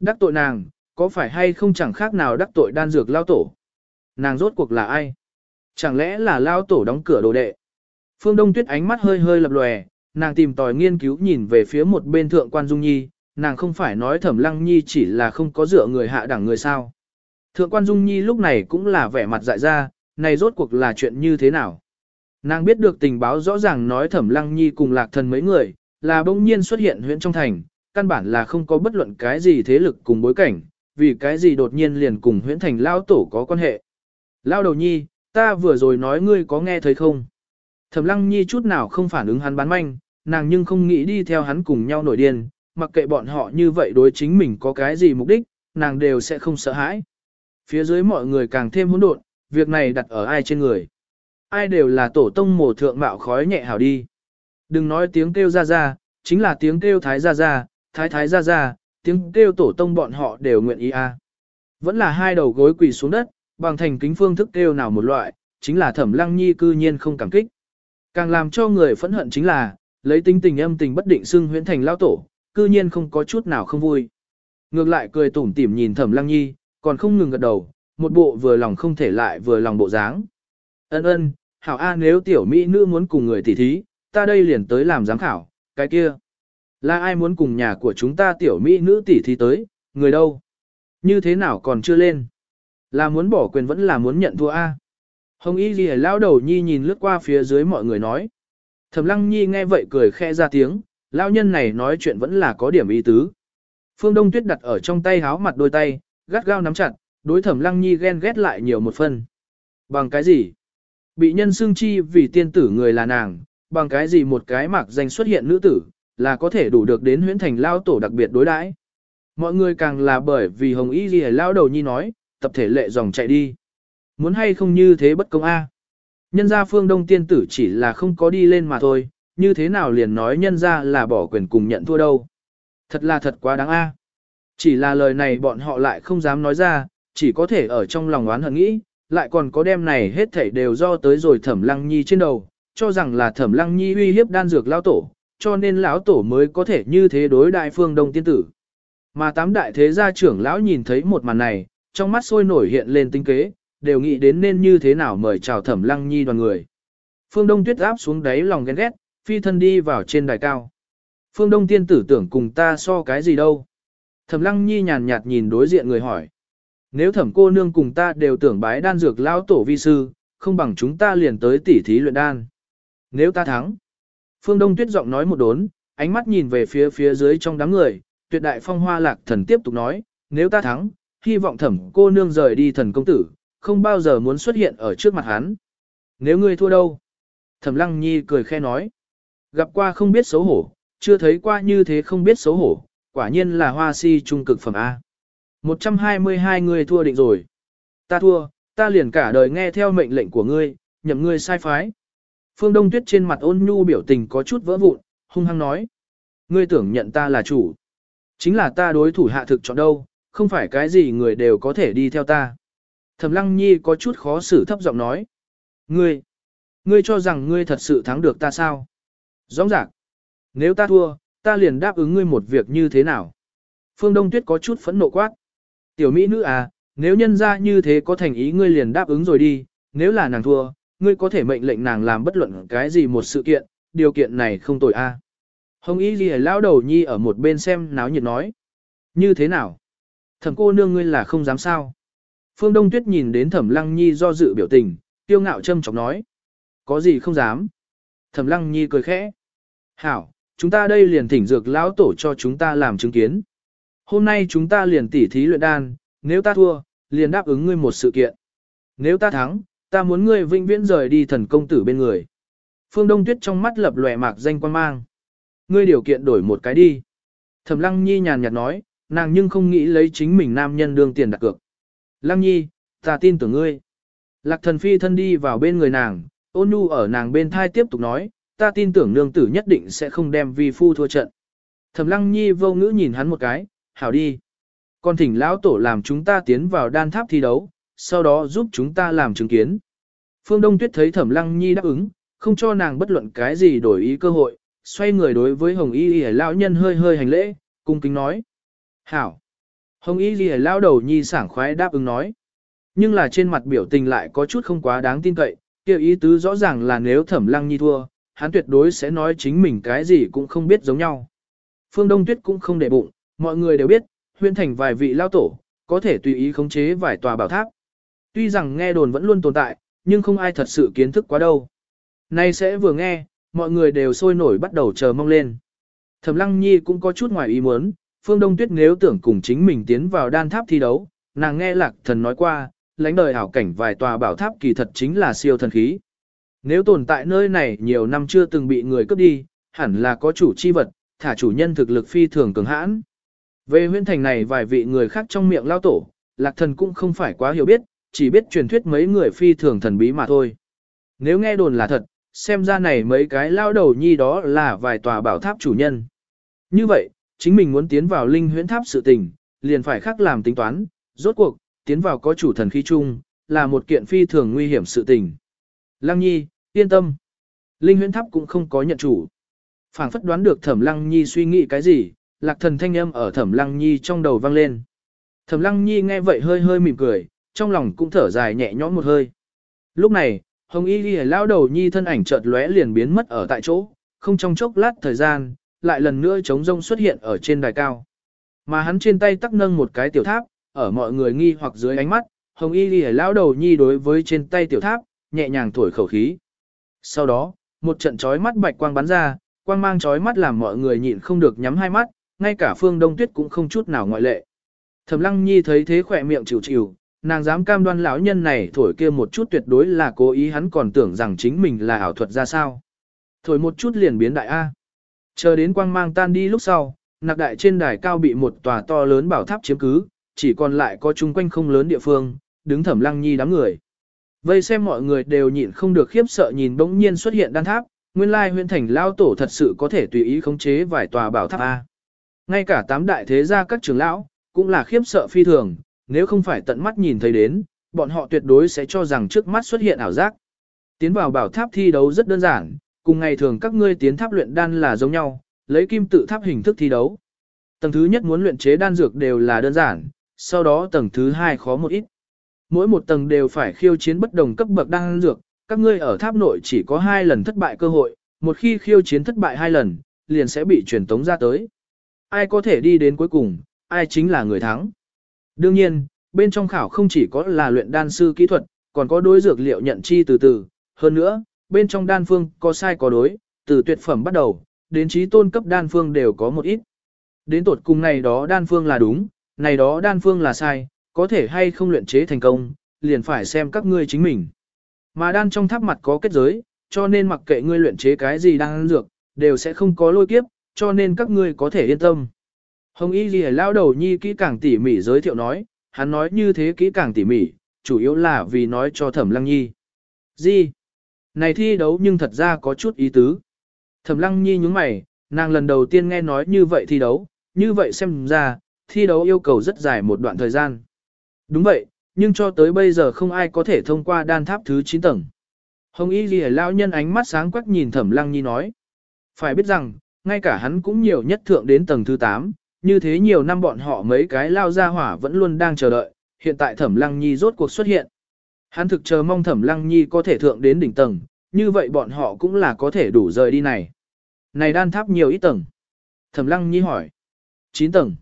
Đắc tội nàng, có phải hay không chẳng khác nào đắc tội đan dược lao tổ? Nàng rốt cuộc là ai? Chẳng lẽ là lao tổ đóng cửa đồ đệ? Phương Đông Tuyết ánh mắt hơi hơi lập lòe, nàng tìm tòi nghiên cứu nhìn về phía một bên thượng quan Dung Nhi, nàng không phải nói thẩm lăng nhi chỉ là không có dựa người hạ đẳng người sao. Thượng quan Dung Nhi lúc này cũng là vẻ mặt dại ra, này rốt cuộc là chuyện như thế nào? Nàng biết được tình báo rõ ràng nói thẩm lăng nhi cùng lạc thần mấy người, là bỗng nhiên xuất hiện huyện trong thành, căn bản là không có bất luận cái gì thế lực cùng bối cảnh, vì cái gì đột nhiên liền cùng Huyễn thành lao tổ có quan hệ. Lao đầu nhi, ta vừa rồi nói ngươi có nghe thấy không? Thẩm lăng nhi chút nào không phản ứng hắn bán manh, nàng nhưng không nghĩ đi theo hắn cùng nhau nổi điên, mặc kệ bọn họ như vậy đối chính mình có cái gì mục đích, nàng đều sẽ không sợ hãi. Phía dưới mọi người càng thêm hỗn độn, việc này đặt ở ai trên người. Ai đều là tổ tông mổ thượng mạo khói nhẹ hào đi. Đừng nói tiếng kêu ra ra, chính là tiếng kêu thái ra ra, thái thái ra ra, tiếng kêu tổ tông bọn họ đều nguyện ý a. Vẫn là hai đầu gối quỳ xuống đất, bằng thành kính phương thức kêu nào một loại, chính là thẩm lăng nhi cư nhiên không cảm kích. Càng làm cho người phẫn hận chính là, lấy tính tình âm tình bất định xưng huyễn thành lao tổ, cư nhiên không có chút nào không vui. Ngược lại cười tủm tỉm nhìn thẩm lăng nhi, còn không ngừng gật đầu, một bộ vừa lòng không thể lại vừa lòng bộ dáng. Ân ân, hảo A nếu tiểu mỹ nữ muốn cùng người tỉ thí, ta đây liền tới làm giám khảo, cái kia. Là ai muốn cùng nhà của chúng ta tiểu mỹ nữ tỷ thì tới, người đâu? Như thế nào còn chưa lên? Là muốn bỏ quyền vẫn là muốn nhận thua A? Hồng Y Ghi lao đầu nhi nhìn lướt qua phía dưới mọi người nói. Thẩm Lăng Nhi nghe vậy cười khẽ ra tiếng, lao nhân này nói chuyện vẫn là có điểm ý tứ. Phương Đông Tuyết đặt ở trong tay háo mặt đôi tay, gắt gao nắm chặt, đối Thẩm Lăng Nhi ghen ghét lại nhiều một phần Bằng cái gì? Bị nhân xương chi vì tiên tử người là nàng, bằng cái gì một cái mạc danh xuất hiện nữ tử, là có thể đủ được đến huyễn thành lao tổ đặc biệt đối đãi. Mọi người càng là bởi vì Hồng Y Ghi lao đầu nhi nói, tập thể lệ dòng chạy đi. Muốn hay không như thế bất công a? Nhân gia phương đông tiên tử chỉ là không có đi lên mà thôi, như thế nào liền nói nhân gia là bỏ quyền cùng nhận thua đâu. Thật là thật quá đáng a. Chỉ là lời này bọn họ lại không dám nói ra, chỉ có thể ở trong lòng oán hận nghĩ, lại còn có đem này hết thảy đều do tới rồi thẩm lăng nhi trên đầu, cho rằng là thẩm lăng nhi uy hiếp đan dược lao tổ, cho nên lão tổ mới có thể như thế đối đại phương đông tiên tử. Mà tám đại thế gia trưởng lão nhìn thấy một màn này, trong mắt sôi nổi hiện lên tinh kế, đều nghĩ đến nên như thế nào mời chào thẩm lăng nhi đoàn người. Phương Đông tuyết áp xuống đáy lòng ghen ghét, phi thân đi vào trên đài cao. Phương Đông tiên tử tưởng cùng ta so cái gì đâu. Thẩm lăng nhi nhàn nhạt nhìn đối diện người hỏi. Nếu thẩm cô nương cùng ta đều tưởng bái đan dược lão tổ vi sư, không bằng chúng ta liền tới tỉ thí luyện đan. Nếu ta thắng. Phương Đông tuyết giọng nói một đốn, ánh mắt nhìn về phía phía dưới trong đám người, tuyệt đại phong hoa lạc thần tiếp tục nói, nếu ta thắng, hy vọng thẩm cô nương rời đi thần công tử, không bao giờ muốn xuất hiện ở trước mặt hắn. Nếu ngươi thua đâu? Thẩm Lăng Nhi cười khe nói. Gặp qua không biết xấu hổ, chưa thấy qua như thế không biết xấu hổ, quả nhiên là hoa si trung cực phẩm A. 122 người thua định rồi. Ta thua, ta liền cả đời nghe theo mệnh lệnh của ngươi, nhậm ngươi sai phái. Phương Đông Tuyết trên mặt ôn nhu biểu tình có chút vỡ vụn, hung hăng nói. Ngươi tưởng nhận ta là chủ. Chính là ta đối thủ hạ thực chọn đâu, không phải cái gì người đều có thể đi theo ta. Thẩm Lăng Nhi có chút khó xử thấp giọng nói. Ngươi, ngươi cho rằng ngươi thật sự thắng được ta sao? Rõ ràng, nếu ta thua, ta liền đáp ứng ngươi một việc như thế nào? Phương Đông Tuyết có chút phẫn nộ quát. Tiểu Mỹ nữ à, nếu nhân ra như thế có thành ý ngươi liền đáp ứng rồi đi, nếu là nàng thua, ngươi có thể mệnh lệnh nàng làm bất luận cái gì một sự kiện, điều kiện này không tồi a. À. Hồng Y Ghi lão đầu nhi ở một bên xem náo nhiệt nói. Như thế nào? Thẩm cô nương ngươi là không dám sao? Phương Đông Tuyết nhìn đến Thẩm Lăng Nhi do dự biểu tình, tiêu ngạo châm chọc nói. Có gì không dám? Thẩm Lăng Nhi cười khẽ. Hảo, chúng ta đây liền thỉnh dược lão tổ cho chúng ta làm chứng kiến. Hôm nay chúng ta liền tỉ thí luyện đan, nếu ta thua, liền đáp ứng ngươi một sự kiện. Nếu ta thắng, ta muốn ngươi vinh viễn rời đi thần công tử bên người. Phương Đông Tuyết trong mắt lập lòe mạc danh quan mang. Ngươi điều kiện đổi một cái đi. Thẩm Lăng Nhi nhàn nhạt nói, nàng nhưng không nghĩ lấy chính mình nam nhân đương tiền đặt cược. Lăng nhi, ta tin tưởng ngươi. Lạc thần phi thân đi vào bên người nàng, ôn nhu ở nàng bên thai tiếp tục nói, ta tin tưởng nương tử nhất định sẽ không đem vi phu thua trận. Thẩm lăng nhi vô ngữ nhìn hắn một cái, hảo đi. Còn thỉnh lão tổ làm chúng ta tiến vào đan tháp thi đấu, sau đó giúp chúng ta làm chứng kiến. Phương Đông Tuyết thấy Thẩm Lăng Nhi đáp ứng, không cho nàng bất luận cái gì đổi ý cơ hội, xoay người đối với Hồng Y Y lão nhân hơi hơi hành lễ, cung kính nói: "Hảo." Hồng Y Ghi Lão đầu nhi sảng khoái đáp ứng nói. Nhưng là trên mặt biểu tình lại có chút không quá đáng tin cậy, kêu ý tứ rõ ràng là nếu thẩm lăng nhi thua, hắn tuyệt đối sẽ nói chính mình cái gì cũng không biết giống nhau. Phương Đông Tuyết cũng không để bụng, mọi người đều biết, huyên thành vài vị lao tổ, có thể tùy ý khống chế vài tòa bảo tháp. Tuy rằng nghe đồn vẫn luôn tồn tại, nhưng không ai thật sự kiến thức quá đâu. Nay sẽ vừa nghe, mọi người đều sôi nổi bắt đầu chờ mong lên. Thẩm Lăng Nhi cũng có chút ngoài ý muốn, Phương Đông Tuyết nếu tưởng cùng chính mình tiến vào đan tháp thi đấu, nàng nghe Lạc Thần nói qua, lãnh đời hảo cảnh vài tòa bảo tháp kỳ thật chính là siêu thần khí. Nếu tồn tại nơi này nhiều năm chưa từng bị người cướp đi, hẳn là có chủ chi vật, thả chủ nhân thực lực phi thường cường hãn. Về huyện thành này vài vị người khác trong miệng lao tổ, Lạc Thần cũng không phải quá hiểu biết, chỉ biết truyền thuyết mấy người phi thường thần bí mà thôi. Nếu nghe đồn là thật, xem ra này mấy cái lao đầu nhi đó là vài tòa bảo tháp chủ nhân. Như vậy, chính mình muốn tiến vào linh huyễn tháp sự tình, liền phải khác làm tính toán, rốt cuộc, tiến vào có chủ thần khí chung, là một kiện phi thường nguy hiểm sự tình. Lăng nhi, yên tâm. Linh huyễn tháp cũng không có nhận chủ. phảng phất đoán được thẩm lăng nhi suy nghĩ cái gì, lạc thần thanh âm ở thẩm lăng nhi trong đầu vang lên. Thẩm lăng nhi nghe vậy hơi hơi mỉm cười, trong lòng cũng thở dài nhẹ nhõm một hơi. Lúc này, hồng y ghi lao đầu nhi thân ảnh chợt lóe liền biến mất ở tại chỗ, không trong chốc lát thời gian, lại lần nữa trống rông xuất hiện ở trên đài cao. Mà hắn trên tay tắc nâng một cái tiểu tháp, ở mọi người nghi hoặc dưới ánh mắt, hồng y ghi lao đầu nhi đối với trên tay tiểu tháp, nhẹ nhàng thổi khẩu khí. Sau đó, một trận chói mắt bạch quang bắn ra, quang mang chói mắt làm mọi người nhịn không được nhắm hai mắt, ngay cả phương đông tuyết cũng không chút nào ngoại lệ. Thẩm lăng nhi thấy thế khỏe miệng chịu chịu, nàng dám cam đoan lão nhân này thổi kia một chút tuyệt đối là cố ý hắn còn tưởng rằng chính mình là ảo thuật ra sao. Thổi một chút liền biến đại A. Chờ đến quang mang tan đi lúc sau, nạc đại trên đài cao bị một tòa to lớn bảo tháp chiếm cứ, chỉ còn lại có chung quanh không lớn địa phương, đứng thẩm lăng nhi đám người. Vây xem mọi người đều nhịn không được khiếp sợ nhìn bỗng nhiên xuất hiện đan tháp, nguyên lai huyện thành lao tổ thật sự có thể tùy ý khống chế vài tòa bảo tháp A. Ngay cả tám đại thế gia các trưởng lão, cũng là khiếp sợ phi thường, nếu không phải tận mắt nhìn thấy đến, bọn họ tuyệt đối sẽ cho rằng trước mắt xuất hiện ảo giác. Tiến vào bảo tháp thi đấu rất đơn giản, cùng ngày thường các ngươi tiến tháp luyện đan là giống nhau, lấy kim tự tháp hình thức thi đấu. Tầng thứ nhất muốn luyện chế đan dược đều là đơn giản, sau đó tầng thứ hai khó một ít. Mỗi một tầng đều phải khiêu chiến bất đồng cấp bậc đan dược, các ngươi ở tháp nội chỉ có hai lần thất bại cơ hội, một khi khiêu chiến thất bại hai lần, liền sẽ bị truyền tống ra tới. Ai có thể đi đến cuối cùng, ai chính là người thắng. Đương nhiên, bên trong khảo không chỉ có là luyện đan sư kỹ thuật, còn có đối dược liệu nhận chi từ từ. Hơn nữa, bên trong đan phương có sai có đối, từ tuyệt phẩm bắt đầu, đến trí tôn cấp đan phương đều có một ít. Đến tột cùng này đó đan phương là đúng, này đó đan phương là sai, có thể hay không luyện chế thành công, liền phải xem các ngươi chính mình. Mà đan trong tháp mặt có kết giới, cho nên mặc kệ ngươi luyện chế cái gì đang dược, đều sẽ không có lôi kiếp, cho nên các ngươi có thể yên tâm. Hồng Y Ghi lao đầu nhi kỹ càng tỉ mỉ giới thiệu nói, hắn nói như thế kỹ càng tỉ mỉ, chủ yếu là vì nói cho Thẩm Lăng Nhi. Gì? Này thi đấu nhưng thật ra có chút ý tứ. Thẩm Lăng Nhi nhúng mày, nàng lần đầu tiên nghe nói như vậy thi đấu, như vậy xem ra, thi đấu yêu cầu rất dài một đoạn thời gian. Đúng vậy, nhưng cho tới bây giờ không ai có thể thông qua đan tháp thứ 9 tầng. Hồng Y Ghi lao nhân ánh mắt sáng quắc nhìn Thẩm Lăng Nhi nói. Phải biết rằng, ngay cả hắn cũng nhiều nhất thượng đến tầng thứ 8, như thế nhiều năm bọn họ mấy cái lao ra hỏa vẫn luôn đang chờ đợi, hiện tại Thẩm Lăng Nhi rốt cuộc xuất hiện. Hắn thực chờ mong Thẩm Lăng Nhi có thể thượng đến đỉnh tầng, như vậy bọn họ cũng là có thể đủ rời đi này. Này đan tháp nhiều ít tầng? Thẩm Lăng Nhi hỏi. 9 tầng.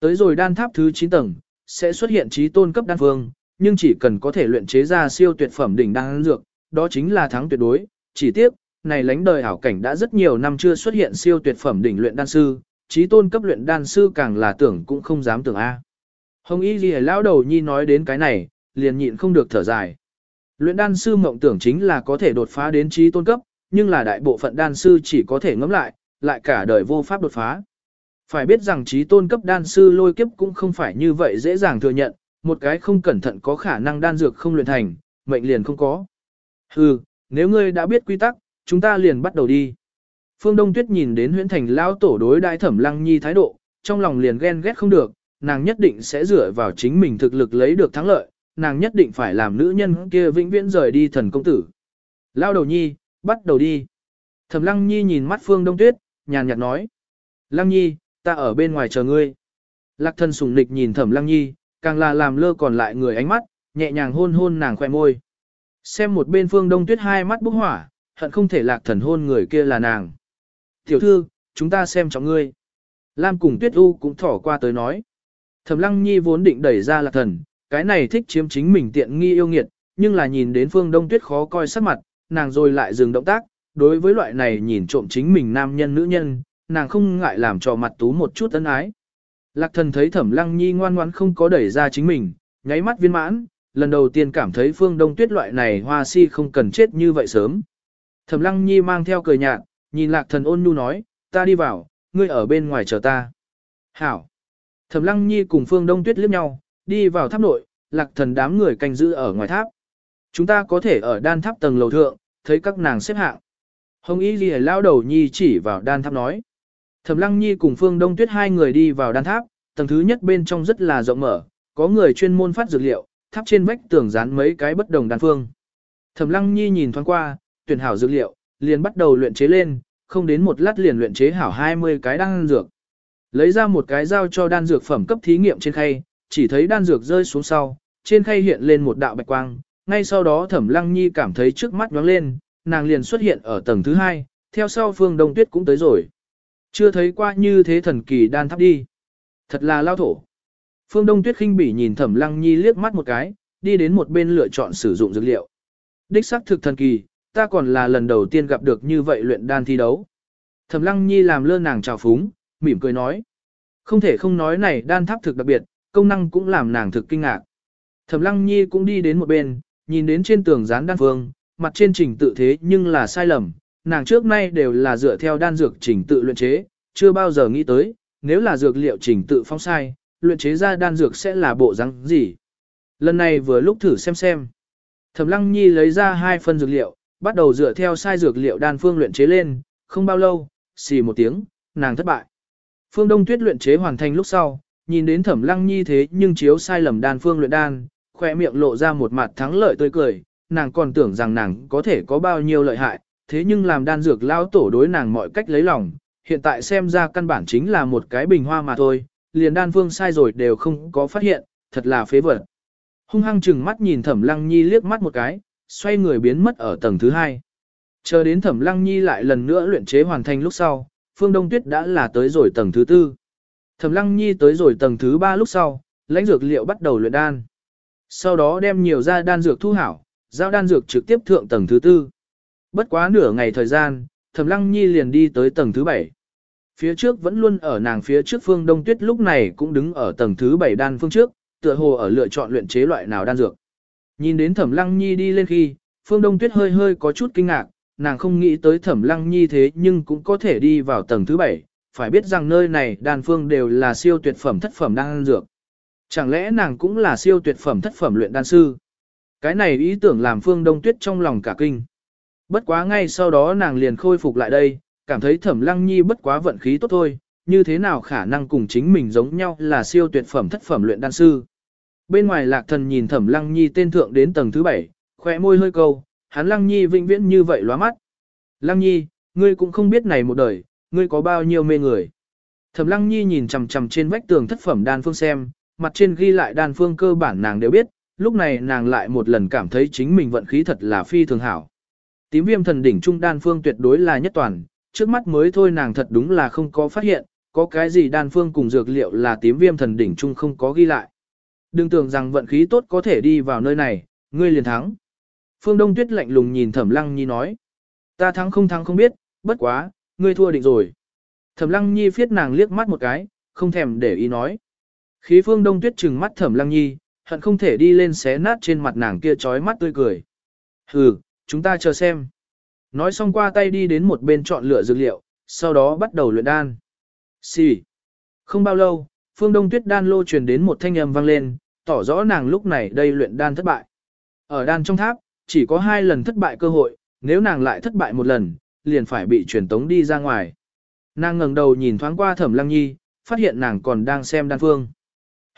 Tới rồi đan tháp thứ 9 tầng, sẽ xuất hiện trí tôn cấp đan phương, nhưng chỉ cần có thể luyện chế ra siêu tuyệt phẩm đỉnh đan dược, đó chính là thắng tuyệt đối. Chỉ tiếc, này lánh đời hảo cảnh đã rất nhiều năm chưa xuất hiện siêu tuyệt phẩm đỉnh luyện đan sư, trí tôn cấp luyện đan sư càng là tưởng cũng không dám tưởng A. Hồng Y Ghi lão đầu nhi nói đến cái này, liền nhịn không được thở dài. Luyện đan sư mộng tưởng chính là có thể đột phá đến trí tôn cấp, nhưng là đại bộ phận đan sư chỉ có thể ngẫm lại, lại cả đời vô pháp đột phá. Phải biết rằng trí tôn cấp đan sư lôi kiếp cũng không phải như vậy dễ dàng thừa nhận, một cái không cẩn thận có khả năng đan dược không luyện thành, mệnh liền không có. Hừ, nếu ngươi đã biết quy tắc, chúng ta liền bắt đầu đi. Phương Đông Tuyết nhìn đến huyễn thành lao tổ đối đại thẩm lăng nhi thái độ, trong lòng liền ghen ghét không được, nàng nhất định sẽ dựa vào chính mình thực lực lấy được thắng lợi, nàng nhất định phải làm nữ nhân kia vĩnh viễn rời đi thần công tử. Lao đầu nhi, bắt đầu đi. Thẩm lăng nhi nhìn mắt Phương Đông Tuyết, nhàn nhạt nói. Lăng nhi, ta ở bên ngoài chờ ngươi. Lạc thần sùng nịch nhìn thẩm lăng nhi, càng là làm lơ còn lại người ánh mắt, nhẹ nhàng hôn hôn nàng khoe môi. Xem một bên phương đông tuyết hai mắt bốc hỏa, hận không thể lạc thần hôn người kia là nàng. Tiểu thư, chúng ta xem trọng ngươi. Lam cùng tuyết u cũng thỏ qua tới nói. Thẩm lăng nhi vốn định đẩy ra lạc thần, cái này thích chiếm chính mình tiện nghi yêu nghiệt, nhưng là nhìn đến phương đông tuyết khó coi sắc mặt, nàng rồi lại dừng động tác, đối với loại này nhìn trộm chính mình nam nhân nữ nhân, nàng không ngại làm cho mặt tú một chút ân ái. Lạc thần thấy thẩm lăng nhi ngoan ngoãn không có đẩy ra chính mình, nháy mắt viên mãn, lần đầu tiên cảm thấy phương đông tuyết loại này hoa si không cần chết như vậy sớm. Thẩm lăng nhi mang theo cười nhạt, nhìn lạc thần ôn nhu nói, ta đi vào, ngươi ở bên ngoài chờ ta. Hảo. Thẩm lăng nhi cùng phương đông tuyết liếc nhau, đi vào tháp nội, lạc thần đám người canh giữ ở ngoài tháp. Chúng ta có thể ở đan tháp tầng lầu thượng, thấy các nàng xếp hạng. Hồng Y Ghi lao đầu nhi chỉ vào đan tháp nói. Thẩm Lăng Nhi cùng Phương Đông Tuyết hai người đi vào đan tháp, tầng thứ nhất bên trong rất là rộng mở, có người chuyên môn phát dược liệu, tháp trên vách tường dán mấy cái bất đồng đan phương. Thẩm Lăng Nhi nhìn thoáng qua, tuyển hảo dược liệu, liền bắt đầu luyện chế lên, không đến một lát liền luyện chế hảo 20 cái đan dược. Lấy ra một cái dao cho đan dược phẩm cấp thí nghiệm trên khay, chỉ thấy đan dược rơi xuống sau, trên khay hiện lên một đạo bạch quang, ngay sau đó Thẩm Lăng Nhi cảm thấy trước mắt nhoáng lên, nàng liền xuất hiện ở tầng thứ hai, theo sau Phương Đông Tuyết cũng tới rồi. Chưa thấy qua như thế thần kỳ đan tháp đi. Thật là lao thổ. Phương Đông Tuyết khinh bỉ nhìn Thẩm Lăng Nhi liếc mắt một cái, đi đến một bên lựa chọn sử dụng dược liệu. Đích xác thực thần kỳ, ta còn là lần đầu tiên gặp được như vậy luyện đan thi đấu. Thẩm Lăng Nhi làm lơ nàng chào phúng, mỉm cười nói. Không thể không nói này đan tháp thực đặc biệt, công năng cũng làm nàng thực kinh ngạc. Thẩm Lăng Nhi cũng đi đến một bên, nhìn đến trên tường dán đan phương, mặt trên trình tự thế nhưng là sai lầm, nàng trước nay đều là dựa theo đan dược trình tự luyện chế, chưa bao giờ nghĩ tới, nếu là dược liệu trình tự phong sai, luyện chế ra đan dược sẽ là bộ rắn gì. Lần này vừa lúc thử xem xem. Thẩm Lăng Nhi lấy ra hai phân dược liệu, bắt đầu dựa theo sai dược liệu đan phương luyện chế lên, không bao lâu, xì một tiếng, nàng thất bại. Phương Đông Tuyết luyện chế hoàn thành lúc sau, nhìn đến Thẩm Lăng Nhi thế nhưng chiếu sai lầm đan phương luyện đan, khỏe miệng lộ ra một mặt thắng lợi tươi cười, nàng còn tưởng rằng nàng có thể có bao nhiêu lợi hại, thế nhưng làm đan dược lao tổ đối nàng mọi cách lấy lòng, hiện tại xem ra căn bản chính là một cái bình hoa mà thôi, liền đan phương sai rồi đều không có phát hiện, thật là phế vật. Hung hăng chừng mắt nhìn thẩm lăng nhi liếc mắt một cái, xoay người biến mất ở tầng thứ hai. Chờ đến thẩm lăng nhi lại lần nữa luyện chế hoàn thành lúc sau, phương đông tuyết đã là tới rồi tầng thứ tư. Thẩm lăng nhi tới rồi tầng thứ ba lúc sau, lãnh dược liệu bắt đầu luyện đan. Sau đó đem nhiều ra đan dược thu hảo, giao đan dược trực tiếp thượng tầng thứ tư. Bất quá nửa ngày thời gian, Thẩm Lăng Nhi liền đi tới tầng thứ bảy. Phía trước vẫn luôn ở nàng phía trước Phương Đông Tuyết lúc này cũng đứng ở tầng thứ bảy đan phương trước, tựa hồ ở lựa chọn luyện chế loại nào đan dược. Nhìn đến Thẩm Lăng Nhi đi lên khi, Phương Đông Tuyết hơi hơi có chút kinh ngạc, nàng không nghĩ tới Thẩm Lăng Nhi thế nhưng cũng có thể đi vào tầng thứ bảy, phải biết rằng nơi này đàn phương đều là siêu tuyệt phẩm thất phẩm đan dược. Chẳng lẽ nàng cũng là siêu tuyệt phẩm thất phẩm luyện đan sư? Cái này ý tưởng làm Phương Đông Tuyết trong lòng cả kinh. Bất quá ngay sau đó nàng liền khôi phục lại đây, cảm thấy Thẩm Lăng Nhi bất quá vận khí tốt thôi, như thế nào khả năng cùng chính mình giống nhau là siêu tuyệt phẩm thất phẩm luyện đan sư. Bên ngoài Lạc Thần nhìn Thẩm Lăng Nhi tên thượng đến tầng thứ 7, khóe môi hơi câu, hắn Lăng Nhi vĩnh viễn như vậy lóa mắt. Lăng Nhi, ngươi cũng không biết này một đời, ngươi có bao nhiêu mê người. Thẩm Lăng Nhi nhìn chằm chằm trên vách tường thất phẩm đan phương xem, mặt trên ghi lại đan phương cơ bản nàng đều biết, lúc này nàng lại một lần cảm thấy chính mình vận khí thật là phi thường hảo. Tím viêm thần đỉnh trung đan phương tuyệt đối là nhất toàn, trước mắt mới thôi nàng thật đúng là không có phát hiện, có cái gì đan phương cùng dược liệu là tím viêm thần đỉnh trung không có ghi lại. Đừng tưởng rằng vận khí tốt có thể đi vào nơi này, ngươi liền thắng. Phương Đông Tuyết lạnh lùng nhìn Thẩm Lăng Nhi nói. Ta thắng không thắng không biết, bất quá, ngươi thua định rồi. Thẩm Lăng Nhi phiết nàng liếc mắt một cái, không thèm để ý nói. Khí Phương Đông Tuyết trừng mắt Thẩm Lăng Nhi, hận không thể đi lên xé nát trên mặt nàng kia trói mắt tươi cười. Hừ, chúng ta chờ xem. Nói xong qua tay đi đến một bên chọn lựa dược liệu, sau đó bắt đầu luyện đan. Xì. Không bao lâu, phương đông tuyết đan lô truyền đến một thanh âm vang lên, tỏ rõ nàng lúc này đây luyện đan thất bại. Ở đan trong tháp, chỉ có hai lần thất bại cơ hội, nếu nàng lại thất bại một lần, liền phải bị truyền tống đi ra ngoài. Nàng ngẩng đầu nhìn thoáng qua thẩm lăng nhi, phát hiện nàng còn đang xem đan phương.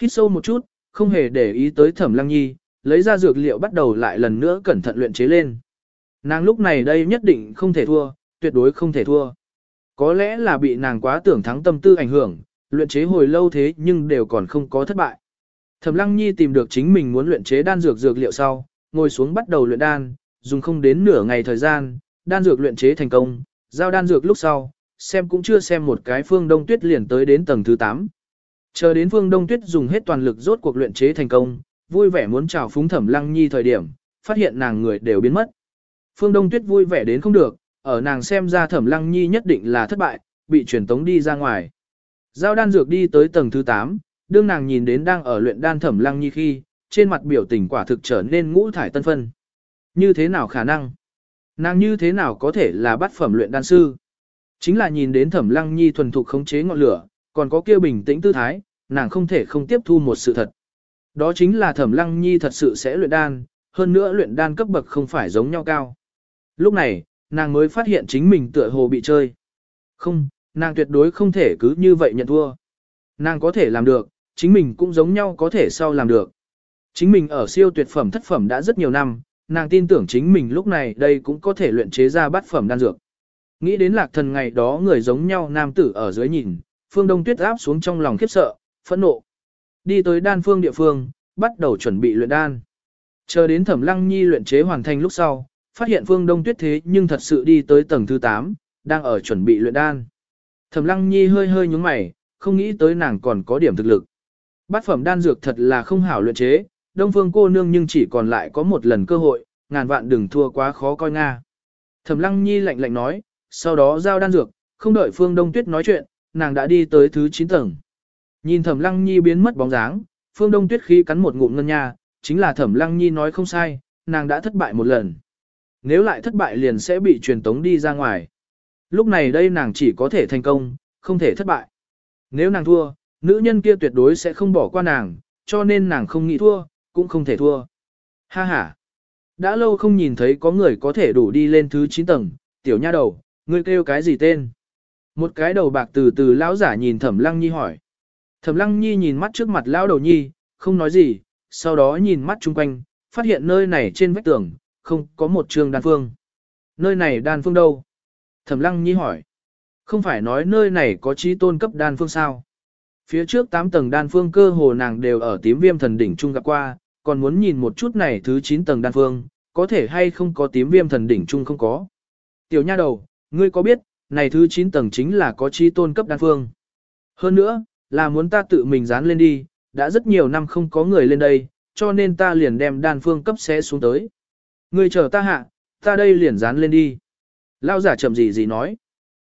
Hít sâu một chút, không hề để ý tới thẩm lăng nhi, lấy ra dược liệu bắt đầu lại lần nữa cẩn thận luyện chế lên. Nàng lúc này đây nhất định không thể thua, tuyệt đối không thể thua. Có lẽ là bị nàng quá tưởng thắng tâm tư ảnh hưởng, luyện chế hồi lâu thế nhưng đều còn không có thất bại. Thẩm Lăng Nhi tìm được chính mình muốn luyện chế đan dược dược liệu sau, ngồi xuống bắt đầu luyện đan, dùng không đến nửa ngày thời gian, đan dược luyện chế thành công, giao đan dược lúc sau, xem cũng chưa xem một cái phương đông tuyết liền tới đến tầng thứ 8. Chờ đến phương đông tuyết dùng hết toàn lực rốt cuộc luyện chế thành công, vui vẻ muốn chào phúng thẩm lăng nhi thời điểm, phát hiện nàng người đều biến mất. Phương đông tuyết vui vẻ đến không được, ở nàng xem ra thẩm lăng nhi nhất định là thất bại, bị truyền tống đi ra ngoài. Giao đan dược đi tới tầng thứ 8, đương nàng nhìn đến đang ở luyện đan thẩm lăng nhi khi, trên mặt biểu tình quả thực trở nên ngũ thải tân phân. Như thế nào khả năng? Nàng như thế nào có thể là bắt phẩm luyện đan sư? Chính là nhìn đến thẩm lăng nhi thuần thục khống chế ngọn lửa, còn có kia bình tĩnh tư thái, nàng không thể không tiếp thu một sự thật. Đó chính là thẩm lăng nhi thật sự sẽ luyện đan, hơn nữa luyện đan cấp bậc không phải giống nhau cao. Lúc này, nàng mới phát hiện chính mình tựa hồ bị chơi. Không, nàng tuyệt đối không thể cứ như vậy nhận thua. Nàng có thể làm được, chính mình cũng giống nhau có thể sau làm được. Chính mình ở siêu tuyệt phẩm thất phẩm đã rất nhiều năm, nàng tin tưởng chính mình lúc này đây cũng có thể luyện chế ra bát phẩm đan dược. Nghĩ đến lạc thần ngày đó người giống nhau nam tử ở dưới nhìn, phương đông tuyết áp xuống trong lòng khiếp sợ, phẫn nộ. Đi tới đan phương địa phương, bắt đầu chuẩn bị luyện đan. Chờ đến thẩm lăng nhi luyện chế hoàn thành lúc sau, phát hiện phương đông tuyết thế nhưng thật sự đi tới tầng thứ 8, đang ở chuẩn bị luyện đan. Thẩm lăng nhi hơi hơi nhúng mày, không nghĩ tới nàng còn có điểm thực lực. Bát phẩm đan dược thật là không hảo luyện chế, đông phương cô nương nhưng chỉ còn lại có một lần cơ hội, ngàn vạn đừng thua quá khó coi nga. Thẩm lăng nhi lạnh lạnh nói, sau đó giao đan dược, không đợi phương đông tuyết nói chuyện, nàng đã đi tới thứ 9 tầng. Nhìn thẩm lăng nhi biến mất bóng dáng, phương đông tuyết khí cắn một ngụm ngân nha, chính là thẩm lăng nhi nói không sai, nàng đã thất bại một lần. Nếu lại thất bại liền sẽ bị truyền tống đi ra ngoài. Lúc này đây nàng chỉ có thể thành công, không thể thất bại. Nếu nàng thua, nữ nhân kia tuyệt đối sẽ không bỏ qua nàng, cho nên nàng không nghĩ thua, cũng không thể thua. Ha ha! Đã lâu không nhìn thấy có người có thể đủ đi lên thứ 9 tầng, tiểu nha đầu, ngươi kêu cái gì tên? Một cái đầu bạc từ từ lão giả nhìn thẩm lăng nhi hỏi. Thẩm lăng nhi nhìn mắt trước mặt lão đầu nhi, không nói gì, sau đó nhìn mắt chung quanh, phát hiện nơi này trên vách tường, không có một trường đan phương. Nơi này đan phương đâu? Thẩm lăng nhi hỏi. Không phải nói nơi này có trí tôn cấp đan phương sao? Phía trước 8 tầng đan phương cơ hồ nàng đều ở tím viêm thần đỉnh trung gặp qua, còn muốn nhìn một chút này thứ 9 tầng đan phương, có thể hay không có tím viêm thần đỉnh trung không có. Tiểu nha đầu, ngươi có biết, này thứ 9 tầng chính là có trí tôn cấp đan phương. Hơn nữa, là muốn ta tự mình dán lên đi, đã rất nhiều năm không có người lên đây, cho nên ta liền đem đan phương cấp sẽ xuống tới. Ngươi chờ ta hạ, ta đây liền dán lên đi. Lao giả chậm gì gì nói.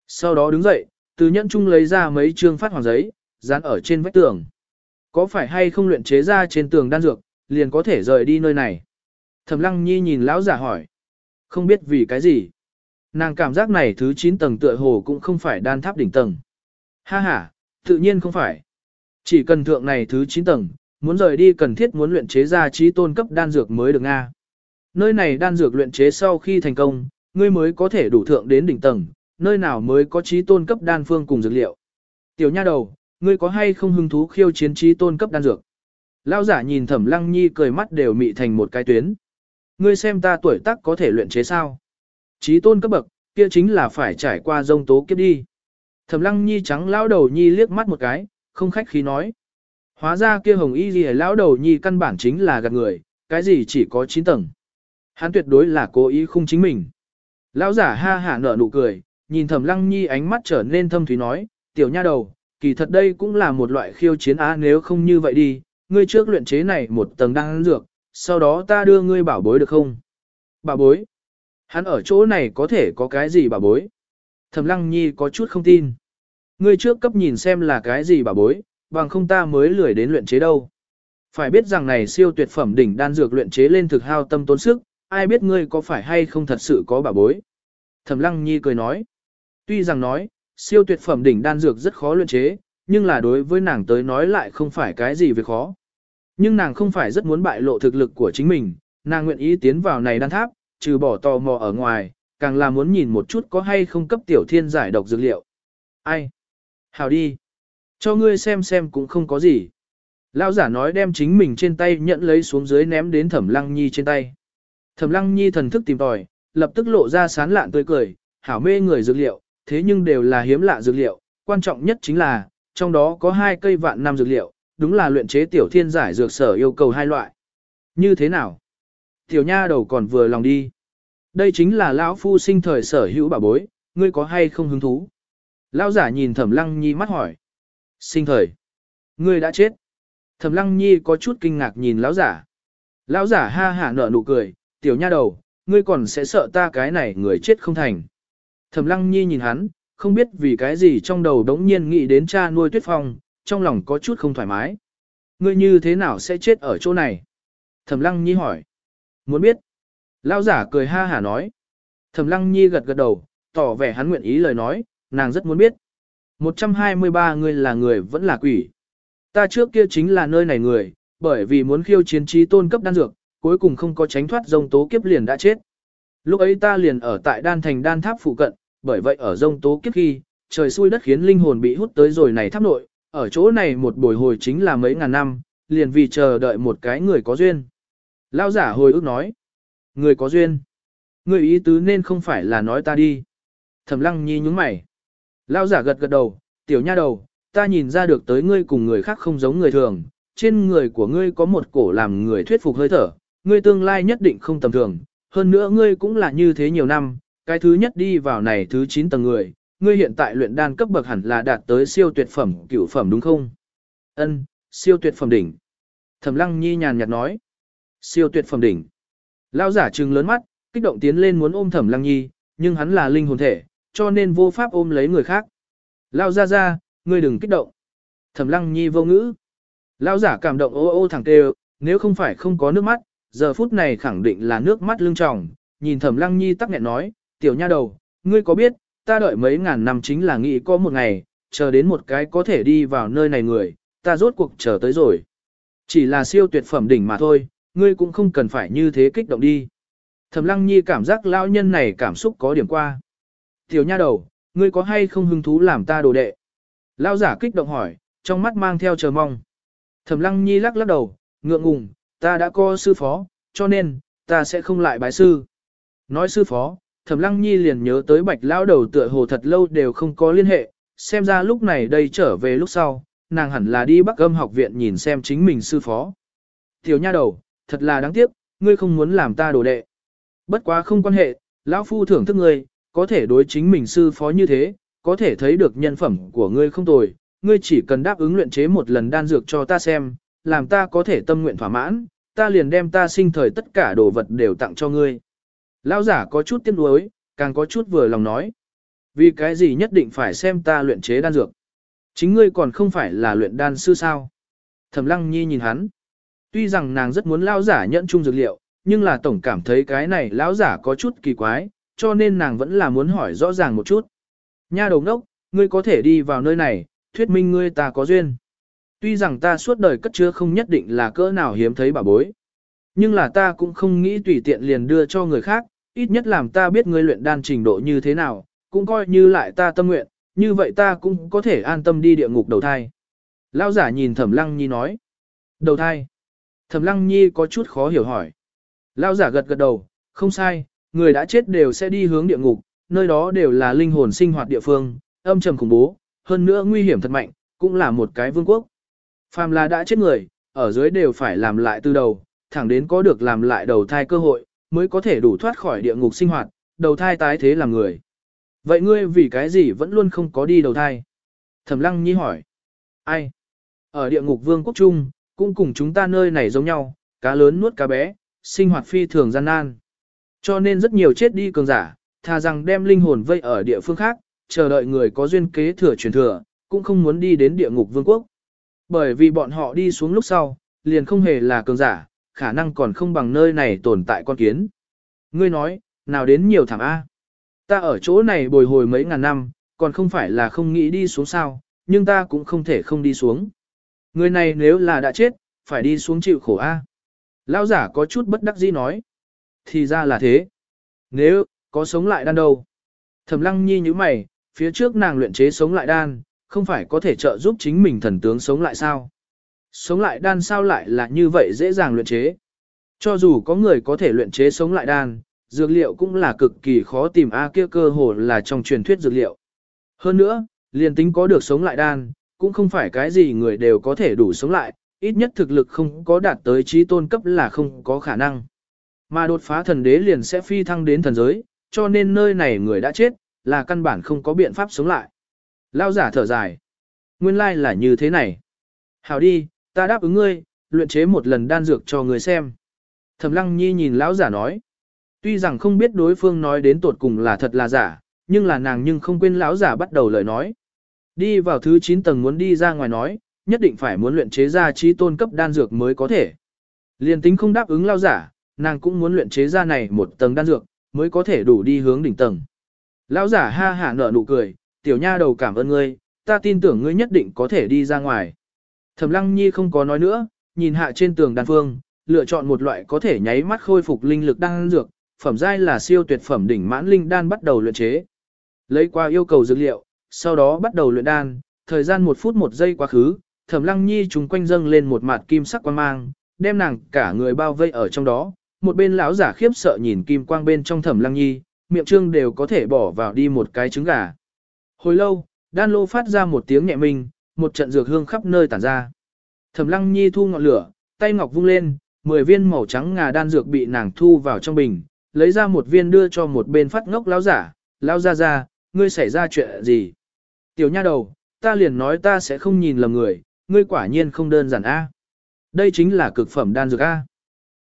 Sau đó đứng dậy, từ nhẫn chung lấy ra mấy trương phát hoàng giấy, dán ở trên vách tường. Có phải hay không luyện chế ra trên tường đan dược, liền có thể rời đi nơi này. Thẩm lăng nhi nhìn lão giả hỏi. Không biết vì cái gì. Nàng cảm giác này thứ 9 tầng tựa hồ cũng không phải đan tháp đỉnh tầng. Ha ha, tự nhiên không phải. Chỉ cần thượng này thứ 9 tầng, muốn rời đi cần thiết muốn luyện chế ra trí tôn cấp đan dược mới được Nga. Nơi này đan dược luyện chế sau khi thành công, ngươi mới có thể đủ thượng đến đỉnh tầng, nơi nào mới có trí tôn cấp đan phương cùng dược liệu. Tiểu nha đầu, ngươi có hay không hứng thú khiêu chiến trí tôn cấp đan dược? Lão giả nhìn thẩm lăng nhi cười mắt đều mị thành một cái tuyến. Ngươi xem ta tuổi tác có thể luyện chế sao? Trí tôn cấp bậc, kia chính là phải trải qua dông tố kiếp đi. Thẩm lăng nhi trắng lão đầu nhi liếc mắt một cái, không khách khí nói. Hóa ra kia hồng y gì lão đầu nhi căn bản chính là gạt người, cái gì chỉ có 9 tầng. Hắn tuyệt đối là cố ý khung chính mình. Lão giả ha hả nở nụ cười, nhìn thẩm lăng nhi ánh mắt trở nên thâm thúy nói, tiểu nha đầu, kỳ thật đây cũng là một loại khiêu chiến á nếu không như vậy đi, ngươi trước luyện chế này một tầng đan dược, sau đó ta đưa ngươi bảo bối được không? Bảo bối? Hắn ở chỗ này có thể có cái gì bảo bối? Thẩm lăng nhi có chút không tin. Ngươi trước cấp nhìn xem là cái gì bảo bối, bằng không ta mới lười đến luyện chế đâu. Phải biết rằng này siêu tuyệt phẩm đỉnh đan dược luyện chế lên thực hao tâm tốn sức, ai biết ngươi có phải hay không thật sự có bảo bối. Thẩm lăng nhi cười nói. Tuy rằng nói, siêu tuyệt phẩm đỉnh đan dược rất khó luyện chế, nhưng là đối với nàng tới nói lại không phải cái gì việc khó. Nhưng nàng không phải rất muốn bại lộ thực lực của chính mình, nàng nguyện ý tiến vào này đan tháp, trừ bỏ tò mò ở ngoài, càng là muốn nhìn một chút có hay không cấp tiểu thiên giải độc dược liệu. Ai? Hào đi. Cho ngươi xem xem cũng không có gì. Lão giả nói đem chính mình trên tay nhận lấy xuống dưới ném đến thẩm lăng nhi trên tay. Thẩm lăng nhi thần thức tìm tòi, lập tức lộ ra sán lạn tươi cười, hảo mê người dược liệu, thế nhưng đều là hiếm lạ dược liệu, quan trọng nhất chính là, trong đó có hai cây vạn năm dược liệu, đúng là luyện chế tiểu thiên giải dược sở yêu cầu hai loại. Như thế nào? Tiểu nha đầu còn vừa lòng đi. Đây chính là lão phu sinh thời sở hữu bảo bối, ngươi có hay không hứng thú? Lão giả nhìn Thẩm Lăng Nhi mắt hỏi. Sinh thời. Ngươi đã chết. Thẩm Lăng Nhi có chút kinh ngạc nhìn lão giả. Lão giả ha hả nở nụ cười, tiểu nha đầu, ngươi còn sẽ sợ ta cái này người chết không thành. Thẩm Lăng Nhi nhìn hắn, không biết vì cái gì trong đầu đống nhiên nghĩ đến cha nuôi Tuyết Phong, trong lòng có chút không thoải mái. Ngươi như thế nào sẽ chết ở chỗ này? Thẩm Lăng Nhi hỏi. Muốn biết? Lão giả cười ha hả nói. Thẩm Lăng Nhi gật gật đầu, tỏ vẻ hắn nguyện ý lời nói, nàng rất muốn biết. 123 người là người vẫn là quỷ. Ta trước kia chính là nơi này người, bởi vì muốn khiêu chiến trí tôn cấp đan dược, cuối cùng không có tránh thoát rông tố kiếp liền đã chết. Lúc ấy ta liền ở tại đan thành đan tháp phụ cận, bởi vậy ở rông tố kiếp khi, trời xui đất khiến linh hồn bị hút tới rồi này tháp nội, ở chỗ này một bồi hồi chính là mấy ngàn năm, liền vì chờ đợi một cái người có duyên. Lao giả hồi ức nói, người có duyên. Người ý tứ nên không phải là nói ta đi. Thẩm lăng nhi nhúng mày. Lao giả gật gật đầu, tiểu nha đầu, ta nhìn ra được tới ngươi cùng người khác không giống người thường, trên người của ngươi có một cổ làm người thuyết phục hơi thở, ngươi tương lai nhất định không tầm thường, hơn nữa ngươi cũng là như thế nhiều năm, cái thứ nhất đi vào này thứ 9 tầng người, ngươi hiện tại luyện đan cấp bậc hẳn là đạt tới siêu tuyệt phẩm cửu phẩm đúng không? Ân, siêu tuyệt phẩm đỉnh. Thẩm Lăng Nhi nhàn nhạt nói, siêu tuyệt phẩm đỉnh. Lão giả trừng lớn mắt, kích động tiến lên muốn ôm Thẩm Lăng Nhi, nhưng hắn là linh hồn thể, cho nên vô pháp ôm lấy người khác. Lão gia gia, ngươi đừng kích động. Thẩm Lăng Nhi vô ngữ. Lão giả cảm động ô ô thẳng tê, nếu không phải không có nước mắt, giờ phút này khẳng định là nước mắt lưng tròng, nhìn Thẩm Lăng Nhi tắc nghẹn nói, tiểu nha đầu, ngươi có biết, ta đợi mấy ngàn năm chính là nghĩ có một ngày, chờ đến một cái có thể đi vào nơi này người, ta rốt cuộc chờ tới rồi. Chỉ là siêu tuyệt phẩm đỉnh mà thôi, ngươi cũng không cần phải như thế kích động đi. Thẩm Lăng Nhi cảm giác lão nhân này cảm xúc có điểm qua. Tiểu nha đầu, ngươi có hay không hứng thú làm ta đồ đệ? Lão giả kích động hỏi, trong mắt mang theo chờ mong. Thẩm Lăng Nhi lắc lắc đầu, ngượng ngùng, ta đã có sư phó, cho nên, ta sẽ không lại bái sư. Nói sư phó, Thẩm Lăng Nhi liền nhớ tới bạch lão đầu tựa hồ thật lâu đều không có liên hệ, xem ra lúc này đây trở về lúc sau, nàng hẳn là đi Bắc Âm học viện nhìn xem chính mình sư phó. Tiểu nha đầu, thật là đáng tiếc, ngươi không muốn làm ta đồ đệ. Bất quá không quan hệ, lão phu thưởng thức ngươi, có thể đối chính mình sư phó như thế, có thể thấy được nhân phẩm của ngươi không tồi, ngươi chỉ cần đáp ứng luyện chế một lần đan dược cho ta xem, làm ta có thể tâm nguyện thỏa mãn, ta liền đem ta sinh thời tất cả đồ vật đều tặng cho ngươi. Lão giả có chút tiếc nuối, càng có chút vừa lòng nói. Vì cái gì nhất định phải xem ta luyện chế đan dược? Chính ngươi còn không phải là luyện đan sư sao? Thẩm Lăng Nhi nhìn hắn. Tuy rằng nàng rất muốn lão giả nhận chung dược liệu, nhưng là tổng cảm thấy cái này lão giả có chút kỳ quái, cho nên nàng vẫn là muốn hỏi rõ ràng một chút. Nha đầu ngốc, ngươi có thể đi vào nơi này, thuyết minh ngươi ta có duyên. Tuy rằng ta suốt đời cất chứa không nhất định là cỡ nào hiếm thấy bà bối. Nhưng là ta cũng không nghĩ tùy tiện liền đưa cho người khác, ít nhất làm ta biết ngươi luyện đan trình độ như thế nào, cũng coi như lại ta tâm nguyện, như vậy ta cũng có thể an tâm đi địa ngục đầu thai. Lão giả nhìn Thẩm Lăng Nhi nói. Đầu thai. Thẩm Lăng Nhi có chút khó hiểu hỏi. Lão giả gật gật đầu, không sai, người đã chết đều sẽ đi hướng địa ngục, nơi đó đều là linh hồn sinh hoạt địa phương, âm trầm khủng bố, hơn nữa nguy hiểm thật mạnh, cũng là một cái vương quốc. Phàm là đã chết người, ở dưới đều phải làm lại từ đầu, thẳng đến có được làm lại đầu thai cơ hội, mới có thể đủ thoát khỏi địa ngục sinh hoạt, đầu thai tái thế làm người. Vậy ngươi vì cái gì vẫn luôn không có đi đầu thai? Thẩm Lăng Nhi hỏi. Ai? Ở địa ngục vương quốc trung, cũng cùng chúng ta nơi này giống nhau, cá lớn nuốt cá bé, sinh hoạt phi thường gian nan. Cho nên rất nhiều chết đi cường giả, thà rằng đem linh hồn vây ở địa phương khác, chờ đợi người có duyên kế thừa truyền thừa, cũng không muốn đi đến địa ngục vương quốc. Bởi vì bọn họ đi xuống lúc sau, liền không hề là cường giả, khả năng còn không bằng nơi này tồn tại con kiến. Ngươi nói, nào đến nhiều thảm A. Ta ở chỗ này bồi hồi mấy ngàn năm, còn không phải là không nghĩ đi xuống sao, nhưng ta cũng không thể không đi xuống. Người này nếu là đã chết, phải đi xuống chịu khổ A. Lão giả có chút bất đắc dĩ nói. Thì ra là thế. Nếu, có sống lại đan đâu? Thẩm lăng nhi như mày, phía trước nàng luyện chế sống lại đan, không phải có thể trợ giúp chính mình thần tướng sống lại sao? Sống lại đan sao lại là như vậy dễ dàng luyện chế? Cho dù có người có thể luyện chế sống lại đan, dược liệu cũng là cực kỳ khó tìm A kia cơ hồ là trong truyền thuyết dược liệu. Hơn nữa, liền tính có được sống lại đan, cũng không phải cái gì người đều có thể đủ sống lại, ít nhất thực lực không có đạt tới trí tôn cấp là không có khả năng. Mà đột phá thần đế liền sẽ phi thăng đến thần giới, cho nên nơi này người đã chết, là căn bản không có biện pháp sống lại. Lao giả thở dài. Nguyên lai là như thế này. Hảo đi, ta đáp ứng ngươi, luyện chế một lần đan dược cho ngươi xem. Thẩm lăng nhi nhìn lão giả nói. Tuy rằng không biết đối phương nói đến tột cùng là thật là giả, nhưng là nàng nhưng không quên lão giả bắt đầu lời nói. Đi vào thứ 9 tầng muốn đi ra ngoài nói, nhất định phải muốn luyện chế ra trí tôn cấp đan dược mới có thể. Liên tính không đáp ứng lão giả, nàng cũng muốn luyện chế ra này một tầng đan dược, mới có thể đủ đi hướng đỉnh tầng. Lão giả ha hả nở nụ cười, tiểu nha đầu cảm ơn ngươi, ta tin tưởng ngươi nhất định có thể đi ra ngoài. Thẩm lăng nhi không có nói nữa, nhìn hạ trên tường đan phương, lựa chọn một loại có thể nháy mắt khôi phục linh lực đan dược, phẩm giai là siêu tuyệt phẩm đỉnh mãn linh đan bắt đầu luyện chế. Lấy qua yêu cầu dược liệu, sau đó bắt đầu luyện đan, thời gian một phút một giây quá khứ, Thẩm Lăng Nhi chúng quanh dâng lên một mặt kim sắc quang mang, đem nàng cả người bao vây ở trong đó. Một bên lão giả khiếp sợ nhìn kim quang bên trong Thẩm Lăng Nhi, miệng trương đều có thể bỏ vào đi một cái trứng gà. Hồi lâu, đan lô phát ra một tiếng nhẹ mình, một trận dược hương khắp nơi tản ra. Thẩm Lăng Nhi thu ngọn lửa, tay ngọc vung lên, 10 viên màu trắng ngà đan dược bị nàng thu vào trong bình, lấy ra một viên đưa cho một bên phát ngốc lão giả, lão ra ra, ngươi xảy ra chuyện gì? Tiểu nha đầu, ta liền nói ta sẽ không nhìn lầm người, ngươi quả nhiên không đơn giản a. Đây chính là cực phẩm đan dược a.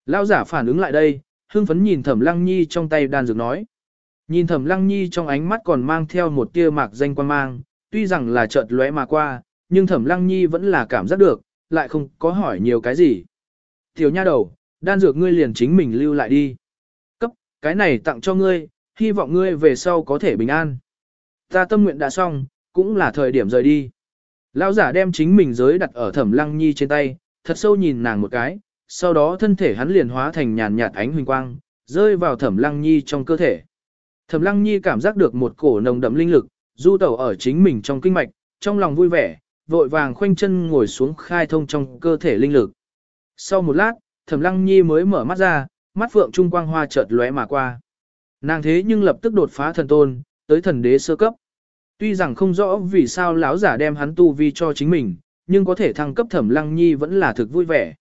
Lão giả phản ứng lại đây, hưng phấn nhìn Thẩm Lăng Nhi trong tay đan dược nói. Nhìn Thẩm Lăng Nhi trong ánh mắt còn mang theo một tia mạc danh quan mang, tuy rằng là chợt lóe mà qua, nhưng Thẩm Lăng Nhi vẫn là cảm giác được, lại không có hỏi nhiều cái gì. Tiểu nha đầu, đan dược ngươi liền chính mình lưu lại đi. Cấp, cái này tặng cho ngươi, hy vọng ngươi về sau có thể bình an. Ta tâm nguyện đã xong, cũng là thời điểm rời đi. Lão giả đem chính mình giới đặt ở thẩm lăng nhi trên tay, thật sâu nhìn nàng một cái, sau đó thân thể hắn liền hóa thành nhàn nhạt ánh huỳnh quang, rơi vào thẩm lăng nhi trong cơ thể. Thẩm lăng nhi cảm giác được một cổ nồng đậm linh lực, du tẩu ở chính mình trong kinh mạch, trong lòng vui vẻ, vội vàng khoanh chân ngồi xuống khai thông trong cơ thể linh lực. Sau một lát, thẩm lăng nhi mới mở mắt ra, mắt phượng trung quang hoa chợt lóe mà qua. Nàng thế nhưng lập tức đột phá thần tôn, tới thần đế sơ cấp. Tuy rằng không rõ vì sao lão giả đem hắn tu vi cho chính mình, nhưng có thể thăng cấp thẩm lăng nhi vẫn là thực vui vẻ.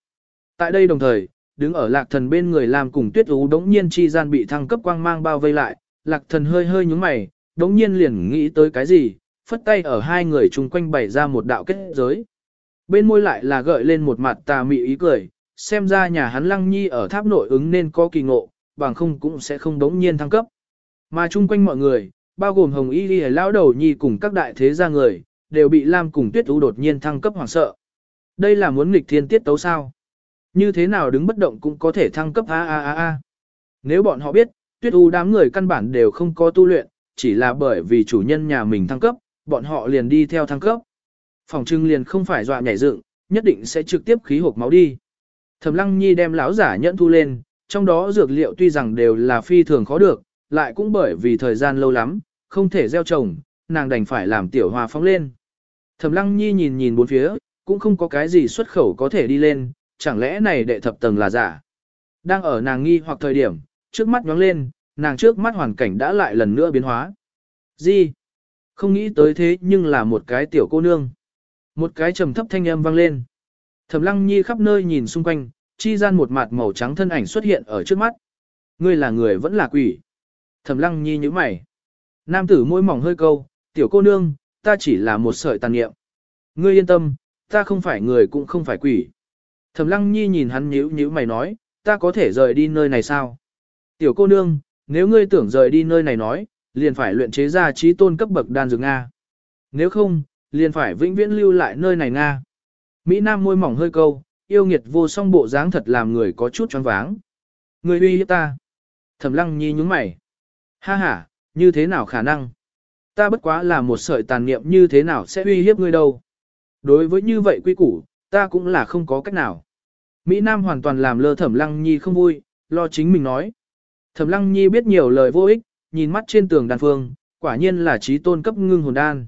Tại đây đồng thời, đứng ở lạc thần bên người làm cùng tuyết ú đống nhiên chi gian bị thăng cấp quang mang bao vây lại, lạc thần hơi hơi nhúng mày, đống nhiên liền nghĩ tới cái gì, phất tay ở hai người chung quanh bày ra một đạo kết giới. Bên môi lại là gợi lên một mặt tà mị ý cười, xem ra nhà hắn lăng nhi ở tháp nội ứng nên có kỳ ngộ, bằng không cũng sẽ không đống nhiên thăng cấp. Mà chung quanh mọi người, bao gồm Hồng Y Ghi lão đầu nhi cùng các đại thế gia người, đều bị Lam cùng Tuyết Ú đột nhiên thăng cấp hoảng sợ. Đây là muốn nghịch thiên tiết tấu sao? Như thế nào đứng bất động cũng có thể thăng cấp a a a a. Nếu bọn họ biết, Tuyết U đám người căn bản đều không có tu luyện, chỉ là bởi vì chủ nhân nhà mình thăng cấp, bọn họ liền đi theo thăng cấp. Phòng trưng liền không phải dọa nhảy dựng, nhất định sẽ trực tiếp khí hộp máu đi. Thẩm Lăng Nhi đem lão giả nhẫn thu lên, trong đó dược liệu tuy rằng đều là phi thường khó được, lại cũng bởi vì thời gian lâu lắm, không thể gieo trồng, nàng đành phải làm tiểu hoa phóng lên. Thẩm lăng nhi nhìn nhìn bốn phía, cũng không có cái gì xuất khẩu có thể đi lên, chẳng lẽ này đệ thập tầng là giả. Đang ở nàng nghi hoặc thời điểm, trước mắt nhóng lên, nàng trước mắt hoàn cảnh đã lại lần nữa biến hóa. Gì? Không nghĩ tới thế nhưng là một cái tiểu cô nương. Một cái trầm thấp thanh âm vang lên. Thẩm lăng nhi khắp nơi nhìn xung quanh, chi gian một mặt màu trắng thân ảnh xuất hiện ở trước mắt. Ngươi là người vẫn là quỷ. Thẩm lăng nhi như mày. Nam tử môi mỏng hơi câu, tiểu cô nương, ta chỉ là một sợi tàn niệm. Ngươi yên tâm, ta không phải người cũng không phải quỷ. Thẩm lăng nhi nhìn hắn nhíu nhíu mày nói, ta có thể rời đi nơi này sao? Tiểu cô nương, nếu ngươi tưởng rời đi nơi này nói, liền phải luyện chế ra trí tôn cấp bậc đan dược Nga. Nếu không, liền phải vĩnh viễn lưu lại nơi này Nga. Mỹ Nam môi mỏng hơi câu, yêu nghiệt vô song bộ dáng thật làm người có chút choáng váng. Người uy hiếp ta. Thẩm lăng nhi nhúng mày. Ha ha, như thế nào khả năng? Ta bất quá là một sợi tàn niệm như thế nào sẽ uy hiếp ngươi đâu. Đối với như vậy quy củ, ta cũng là không có cách nào. Mỹ Nam hoàn toàn làm lơ thẩm lăng nhi không vui, lo chính mình nói. Thẩm lăng nhi biết nhiều lời vô ích, nhìn mắt trên tường đàn phương, quả nhiên là trí tôn cấp ngưng hồn đan.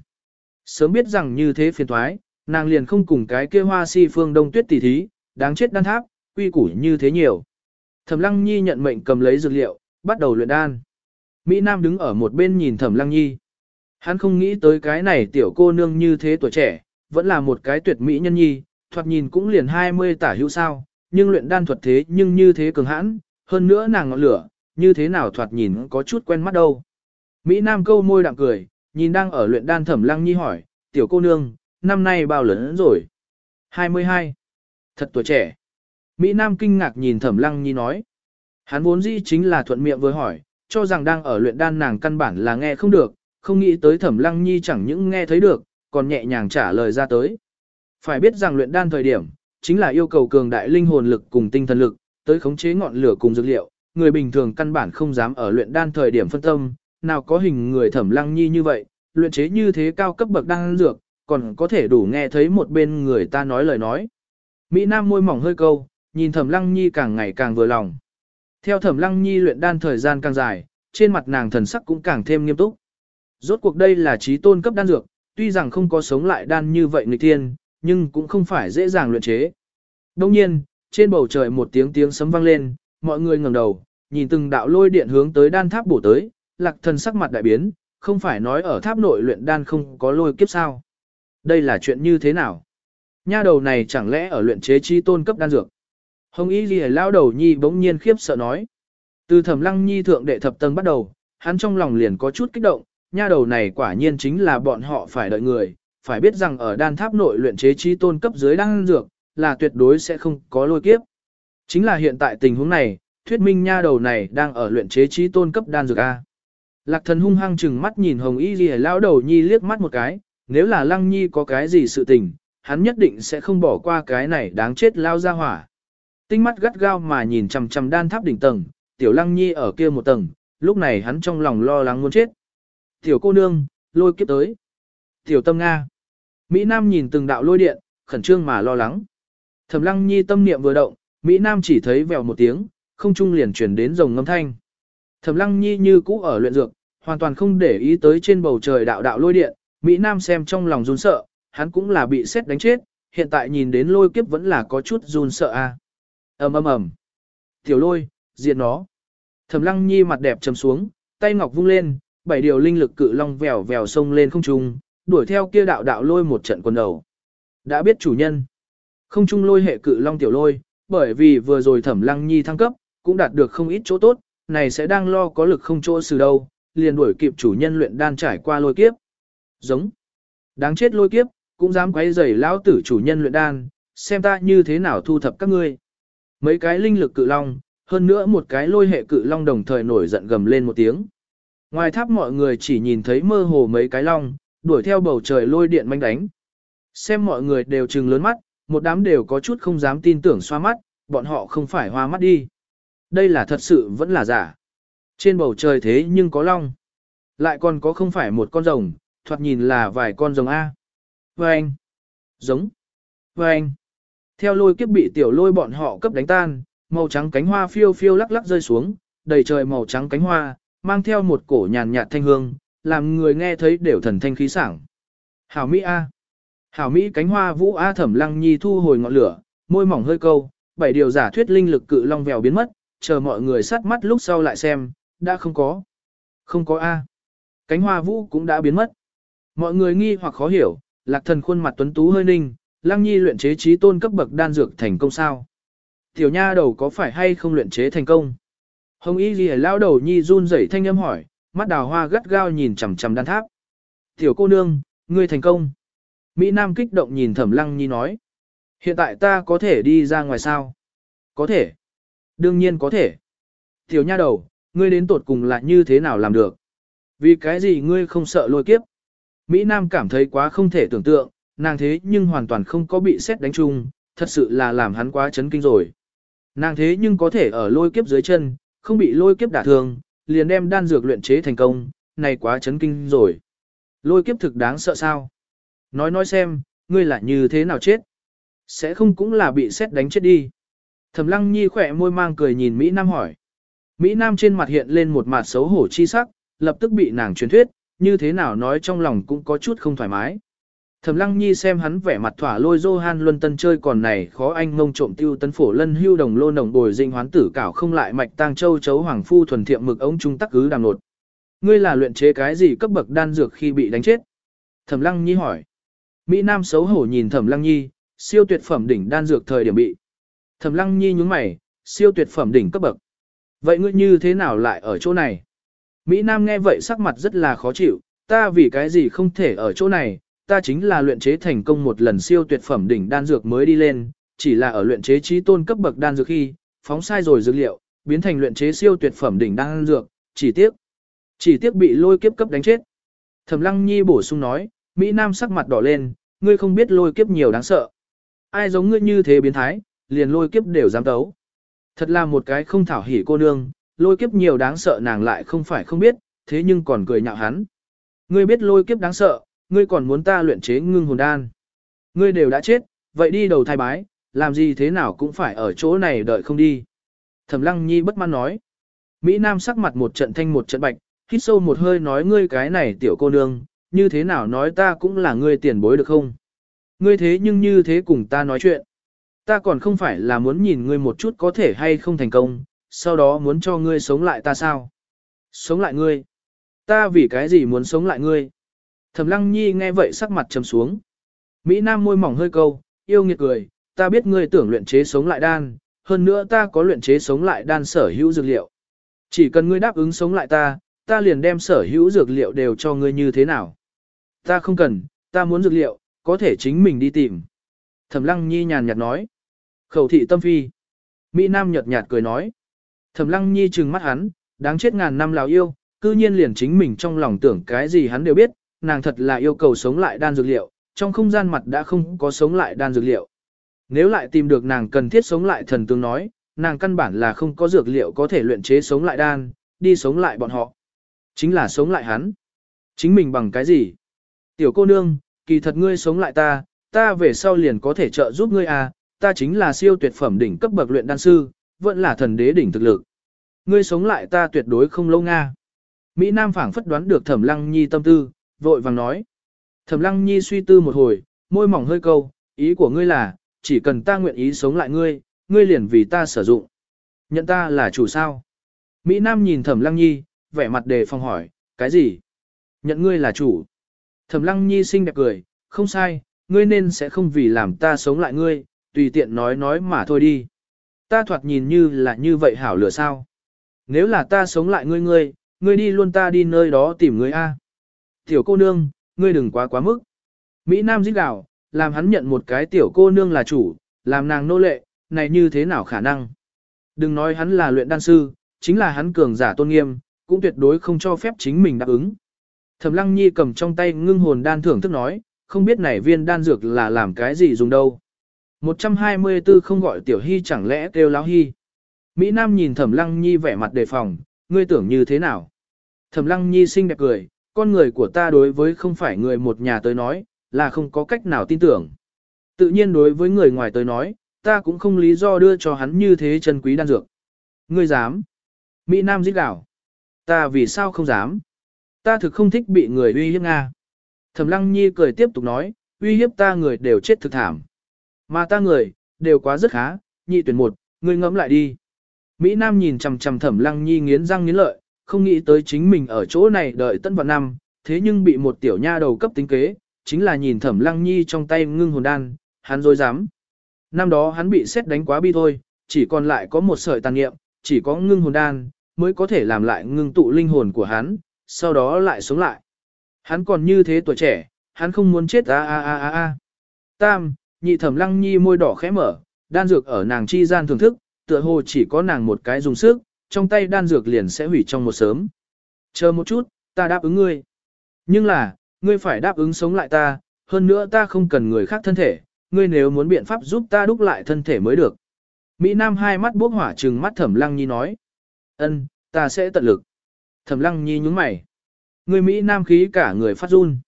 Sớm biết rằng như thế phiền toái, nàng liền không cùng cái kia hoa si phương đông tuyết tỷ thí, đáng chết đan tháp, quy củ như thế nhiều. Thẩm lăng nhi nhận mệnh cầm lấy dược liệu, bắt đầu luyện đan. Mỹ Nam đứng ở một bên nhìn Thẩm Lăng Nhi. Hắn không nghĩ tới cái này tiểu cô nương như thế tuổi trẻ, vẫn là một cái tuyệt mỹ nhân nhi, thoạt nhìn cũng liền 20 tả hữu sao, nhưng luyện đan thuật thế nhưng như thế cường hãn, hơn nữa nàng ngọn lửa, như thế nào thoạt nhìn có chút quen mắt đâu. Mỹ Nam câu môi đặng cười, nhìn đang ở luyện đan thẩm lăng nhi hỏi, tiểu cô nương, năm nay bao lớn rồi? 22. Thật tuổi trẻ. Mỹ Nam kinh ngạc nhìn thẩm lăng nhi nói. Hắn vốn dĩ chính là thuận miệng với hỏi, cho rằng đang ở luyện đan nàng căn bản là nghe không được, không nghĩ tới thẩm lăng nhi chẳng những nghe thấy được, còn nhẹ nhàng trả lời ra tới. Phải biết rằng luyện đan thời điểm, chính là yêu cầu cường đại linh hồn lực cùng tinh thần lực, tới khống chế ngọn lửa cùng dược liệu, người bình thường căn bản không dám ở luyện đan thời điểm phân tâm, nào có hình người thẩm lăng nhi như vậy, luyện chế như thế cao cấp bậc đan dược, còn có thể đủ nghe thấy một bên người ta nói lời nói. Mỹ Nam môi mỏng hơi câu, nhìn thẩm lăng nhi càng ngày càng vừa lòng. Theo thẩm lăng nhi luyện đan thời gian càng dài, trên mặt nàng thần sắc cũng càng thêm nghiêm túc. Rốt cuộc đây là trí tôn cấp đan dược, tuy rằng không có sống lại đan như vậy người thiên, nhưng cũng không phải dễ dàng luyện chế. Đồng nhiên, trên bầu trời một tiếng tiếng sấm vang lên, mọi người ngẩng đầu, nhìn từng đạo lôi điện hướng tới đan tháp bổ tới, lạc thần sắc mặt đại biến, không phải nói ở tháp nội luyện đan không có lôi kiếp sao. Đây là chuyện như thế nào? Nha đầu này chẳng lẽ ở luyện chế chi tôn cấp đan dược? Hồng Y Ghi lao đầu nhi bỗng nhiên khiếp sợ nói. Từ thẩm lăng nhi thượng đệ thập tầng bắt đầu, hắn trong lòng liền có chút kích động, nha đầu này quả nhiên chính là bọn họ phải đợi người, phải biết rằng ở đan tháp nội luyện chế chi tôn cấp dưới đan dược, là tuyệt đối sẽ không có lôi kiếp. Chính là hiện tại tình huống này, thuyết minh nha đầu này đang ở luyện chế trí tôn cấp đan dược A. Lạc thần hung hăng chừng mắt nhìn hồng y ghi lao đầu nhi liếc mắt một cái, nếu là lăng nhi có cái gì sự tình, hắn nhất định sẽ không bỏ qua cái này đáng chết lao ra hỏa. Tinh mắt gắt gao mà nhìn chằm chằm đan tháp đỉnh tầng, tiểu lăng nhi ở kia một tầng, lúc này hắn trong lòng lo lắng muốn chết. Tiểu cô nương, lôi kiếp tới. Tiểu tâm Nga. Mỹ Nam nhìn từng đạo lôi điện, khẩn trương mà lo lắng. Thẩm lăng nhi tâm niệm vừa động, Mỹ Nam chỉ thấy vèo một tiếng, không trung liền chuyển đến rồng ngâm thanh. Thẩm lăng nhi như cũ ở luyện dược, hoàn toàn không để ý tới trên bầu trời đạo đạo lôi điện, Mỹ Nam xem trong lòng run sợ, hắn cũng là bị xét đánh chết, hiện tại nhìn đến lôi kiếp vẫn là có chút run sợ a. ầm ầm ầm. Tiểu lôi, diệt nó. Thẩm Lăng Nhi mặt đẹp trầm xuống, tay ngọc vung lên, bảy điều linh lực cự long vèo vèo sông lên không trung, đuổi theo kia đạo đạo lôi một trận quần đầu. Đã biết chủ nhân. Không trung lôi hệ cự long tiểu lôi, bởi vì vừa rồi Thẩm Lăng Nhi thăng cấp, cũng đạt được không ít chỗ tốt, này sẽ đang lo có lực không chỗ xử đâu, liền đuổi kịp chủ nhân luyện đan trải qua lôi kiếp. Giống. Đáng chết lôi kiếp, cũng dám quấy rầy lão tử chủ nhân luyện đan, xem ta như thế nào thu thập các ngươi. Mấy cái linh lực cự long, hơn nữa một cái lôi hệ cự long đồng thời nổi giận gầm lên một tiếng. Ngoài tháp mọi người chỉ nhìn thấy mơ hồ mấy cái long, đuổi theo bầu trời lôi điện manh đánh. Xem mọi người đều trừng lớn mắt, một đám đều có chút không dám tin tưởng xoa mắt, bọn họ không phải hoa mắt đi. Đây là thật sự vẫn là giả. Trên bầu trời thế nhưng có long. Lại còn có không phải một con rồng, thoạt nhìn là vài con rồng A. Vâng! Giống! Vâng! Theo lôi kiếp bị tiểu lôi bọn họ cấp đánh tan, màu trắng cánh hoa phiêu phiêu lắc lắc rơi xuống, đầy trời màu trắng cánh hoa, mang theo một cổ nhàn nhạt thanh hương, làm người nghe thấy đều thần thanh khí sảng. Hảo Mỹ A. Hảo Mỹ cánh hoa vũ A thẩm lăng nhi thu hồi ngọn lửa, môi mỏng hơi câu, bảy điều giả thuyết linh lực cự long vèo biến mất, chờ mọi người sát mắt lúc sau lại xem, đã không có. Không có A. Cánh hoa vũ cũng đã biến mất. Mọi người nghi hoặc khó hiểu, lạc thần khuôn mặt tuấn tú hơi ninh, lăng nhi luyện chế trí tôn cấp bậc đan dược thành công sao. Tiểu nha đầu có phải hay không luyện chế thành công? Hồng y ghi lao đầu nhi run rẩy thanh âm hỏi, mắt đào hoa gắt gao nhìn chằm chằm đan tháp. Tiểu cô nương, ngươi thành công. Mỹ Nam kích động nhìn thẩm lăng nhi nói. Hiện tại ta có thể đi ra ngoài sao? Có thể. Đương nhiên có thể. Tiểu nha đầu, ngươi đến tột cùng là như thế nào làm được? Vì cái gì ngươi không sợ lôi kiếp? Mỹ Nam cảm thấy quá không thể tưởng tượng, nàng thế nhưng hoàn toàn không có bị xét đánh chung, thật sự là làm hắn quá chấn kinh rồi. Nàng thế nhưng có thể ở lôi kiếp dưới chân, không bị lôi kiếp đả thương, liền đem đan dược luyện chế thành công, này quá chấn kinh rồi. Lôi kiếp thực đáng sợ sao? Nói nói xem, ngươi là như thế nào chết? Sẽ không cũng là bị xét đánh chết đi. Thẩm lăng nhi khỏe môi mang cười nhìn Mỹ Nam hỏi. Mỹ Nam trên mặt hiện lên một mặt xấu hổ chi sắc, lập tức bị nàng truyền thuyết, như thế nào nói trong lòng cũng có chút không thoải mái. Thẩm Lăng Nhi xem hắn vẻ mặt thỏa lôi Johan Luân Tân chơi còn này khó anh ngông trộm tiêu tân phổ lân hưu đồng lô nồng bồi dinh hoán tử cảo không lại mạch tang châu chấu hoàng phu thuần thiệm mực ống trung tắc cứ đàm nột. Ngươi là luyện chế cái gì cấp bậc đan dược khi bị đánh chết? Thẩm Lăng Nhi hỏi. Mỹ Nam xấu hổ nhìn Thẩm Lăng Nhi, siêu tuyệt phẩm đỉnh đan dược thời điểm bị. Thẩm Lăng Nhi nhướng mày, siêu tuyệt phẩm đỉnh cấp bậc. Vậy ngươi như thế nào lại ở chỗ này? Mỹ Nam nghe vậy sắc mặt rất là khó chịu, ta vì cái gì không thể ở chỗ này, ta chính là luyện chế thành công một lần siêu tuyệt phẩm đỉnh đan dược mới đi lên, chỉ là ở luyện chế trí tôn cấp bậc đan dược khi, phóng sai rồi dược liệu, biến thành luyện chế siêu tuyệt phẩm đỉnh đan dược, chỉ tiếc. Chỉ tiếc bị lôi kiếp cấp đánh chết. Thẩm Lăng Nhi bổ sung nói, Mỹ Nam sắc mặt đỏ lên, ngươi không biết lôi kiếp nhiều đáng sợ. Ai giống ngươi như thế biến thái, liền lôi kiếp đều dám tấu. Thật là một cái không thảo hỉ cô nương, lôi kiếp nhiều đáng sợ nàng lại không phải không biết, thế nhưng còn cười nhạo hắn. Ngươi biết lôi kiếp đáng sợ, ngươi còn muốn ta luyện chế ngưng hồn đan. Ngươi đều đã chết, vậy đi đầu thai bái, làm gì thế nào cũng phải ở chỗ này đợi không đi. Thẩm Lăng Nhi bất mãn nói. Mỹ Nam sắc mặt một trận thanh một trận bạch, hít sâu một hơi nói ngươi cái này tiểu cô nương, như thế nào nói ta cũng là ngươi tiền bối được không? Ngươi thế nhưng như thế cùng ta nói chuyện. Ta còn không phải là muốn nhìn ngươi một chút có thể hay không thành công, sau đó muốn cho ngươi sống lại ta sao? Sống lại ngươi? Ta vì cái gì muốn sống lại ngươi? Thẩm Lăng Nhi nghe vậy sắc mặt trầm xuống. Mỹ Nam môi mỏng hơi câu, yêu nghiệt cười, ta biết ngươi tưởng luyện chế sống lại đan, hơn nữa ta có luyện chế sống lại đan sở hữu dược liệu. Chỉ cần ngươi đáp ứng sống lại ta, ta liền đem sở hữu dược liệu đều cho ngươi như thế nào. Ta không cần, ta muốn dược liệu, có thể chính mình đi tìm. Thẩm Lăng Nhi nhàn nhạt nói. Khẩu thị tâm phi. Mỹ Nam nhợt nhạt cười nói. Thẩm Lăng Nhi trừng mắt hắn, đáng chết ngàn năm lào yêu, cư nhiên liền chính mình trong lòng tưởng cái gì hắn đều biết, nàng thật là yêu cầu sống lại đan dược liệu, trong không gian mặt đã không có sống lại đan dược liệu. Nếu lại tìm được nàng cần thiết sống lại thần tướng nói, nàng căn bản là không có dược liệu có thể luyện chế sống lại đan, đi sống lại bọn họ. Chính là sống lại hắn. Chính mình bằng cái gì? Tiểu cô nương, kỳ thật ngươi sống lại ta, ta về sau liền có thể trợ giúp ngươi à, ta chính là siêu tuyệt phẩm đỉnh cấp bậc luyện đan sư, vẫn là thần đế đỉnh thực lực. Ngươi sống lại ta tuyệt đối không lâu nga. Mỹ Nam phảng phất đoán được Thẩm Lăng Nhi tâm tư, vội vàng nói. Thẩm Lăng Nhi suy tư một hồi, môi mỏng hơi câu, ý của ngươi là, chỉ cần ta nguyện ý sống lại ngươi, ngươi liền vì ta sử dụng. Nhận ta là chủ sao? Mỹ Nam nhìn Thẩm Lăng Nhi, vẻ mặt đề phòng hỏi, cái gì? Nhận ngươi là chủ. Thẩm Lăng Nhi xinh đẹp cười, không sai, ngươi nên sẽ không vì làm ta sống lại ngươi, tùy tiện nói nói mà thôi đi. Ta thoạt nhìn như là như vậy hảo lửa sao. Nếu là ta sống lại ngươi ngươi, ngươi đi luôn ta đi nơi đó tìm ngươi a. Tiểu cô nương, ngươi đừng quá quá mức. Mỹ Nam giết gào, làm hắn nhận một cái tiểu cô nương là chủ, làm nàng nô lệ, này như thế nào khả năng. Đừng nói hắn là luyện đan sư, chính là hắn cường giả tôn nghiêm, cũng tuyệt đối không cho phép chính mình đáp ứng. Thẩm Lăng Nhi cầm trong tay ngưng hồn đan thưởng thức nói, không biết này viên đan dược là làm cái gì dùng đâu. 124 không gọi Tiểu Hy chẳng lẽ kêu Lão Hy. Mỹ Nam nhìn Thẩm Lăng Nhi vẻ mặt đề phòng, ngươi tưởng như thế nào? Thẩm Lăng Nhi xinh đẹp cười, con người của ta đối với không phải người một nhà tới nói, là không có cách nào tin tưởng. Tự nhiên đối với người ngoài tới nói, ta cũng không lý do đưa cho hắn như thế chân quý đan dược. Ngươi dám? Mỹ Nam giết đảo. Ta vì sao không dám? Ta thực không thích bị người uy hiếp Nga. Thẩm Lăng Nhi cười tiếp tục nói, uy hiếp ta người đều chết thực thảm. Mà ta người, đều quá rất khá, nhị tuyển một, ngươi ngẫm lại đi. Mỹ Nam nhìn chằm chằm Thẩm Lăng Nhi nghiến răng nghiến lợi, không nghĩ tới chính mình ở chỗ này đợi tân vào năm, thế nhưng bị một tiểu nha đầu cấp tính kế, chính là nhìn Thẩm Lăng Nhi trong tay ngưng hồn đan, hắn dối dám. Năm đó hắn bị xét đánh quá bi thôi, chỉ còn lại có một sợi tàn niệm, chỉ có ngưng hồn đan, mới có thể làm lại ngưng tụ linh hồn của hắn, sau đó lại sống lại. Hắn còn như thế tuổi trẻ, hắn không muốn chết a a a a a. Tam, nhị thẩm lăng nhi môi đỏ khẽ mở, đan dược ở nàng chi gian thưởng thức, tựa hồ chỉ có nàng một cái dùng sức, trong tay đan dược liền sẽ hủy trong một sớm. Chờ một chút, ta đáp ứng ngươi. Nhưng là, ngươi phải đáp ứng sống lại ta, hơn nữa ta không cần người khác thân thể, ngươi nếu muốn biện pháp giúp ta đúc lại thân thể mới được. Mỹ Nam hai mắt bốc hỏa trừng mắt Thẩm Lăng Nhi nói ân, ta sẽ tận lực. Thẩm Lăng Nhi nhúng mày. Người Mỹ Nam khí cả người phát run.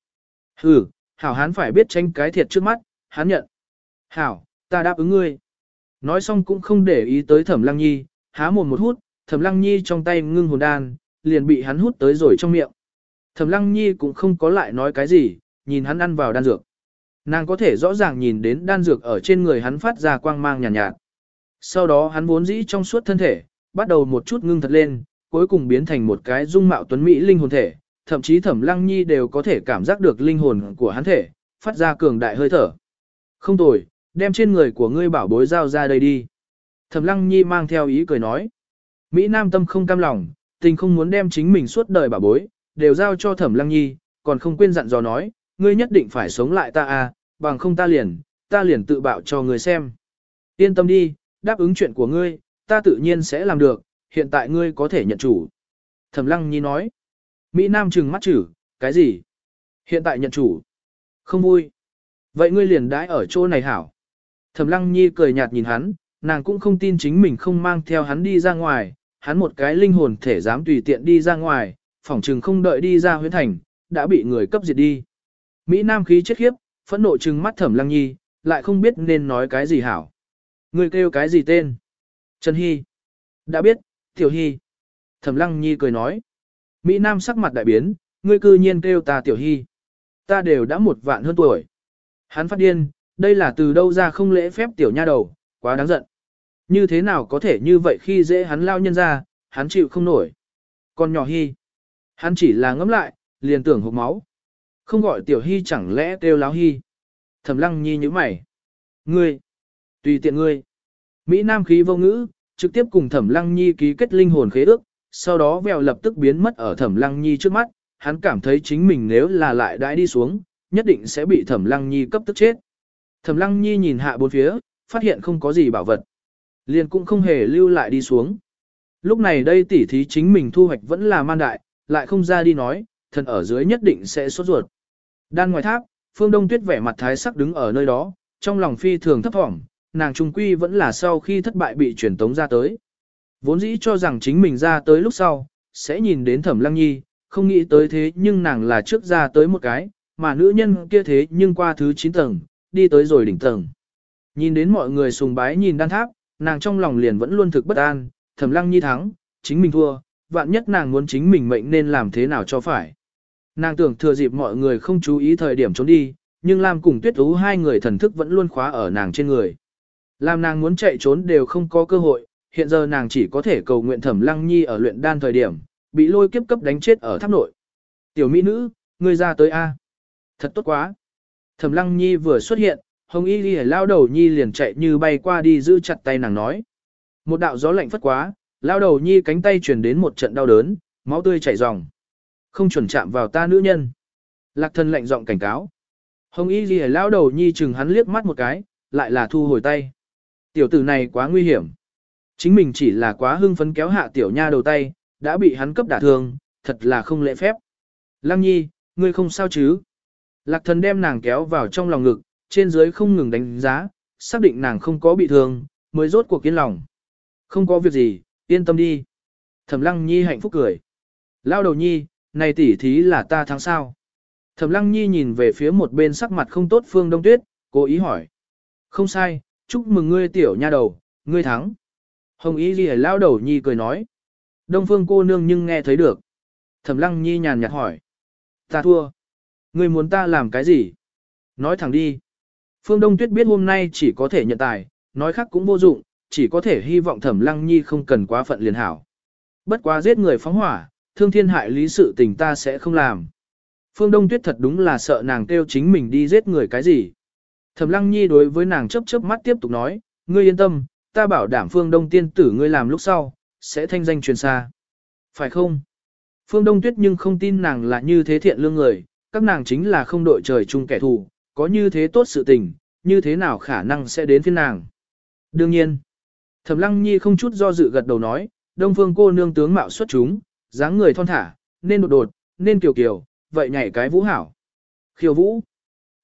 Hừ, Hảo hán phải biết tranh cái thiệt trước mắt, hắn nhận. Hảo, ta đáp ứng ngươi. Nói xong cũng không để ý tới Thẩm Lăng Nhi, há mồm một hút, Thẩm Lăng Nhi trong tay ngưng hồn đan, liền bị hắn hút tới rồi trong miệng. Thẩm Lăng Nhi cũng không có lại nói cái gì, nhìn hắn ăn vào đan dược. Nàng có thể rõ ràng nhìn đến đan dược ở trên người hắn phát ra quang mang nhàn nhạt, nhạt. Sau đó hắn vốn dĩ trong suốt thân thể, bắt đầu một chút ngưng thật lên, cuối cùng biến thành một cái dung mạo tuấn mỹ linh hồn thể, thậm chí Thẩm Lăng Nhi đều có thể cảm giác được linh hồn của hắn thể, phát ra cường đại hơi thở. Không tồi, đem trên người của ngươi bảo bối giao ra đây đi. Thẩm Lăng Nhi mang theo ý cười nói. Mỹ Nam tâm không cam lòng, tình không muốn đem chính mình suốt đời bảo bối, đều giao cho Thẩm Lăng Nhi, còn không quên dặn dò nói, ngươi nhất định phải sống lại ta à, bằng không ta liền, ta liền tự bạo cho ngươi xem. Yên tâm đi, đáp ứng chuyện của ngươi, ta tự nhiên sẽ làm được, hiện tại ngươi có thể nhận chủ. Thẩm Lăng Nhi nói. Mỹ Nam trừng mắt chử, cái gì? Hiện tại nhận chủ. Không vui. Vậy ngươi liền đãi ở chỗ này hảo. Thẩm Lăng Nhi cười nhạt nhìn hắn, nàng cũng không tin chính mình không mang theo hắn đi ra ngoài, hắn một cái linh hồn thể dám tùy tiện đi ra ngoài, phỏng chừng không đợi đi ra huyến thành, đã bị người cấp diệt đi. Mỹ Nam khí chết khiếp, phẫn nộ trừng mắt Thẩm Lăng Nhi, lại không biết nên nói cái gì hảo. Ngươi kêu cái gì tên? Trần Hy. Đã biết, Tiểu Hy. Thẩm Lăng Nhi cười nói. Mỹ Nam sắc mặt đại biến, ngươi cư nhiên kêu ta Tiểu Hy. Ta đều đã một vạn hơn tuổi. Hắn phát điên, đây là từ đâu ra không lễ phép tiểu nha đầu, quá đáng giận. Như thế nào có thể như vậy khi dễ hắn lao nhân ra, hắn chịu không nổi. Còn nhỏ Hy. Hắn chỉ là ngẫm lại, liền tưởng hộp máu. Không gọi Tiểu Hy chẳng lẽ kêu láo Hy. Thẩm Lăng Nhi như mày. Ngươi. Tùy tiện ngươi. Mỹ Nam khí vô ngữ, trực tiếp cùng Thẩm Lăng Nhi ký kết linh hồn khế ước, sau đó vèo lập tức biến mất ở Thẩm Lăng Nhi trước mắt, hắn cảm thấy chính mình nếu là lại đãi đi xuống, nhất định sẽ bị Thẩm Lăng Nhi cấp tức chết. Thẩm Lăng Nhi nhìn hạ bốn phía, phát hiện không có gì bảo vật. Liền cũng không hề lưu lại đi xuống. Lúc này đây tỉ thí chính mình thu hoạch vẫn là man đại, lại không ra đi nói, thần ở dưới nhất định sẽ sốt ruột. Đan ngoài tháp, Phương Đông Tuyết vẻ mặt thái sắc đứng ở nơi đó, trong lòng phi thường thấp thỏm, nàng trung quy vẫn là sau khi thất bại bị truyền tống ra tới. Vốn dĩ cho rằng chính mình ra tới lúc sau, sẽ nhìn đến thẩm lăng nhi, không nghĩ tới thế nhưng nàng là trước ra tới một cái, mà nữ nhân kia thế nhưng qua thứ 9 tầng, đi tới rồi đỉnh tầng. Nhìn đến mọi người sùng bái nhìn đan tháp, nàng trong lòng liền vẫn luôn thực bất an, thẩm lăng nhi thắng, chính mình thua, vạn nhất nàng muốn chính mình mệnh nên làm thế nào cho phải. Nàng tưởng thừa dịp mọi người không chú ý thời điểm trốn đi, nhưng Lam cùng tuyết ú hai người thần thức vẫn luôn khóa ở nàng trên người. Làm nàng muốn chạy trốn đều không có cơ hội, hiện giờ nàng chỉ có thể cầu nguyện thẩm lăng nhi ở luyện đan thời điểm, bị lôi kiếp cấp đánh chết ở tháp nội. Tiểu mỹ nữ, ngươi ra tới A. Thật tốt quá. Thẩm lăng nhi vừa xuất hiện, hồng y ghi lao đầu nhi liền chạy như bay qua đi giữ chặt tay nàng nói. Một đạo gió lạnh phất quá, lao đầu nhi cánh tay truyền đến một trận đau đớn, máu tươi chảy ròng. Không chuẩn chạm vào ta nữ nhân. Lạc thân lạnh giọng cảnh cáo. Hồng y ghi lao đầu nhi chừng hắn liếc mắt một cái, lại là thu hồi tay. Tiểu tử này quá nguy hiểm. Chính mình chỉ là quá hưng phấn kéo hạ tiểu nha đầu tay, đã bị hắn cấp đả thương, thật là không lễ phép. Lăng nhi, ngươi không sao chứ? Lạc thần đem nàng kéo vào trong lòng ngực, trên dưới không ngừng đánh giá, xác định nàng không có bị thương, mới rốt cuộc yên lòng. Không có việc gì, yên tâm đi. Thẩm lăng nhi hạnh phúc cười. Lao đầu nhi, này tỷ thí là ta thắng sao? Thẩm lăng nhi nhìn về phía một bên sắc mặt không tốt phương đông tuyết, cố ý hỏi. Không sai, chúc mừng ngươi tiểu nha đầu, ngươi thắng. Hồng Y Ghi lao đầu nhi cười nói. Đông phương cô nương nhưng nghe thấy được. Thẩm lăng nhi nhàn nhạt hỏi. Ta thua. Ngươi muốn ta làm cái gì? Nói thẳng đi. Phương Đông Tuyết biết hôm nay chỉ có thể nhận tài, nói khác cũng vô dụng, chỉ có thể hy vọng Thẩm Lăng Nhi không cần quá phận liền hảo. Bất quá giết người phóng hỏa, thương thiên hại lý sự tình ta sẽ không làm. Phương Đông Tuyết thật đúng là sợ nàng kêu chính mình đi giết người cái gì. Thẩm Lăng Nhi đối với nàng chớp chớp mắt tiếp tục nói, ngươi yên tâm, ta bảo đảm Phương Đông tiên tử ngươi làm lúc sau, sẽ thanh danh truyền xa. Phải không? Phương Đông Tuyết nhưng không tin nàng là như thế thiện lương người, các nàng chính là không đội trời chung kẻ thù, có như thế tốt sự tình, như thế nào khả năng sẽ đến phiên nàng. Đương nhiên, Thẩm Lăng Nhi không chút do dự gật đầu nói, Đông Phương cô nương tướng mạo xuất chúng, dáng người thon thả, nên đột đột, nên kiều kiều, vậy nhảy cái vũ hảo. Khiêu vũ.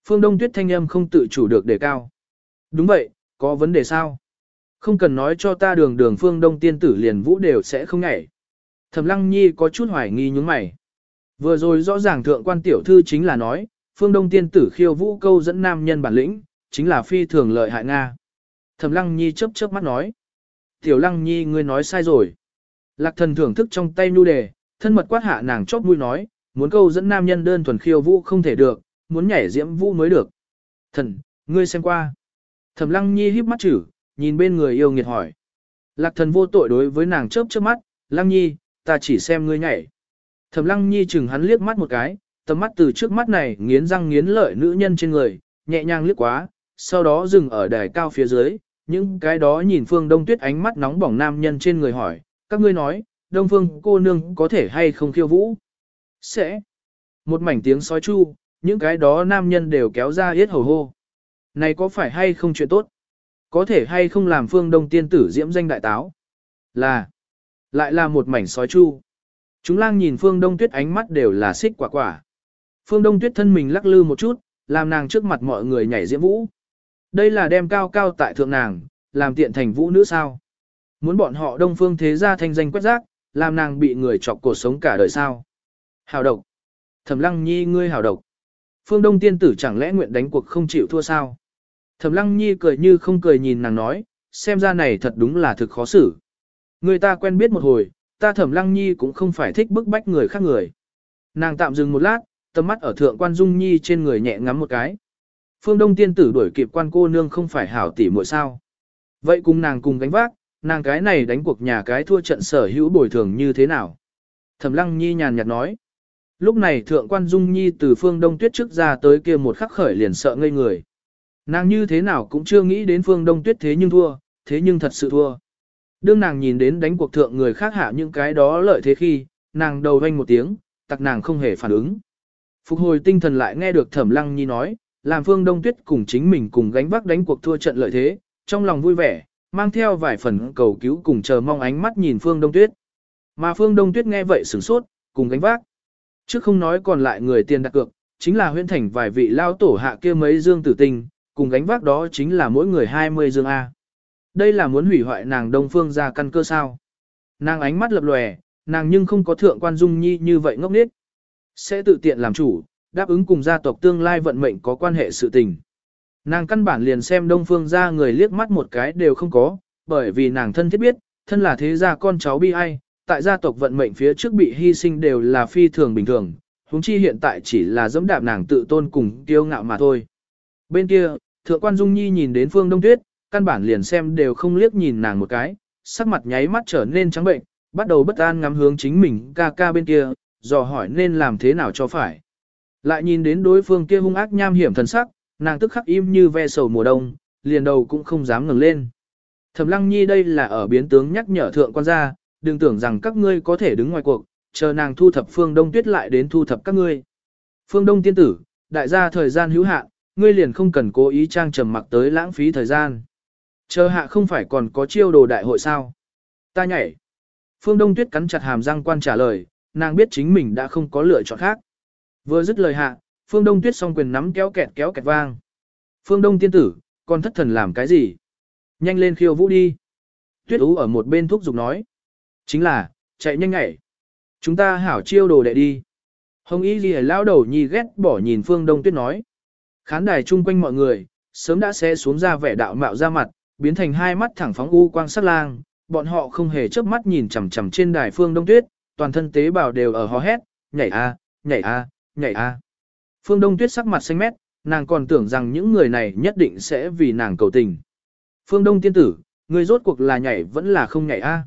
Phương Đông Tuyết thanh âm không tự chủ được đề cao. Đúng vậy, có vấn đề sao? Không cần nói cho ta đường đường Phương Đông tiên tử liền vũ đều sẽ không nhảy. Thẩm Lăng Nhi có chút hoài nghi nhướng mày. Vừa rồi rõ ràng thượng quan tiểu thư chính là nói, Phương Đông tiên tử khiêu vũ câu dẫn nam nhân bản lĩnh, chính là phi thường lợi hại Nga. Thẩm Lăng Nhi chớp chớp mắt nói. Tiểu Lăng Nhi ngươi nói sai rồi. Lạc thần thưởng thức trong tay nu đề, thân mật quát hạ nàng chóp mũi nói, muốn câu dẫn nam nhân đơn thuần khiêu vũ không thể được, muốn nhảy diễm vũ mới được. Thần, ngươi xem qua. Thẩm Lăng Nhi híp mắt chử, nhìn bên người yêu nghiệt hỏi. Lạc thần vô tội đối với nàng chớp chớp mắt, Lăng Nhi, ta chỉ xem ngươi nhảy. Thẩm Lăng Nhi chừng hắn liếc mắt một cái, tầm mắt từ trước mắt này nghiến răng nghiến lợi nữ nhân trên người, nhẹ nhàng liếc quá, sau đó dừng ở đài cao phía dưới, những cái đó nhìn Phương Đông Tuyết ánh mắt nóng bỏng nam nhân trên người hỏi, các ngươi nói, Đông Phương cô nương có thể hay không khiêu vũ? Sẽ. Một mảnh tiếng sói chu, những cái đó nam nhân đều kéo ra yết hầu hô. Này có phải hay không chuyện tốt? Có thể hay không làm Phương Đông tiên tử diễm danh đại táo? Là. Lại là một mảnh sói chu. Chúng lang nhìn Phương Đông Tuyết ánh mắt đều là xích quả quả. Phương Đông Tuyết thân mình lắc lư một chút, làm nàng trước mặt mọi người nhảy diễm vũ. Đây là đem cao cao tại thượng nàng, làm tiện thành vũ nữ sao. Muốn bọn họ đông phương thế gia thanh danh quét rác, làm nàng bị người chọc cuộc sống cả đời sao. Hào độc. Thẩm lăng nhi ngươi hào độc. Phương Đông tiên tử chẳng lẽ nguyện đánh cuộc không chịu thua sao? Thẩm lăng nhi cười như không cười nhìn nàng nói, xem ra này thật đúng là thực khó xử. Người ta quen biết một hồi, ta thẩm lăng nhi cũng không phải thích bức bách người khác người. Nàng tạm dừng một lát, tầm mắt ở thượng quan dung nhi trên người nhẹ ngắm một cái. Phương Đông tiên tử đuổi kịp quan cô nương không phải hảo tỷ muội sao. Vậy cùng nàng cùng gánh vác, nàng cái này đánh cuộc nhà cái thua trận sở hữu bồi thường như thế nào? Thẩm lăng nhi nhàn nhạt nói. Lúc này thượng quan dung nhi từ phương đông tuyết trước ra tới kia một khắc khởi liền sợ ngây người. Nàng như thế nào cũng chưa nghĩ đến phương đông tuyết thế nhưng thua, thế nhưng thật sự thua. Đương nàng nhìn đến đánh cuộc thượng người khác hạ những cái đó lợi thế khi, nàng đầu vanh một tiếng, tặc nàng không hề phản ứng. Phục hồi tinh thần lại nghe được thẩm lăng nhi nói, làm phương đông tuyết cùng chính mình cùng gánh vác đánh cuộc thua trận lợi thế, trong lòng vui vẻ, mang theo vài phần cầu cứu cùng chờ mong ánh mắt nhìn phương đông tuyết. Mà phương đông tuyết nghe vậy sửng sốt, cùng gánh vác. Trước không nói còn lại người tiền đặt cược, chính là huyện thành vài vị lao tổ hạ kia mấy dương tử tinh, cùng gánh vác đó chính là mỗi người 20 dương A. Đây là muốn hủy hoại nàng đông phương ra căn cơ sao. Nàng ánh mắt lập lòe, nàng nhưng không có thượng quan dung nhi như vậy ngốc nết. Sẽ tự tiện làm chủ, đáp ứng cùng gia tộc tương lai vận mệnh có quan hệ sự tình. Nàng căn bản liền xem đông phương ra người liếc mắt một cái đều không có, bởi vì nàng thân thiết biết, thân là thế gia con cháu bi ai, tại gia tộc vận mệnh phía trước bị hy sinh đều là phi thường bình thường, huống chi hiện tại chỉ là dẫm đạp nàng tự tôn cùng kiêu ngạo mà thôi. Bên kia, thượng quan Dung Nhi nhìn đến Phương Đông Tuyết, căn bản liền xem đều không liếc nhìn nàng một cái, sắc mặt nháy mắt trở nên trắng bệnh, bắt đầu bất an ngắm hướng chính mình ca ca bên kia, dò hỏi nên làm thế nào cho phải. Lại nhìn đến đối phương kia hung ác nham hiểm thần sắc, nàng tức khắc im như ve sầu mùa đông, liền đầu cũng không dám ngẩng lên. Thẩm Lăng Nhi đây là ở biến tướng nhắc nhở thượng quan gia, đừng tưởng rằng các ngươi có thể đứng ngoài cuộc, chờ nàng thu thập Phương Đông Tuyết lại đến thu thập các ngươi. Phương Đông tiên tử, đại gia thời gian hữu hạn, ngươi liền không cần cố ý trang trầm mặc tới lãng phí thời gian. Chờ hạ không phải còn có chiêu đồ đại hội sao? Ta nhảy. Phương Đông Tuyết cắn chặt hàm răng quan trả lời, nàng biết chính mình đã không có lựa chọn khác. Vừa dứt lời hạ, Phương Đông Tuyết song quyền nắm kéo kẹt kéo kẹt vang. Phương Đông tiên tử, còn thất thần làm cái gì? Nhanh lên khiêu vũ đi. Tuyết Ú ở một bên thúc giục nói. Chính là, chạy nhanh ngảy. Chúng ta hảo chiêu đồ đệ đi. Hồng Y Ghi lao đầu nhi ghét bỏ nhìn Phương Đông Tuyết nói. Khán đài chung quanh mọi người, sớm đã sẽ xuống ra vẻ đạo mạo ra mặt, biến thành hai mắt thẳng phóng u quang sắc lang. Bọn họ không hề chớp mắt nhìn chằm chằm trên đài Phương Đông Tuyết, toàn thân tế bào đều ở hò hét, nhảy a, nhảy a, nhảy a. Phương Đông Tuyết sắc mặt xanh mét, nàng còn tưởng rằng những người này nhất định sẽ vì nàng cầu tình. Phương Đông tiên tử, ngươi rốt cuộc là nhảy vẫn là không nhảy a?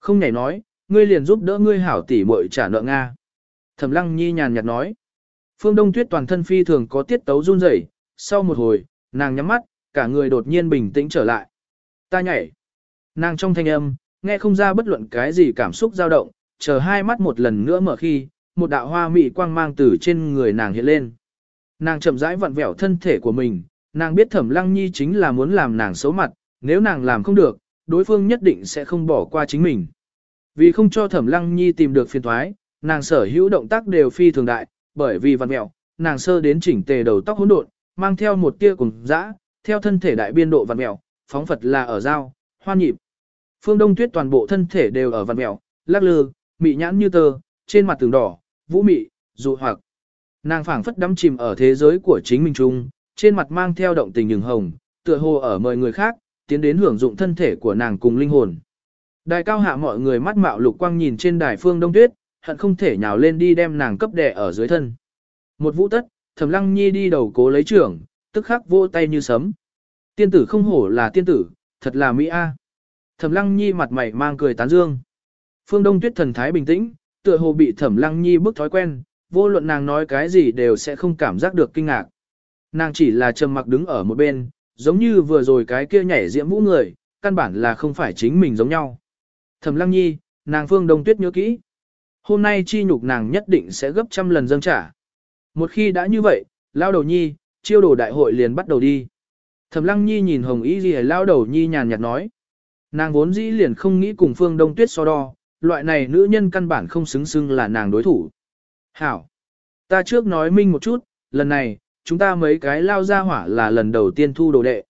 Không nhảy nói, ngươi liền giúp đỡ ngươi hảo tỷ muội trả nợ Nga. Thẩm Lăng Nhi nhàn nhạt nói. Phương Đông Tuyết toàn thân phi thường có tiết tấu run rẩy, sau một hồi, nàng nhắm mắt, cả người đột nhiên bình tĩnh trở lại. Ta nhảy. Nàng trong thanh âm, nghe không ra bất luận cái gì cảm xúc dao động, chờ hai mắt một lần nữa mở khi, một đạo hoa mị quang mang từ trên người nàng hiện lên. Nàng chậm rãi vặn vẹo thân thể của mình, nàng biết Thẩm Lăng Nhi chính là muốn làm nàng xấu mặt, nếu nàng làm không được, đối phương nhất định sẽ không bỏ qua chính mình. Vì không cho Thẩm Lăng Nhi tìm được phiền thoái, nàng sở hữu động tác đều phi thường đại, bởi vì vặn mẹo, nàng sơ đến chỉnh tề đầu tóc hỗn độn, mang theo một tia cùng dã, theo thân thể đại biên độ vặn mẹo, phóng phật là ở dao, hoan nhịp. Phương Đông Tuyết toàn bộ thân thể đều ở vặn mẹo, lắc lư, mị nhãn như tơ, trên mặt tường đỏ, vũ mị, dụ hoặc. Nàng phảng phất đắm chìm ở thế giới của chính mình chung, trên mặt mang theo động tình nhường hồng, tựa hồ ở mời người khác, tiến đến hưởng dụng thân thể của nàng cùng linh hồn. Đài cao hạ mọi người mắt mạo lục quang nhìn trên đài phương đông tuyết, hận không thể nhào lên đi đem nàng cấp đè ở dưới thân. Một vũ tất, thẩm lăng nhi đi đầu cố lấy trưởng, tức khắc vô tay như sấm. Tiên tử không hổ là tiên tử, thật là mỹ a. Thẩm lăng nhi mặt mày mang cười tán dương. Phương đông tuyết thần thái bình tĩnh, tựa hồ bị thẩm lăng nhi bức thói quen, vô luận nàng nói cái gì đều sẽ không cảm giác được kinh ngạc. Nàng chỉ là trầm mặc đứng ở một bên, giống như vừa rồi cái kia nhảy diễm vũ người, căn bản là không phải chính mình giống nhau. Thẩm Lăng Nhi, nàng Phương Đông Tuyết nhớ kỹ. Hôm nay chi nhục nàng nhất định sẽ gấp trăm lần dâng trả. Một khi đã như vậy, lao đầu nhi, chiêu đồ đại hội liền bắt đầu đi. Thẩm Lăng Nhi nhìn Hồng Y Ghi lao đầu nhi nhàn nhạt nói. Nàng vốn dĩ liền không nghĩ cùng Phương Đông Tuyết so đo, loại này nữ nhân căn bản không xứng xưng là nàng đối thủ. Hảo! Ta trước nói minh một chút, lần này, chúng ta mấy cái lao ra hỏa là lần đầu tiên thu đồ đệ.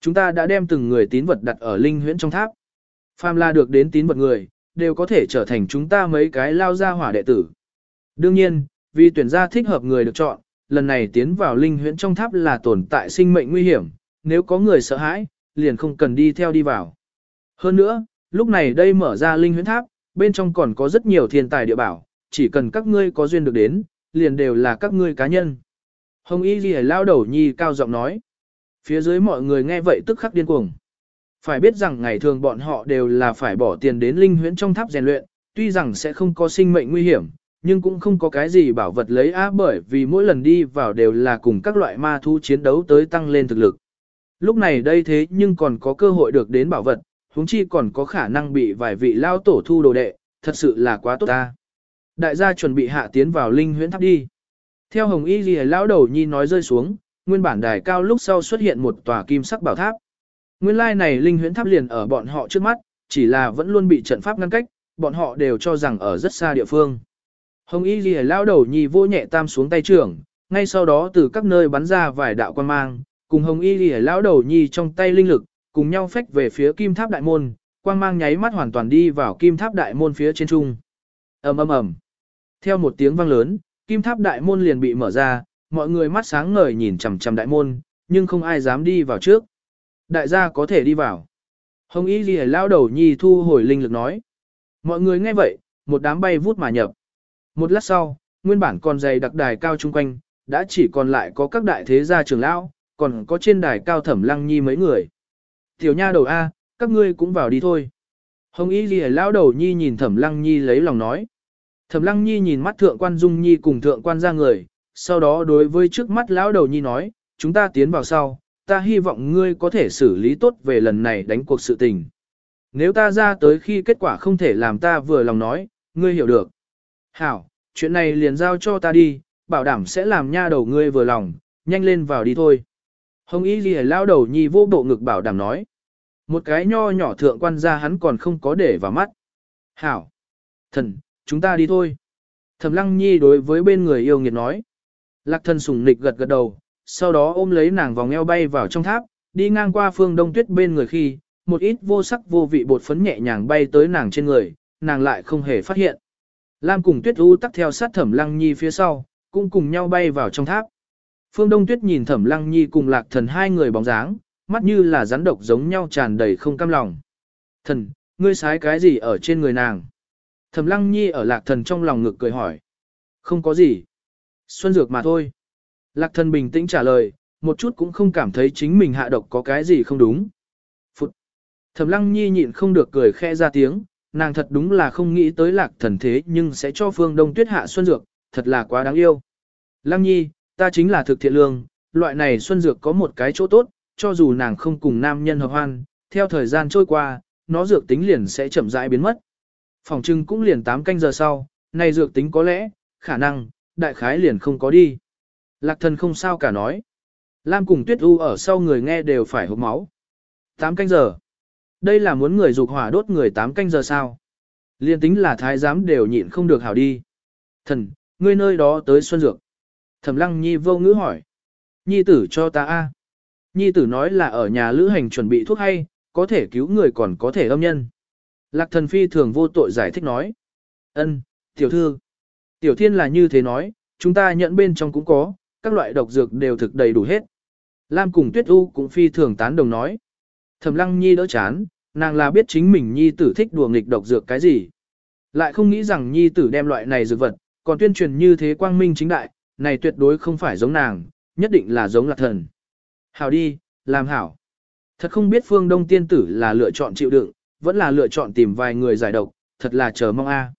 Chúng ta đã đem từng người tín vật đặt ở linh huyễn trong tháp. Phàm là được đến tín vật người, đều có thể trở thành chúng ta mấy cái lao ra hỏa đệ tử. Đương nhiên, vì tuyển ra thích hợp người được chọn, lần này tiến vào linh huyễn trong tháp là tồn tại sinh mệnh nguy hiểm, nếu có người sợ hãi, liền không cần đi theo đi vào. Hơn nữa, lúc này đây mở ra linh huyễn tháp, bên trong còn có rất nhiều thiên tài địa bảo, chỉ cần các ngươi có duyên được đến, liền đều là các ngươi cá nhân. Hồng Y Ghi lao đầu nhi cao giọng nói. Phía dưới mọi người nghe vậy tức khắc điên cuồng. Phải biết rằng ngày thường bọn họ đều là phải bỏ tiền đến linh huyễn trong tháp rèn luyện, tuy rằng sẽ không có sinh mệnh nguy hiểm, nhưng cũng không có cái gì bảo vật lấy á bởi vì mỗi lần đi vào đều là cùng các loại ma thú chiến đấu tới tăng lên thực lực. Lúc này đây thế nhưng còn có cơ hội được đến bảo vật, huống chi còn có khả năng bị vài vị lao tổ thu đồ đệ, thật sự là quá tốt ta. Đại gia chuẩn bị hạ tiến vào linh huyễn tháp đi. Theo Hồng Y Ghi lão đầu nhi nói rơi xuống, nguyên bản đài cao lúc sau xuất hiện một tòa kim sắc bảo tháp. Nguyên lai này linh huyễn tháp liền ở bọn họ trước mắt, chỉ là vẫn luôn bị trận pháp ngăn cách, bọn họ đều cho rằng ở rất xa địa phương. Hồng Y Ghi lão đầu nhi vô nhẹ tam xuống tay trưởng, ngay sau đó từ các nơi bắn ra vài đạo quan mang, cùng Hồng Y Ghi lão đầu nhi trong tay linh lực, cùng nhau phách về phía kim tháp đại môn, quang mang nháy mắt hoàn toàn đi vào kim tháp đại môn phía trên trung. ầm ầm ầm. Theo một tiếng vang lớn, kim tháp đại môn liền bị mở ra, mọi người mắt sáng ngời nhìn chằm chằm đại môn, nhưng không ai dám đi vào trước. Đại gia có thể đi vào. Hồng Y Ghi lao đầu nhi thu hồi linh lực nói. Mọi người nghe vậy, một đám bay vút mà nhập. Một lát sau, nguyên bản còn dày đặc đài cao chung quanh, đã chỉ còn lại có các đại thế gia trưởng lão, còn có trên đài cao thẩm lăng nhi mấy người. Tiểu nha đầu A, các ngươi cũng vào đi thôi. Hồng Y Ghi lao đầu nhi nhìn thẩm lăng nhi lấy lòng nói. Thẩm lăng nhi nhìn mắt thượng quan dung nhi cùng thượng quan ra người, sau đó đối với trước mắt lão đầu nhi nói, chúng ta tiến vào sau, ta hy vọng ngươi có thể xử lý tốt về lần này đánh cuộc sự tình. Nếu ta ra tới khi kết quả không thể làm ta vừa lòng nói, ngươi hiểu được. Hảo, chuyện này liền giao cho ta đi, bảo đảm sẽ làm nha đầu ngươi vừa lòng, nhanh lên vào đi thôi. Hồng Y Ghi lao đầu nhi vô bộ ngực bảo đảm nói. Một cái nho nhỏ thượng quan ra hắn còn không có để vào mắt. Hảo, thần, chúng ta đi thôi. Thẩm lăng nhi đối với bên người yêu nghiệt nói. Lạc thần sùng nịch gật gật đầu, sau đó ôm lấy nàng vòng eo bay vào trong tháp, đi ngang qua phương đông tuyết bên người khi, một ít vô sắc vô vị bột phấn nhẹ nhàng bay tới nàng trên người, nàng lại không hề phát hiện. Lam cùng tuyết u tắc theo sát thẩm lăng nhi phía sau, cũng cùng nhau bay vào trong tháp. Phương Đông Tuyết nhìn Thẩm Lăng Nhi cùng Lạc Thần hai người bóng dáng, mắt như là rắn độc giống nhau tràn đầy không cam lòng. Thần, ngươi sái cái gì ở trên người nàng? Thẩm Lăng Nhi ở Lạc Thần trong lòng ngực cười hỏi. Không có gì. Xuân dược mà thôi. Lạc Thần bình tĩnh trả lời, một chút cũng không cảm thấy chính mình hạ độc có cái gì không đúng. Phụt. Thẩm Lăng Nhi nhịn không được cười khẽ ra tiếng, nàng thật đúng là không nghĩ tới Lạc Thần thế nhưng sẽ cho Phương Đông Tuyết hạ xuân dược, thật là quá đáng yêu. Lăng Nhi, ta chính là thực thiện lương, loại này xuân dược có một cái chỗ tốt, cho dù nàng không cùng nam nhân hợp hoan, theo thời gian trôi qua, nó dược tính liền sẽ chậm rãi biến mất. Phòng trưng cũng liền 8 canh giờ sau, này dược tính có lẽ, khả năng, đại khái liền không có đi. Lạc thần không sao cả nói. Lam cùng tuyết u ở sau người nghe đều phải hộp máu. 8 canh giờ. Đây là muốn người dục hỏa đốt người 8 canh giờ sao. Liên tính là thái giám đều nhịn không được hảo đi. Thần, ngươi nơi đó tới xuân dược. Thẩm lăng nhi vô ngữ hỏi. Nhi tử cho ta a. Nhi tử nói là ở nhà lữ hành chuẩn bị thuốc hay, có thể cứu người còn có thể âm nhân. Lạc thần phi thường vô tội giải thích nói. ân, tiểu thư. Tiểu thiên là như thế nói, chúng ta nhận bên trong cũng có, các loại độc dược đều thực đầy đủ hết. Lam cùng tuyết u cũng phi thường tán đồng nói. Thẩm lăng nhi đỡ chán, nàng là biết chính mình nhi tử thích đùa nghịch độc dược cái gì. Lại không nghĩ rằng nhi tử đem loại này dược vật, còn tuyên truyền như thế quang minh chính đại, này tuyệt đối không phải giống nàng, nhất định là giống lạc thần. Hảo đi, làm hảo. Thật không biết phương đông tiên tử là lựa chọn chịu đựng, vẫn là lựa chọn tìm vài người giải độc, thật là chờ mong a.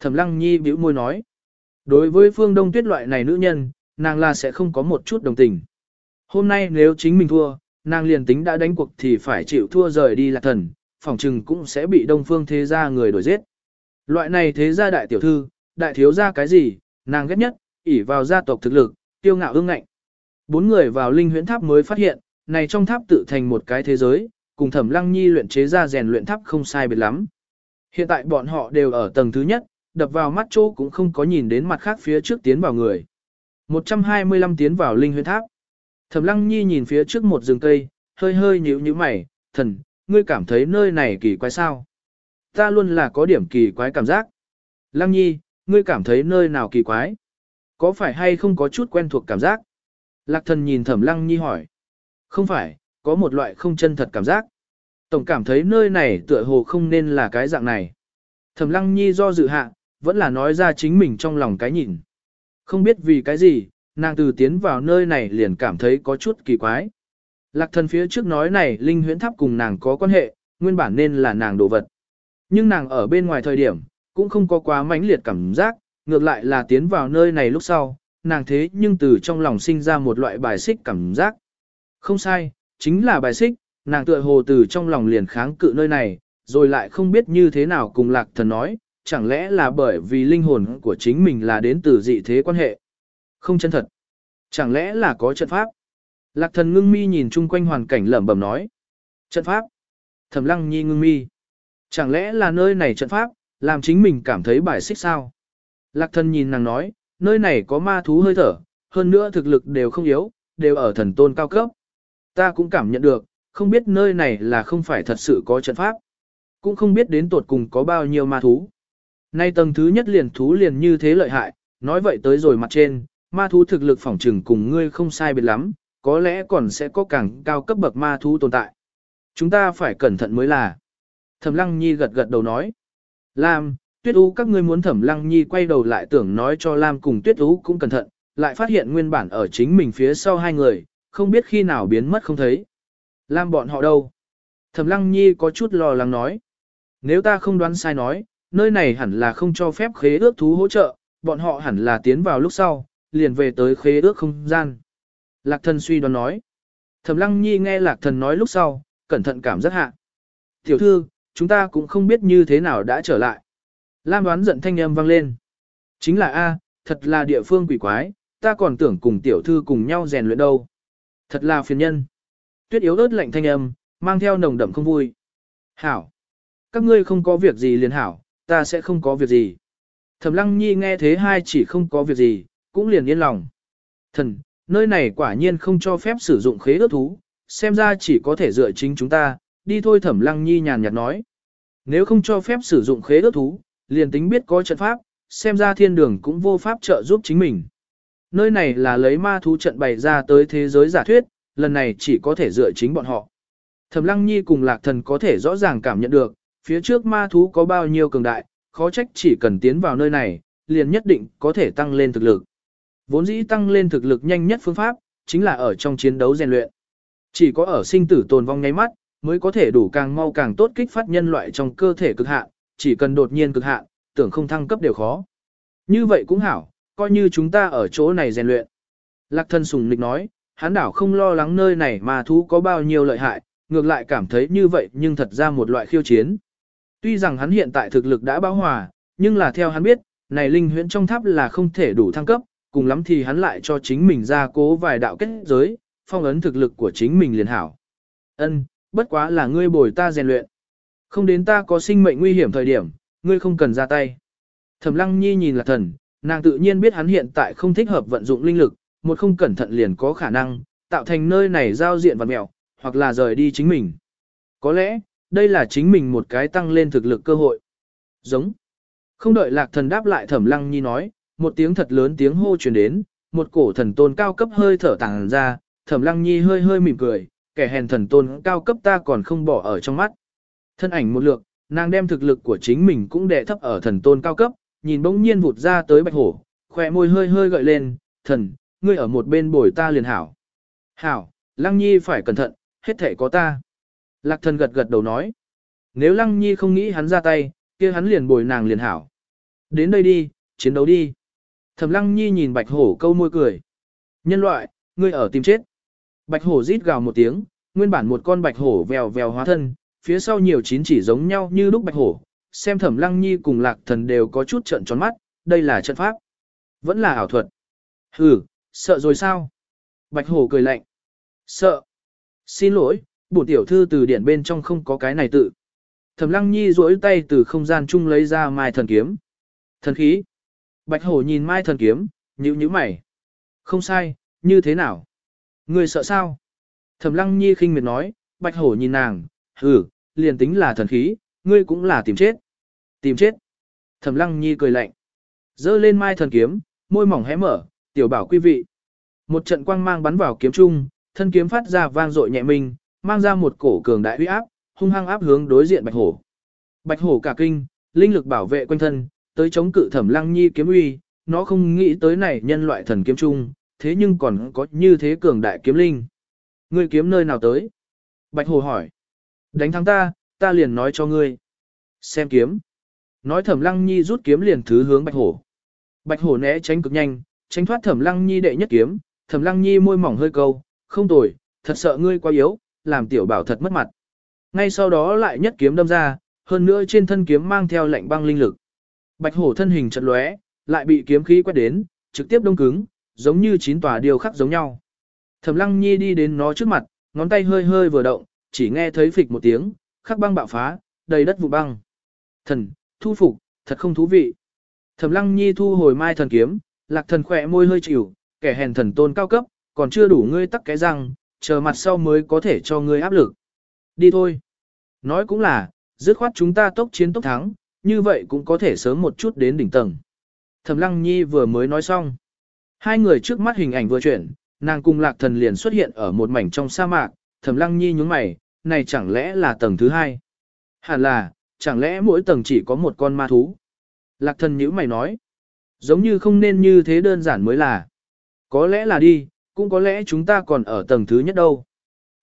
Thẩm lăng nhi bĩu môi nói. Đối với phương đông tuyết loại này nữ nhân, nàng là sẽ không có một chút đồng tình. Hôm nay nếu chính mình thua, nàng liền tính đã đánh cuộc thì phải chịu thua rời đi là thần, phòng trừng cũng sẽ bị đông phương thế gia người đuổi giết. Loại này thế gia đại tiểu thư, đại thiếu gia cái gì, nàng ghét nhất, ỷ vào gia tộc thực lực, tiêu ngạo ương ngạnh. Bốn người vào linh huyễn tháp mới phát hiện, này trong tháp tự thành một cái thế giới, cùng thẩm lăng nhi luyện chế ra rèn luyện tháp không sai biệt lắm. Hiện tại bọn họ đều ở tầng thứ nhất, đập vào mắt chỗ cũng không có nhìn đến mặt khác phía trước tiến vào người. 125 tiến vào linh huyễn tháp. Thẩm lăng nhi nhìn phía trước một rừng cây, hơi hơi nhíu nhíu mày, thần, ngươi cảm thấy nơi này kỳ quái sao? Ta luôn là có điểm kỳ quái cảm giác. Lăng nhi, ngươi cảm thấy nơi nào kỳ quái? Có phải hay không có chút quen thuộc cảm giác? Lạc thần nhìn thẩm lăng nhi hỏi. Không phải, có một loại không chân thật cảm giác. Tổng cảm thấy nơi này tựa hồ không nên là cái dạng này. Thẩm lăng nhi do dự hạ, vẫn là nói ra chính mình trong lòng cái nhìn. Không biết vì cái gì, nàng từ tiến vào nơi này liền cảm thấy có chút kỳ quái. Lạc thần phía trước nói này linh huyễn tháp cùng nàng có quan hệ, nguyên bản nên là nàng đồ vật. Nhưng nàng ở bên ngoài thời điểm, cũng không có quá mãnh liệt cảm giác, ngược lại là tiến vào nơi này lúc sau, nàng thế nhưng từ trong lòng sinh ra một loại bài xích cảm giác. Không sai, chính là bài xích, nàng tựa hồ từ trong lòng liền kháng cự nơi này, rồi lại không biết như thế nào cùng lạc thần nói, chẳng lẽ là bởi vì linh hồn của chính mình là đến từ dị thế quan hệ. Không chân thật. Chẳng lẽ là có trận pháp? Lạc thần ngưng mi nhìn chung quanh hoàn cảnh lẩm bẩm nói. Trận pháp. Thẩm lăng nhi ngưng mi. Chẳng lẽ là nơi này trận pháp, làm chính mình cảm thấy bài xích sao? Lạc thần nhìn nàng nói, nơi này có ma thú hơi thở, hơn nữa thực lực đều không yếu, đều ở thần tôn cao cấp. Ta cũng cảm nhận được, không biết nơi này là không phải thật sự có trận pháp. Cũng không biết đến tột cùng có bao nhiêu ma thú. Nay tầng thứ nhất liền thú liền như thế lợi hại, nói vậy tới rồi mặt trên, ma thú thực lực phỏng trừng cùng ngươi không sai biệt lắm, có lẽ còn sẽ có càng cao cấp bậc ma thú tồn tại. Chúng ta phải cẩn thận mới là. Thẩm Lăng Nhi gật gật đầu nói. Lam, Tuyết Ú các ngươi muốn Thẩm Lăng Nhi quay đầu lại tưởng nói cho Lam cùng Tuyết Ú cũng cẩn thận, lại phát hiện nguyên bản ở chính mình phía sau hai người, không biết khi nào biến mất không thấy. Lam bọn họ đâu? Thẩm Lăng Nhi có chút lo lắng nói. Nếu ta không đoán sai nói, nơi này hẳn là không cho phép khế ước thú hỗ trợ, bọn họ hẳn là tiến vào lúc sau, liền về tới khế ước không gian. Lạc thần suy đoán nói. Thẩm lăng nhi nghe lạc thần nói lúc sau, cẩn thận cảm giác hạ. Tiểu thư, chúng ta cũng không biết như thế nào đã trở lại. Lam đoán giận thanh âm vang lên. Chính là A, thật là địa phương quỷ quái, ta còn tưởng cùng tiểu thư cùng nhau rèn luyện đâu. Thật là phiền nhân. Tuyết yếu ớt lạnh thanh âm, mang theo nồng đậm không vui. Hảo. Các ngươi không có việc gì liền hảo, ta sẽ không có việc gì. Thẩm lăng nhi nghe thế hai chỉ không có việc gì, cũng liền yên lòng. Thần, nơi này quả nhiên không cho phép sử dụng khế ước thú, xem ra chỉ có thể dựa chính chúng ta, đi thôi thẩm lăng nhi nhàn nhạt nói. Nếu không cho phép sử dụng khế ước thú, liền tính biết có trận pháp, xem ra thiên đường cũng vô pháp trợ giúp chính mình. Nơi này là lấy ma thú trận bày ra tới thế giới giả thuyết, lần này chỉ có thể dựa chính bọn họ. Thẩm lăng nhi cùng lạc thần có thể rõ ràng cảm nhận được, phía trước ma thú có bao nhiêu cường đại, khó trách chỉ cần tiến vào nơi này, liền nhất định có thể tăng lên thực lực. Vốn dĩ tăng lên thực lực nhanh nhất phương pháp, chính là ở trong chiến đấu rèn luyện. Chỉ có ở sinh tử tồn vong nháy mắt, mới có thể đủ càng mau càng tốt kích phát nhân loại trong cơ thể cực hạn, chỉ cần đột nhiên cực hạn, tưởng không thăng cấp đều khó. Như vậy cũng hảo, coi như chúng ta ở chỗ này rèn luyện. Lạc thân sùng nịch nói, hắn đảo không lo lắng nơi này mà thú có bao nhiêu lợi hại, ngược lại cảm thấy như vậy nhưng thật ra một loại khiêu chiến. Tuy rằng hắn hiện tại thực lực đã bão hòa, nhưng là theo hắn biết, này linh huyễn trong tháp là không thể đủ thăng cấp, cùng lắm thì hắn lại cho chính mình ra cố vài đạo kết giới, phong ấn thực lực của chính mình liền hảo. Ân, bất quá là ngươi bồi ta rèn luyện. Không đến ta có sinh mệnh nguy hiểm thời điểm, ngươi không cần ra tay. Thẩm Lăng Nhi nhìn là thần, nàng tự nhiên biết hắn hiện tại không thích hợp vận dụng linh lực, một không cẩn thận liền có khả năng tạo thành nơi này giao diện vật mèo, hoặc là rời đi chính mình. Có lẽ, đây là chính mình một cái tăng lên thực lực cơ hội. Giống. Không đợi lạc thần đáp lại thẩm lăng nhi nói, một tiếng thật lớn tiếng hô truyền đến, một cổ thần tôn cao cấp hơi thở tàng ra, thẩm lăng nhi hơi hơi mỉm cười, kẻ hèn thần tôn cao cấp ta còn không bỏ ở trong mắt. Thân ảnh một lượt, nàng đem thực lực của chính mình cũng đệ thấp ở thần tôn cao cấp, nhìn bỗng nhiên vụt ra tới bạch hổ, khỏe môi hơi hơi gợi lên, thần, ngươi ở một bên bồi ta liền hảo. Hảo, lăng nhi phải cẩn thận, hết thể có ta. Lạc thần gật gật đầu nói. Nếu lăng nhi không nghĩ hắn ra tay, kia hắn liền bồi nàng liền hảo. Đến đây đi, chiến đấu đi. Thẩm lăng nhi nhìn bạch hổ câu môi cười. Nhân loại, ngươi ở tìm chết. Bạch hổ rít gào một tiếng, nguyên bản một con bạch hổ vèo vèo hóa thân, phía sau nhiều chín chỉ giống nhau như lúc bạch hổ. Xem thẩm lăng nhi cùng lạc thần đều có chút trận tròn mắt, đây là trận pháp. Vẫn là ảo thuật. Hừ, sợ rồi sao? Bạch hổ cười lạnh. Sợ. Xin lỗi, bổn tiểu thư từ điển bên trong không có cái này tự. Thẩm lăng nhi duỗi tay từ không gian chung lấy ra mai thần kiếm. Thần khí. Bạch hổ nhìn mai thần kiếm, nhíu nhíu mày. Không sai, như thế nào? Người sợ sao? Thẩm lăng nhi khinh miệt nói, bạch hổ nhìn nàng, hừ, liền tính là thần khí, ngươi cũng là tìm chết. Tìm chết. Thẩm lăng nhi cười lạnh. Dơ lên mai thần kiếm, môi mỏng hé mở, tiểu bảo quý vị. Một trận quang mang bắn vào kiếm trung, thân kiếm phát ra vang dội nhẹ mình, mang ra một cổ cường đại uy áp, hung hăng áp hướng đối diện bạch hổ. Bạch hổ cả kinh, linh lực bảo vệ quanh thân, tới chống cự thẩm lăng nhi kiếm uy, nó không nghĩ tới này nhân loại thần kiếm trung, thế nhưng còn có như thế cường đại kiếm linh. Ngươi kiếm nơi nào tới? Bạch hổ hỏi. Đánh thắng ta, ta liền nói cho ngươi. Xem kiếm. Nói thẩm lăng nhi rút kiếm liền thứ hướng bạch hổ. Bạch hổ né tránh cực nhanh, tránh thoát thẩm lăng nhi đệ nhất kiếm, thẩm lăng nhi môi mỏng hơi câu, không tồi, thật sợ ngươi quá yếu, làm tiểu bảo thật mất mặt. Ngay sau đó lại nhất kiếm đâm ra, hơn nữa trên thân kiếm mang theo lạnh băng linh lực. Bạch hổ thân hình chật lóe, lại bị kiếm khí quét đến, trực tiếp đông cứng, giống như chín tòa điều khắc giống nhau. Thẩm Lăng Nhi đi đến nó trước mặt, ngón tay hơi hơi vừa động, chỉ nghe thấy phịch một tiếng, khắc băng bạo phá, đầy đất vụ băng. Thần, thu phục, thật không thú vị. Thẩm Lăng Nhi thu hồi mai thần kiếm, lạc thần khỏe môi hơi chịu, kẻ hèn thần tôn cao cấp, còn chưa đủ ngươi tắc cái răng, chờ mặt sau mới có thể cho ngươi áp lực. Đi thôi. Nói cũng là, dứt khoát chúng ta tốc chiến tốc thắng, như vậy cũng có thể sớm một chút đến đỉnh tầng. Thẩm Lăng Nhi vừa mới nói xong. Hai người trước mắt hình ảnh vừa chuyển, nàng cùng lạc thần liền xuất hiện ở một mảnh trong sa mạc, Thẩm Lăng Nhi nhướng mày, này chẳng lẽ là tầng thứ hai? Hẳn là, chẳng lẽ mỗi tầng chỉ có một con ma thú? Lạc thần nhữ mày nói. Giống như không nên như thế đơn giản mới là. Có lẽ là đi, cũng có lẽ chúng ta còn ở tầng thứ nhất đâu.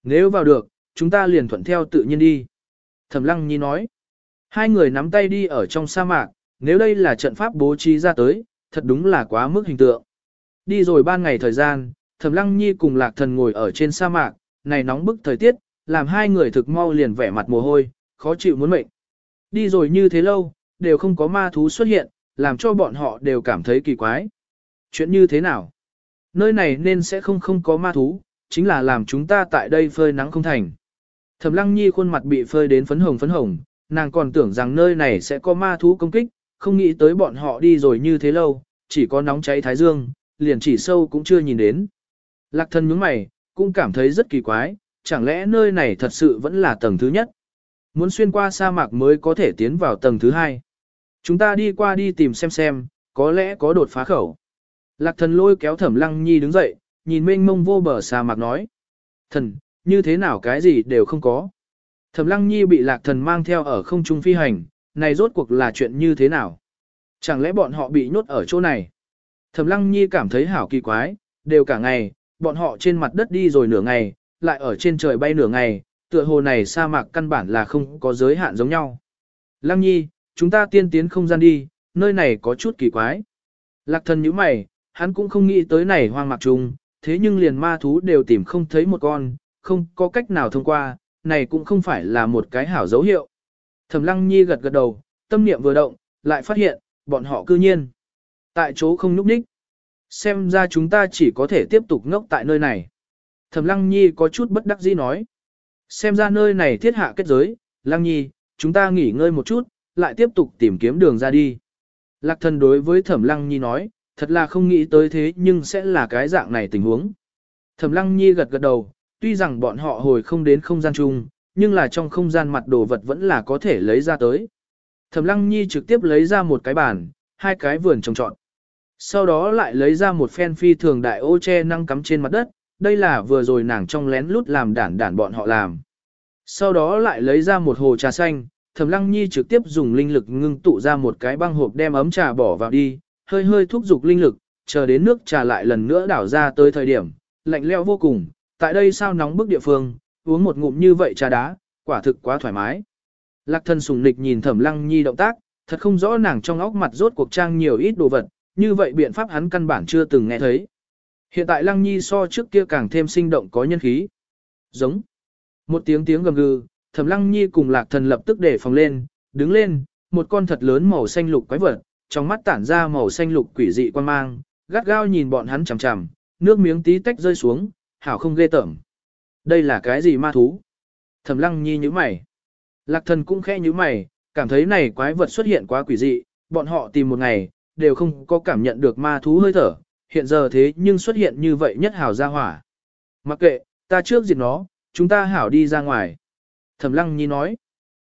Nếu vào được, chúng ta liền thuận theo tự nhiên đi. Thẩm Lăng Nhi nói. Hai người nắm tay đi ở trong sa mạc, nếu đây là trận pháp bố trí ra tới, thật đúng là quá mức hình tượng. Đi rồi ban ngày thời gian, Thẩm Lăng Nhi cùng Lạc Thần ngồi ở trên sa mạc, này nóng bức thời tiết, làm hai người thực mau liền vẻ mặt mồ hôi, khó chịu muốn mệnh. Đi rồi như thế lâu, đều không có ma thú xuất hiện, làm cho bọn họ đều cảm thấy kỳ quái. Chuyện như thế nào? Nơi này nên sẽ không không có ma thú, chính là làm chúng ta tại đây phơi nắng không thành. Thẩm Lăng Nhi khuôn mặt bị phơi đến phấn hồng phấn hồng, nàng còn tưởng rằng nơi này sẽ có ma thú công kích, không nghĩ tới bọn họ đi rồi như thế lâu, chỉ có nóng cháy thái dương, liền chỉ sâu cũng chưa nhìn đến. Lạc thân nhướng mày, cũng cảm thấy rất kỳ quái, chẳng lẽ nơi này thật sự vẫn là tầng thứ nhất. Muốn xuyên qua sa mạc mới có thể tiến vào tầng thứ hai. Chúng ta đi qua đi tìm xem xem, có lẽ có đột phá khẩu. Lạc thần lôi kéo thẩm lăng nhi đứng dậy, nhìn mênh mông vô bờ sa mạc nói. Thần, như thế nào cái gì đều không có. Thẩm lăng nhi bị lạc thần mang theo ở không trung phi hành, này rốt cuộc là chuyện như thế nào? Chẳng lẽ bọn họ bị nhốt ở chỗ này? Thẩm lăng nhi cảm thấy hảo kỳ quái, đều cả ngày, bọn họ trên mặt đất đi rồi nửa ngày, lại ở trên trời bay nửa ngày, tựa hồ này sa mạc căn bản là không có giới hạn giống nhau. Lăng nhi, chúng ta tiên tiến không gian đi, nơi này có chút kỳ quái. Lạc thần như mày, hắn cũng không nghĩ tới này hoang mạc trùng, thế nhưng liền ma thú đều tìm không thấy một con, không có cách nào thông qua, này cũng không phải là một cái hảo dấu hiệu. Thẩm lăng nhi gật gật đầu, tâm niệm vừa động, lại phát hiện, bọn họ cư nhiên. Tại chỗ không núp đích. Xem ra chúng ta chỉ có thể tiếp tục ngốc tại nơi này. Thẩm lăng nhi có chút bất đắc dĩ nói. Xem ra nơi này thiết hạ kết giới, lăng nhi, chúng ta nghỉ ngơi một chút, lại tiếp tục tìm kiếm đường ra đi. Lạc thần đối với thẩm lăng nhi nói, thật là không nghĩ tới thế nhưng sẽ là cái dạng này tình huống. Thẩm lăng nhi gật gật đầu, tuy rằng bọn họ hồi không đến không gian chung, nhưng là trong không gian mặt đồ vật vẫn là có thể lấy ra tới. Thẩm lăng nhi trực tiếp lấy ra một cái bàn, hai cái vườn trồng trọt. Sau đó lại lấy ra một phen phi thường đại ô che năng cắm trên mặt đất, đây là vừa rồi nàng trong lén lút làm đản đản bọn họ làm. Sau đó lại lấy ra một hồ trà xanh, Thẩm Lăng Nhi trực tiếp dùng linh lực ngưng tụ ra một cái băng hộp đem ấm trà bỏ vào đi, hơi hơi thúc giục linh lực, chờ đến nước trà lại lần nữa đảo ra tới thời điểm, lạnh lẽo vô cùng, tại đây sao nóng bức địa phương, uống một ngụm như vậy trà đá, quả thực quá thoải mái. Lạc thân sùng lịch nhìn Thẩm Lăng Nhi động tác, thật không rõ nàng trong óc mặt rốt cuộc trang nhiều ít đồ vật, như vậy biện pháp hắn căn bản chưa từng nghe thấy. Hiện tại Lăng Nhi so trước kia càng thêm sinh động có nhân khí. Giống. Một tiếng tiếng gầm gừ, Thẩm Lăng Nhi cùng Lạc Thần lập tức để phòng lên, đứng lên, một con thật lớn màu xanh lục quái vật, trong mắt tản ra màu xanh lục quỷ dị quan mang, gắt gao nhìn bọn hắn chằm chằm, nước miếng tí tách rơi xuống, hảo không ghê tởm. Đây là cái gì ma thú? Thẩm Lăng Nhi nhíu mày. Lạc Thần cũng khẽ nhíu mày, cảm thấy này quái vật xuất hiện quá quỷ dị, bọn họ tìm một ngày, đều không có cảm nhận được ma thú hơi thở, hiện giờ thế nhưng xuất hiện như vậy nhất hảo ra hỏa. Mặc kệ, ta trước diệt nó, chúng ta hảo đi ra ngoài. Thẩm Lăng Nhi nói,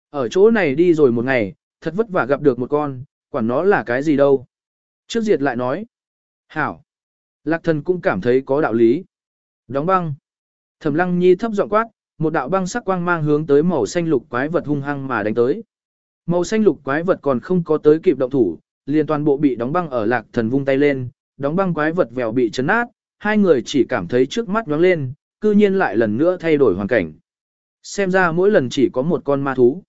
ở chỗ này đi rồi một ngày, thật vất vả gặp được một con, quản nó là cái gì đâu. Trước diệt lại nói, hảo. Lạc thần cũng cảm thấy có đạo lý. Đóng băng. Thẩm Lăng Nhi thấp giọng quát, một đạo băng sắc quang mang hướng tới màu xanh lục quái vật hung hăng mà đánh tới. Màu xanh lục quái vật còn không có tới kịp động thủ, liền toàn bộ bị đóng băng ở lạc thần vung tay lên, đóng băng quái vật vèo bị chấn nát, hai người chỉ cảm thấy trước mắt nhoáng lên, cư nhiên lại lần nữa thay đổi hoàn cảnh. Xem ra mỗi lần chỉ có một con ma thú.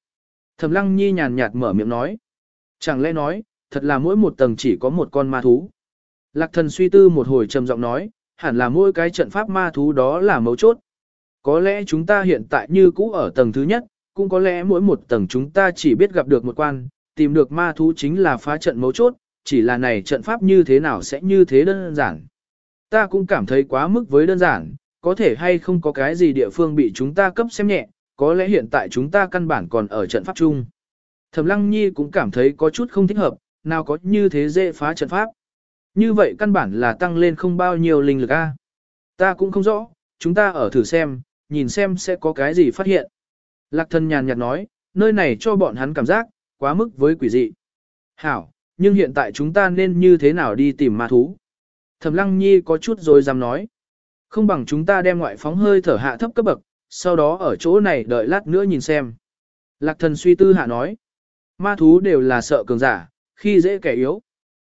Thẩm lăng nhi nhàn nhạt mở miệng nói. Chẳng lẽ nói, thật là mỗi một tầng chỉ có một con ma thú. Lạc thần suy tư một hồi trầm giọng nói, hẳn là mỗi cái trận pháp ma thú đó là mấu chốt. Có lẽ chúng ta hiện tại như cũ ở tầng thứ nhất, cũng có lẽ mỗi một tầng chúng ta chỉ biết gặp được một quan, tìm được ma thú chính là phá trận mấu chốt, chỉ là này trận pháp như thế nào sẽ như thế đơn giản. Ta cũng cảm thấy quá mức với đơn giản, có thể hay không có cái gì địa phương bị chúng ta cấp xem nhẹ, có lẽ hiện tại chúng ta căn bản còn ở trận pháp chung. Thẩm Lăng Nhi cũng cảm thấy có chút không thích hợp, nào có như thế dễ phá trận pháp. Như vậy căn bản là tăng lên không bao nhiêu linh lực a. Ta cũng không rõ, chúng ta ở thử xem, nhìn xem sẽ có cái gì phát hiện. Lạc thân nhàn nhạt nói, nơi này cho bọn hắn cảm giác, quá mức với quỷ dị. Hảo, nhưng hiện tại chúng ta nên như thế nào đi tìm ma thú? Thẩm Lăng Nhi có chút rồi dám nói. Không bằng chúng ta đem ngoại phóng hơi thở hạ thấp cấp bậc, sau đó ở chỗ này đợi lát nữa nhìn xem. Lạc thần suy tư hạ nói. Ma thú đều là sợ cường giả, khi dễ kẻ yếu.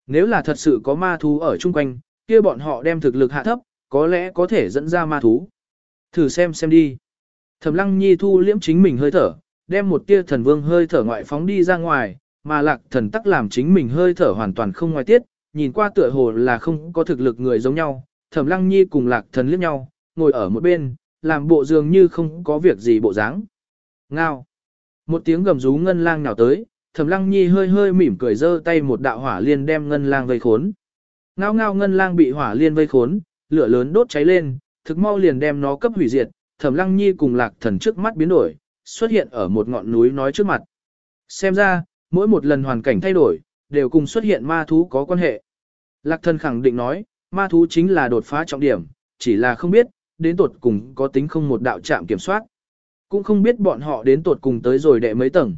Nếu là thật sự có ma thú ở chung quanh, kia bọn họ đem thực lực hạ thấp, có lẽ có thể dẫn ra ma thú. Thử xem xem đi. Thẩm lăng nhi thu liễm chính mình hơi thở, đem một tia thần vương hơi thở ngoại phóng đi ra ngoài, mà lạc thần tắc làm chính mình hơi thở hoàn toàn không ngoài tiết, nhìn qua tựa hồ là không có thực lực người giống nhau. Thẩm lăng nhi cùng lạc thần liếc nhau, ngồi ở một bên, làm bộ dường như không có việc gì bộ dáng. Ngao. Một tiếng gầm rú ngân lang nào tới, Thẩm Lăng Nhi hơi hơi mỉm cười giơ tay một đạo hỏa liên đem ngân lang vây khốn. Ngao ngao ngân lang bị hỏa liên vây khốn, lửa lớn đốt cháy lên, thực mau liền đem nó cấp hủy diệt, Thẩm Lăng Nhi cùng Lạc Thần trước mắt biến đổi, xuất hiện ở một ngọn núi nói trước mặt. Xem ra, mỗi một lần hoàn cảnh thay đổi, đều cùng xuất hiện ma thú có quan hệ. Lạc Thần khẳng định nói, ma thú chính là đột phá trọng điểm, chỉ là không biết, đến tột cùng có tính không một đạo trạm kiểm soát. Cũng không biết bọn họ đến tột cùng tới rồi đệ mấy tầng.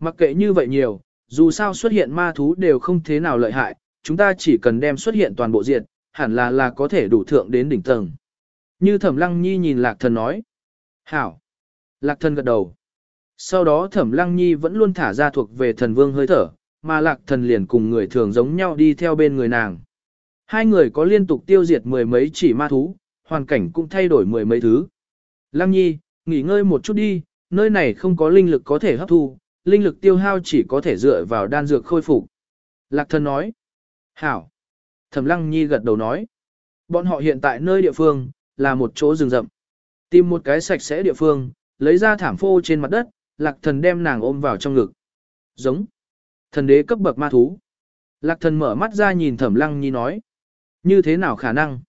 Mặc kệ như vậy nhiều, dù sao xuất hiện ma thú đều không thế nào lợi hại, chúng ta chỉ cần đem xuất hiện toàn bộ diện, hẳn là là có thể đủ thượng đến đỉnh tầng. Như thẩm lăng nhi nhìn lạc thần nói. Hảo. Lạc thần gật đầu. Sau đó thẩm lăng nhi vẫn luôn thả ra thuộc về thần vương hơi thở, mà lạc thần liền cùng người thường giống nhau đi theo bên người nàng. Hai người có liên tục tiêu diệt mười mấy chỉ ma thú, hoàn cảnh cũng thay đổi mười mấy thứ. Lăng nhi, nghỉ ngơi một chút đi, nơi này không có linh lực có thể hấp thu, linh lực tiêu hao chỉ có thể dựa vào đan dược khôi phục. Lạc thần nói. Hảo. Thẩm lăng nhi gật đầu nói. Bọn họ hiện tại nơi địa phương, là một chỗ rừng rậm. Tìm một cái sạch sẽ địa phương, lấy ra thảm phô trên mặt đất, lạc thần đem nàng ôm vào trong ngực. Giống. Thần đế cấp bậc ma thú. Lạc thần mở mắt ra nhìn thẩm lăng nhi nói. Như thế nào khả năng?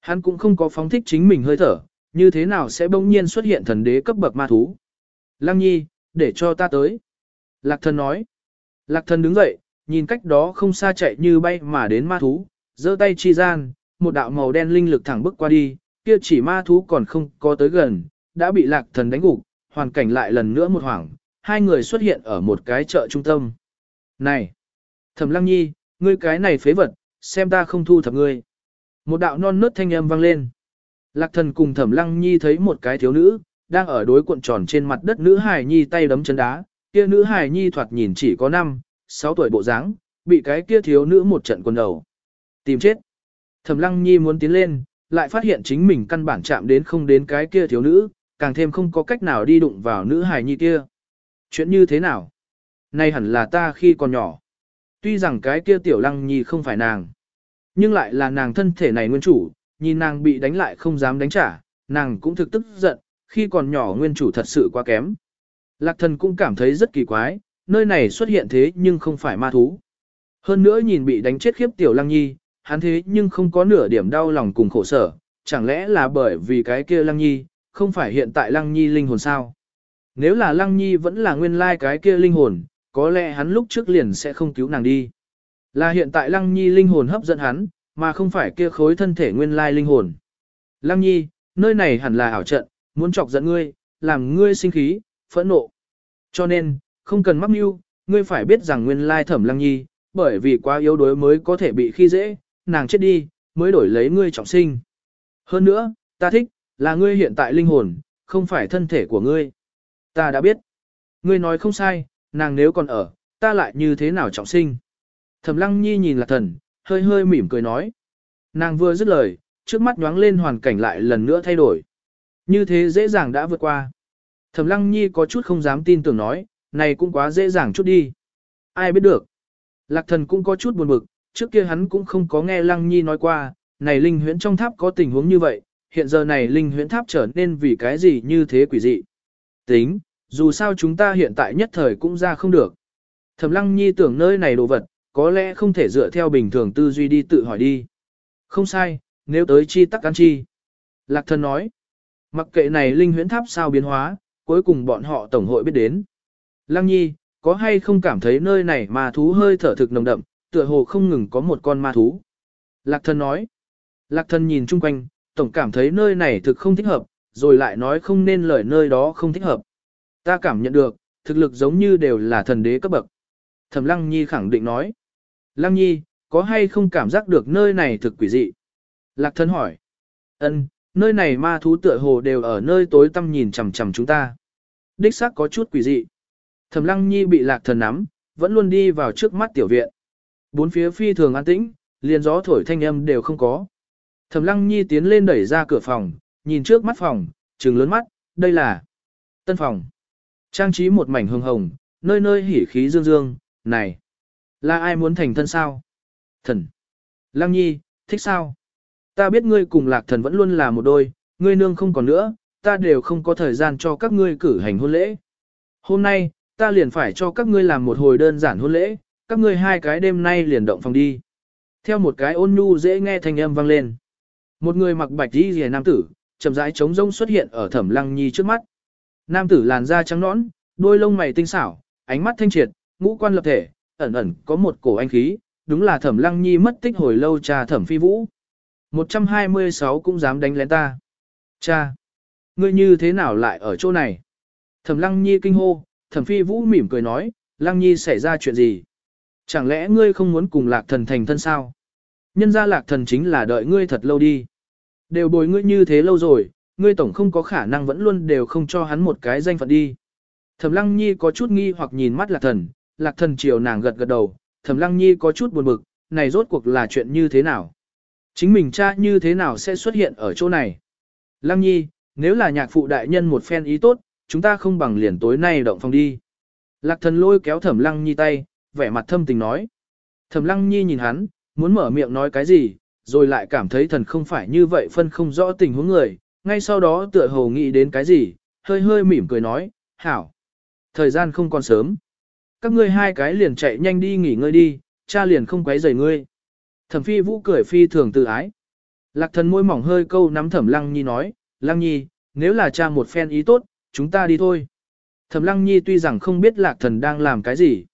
Hắn cũng không có phóng thích chính mình hơi thở, như thế nào sẽ bỗng nhiên xuất hiện thần đế cấp bậc ma thú? Lăng nhi, để cho ta tới. Lạc thần nói. Lạc thần đứng dậy, nhìn cách đó không xa chạy như bay mà đến ma thú, giơ tay chi gian, một đạo màu đen linh lực thẳng bước qua đi, kia chỉ ma thú còn không có tới gần, đã bị lạc thần đánh gục, hoàn cảnh lại lần nữa một hoảng, hai người xuất hiện ở một cái chợ trung tâm. Này! Thẩm lăng nhi, ngươi cái này phế vật, xem ta không thu thập ngươi. Một đạo non nớt thanh âm vang lên. Lạc thần cùng thẩm lăng nhi thấy một cái thiếu nữ, đang ở đối cuộn tròn trên mặt đất nữ hài nhi tay đấm chân đá, kia nữ hài nhi thoạt nhìn chỉ có 5, 6 tuổi bộ dáng, bị cái kia thiếu nữ một trận quần đầu. Tìm chết. Thẩm lăng nhi muốn tiến lên, lại phát hiện chính mình căn bản chạm đến không đến cái kia thiếu nữ, càng thêm không có cách nào đi đụng vào nữ hài nhi kia. Chuyện như thế nào? Nay hẳn là ta khi còn nhỏ. Tuy rằng cái kia tiểu lăng nhi không phải nàng. nhưng lại là nàng thân thể này nguyên chủ, nhìn nàng bị đánh lại không dám đánh trả, nàng cũng thực tức giận, khi còn nhỏ nguyên chủ thật sự quá kém. Lạc thần cũng cảm thấy rất kỳ quái, nơi này xuất hiện thế nhưng không phải ma thú. Hơn nữa nhìn bị đánh chết khiếp tiểu lăng nhi, hắn thế nhưng không có nửa điểm đau lòng cùng khổ sở, chẳng lẽ là bởi vì cái kia lăng nhi, không phải hiện tại lăng nhi linh hồn sao? Nếu là lăng nhi vẫn là nguyên lai cái kia linh hồn, có lẽ hắn lúc trước liền sẽ không cứu nàng đi. Là hiện tại lăng nhi linh hồn hấp dẫn hắn, mà không phải kia khối thân thể nguyên lai linh hồn. Lăng nhi, nơi này hẳn là ảo trận, muốn chọc giận ngươi, làm ngươi sinh khí, phẫn nộ. Cho nên, không cần mắc mưu, ngươi phải biết rằng nguyên lai thẩm lăng nhi, bởi vì quá yếu đuối mới có thể bị khi dễ, nàng chết đi, mới đổi lấy ngươi trọng sinh. Hơn nữa, ta thích, là ngươi hiện tại linh hồn, không phải thân thể của ngươi. Ta đã biết. Ngươi nói không sai, nàng nếu còn ở, ta lại như thế nào trọng sinh. Thẩm lăng nhi nhìn lạc thần, hơi hơi mỉm cười nói. Nàng vừa dứt lời, trước mắt nhoáng lên hoàn cảnh lại lần nữa thay đổi. Như thế dễ dàng đã vượt qua. Thẩm lăng nhi có chút không dám tin tưởng nói, này cũng quá dễ dàng chút đi. Ai biết được. Lạc thần cũng có chút buồn bực, trước kia hắn cũng không có nghe lăng nhi nói qua, này linh huyễn trong tháp có tình huống như vậy, hiện giờ này linh huyễn tháp trở nên vì cái gì như thế quỷ dị. Tính, dù sao chúng ta hiện tại nhất thời cũng ra không được. Thẩm lăng nhi tưởng nơi này đồ vật, có lẽ không thể dựa theo bình thường tư duy đi tự hỏi đi. Không sai, nếu tới chi tắc ăn chi. Lạc thần nói, mặc kệ này linh huyễn tháp sao biến hóa, cuối cùng bọn họ tổng hội biết đến. Lăng nhi, có hay không cảm thấy nơi này ma thú hơi thở thực nồng đậm, tựa hồ không ngừng có một con ma thú. Lạc thần nói, lạc thần nhìn chung quanh, tổng cảm thấy nơi này thực không thích hợp, rồi lại nói không nên lời nơi đó không thích hợp. Ta cảm nhận được, thực lực giống như đều là thần đế cấp bậc. Thẩm Lăng Nhi khẳng định nói. Lăng Nhi, có hay không cảm giác được nơi này thực quỷ dị? Lạc thân hỏi. Ân, nơi này ma thú tựa hồ đều ở nơi tối tăm nhìn chằm chằm chúng ta. Đích xác có chút quỷ dị. Thẩm Lăng Nhi bị Lạc Thần nắm, vẫn luôn đi vào trước mắt tiểu viện. Bốn phía phi thường an tĩnh, liền gió thổi thanh âm đều không có. Thẩm Lăng Nhi tiến lên đẩy ra cửa phòng, nhìn trước mắt phòng, trừng lớn mắt, đây là tân phòng. Trang trí một mảnh hương hồng, nơi nơi hỉ khí dương dương, này, là ai muốn thành thân sao? Thần. Lăng Nhi, thích sao? Ta biết ngươi cùng lạc thần vẫn luôn là một đôi, ngươi nương không còn nữa, ta đều không có thời gian cho các ngươi cử hành hôn lễ. Hôm nay, ta liền phải cho các ngươi làm một hồi đơn giản hôn lễ, các ngươi hai cái đêm nay liền động phòng đi. Theo một cái ôn nhu dễ nghe thanh âm vang lên. Một người mặc bạch y rìa nam tử, chậm rãi trống rông xuất hiện ở thẩm lăng nhi trước mắt. Nam tử làn da trắng nõn, đôi lông mày tinh xảo, ánh mắt thanh triệt, ngũ quan lập thể, ẩn ẩn có một cổ anh khí, đúng là thẩm lăng nhi mất tích hồi lâu cha thẩm phi vũ. 126 cũng dám đánh lén ta. Cha! Ngươi như thế nào lại ở chỗ này? Thẩm lăng nhi kinh hô, thẩm phi vũ mỉm cười nói, lăng nhi xảy ra chuyện gì? Chẳng lẽ ngươi không muốn cùng lạc thần thành thân sao? Nhân gia lạc thần chính là đợi ngươi thật lâu đi. Đều bồi ngươi như thế lâu rồi, ngươi tổng không có khả năng vẫn luôn đều không cho hắn một cái danh phận đi. Thẩm lăng nhi có chút nghi hoặc nhìn mắt lạc thần, lạc thần chiều nàng gật gật đầu, thẩm lăng nhi có chút buồn bực, này rốt cuộc là chuyện như thế nào? Chính mình cha như thế nào sẽ xuất hiện ở chỗ này? Lăng nhi, nếu là nhạc phụ đại nhân một phen ý tốt, chúng ta không bằng liền tối nay động phòng đi. Lạc thần lôi kéo thẩm lăng nhi tay, vẻ mặt thâm tình nói. Thẩm lăng nhi nhìn hắn, muốn mở miệng nói cái gì, rồi lại cảm thấy thần không phải như vậy phân không rõ tình huống người, ngay sau đó tựa hồ nghĩ đến cái gì, hơi hơi mỉm cười nói, hảo. Thời gian không còn sớm. Các ngươi hai cái liền chạy nhanh đi nghỉ ngơi đi, cha liền không quấy rầy ngươi. Thẩm phi vũ cười phi thường tự ái. Lạc thần môi mỏng hơi câu nắm thẩm lăng nhi nói, lăng nhi, nếu là cha một phen ý tốt, chúng ta đi thôi. Thẩm lăng nhi tuy rằng không biết lạc thần đang làm cái gì,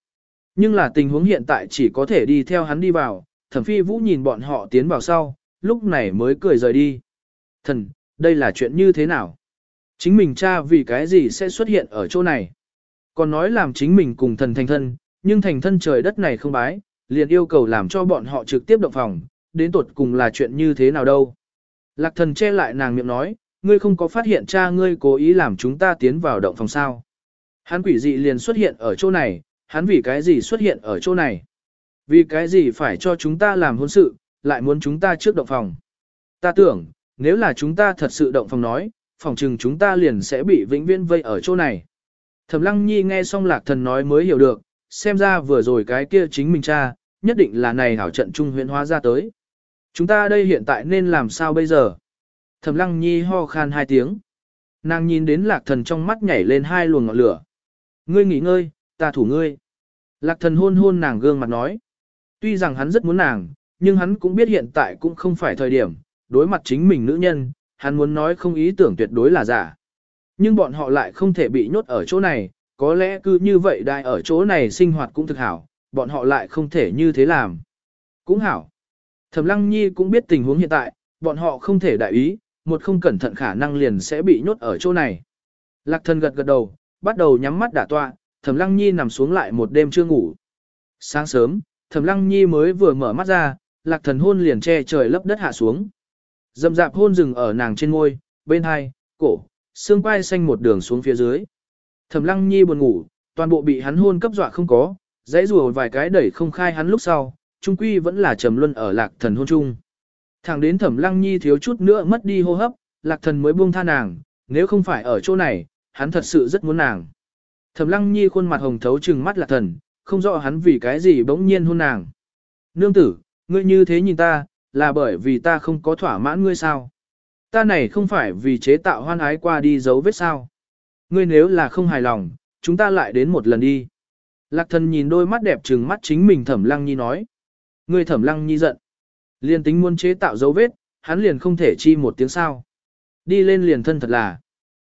nhưng là tình huống hiện tại chỉ có thể đi theo hắn đi vào, thẩm phi vũ nhìn bọn họ tiến vào sau, lúc này mới cười rời đi. Thần, đây là chuyện như thế nào? Chính mình cha vì cái gì sẽ xuất hiện ở chỗ này? Còn nói làm chính mình cùng thần thành thân, nhưng thành thân trời đất này không bái, liền yêu cầu làm cho bọn họ trực tiếp động phòng, đến tột cùng là chuyện như thế nào đâu. Lạc thần che lại nàng miệng nói, ngươi không có phát hiện cha ngươi cố ý làm chúng ta tiến vào động phòng sao. Hắn quỷ dị liền xuất hiện ở chỗ này, hắn vì cái gì xuất hiện ở chỗ này. Vì cái gì phải cho chúng ta làm hôn sự, lại muốn chúng ta trước động phòng. Ta tưởng, nếu là chúng ta thật sự động phòng nói, phòng trừng chúng ta liền sẽ bị vĩnh viễn vây ở chỗ này. Thẩm Lăng Nhi nghe xong Lạc Thần nói mới hiểu được, xem ra vừa rồi cái kia chính mình cha, nhất định là này hảo trận trung huyễn hóa ra tới. Chúng ta đây hiện tại nên làm sao bây giờ? Thẩm lăng nhi ho khan hai tiếng. Nàng nhìn đến lạc thần trong mắt nhảy lên hai luồng ngọn lửa. Ngươi nghỉ ngơi, ta thủ ngươi. Lạc thần hôn hôn nàng gương mặt nói. Tuy rằng hắn rất muốn nàng, nhưng hắn cũng biết hiện tại cũng không phải thời điểm, đối mặt chính mình nữ nhân, hắn muốn nói không ý tưởng tuyệt đối là giả. Nhưng bọn họ lại không thể bị nhốt ở chỗ này, có lẽ cứ như vậy đại ở chỗ này sinh hoạt cũng thực hảo, bọn họ lại không thể như thế làm. Cũng hảo. Thẩm Lăng Nhi cũng biết tình huống hiện tại, bọn họ không thể đại ý, một không cẩn thận khả năng liền sẽ bị nhốt ở chỗ này. Lạc thần gật gật đầu, bắt đầu nhắm mắt đả tọa, Thẩm Lăng Nhi nằm xuống lại một đêm chưa ngủ. Sáng sớm, Thẩm Lăng Nhi mới vừa mở mắt ra, Lạc thần hôn liền che trời lấp đất hạ xuống. Dầm dạp hôn rừng ở nàng trên môi, bên hai, cổ, xương quai xanh một đường xuống phía dưới. Thẩm Lăng Nhi buồn ngủ, toàn bộ bị hắn hôn cấp dọa không có, dãy rùa vài cái đẩy không khai hắn lúc sau, trung quy vẫn là trầm luân ở lạc thần hôn trung. Thẳng đến Thẩm Lăng Nhi thiếu chút nữa mất đi hô hấp, lạc thần mới buông tha nàng, nếu không phải ở chỗ này, hắn thật sự rất muốn nàng. Thẩm Lăng Nhi khuôn mặt hồng thấu trừng mắt lạc thần, không rõ hắn vì cái gì bỗng nhiên hôn nàng. Nương tử, ngươi như thế nhìn ta, là bởi vì ta không có thỏa mãn ngươi sao? Ta này không phải vì chế tạo hoan ái qua đi dấu vết sao? Ngươi nếu là không hài lòng, chúng ta lại đến một lần đi. Lạc thần nhìn đôi mắt đẹp trừng mắt chính mình thẩm lăng nhi nói. Ngươi thẩm lăng nhi giận. Liền tính muốn chế tạo dấu vết, hắn liền không thể chi một tiếng sao. Đi lên liền thân thật là.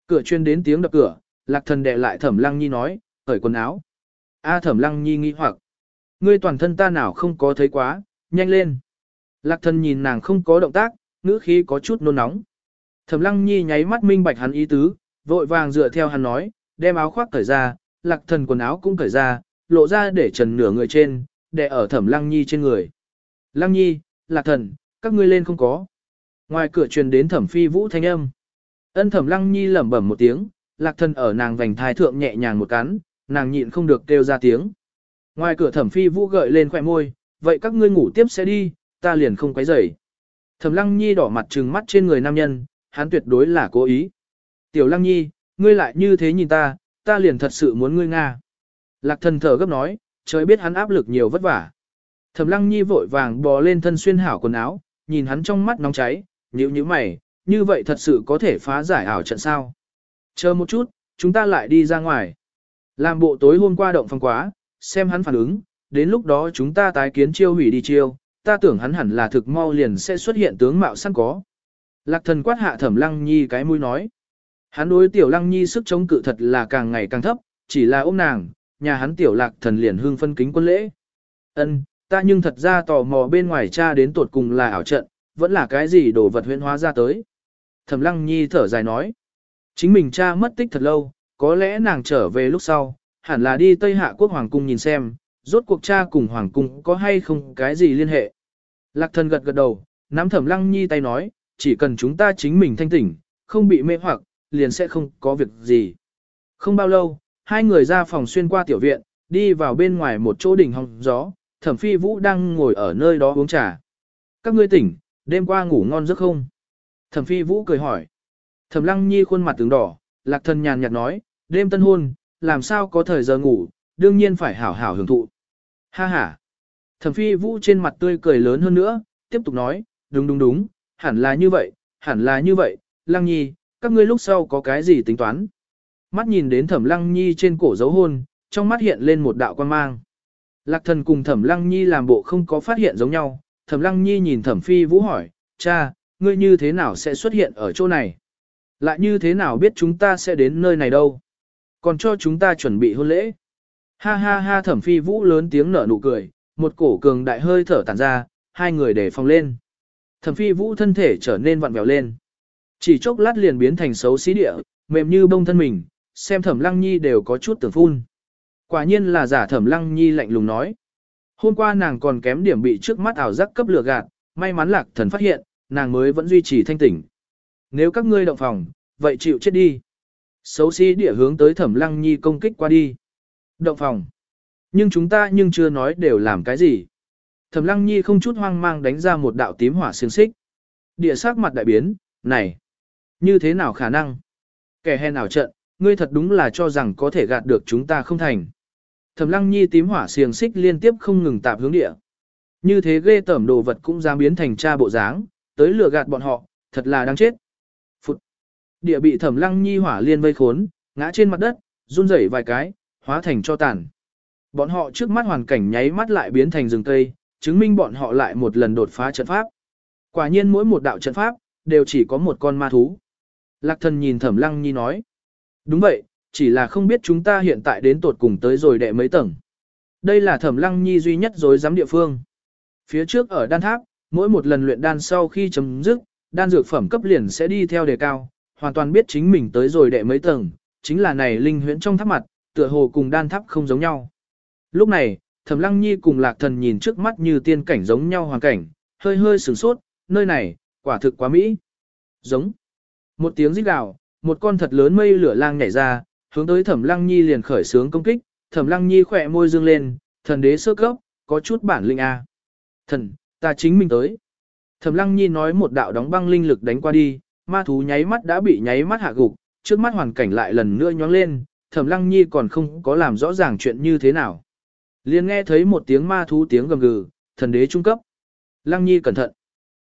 Cửa chuyên đến tiếng đập cửa, lạc thần đệ lại thẩm lăng nhi nói, cởi quần áo. A thẩm lăng nhi nghi hoặc. Ngươi toàn thân ta nào không có thấy quá, nhanh lên. Lạc thần nhìn nàng không có động tác, ngữ khí có chút nôn nóng. Thẩm lăng nhi nháy mắt minh bạch hắn ý tứ, vội vàng dựa theo hắn nói, đem áo khoác cởi ra, lạc thần quần áo cũng cởi ra, lộ ra để trần nửa người trên, để ở thẩm lăng nhi trên người. Lăng nhi, lạc thần, các ngươi lên không có. Ngoài cửa truyền đến thẩm phi vũ thanh âm. Ân thẩm lăng nhi lẩm bẩm một tiếng, lạc thần ở nàng vành thai thượng nhẹ nhàng một cắn, nàng nhịn không được kêu ra tiếng. Ngoài cửa thẩm phi vũ gợi lên khỏe môi, vậy các ngươi ngủ tiếp sẽ đi, ta liền không quấy rầy. Thẩm lăng nhi đỏ mặt trừng mắt trên người nam nhân, hắn tuyệt đối là cố ý. Tiểu lăng nhi, ngươi lại như thế nhìn ta, ta liền thật sự muốn ngươi Nga. Lạc thần thở gấp nói, trời biết hắn áp lực nhiều vất vả. Thẩm lăng nhi vội vàng bò lên thân xuyên hảo quần áo, nhìn hắn trong mắt nóng cháy, nhíu nhíu mày, như vậy thật sự có thể phá giải ảo trận sao. Chờ một chút, chúng ta lại đi ra ngoài. Làm bộ tối hôm qua động phong quá, xem hắn phản ứng, đến lúc đó chúng ta tái kiến chiêu hủy đi chiêu, ta tưởng hắn hẳn là thực mau liền sẽ xuất hiện tướng mạo sẵn có. Lạc thần quát hạ thẩm lăng nhi cái mũi nói. Hắn đối tiểu lăng nhi sức chống cự thật là càng ngày càng thấp, chỉ là ôm nàng, nhà hắn tiểu lạc thần liền hương phân kính quân lễ. Ân, ta nhưng thật ra tò mò bên ngoài cha đến tột cùng là ảo trận, vẫn là cái gì đồ vật huyễn hóa ra tới. Thẩm lăng nhi thở dài nói. Chính mình cha mất tích thật lâu, có lẽ nàng trở về lúc sau, hẳn là đi Tây Hạ quốc hoàng cung nhìn xem, rốt cuộc cha cùng hoàng cung có hay không cái gì liên hệ. Lạc thần gật gật đầu, nắm thẩm lăng nhi tay nói, chỉ cần chúng ta chính mình thanh tỉnh, không bị mê hoặc, liền sẽ không có việc gì. Không bao lâu, hai người ra phòng xuyên qua tiểu viện, đi vào bên ngoài một chỗ đỉnh hong gió, thẩm phi vũ đang ngồi ở nơi đó uống trà. Các ngươi tỉnh, đêm qua ngủ ngon giấc không? Thẩm phi vũ cười hỏi. Thẩm lăng nhi khuôn mặt tướng đỏ, lạc thần nhàn nhạt nói, đêm tân hôn, làm sao có thời giờ ngủ, đương nhiên phải hảo hảo hưởng thụ. Ha ha. Thẩm phi vũ trên mặt tươi cười lớn hơn nữa, tiếp tục nói, đúng đúng đúng, hẳn là như vậy, hẳn là như vậy, lăng nhi, các ngươi lúc sau có cái gì tính toán. Mắt nhìn đến thẩm lăng nhi trên cổ dấu hôn, trong mắt hiện lên một đạo quan mang. Lạc thần cùng thẩm lăng nhi làm bộ không có phát hiện giống nhau, thẩm lăng nhi nhìn thẩm phi vũ hỏi, cha, ngươi như thế nào sẽ xuất hiện ở chỗ này? Lại như thế nào biết chúng ta sẽ đến nơi này đâu? Còn cho chúng ta chuẩn bị hôn lễ. Ha ha ha thẩm phi vũ lớn tiếng nở nụ cười, một cổ cường đại hơi thở tản ra, hai người để phòng lên. Thẩm phi vũ thân thể trở nên vặn vẹo lên. Chỉ chốc lát liền biến thành xấu xí địa, mềm như bông thân mình, xem thẩm lăng nhi đều có chút tưởng phun. Quả nhiên là giả thẩm lăng nhi lạnh lùng nói. Hôm qua nàng còn kém điểm bị trước mắt ảo giác cấp lừa gạt, may mắn lạc thần phát hiện, nàng mới vẫn duy trì thanh tỉnh. Nếu các ngươi động phòng, vậy chịu chết đi. Xấu xí địa hướng tới thẩm lăng nhi công kích qua đi. Động phòng. Nhưng chúng ta nhưng chưa nói đều làm cái gì. Thẩm lăng nhi không chút hoang mang đánh ra một đạo tím hỏa xiềng xích. Địa sắc mặt đại biến, này. Như thế nào khả năng? Kẻ hèn ảo trận, ngươi thật đúng là cho rằng có thể gạt được chúng ta không thành. Thẩm lăng nhi tím hỏa xiềng xích liên tiếp không ngừng tạp hướng địa. Như thế ghê tẩm đồ vật cũng dám biến thành cha bộ dáng, tới lừa gạt bọn họ, thật là đáng chết. Địa bị thẩm lăng nhi hỏa liên vây khốn, ngã trên mặt đất, run rẩy vài cái, hóa thành cho tàn. Bọn họ trước mắt hoàn cảnh nháy mắt lại biến thành rừng cây, chứng minh bọn họ lại một lần đột phá trận pháp. Quả nhiên mỗi một đạo trận pháp, đều chỉ có một con ma thú. Lạc thần nhìn thẩm lăng nhi nói. Đúng vậy, chỉ là không biết chúng ta hiện tại đến tột cùng tới rồi đệ mấy tầng. Đây là thẩm lăng nhi duy nhất dối giám địa phương. Phía trước ở đan tháp, mỗi một lần luyện đan sau khi chấm dứt, đan dược phẩm cấp liền sẽ đi theo đề cao, hoàn toàn biết chính mình tới rồi đệ mấy tầng, chính là này linh huyễn trong tháp mặt, tựa hồ cùng đan tháp không giống nhau. Lúc này, Thẩm Lăng Nhi cùng Lạc Thần nhìn trước mắt như tiên cảnh giống nhau hoàn cảnh, hơi hơi sửng sốt, nơi này, quả thực quá mỹ. Giống. Một tiếng rít gào, một con thật lớn mây lửa lang nhảy ra, hướng tới Thẩm Lăng Nhi liền khởi sướng công kích, Thẩm Lăng Nhi khỏe môi dương lên, thần đế sơ cấp, có chút bản linh a. Thần, ta chính mình tới. Thẩm Lăng Nhi nói một đạo đóng băng linh lực đánh qua đi, ma thú nháy mắt đã bị nháy mắt hạ gục, trước mắt hoàn cảnh lại lần nữa nhóng lên, Thẩm Lăng Nhi còn không có làm rõ ràng chuyện như thế nào. Liền nghe thấy một tiếng ma thú tiếng gầm gừ, thần đế trung cấp. Lăng Nhi cẩn thận.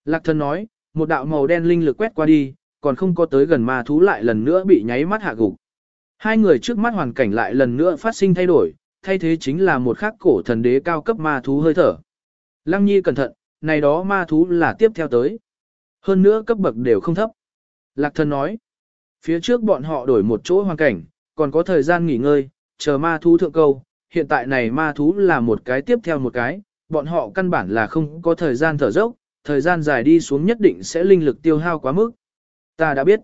Lạc thần nói, một đạo màu đen linh lực quét qua đi, còn không có tới gần ma thú lại lần nữa bị nháy mắt hạ gục. Hai người trước mắt hoàn cảnh lại lần nữa phát sinh thay đổi, thay thế chính là một khắc cổ thần đế cao cấp ma thú hơi thở. Lăng Nhi cẩn thận, này đó ma thú là tiếp theo tới. Hơn nữa cấp bậc đều không thấp. Lạc thần nói, phía trước bọn họ đổi một chỗ hoàn cảnh, còn có thời gian nghỉ ngơi, chờ ma thú thượng câu, hiện tại này ma thú là một cái tiếp theo một cái, bọn họ căn bản là không có thời gian thở dốc, thời gian dài đi xuống nhất định sẽ linh lực tiêu hao quá mức. Ta đã biết.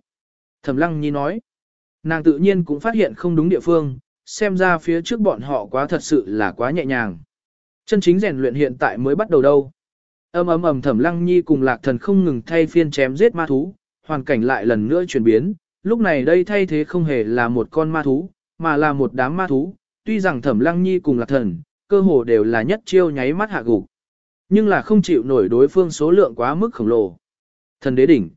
Thẩm Lăng Nhi nói. Nàng tự nhiên cũng phát hiện không đúng địa phương, xem ra phía trước bọn họ quá thật sự là quá nhẹ nhàng. Chân chính rèn luyện hiện tại mới bắt đầu đâu. Âm ầm ầm Thẩm Lăng Nhi cùng Lạc Thần không ngừng thay phiên chém giết ma thú, hoàn cảnh lại lần nữa chuyển biến, lúc này đây thay thế không hề là một con ma thú, mà là một đám ma thú, tuy rằng Thẩm Lăng Nhi cùng Lạc Thần, cơ hồ đều là nhất chiêu nháy mắt hạ gục. Nhưng là không chịu nổi đối phương số lượng quá mức khổng lồ. Thần đế đỉnh.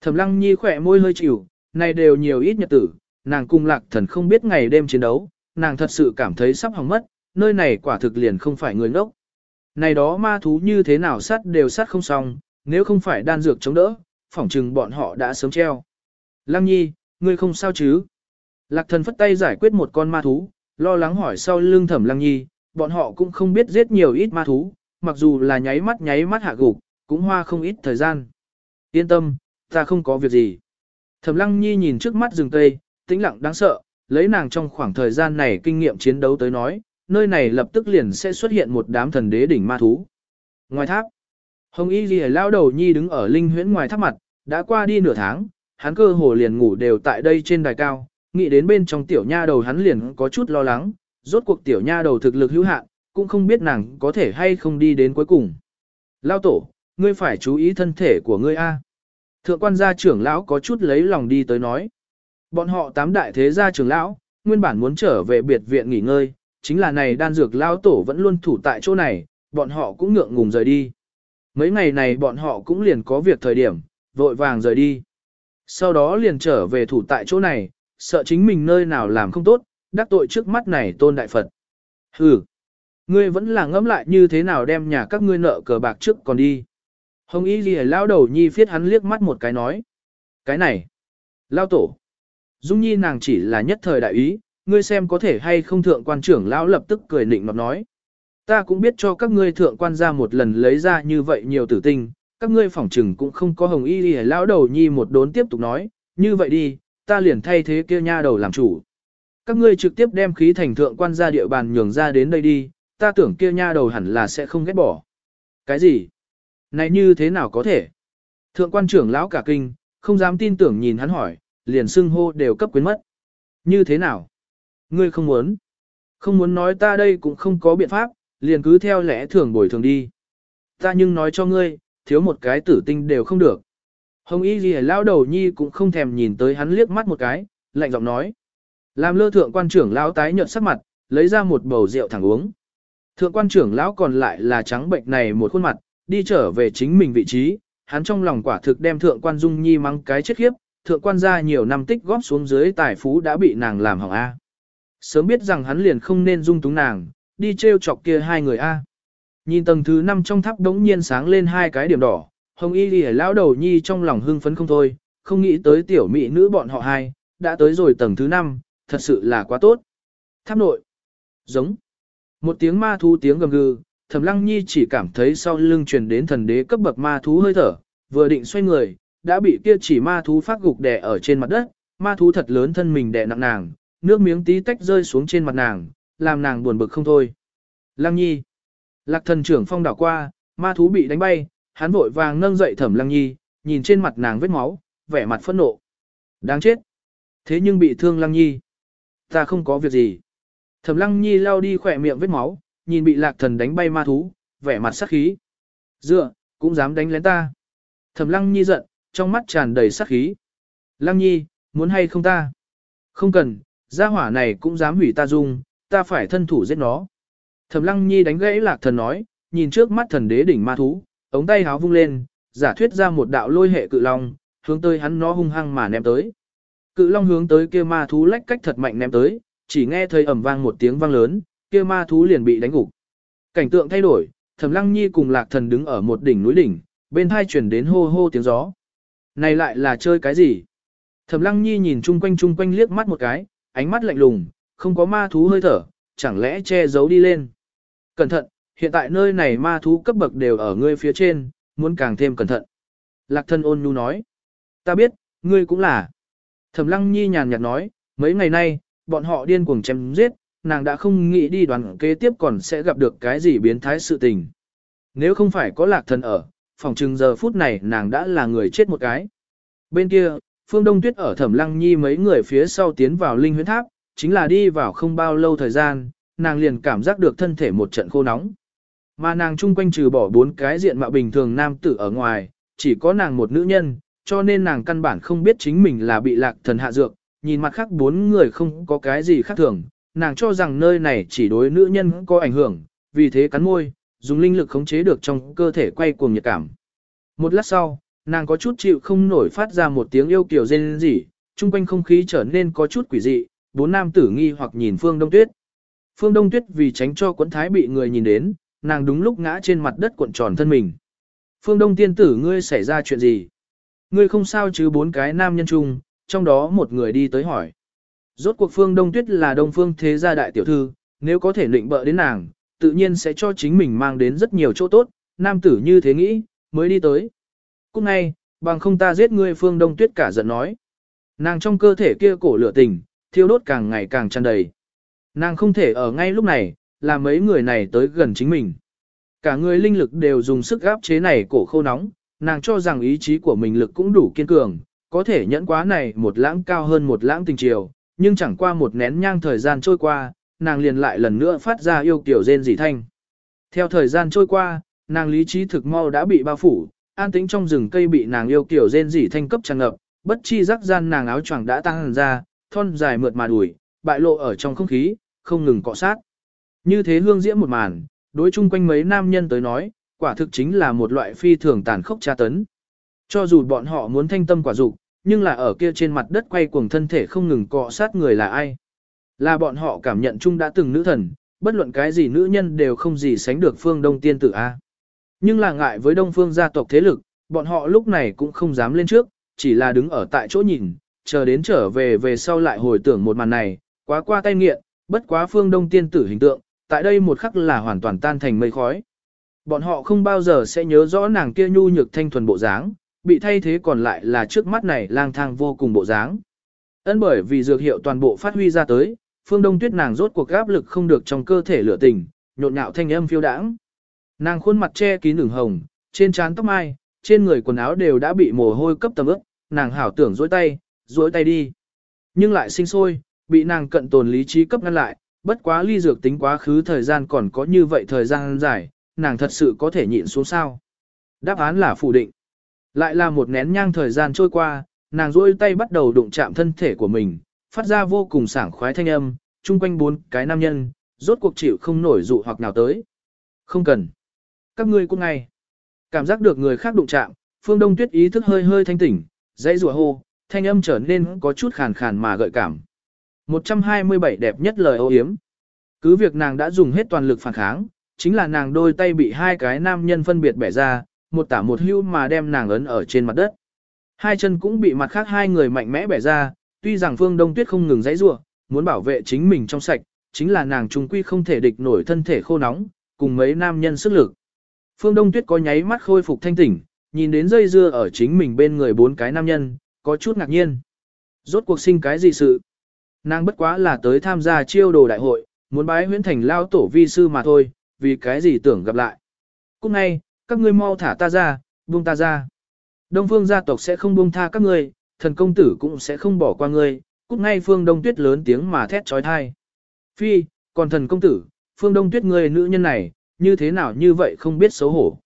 Thẩm Lăng Nhi khỏe môi hơi chịu, này đều nhiều ít nhật tử, nàng cùng Lạc Thần không biết ngày đêm chiến đấu, nàng thật sự cảm thấy sắp hỏng mất, nơi này quả thực liền không phải người ngốc. Này đó ma thú như thế nào sát đều sát không xong, nếu không phải đan dược chống đỡ, phỏng chừng bọn họ đã sớm treo. Lăng Nhi, ngươi không sao chứ? Lạc thần phất tay giải quyết một con ma thú, lo lắng hỏi sau lưng thẩm Lăng Nhi, bọn họ cũng không biết giết nhiều ít ma thú, mặc dù là nháy mắt nháy mắt hạ gục, cũng hoa không ít thời gian. Yên tâm, ta không có việc gì. Thẩm Lăng Nhi nhìn trước mắt rừng tây, tĩnh lặng đáng sợ, lấy nàng trong khoảng thời gian này kinh nghiệm chiến đấu tới nói, nơi này lập tức liền sẽ xuất hiện một đám thần đế đỉnh ma thú. Ngoài tháp, Hồng Y Ghi lao đầu nhi đứng ở linh huyễn ngoài tháp mặt, đã qua đi nửa tháng, hắn cơ hồ liền ngủ đều tại đây trên đài cao, nghĩ đến bên trong tiểu nha đầu hắn liền có chút lo lắng, rốt cuộc tiểu nha đầu thực lực hữu hạn, cũng không biết nàng có thể hay không đi đến cuối cùng. Lao tổ, ngươi phải chú ý thân thể của ngươi a. Thượng quan gia trưởng lão có chút lấy lòng đi tới nói. Bọn họ tám đại thế gia trưởng lão, nguyên bản muốn trở về biệt viện nghỉ ngơi, chính là này đan dược lao tổ vẫn luôn thủ tại chỗ này, bọn họ cũng ngượng ngùng rời đi. Mấy ngày này bọn họ cũng liền có việc thời điểm, vội vàng rời đi. Sau đó liền trở về thủ tại chỗ này, sợ chính mình nơi nào làm không tốt, đắc tội trước mắt này tôn đại Phật. Hừ, ngươi vẫn là ngẫm lại như thế nào đem nhà các ngươi nợ cờ bạc trước còn đi. Hồng Y Ghi lao đầu nhi phiết hắn liếc mắt một cái nói. Cái này, lao tổ. Dung Nhi nàng chỉ là nhất thời đại ý, ngươi xem có thể hay không thượng quan trưởng lão lập tức cười nịnh nọt nói. Ta cũng biết cho các ngươi thượng quan ra một lần lấy ra như vậy nhiều tử tinh, các ngươi phỏng trừng cũng không có hồng y lìa lão đầu nhi một đốn tiếp tục nói, như vậy đi, ta liền thay thế kia nha đầu làm chủ. Các ngươi trực tiếp đem khí thành thượng quan ra địa bàn nhường ra đến đây đi, ta tưởng kia nha đầu hẳn là sẽ không ghét bỏ. Cái gì? Này như thế nào có thể? Thượng quan trưởng lão cả kinh, không dám tin tưởng nhìn hắn hỏi, liền xưng hô đều cấp quyến mất. Như thế nào? Ngươi không muốn. Không muốn nói ta đây cũng không có biện pháp, liền cứ theo lẽ thường bồi thường đi. Ta nhưng nói cho ngươi, thiếu một cái tử tinh đều không được. Hồng Y Ghi lao đầu nhi cũng không thèm nhìn tới hắn liếc mắt một cái, lạnh giọng nói. Làm lơ thượng quan trưởng lão tái nhợt sắc mặt, lấy ra một bầu rượu thẳng uống. Thượng quan trưởng lão còn lại là trắng bệnh này một khuôn mặt, đi trở về chính mình vị trí, hắn trong lòng quả thực đem thượng quan dung nhi mắng cái chết khiếp, thượng quan gia nhiều năm tích góp xuống dưới tài phú đã bị nàng làm hỏng A. Sớm biết rằng hắn liền không nên dung túng nàng, đi treo chọc kia hai người A. Nhìn tầng thứ 5 trong tháp đống nhiên sáng lên hai cái điểm đỏ, hồng y lìa lão đầu nhi trong lòng hưng phấn không thôi, không nghĩ tới tiểu mỹ nữ bọn họ hai, đã tới rồi tầng thứ 5, thật sự là quá tốt. Tháp nội. Giống. Một tiếng ma thú tiếng gầm gừ, Thẩm Lăng Nhi chỉ cảm thấy sau lưng truyền đến thần đế cấp bậc ma thú hơi thở, vừa định xoay người, đã bị kia chỉ ma thú phát gục đè ở trên mặt đất, ma thú thật lớn thân mình đè nặng nàng, nước miếng tí tách rơi xuống trên mặt nàng, làm nàng buồn bực không thôi. Lăng Nhi. Lạc thần trưởng phong đảo qua, ma thú bị đánh bay, hắn vội vàng nâng dậy Thẩm Lăng Nhi, nhìn trên mặt nàng vết máu, vẻ mặt phẫn nộ. Đáng chết. Thế nhưng bị thương Lăng Nhi. Ta không có việc gì. Thẩm Lăng Nhi lau đi khỏe miệng vết máu, nhìn bị lạc thần đánh bay ma thú, vẻ mặt sắc khí. Dựa, cũng dám đánh lén ta. Thẩm Lăng Nhi giận, trong mắt tràn đầy sắc khí. Lăng Nhi, muốn hay không ta? Không cần, gia hỏa này cũng dám hủy ta dung, ta phải thân thủ giết nó. Thẩm Lăng Nhi đánh gãy lạc thần nói, nhìn trước mắt thần đế đỉnh ma thú, ống tay háo vung lên, giả thuyết ra một đạo lôi hệ cự long, hướng tới hắn nó hung hăng mà ném tới. Cự long hướng tới kia ma thú lách cách thật mạnh ném tới, chỉ nghe thấy ầm vang một tiếng vang lớn, kia ma thú liền bị đánh gục. Cảnh tượng thay đổi, Thẩm Lăng Nhi cùng Lạc Thần đứng ở một đỉnh núi đỉnh, bên tai truyền đến hô hô tiếng gió. Này lại là chơi cái gì? Thẩm Lăng Nhi nhìn chung quanh chung quanh liếc mắt một cái, ánh mắt lạnh lùng, không có ma thú hơi thở, chẳng lẽ che giấu đi lên. Cẩn thận, hiện tại nơi này ma thú cấp bậc đều ở ngươi phía trên, muốn càng thêm cẩn thận. Lạc thân ôn nhu nói. Ta biết, ngươi cũng là. Thẩm Lăng Nhi nhàn nhạt nói, mấy ngày nay, bọn họ điên cuồng chém giết, nàng đã không nghĩ đi đoàn kế tiếp còn sẽ gặp được cái gì biến thái sự tình. Nếu không phải có lạc thần ở, phòng chừng giờ phút này nàng đã là người chết một cái. Bên kia, Phương Đông Tuyết ở Thẩm Lăng Nhi mấy người phía sau tiến vào linh Huyễn tháp, chính là đi vào không bao lâu thời gian, nàng liền cảm giác được thân thể một trận khô nóng. Mà nàng chung quanh trừ bỏ bốn cái diện mạo bình thường nam tử ở ngoài, chỉ có nàng một nữ nhân, cho nên nàng căn bản không biết chính mình là bị lạc thần hạ dược, nhìn mặt khác bốn người không có cái gì khác thường, nàng cho rằng nơi này chỉ đối nữ nhân có ảnh hưởng, vì thế cắn môi, dùng linh lực khống chế được trong cơ thể quay cuồng nhiệt cảm. Một lát sau, nàng có chút chịu không nổi phát ra một tiếng yêu kiều rên rỉ, chung quanh không khí trở nên có chút quỷ dị, bốn nam tử nghi hoặc nhìn Phương Đông Tuyết. Phương Đông Tuyết vì tránh cho quấn thái bị người nhìn đến, nàng đúng lúc ngã trên mặt đất cuộn tròn thân mình. Phương Đông tiên tử ngươi xảy ra chuyện gì? Ngươi không sao chứ bốn cái nam nhân chung, trong đó một người đi tới hỏi. Rốt cuộc Phương Đông Tuyết là đông phương thế gia đại tiểu thư, nếu có thể lệnh bợ đến nàng, tự nhiên sẽ cho chính mình mang đến rất nhiều chỗ tốt, nam tử như thế nghĩ, mới đi tới. Cũng ngay, bằng không ta giết ngươi Phương Đông Tuyết cả giận nói. Nàng trong cơ thể kia cổ lửa tình, thiêu đốt càng ngày càng tràn đầy. Nàng không thể ở ngay lúc này, làm mấy người này tới gần chính mình. Cả người linh lực đều dùng sức gáp chế này cổ khô nóng, nàng cho rằng ý chí của mình lực cũng đủ kiên cường, có thể nhẫn quá này một lãng cao hơn một lãng tình chiều, nhưng chẳng qua một nén nhang thời gian trôi qua, nàng liền lại lần nữa phát ra yêu kiểu rên rỉ thanh. Theo thời gian trôi qua, nàng lý trí thực mau đã bị bao phủ, an tĩnh trong rừng cây bị nàng yêu kiểu rên rỉ thanh cấp tràn ngập, bất chi rắc gian nàng áo choàng đã tăng ra, thon dài mượt mà đùi, bại lộ ở trong không khí, không ngừng cọ sát. Như thế hương diễm một màn, đối chung quanh mấy nam nhân tới nói, quả thực chính là một loại phi thường tàn khốc tra tấn. Cho dù bọn họ muốn thanh tâm quả dục, nhưng là ở kia trên mặt đất quay cuồng thân thể không ngừng cọ sát người là ai. Là bọn họ cảm nhận chung đã từng nữ thần, bất luận cái gì nữ nhân đều không gì sánh được phương đông tiên tử A. Nhưng là ngại với đông phương gia tộc thế lực, bọn họ lúc này cũng không dám lên trước, chỉ là đứng ở tại chỗ nhìn, chờ đến trở về về sau lại hồi tưởng một màn này, quá qua tay nghiện, bất quá phương đông tiên tử hình tượng, tại đây một khắc là hoàn toàn tan thành mây khói. Bọn họ không bao giờ sẽ nhớ rõ nàng kia nhu nhược thanh thuần bộ dáng, bị thay thế còn lại là trước mắt này lang thang vô cùng bộ dáng. Ân bởi vì dược hiệu toàn bộ phát huy ra tới, phương đông tuyết nàng rốt cuộc áp lực không được trong cơ thể lửa tình, nhộn nhạo thanh âm phiêu đãng. Nàng khuôn mặt che kín ửng hồng, trên trán tóc mai, trên người quần áo đều đã bị mồ hôi cấp tầm ướt, nàng hảo tưởng dối tay, duỗi tay đi. Nhưng lại sinh sôi, bị nàng cận tồn lý trí cấp ngăn lại, bất quá ly dược tính quá khứ thời gian còn có như vậy thời gian dài, nàng thật sự có thể nhịn xuống sao. Đáp án là phủ định. Lại là một nén nhang thời gian trôi qua, nàng duỗi tay bắt đầu đụng chạm thân thể của mình, phát ra vô cùng sảng khoái thanh âm, chung quanh bốn cái nam nhân, rốt cuộc chịu không nổi dụ hoặc nào tới. Không cần. Các ngươi cũng ngay. Cảm giác được người khác đụng chạm, phương đông tuyết ý thức hơi hơi thanh tỉnh, dãy rùa hô, thanh âm trở nên có chút khàn khàn mà gợi cảm. 127 đẹp nhất lời ô hiếm. Cứ việc nàng đã dùng hết toàn lực phản kháng, chính là nàng đôi tay bị hai cái nam nhân phân biệt bẻ ra, một tả một hưu mà đem nàng ấn ở trên mặt đất. Hai chân cũng bị mặt khác hai người mạnh mẽ bẻ ra, tuy rằng Phương Đông Tuyết không ngừng dãy rủa, muốn bảo vệ chính mình trong sạch, chính là nàng trung quy không thể địch nổi thân thể khô nóng, cùng mấy nam nhân sức lực. Phương Đông Tuyết có nháy mắt khôi phục thanh tỉnh, nhìn đến dây dưa ở chính mình bên người bốn cái nam nhân, có chút ngạc nhiên. Rốt cuộc sinh cái gì sự? Nàng bất quá là tới tham gia chiêu đồ đại hội, muốn bái huyễn thành lao tổ vi sư mà thôi, vì cái gì tưởng gặp lại. Cũng ngay, các ngươi mau thả ta ra, buông ta ra. Đông phương gia tộc sẽ không buông tha các ngươi, thần công tử cũng sẽ không bỏ qua ngươi, cút ngay phương đông tuyết lớn tiếng mà thét trói thai. Phi, còn thần công tử, phương đông tuyết ngươi nữ nhân này, như thế nào như vậy không biết xấu hổ.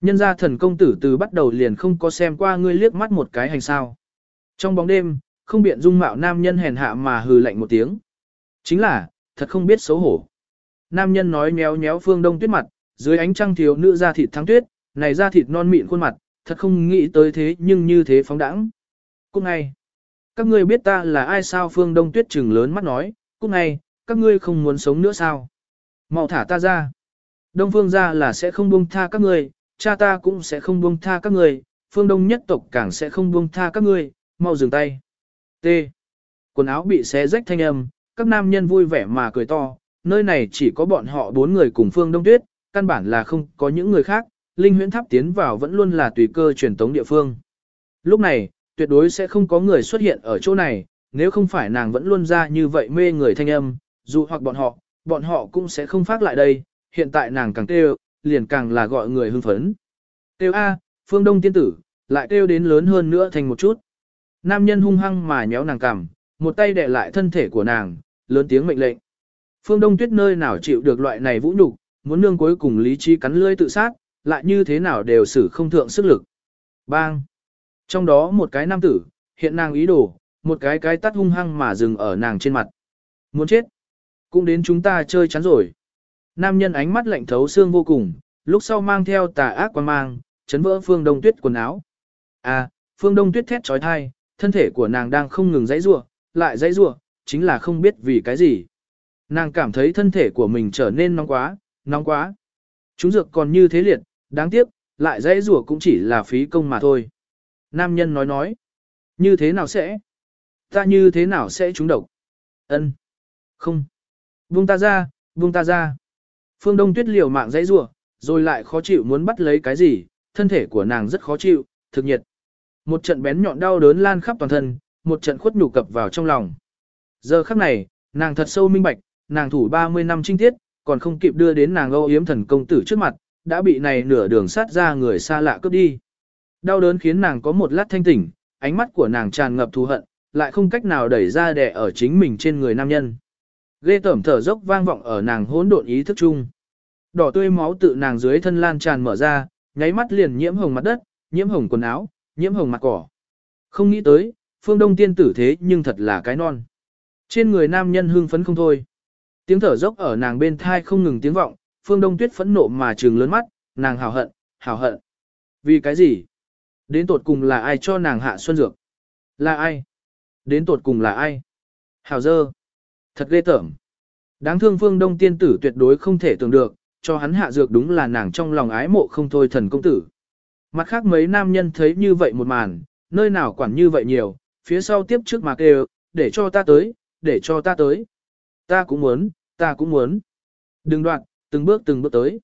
Nhân ra thần công tử từ bắt đầu liền không có xem qua ngươi liếc mắt một cái hành sao. Trong bóng đêm, không biện dung mạo nam nhân hèn hạ mà hừ lạnh một tiếng. Chính là, thật không biết xấu hổ. Nam nhân nói méo méo phương đông tuyết mặt, dưới ánh trăng thiếu nữ da thịt thắng tuyết, này da thịt non mịn khuôn mặt, thật không nghĩ tới thế nhưng như thế phóng đẳng. Cũng ngay, các ngươi biết ta là ai sao phương đông tuyết trừng lớn mắt nói, cũng ngay, các ngươi không muốn sống nữa sao. mau thả ta ra. Đông phương ra là sẽ không buông tha các ngươi, cha ta cũng sẽ không buông tha các ngươi, phương đông nhất tộc càng sẽ không buông tha các ngươi, mau dừng tay. T. Quần áo bị xé rách thanh âm, các nam nhân vui vẻ mà cười to, nơi này chỉ có bọn họ bốn người cùng phương đông tuyết, căn bản là không có những người khác, linh huyễn tháp tiến vào vẫn luôn là tùy cơ truyền tống địa phương. Lúc này, tuyệt đối sẽ không có người xuất hiện ở chỗ này, nếu không phải nàng vẫn luôn ra như vậy mê người thanh âm, dù hoặc bọn họ, bọn họ cũng sẽ không phát lại đây, hiện tại nàng càng kêu, liền càng là gọi người hưng phấn. Kêu A, phương đông tiên tử, lại kêu đến lớn hơn nữa thành một chút. Nam nhân hung hăng mà nhéo nàng cằm, một tay đè lại thân thể của nàng, lớn tiếng mệnh lệnh. Phương Đông Tuyết nơi nào chịu được loại này vũ nhục, muốn nương cuối cùng lý trí cắn lưỡi tự sát, lại như thế nào đều xử không thượng sức lực. Bang! Trong đó một cái nam tử, hiện nàng ý đồ, một cái cái tắt hung hăng mà dừng ở nàng trên mặt. Muốn chết! Cũng đến chúng ta chơi chắn rồi. Nam nhân ánh mắt lạnh thấu xương vô cùng, lúc sau mang theo tà ác quan mang, chấn vỡ Phương Đông Tuyết quần áo. À, Phương Đông Tuyết thét trói thai, thân thể của nàng đang không ngừng dãy rủa, lại dãy rủa, chính là không biết vì cái gì. Nàng cảm thấy thân thể của mình trở nên nóng quá, nóng quá. Chúng dược còn như thế liệt, đáng tiếc, lại dãy rủa cũng chỉ là phí công mà thôi. Nam nhân nói nói, như thế nào sẽ? Ta như thế nào sẽ trúng độc? Ân, Không. Buông ta ra, buông ta ra. Phương Đông Tuyết liều mạng dãy rủa, rồi lại khó chịu muốn bắt lấy cái gì, thân thể của nàng rất khó chịu, thực nhiệt. Một trận bén nhọn đau đớn lan khắp toàn thân, một trận khuất nhục cập vào trong lòng. Giờ khắc này, nàng thật sâu minh bạch, nàng thủ 30 năm trinh tiết, còn không kịp đưa đến nàng âu yếm thần công tử trước mặt, đã bị này nửa đường sát ra người xa lạ cướp đi. Đau đớn khiến nàng có một lát thanh tỉnh, ánh mắt của nàng tràn ngập thù hận, lại không cách nào đẩy ra đè ở chính mình trên người nam nhân. Ghê tởm thở dốc vang vọng ở nàng hỗn độn ý thức chung. Đỏ tươi máu tự nàng dưới thân lan tràn mở ra, nháy mắt liền nhiễm hồng mặt đất, nhiễm hồng quần áo, nhiễm hồng mặt cỏ. Không nghĩ tới, phương đông tiên tử thế nhưng thật là cái non. Trên người nam nhân hưng phấn không thôi. Tiếng thở dốc ở nàng bên thai không ngừng tiếng vọng, phương đông tuyết phẫn nộ mà trừng lớn mắt, nàng hào hận, hào hận. Vì cái gì? Đến tột cùng là ai cho nàng hạ xuân dược? Là ai? Đến tột cùng là ai? Hào dơ. Thật ghê tởm. Đáng thương phương đông tiên tử tuyệt đối không thể tưởng được, cho hắn hạ dược đúng là nàng trong lòng ái mộ không thôi thần công tử. Mặt khác mấy nam nhân thấy như vậy một màn, nơi nào quản như vậy nhiều, phía sau tiếp trước mà kêu, để cho ta tới, để cho ta tới. Ta cũng muốn, ta cũng muốn. Đừng đoạn, từng bước từng bước tới.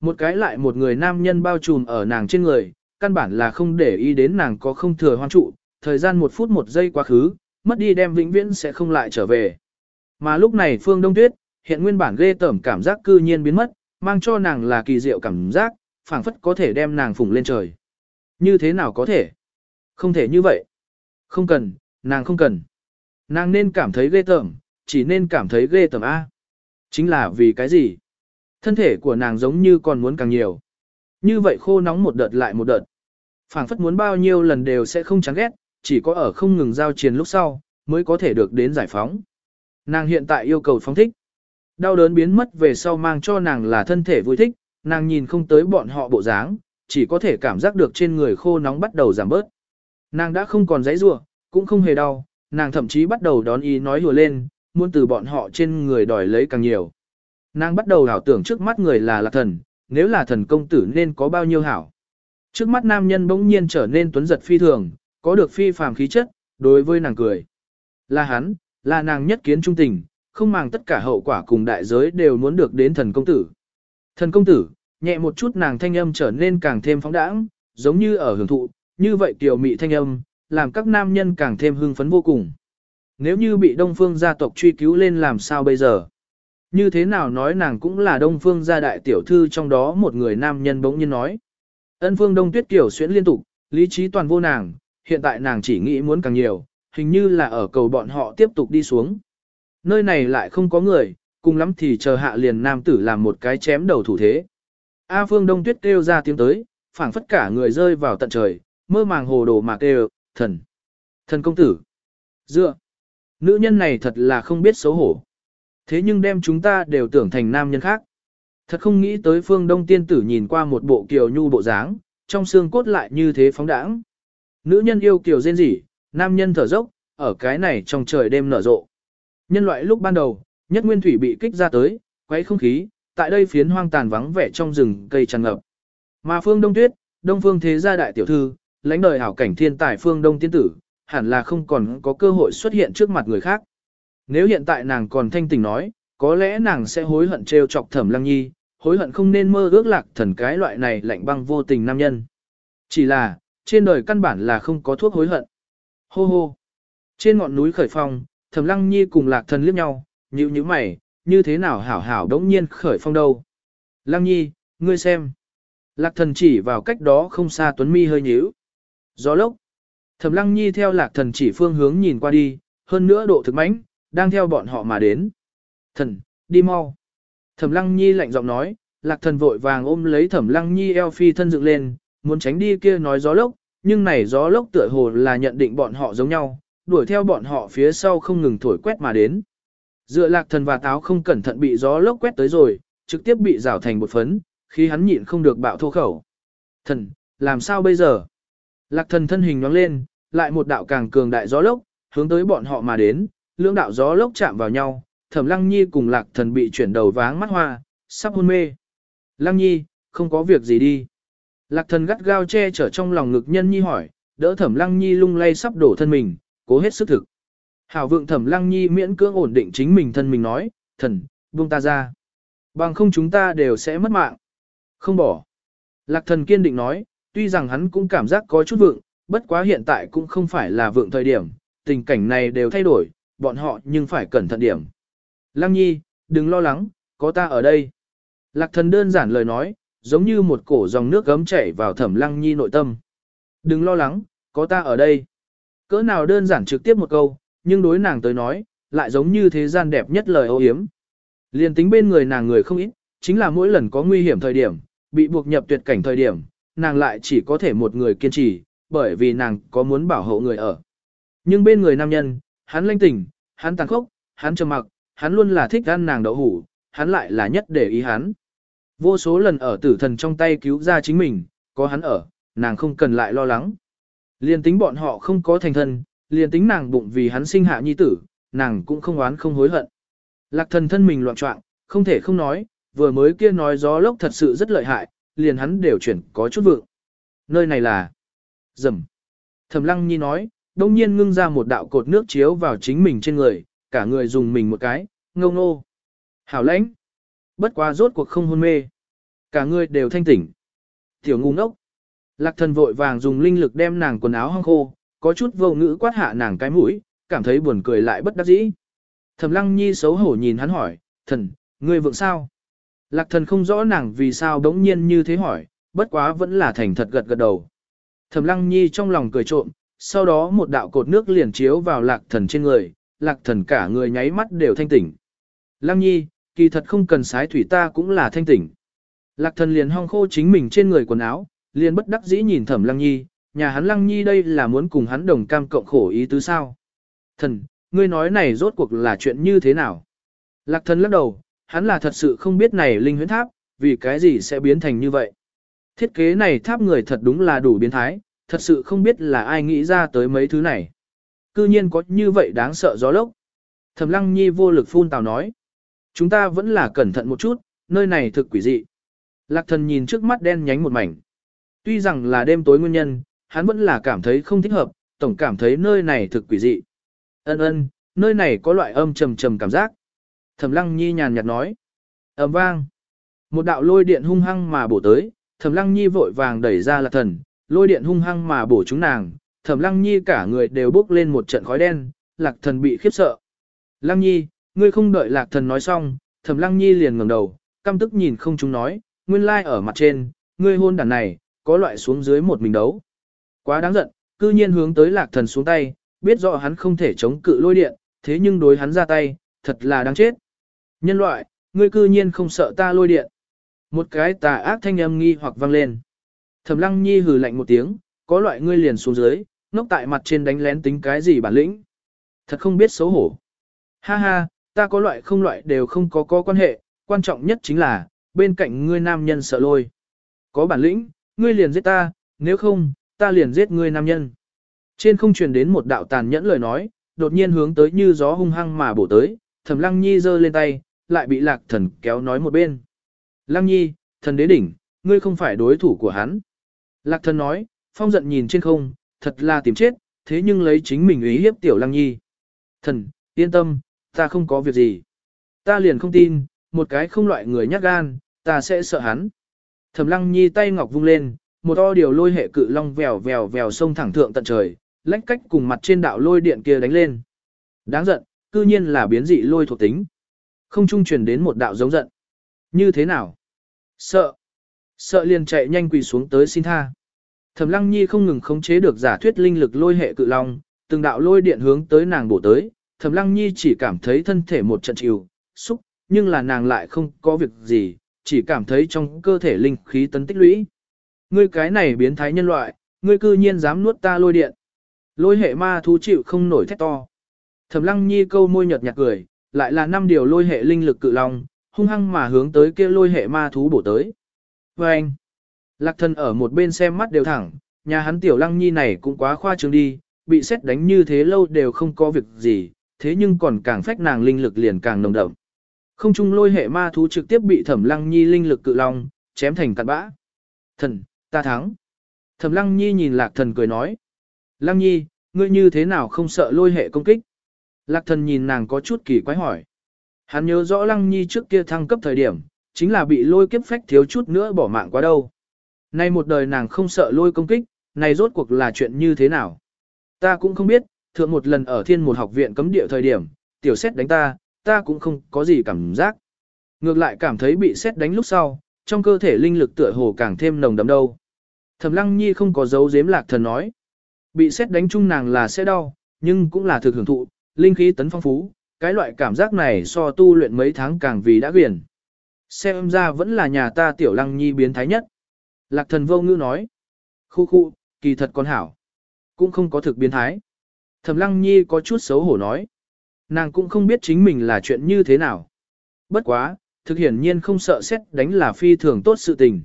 Một cái lại một người nam nhân bao trùm ở nàng trên người, căn bản là không để ý đến nàng có không thừa hoan trụ, thời gian một phút một giây quá khứ, mất đi đem vĩnh viễn sẽ không lại trở về. Mà lúc này Phương Đông Tuyết, hiện nguyên bản ghê tởm cảm giác cư nhiên biến mất, mang cho nàng là kỳ diệu cảm giác, phảng phất có thể đem nàng phủng lên trời. Như thế nào có thể? Không thể như vậy. Không cần, nàng không cần. Nàng nên cảm thấy ghê tởm, chỉ nên cảm thấy ghê tởm A. Chính là vì cái gì? Thân thể của nàng giống như còn muốn càng nhiều. Như vậy khô nóng một đợt lại một đợt. phảng phất muốn bao nhiêu lần đều sẽ không chán ghét, chỉ có ở không ngừng giao chiến lúc sau, mới có thể được đến giải phóng. Nàng hiện tại yêu cầu phóng thích. Đau đớn biến mất về sau mang cho nàng là thân thể vui thích, nàng nhìn không tới bọn họ bộ dáng, chỉ có thể cảm giác được trên người khô nóng bắt đầu giảm bớt. Nàng đã không còn giấy rủa, cũng không hề đau, nàng thậm chí bắt đầu đón ý nói hùa lên, muốn từ bọn họ trên người đòi lấy càng nhiều. Nàng bắt đầu ảo tưởng trước mắt người là lạc thần, nếu là thần công tử nên có bao nhiêu hảo. Trước mắt nam nhân bỗng nhiên trở nên tuấn giật phi thường, có được phi phàm khí chất, đối với nàng cười. Là hắn, là nàng nhất kiến trung tình, không màng tất cả hậu quả cùng đại giới đều muốn được đến thần công tử. Thần công tử, nhẹ một chút nàng thanh âm trở nên càng thêm phóng đãng, giống như ở hưởng thụ, như vậy tiểu mị thanh âm, làm các nam nhân càng thêm hưng phấn vô cùng. Nếu như bị Đông Phương gia tộc truy cứu lên làm sao bây giờ? Như thế nào nói nàng cũng là Đông Phương gia đại tiểu thư trong đó một người nam nhân bỗng nhiên nói. Ân Phương Đông Tuyết tiểu xuyễn liên tục, lý trí toàn vô nàng, hiện tại nàng chỉ nghĩ muốn càng nhiều, hình như là ở cầu bọn họ tiếp tục đi xuống. Nơi này lại không có người, cùng lắm thì chờ hạ liền nam tử làm một cái chém đầu thủ thế. A Phương Đông Tuyết kêu ra tiếng tới, phảng phất cả người rơi vào tận trời, mơ màng hồ đồ mà kêu, thần, thần công tử, dựa. Nữ nhân này thật là không biết xấu hổ. Thế nhưng đem chúng ta đều tưởng thành nam nhân khác. Thật không nghĩ tới phương đông tiên tử nhìn qua một bộ kiều nhu bộ dáng, trong xương cốt lại như thế phóng đãng. Nữ nhân yêu kiều rên rỉ, nam nhân thở dốc, ở cái này trong trời đêm nở rộ. Nhân loại lúc ban đầu, nhất nguyên thủy bị kích ra tới, quấy không khí, tại đây phiến hoang tàn vắng vẻ trong rừng cây tràn ngập. Mà phương đông tuyết, đông phương thế gia đại tiểu thư, lãnh đời hảo cảnh thiên tài phương đông tiên tử, hẳn là không còn có cơ hội xuất hiện trước mặt người khác. Nếu hiện tại nàng còn thanh tỉnh nói, có lẽ nàng sẽ hối hận trêu chọc thẩm lăng nhi, hối hận không nên mơ ước lạc thần cái loại này lạnh băng vô tình nam nhân. Chỉ là, trên đời căn bản là không có thuốc hối hận. Hô hô. Trên ngọn núi khởi phong, thẩm lăng nhi cùng lạc thần liếc nhau, nhíu nhíu mày, như thế nào hảo hảo đống nhiên khởi phong đâu. Lăng nhi, ngươi xem. Lạc thần chỉ vào cách đó không xa tuấn mi hơi nhíu. Gió lốc. Thẩm lăng nhi theo lạc thần chỉ phương hướng nhìn qua đi, hơn nữa độ thực mãnh, đang theo bọn họ mà đến. Thần, đi mau. Thẩm lăng nhi lạnh giọng nói, lạc thần vội vàng ôm lấy thẩm lăng nhi eo phi thân dựng lên, muốn tránh đi kia nói gió lốc, nhưng này gió lốc tựa hồ là nhận định bọn họ giống nhau, đuổi theo bọn họ phía sau không ngừng thổi quét mà đến. Dựa lạc thần và táo không cẩn thận bị gió lốc quét tới rồi, trực tiếp bị rào thành một phấn, khi hắn nhịn không được bạo thô khẩu. Thần, làm sao bây giờ? Lạc thần thân hình nhoáng lên, lại một đạo càng cường đại gió lốc, hướng tới bọn họ mà đến, lưỡng đạo gió lốc chạm vào nhau, thẩm lăng nhi cùng lạc thần bị chuyển đầu váng mắt hoa, sắp hôn mê. Lăng nhi, không có việc gì đi. Lạc thần gắt gao che chở trong lòng ngực nhân nhi hỏi, đỡ thẩm lăng nhi lung lay sắp đổ thân mình, cố hết sức thực. Hảo vượng thẩm lăng nhi miễn cưỡng ổn định chính mình thân mình nói, thần, buông ta ra. Bằng không chúng ta đều sẽ mất mạng. Không bỏ. Lạc thần kiên định nói, tuy rằng hắn cũng cảm giác có chút vượng, bất quá hiện tại cũng không phải là vượng thời điểm, tình cảnh này đều thay đổi, bọn họ nhưng phải cẩn thận điểm. Lăng nhi, đừng lo lắng, có ta ở đây. Lạc thần đơn giản lời nói, giống như một cổ dòng nước gấm chảy vào thẩm lăng nhi nội tâm. Đừng lo lắng, có ta ở đây. Cỡ nào đơn giản trực tiếp một câu, nhưng đối nàng tới nói, lại giống như thế gian đẹp nhất lời ô hiếm. Liên tính bên người nàng người không ít, chính là mỗi lần có nguy hiểm thời điểm, bị buộc nhập tuyệt cảnh thời điểm, nàng lại chỉ có thể một người kiên trì, bởi vì nàng có muốn bảo hộ người ở. Nhưng bên người nam nhân, hắn lanh tỉnh, hắn tàn khốc, hắn trầm mặc, hắn luôn là thích ăn nàng đậu hủ, hắn lại là nhất để ý hắn. Vô số lần ở tử thần trong tay cứu ra chính mình, có hắn ở, nàng không cần lại lo lắng. Liên tính bọn họ không có thành thân, liền tính nàng bụng vì hắn sinh hạ nhi tử, nàng cũng không oán không hối hận. Lạc thần thân mình loạn trọng, không thể không nói, vừa mới kia nói gió lốc thật sự rất lợi hại, liền hắn đều chuyển có chút vượng. Nơi này là rầm. Thẩm lăng nhi nói, đông nhiên ngưng ra một đạo cột nước chiếu vào chính mình trên người, cả người dùng mình một cái, ngông nô. Hảo lãnh. Bất quá rốt cuộc không hôn mê. Cả người đều thanh tỉnh. Tiểu ngu ngốc. Lạc thần vội vàng dùng linh lực đem nàng quần áo hong khô, có chút vô ngữ quát hạ nàng cái mũi, cảm thấy buồn cười lại bất đắc dĩ. Thẩm lăng nhi xấu hổ nhìn hắn hỏi, thần, ngươi vượng sao? Lạc thần không rõ nàng vì sao đống nhiên như thế hỏi, bất quá vẫn là thành thật gật gật đầu. Thẩm lăng nhi trong lòng cười trộm, sau đó một đạo cột nước liền chiếu vào lạc thần trên người, lạc thần cả người nháy mắt đều thanh tỉnh. Lăng nhi, kỳ thật không cần sái thủy ta cũng là thanh tỉnh. Lạc thần liền hong khô chính mình trên người quần áo, liền bất đắc dĩ nhìn thẩm lăng nhi, nhà hắn lăng nhi đây là muốn cùng hắn đồng cam cộng khổ ý tứ sao. Thần, ngươi nói này rốt cuộc là chuyện như thế nào? Lạc thần lắc đầu, hắn là thật sự không biết này linh huyễn tháp, vì cái gì sẽ biến thành như vậy. Thiết kế này tháp người thật đúng là đủ biến thái, thật sự không biết là ai nghĩ ra tới mấy thứ này. Cư nhiên có như vậy đáng sợ gió lốc. Thẩm lăng nhi vô lực phun tào nói. Chúng ta vẫn là cẩn thận một chút, nơi này thực quỷ dị. Lạc thần nhìn trước mắt đen nhánh một mảnh. Tuy rằng là đêm tối nguyên nhân, hắn vẫn là cảm thấy không thích hợp, tổng cảm thấy nơi này thực quỷ dị. Ân ân, nơi này có loại âm trầm trầm cảm giác. Thẩm lăng nhi nhàn nhạt nói. ầm vang. Một đạo lôi điện hung hăng mà bổ tới, thẩm lăng nhi vội vàng đẩy ra lạc thần, lôi điện hung hăng mà bổ chúng nàng, thẩm lăng nhi cả người đều bốc lên một trận khói đen, lạc thần bị khiếp sợ. Lăng nhi, ngươi không đợi lạc thần nói xong, thẩm lăng nhi liền ngẩng đầu, căm tức nhìn không chúng nói, nguyên lai ở mặt trên, ngươi hôn đàn này, có loại xuống dưới một mình đấu. Quá đáng giận, cư nhiên hướng tới lạc thần xuống tay, biết rõ hắn không thể chống cự lôi điện, thế nhưng đối hắn ra tay, thật là đáng chết. Nhân loại, ngươi cư nhiên không sợ ta lôi điện. Một cái tà ác thanh âm nghi hoặc vang lên. Thẩm lăng nhi hừ lạnh một tiếng, có loại ngươi liền xuống dưới, ngốc tại mặt trên đánh lén tính cái gì bản lĩnh. Thật không biết xấu hổ. Ha ha, ta có loại không loại đều không có có quan hệ, quan trọng nhất chính là, bên cạnh ngươi nam nhân sợ lôi. Có bản lĩnh, ngươi liền giết ta, nếu không, ta liền giết ngươi nam nhân. Trên không truyền đến một đạo tàn nhẫn lời nói, đột nhiên hướng tới như gió hung hăng mà bổ tới, thẩm lăng nhi giơ lên tay, lại bị lạc thần kéo nói một bên. Lăng nhi, thần đế đỉnh, ngươi không phải đối thủ của hắn. Lạc thần nói, phong giận nhìn trên không, thật là tìm chết, thế nhưng lấy chính mình ý hiếp tiểu lăng nhi. Thần, yên tâm, ta không có việc gì. Ta liền không tin, một cái không loại người nhát gan, ta sẽ sợ hắn. Thẩm lăng nhi tay ngọc vung lên, một to điều lôi hệ cự long vèo vèo vèo sông thẳng thượng tận trời, lách cách cùng mặt trên đạo lôi điện kia đánh lên. Đáng giận, cư nhiên là biến dị lôi thuộc tính. Không trung truyền đến một đạo giống giận. Như thế nào? Sợ. Sợ liền chạy nhanh quỳ xuống tới xin tha. Thẩm Lăng Nhi không ngừng khống chế được giả thuyết linh lực lôi hệ cự long, từng đạo lôi điện hướng tới nàng bổ tới, Thẩm Lăng Nhi chỉ cảm thấy thân thể một trận chịu, xúc, nhưng là nàng lại không có việc gì, chỉ cảm thấy trong cơ thể linh khí tấn tích lũy. Ngươi cái này biến thái nhân loại, ngươi cư nhiên dám nuốt ta lôi điện. Lôi hệ ma thú chịu không nổi thét to. Thẩm Lăng Nhi câu môi nhợt nhạt cười, lại là năm điều lôi hệ linh lực cự long, hung hăng mà hướng tới kia lôi hệ ma thú bổ tới. Và anh, lạc thần ở một bên xem mắt đều thẳng, nhà hắn tiểu lăng nhi này cũng quá khoa trương đi, bị xét đánh như thế lâu đều không có việc gì, thế nhưng còn càng phách nàng linh lực liền càng nồng đậm. Không chung lôi hệ ma thú trực tiếp bị thẩm lăng nhi linh lực cự long, chém thành cặn bã. Thần, ta thắng. Thẩm lăng nhi nhìn lạc thần cười nói. Lăng nhi, ngươi như thế nào không sợ lôi hệ công kích? Lạc thần nhìn nàng có chút kỳ quái hỏi. Hắn nhớ rõ lăng nhi trước kia thăng cấp thời điểm, chính là bị lôi kiếp phách thiếu chút nữa bỏ mạng quá đâu. Nay một đời nàng không sợ lôi công kích, này rốt cuộc là chuyện như thế nào? Ta cũng không biết, thượng một lần ở thiên một học viện cấm địa thời điểm, tiểu xét đánh ta, ta cũng không có gì cảm giác. Ngược lại cảm thấy bị xét đánh lúc sau, trong cơ thể linh lực tựa hồ càng thêm nồng đậm đâu. Thẩm lăng nhi không có dấu giếm lạc thần nói. Bị xét đánh chung nàng là sẽ đau, nhưng cũng là thực hưởng thụ, linh khí tấn phong phú, cái loại cảm giác này so tu luyện mấy tháng càng vì đã quyền. Xem ra vẫn là nhà ta tiểu lăng nhi biến thái nhất. Lạc thần vô ngữ nói. Khu khu, kỳ thật con hảo. Cũng không có thực biến thái. Thẩm lăng nhi có chút xấu hổ nói. Nàng cũng không biết chính mình là chuyện như thế nào. Bất quá, thực hiển nhiên không sợ xét đánh là phi thường tốt sự tình.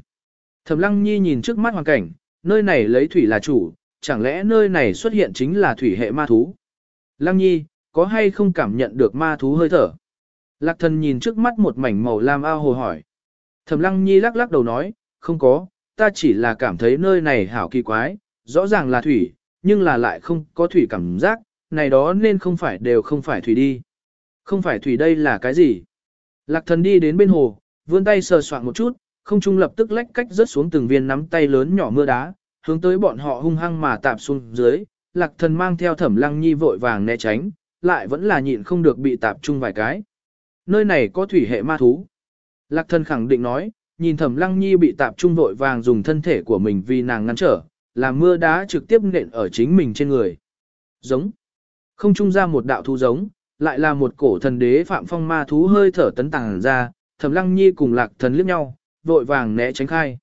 Thẩm lăng nhi nhìn trước mắt hoàn cảnh, nơi này lấy thủy là chủ, chẳng lẽ nơi này xuất hiện chính là thủy hệ ma thú. Lăng nhi, có hay không cảm nhận được ma thú hơi thở? Lạc thần nhìn trước mắt một mảnh màu lam ao hồ hỏi. Thẩm lăng nhi lắc lắc đầu nói, không có, ta chỉ là cảm thấy nơi này hảo kỳ quái, rõ ràng là thủy, nhưng là lại không có thủy cảm giác, này đó nên không phải đều không phải thủy đi. Không phải thủy đây là cái gì? Lạc thần đi đến bên hồ, vươn tay sờ soạn một chút, không trung lập tức lách cách rớt xuống từng viên nắm tay lớn nhỏ mưa đá, hướng tới bọn họ hung hăng mà tạp xuống dưới. Lạc thần mang theo thẩm lăng nhi vội vàng né tránh, lại vẫn là nhịn không được bị tạp chung vài cái. Nơi này có thủy hệ ma thú. Lạc thần khẳng định nói, nhìn thẩm lăng nhi bị tạp chung vội vàng dùng thân thể của mình vì nàng ngăn trở, làm mưa đá trực tiếp nện ở chính mình trên người. Giống. Không trung ra một đạo thú giống, lại là một cổ thần đế phạm phong ma thú hơi thở tấn tàng ra, thẩm lăng nhi cùng lạc thần liếc nhau, vội vàng né tránh khai.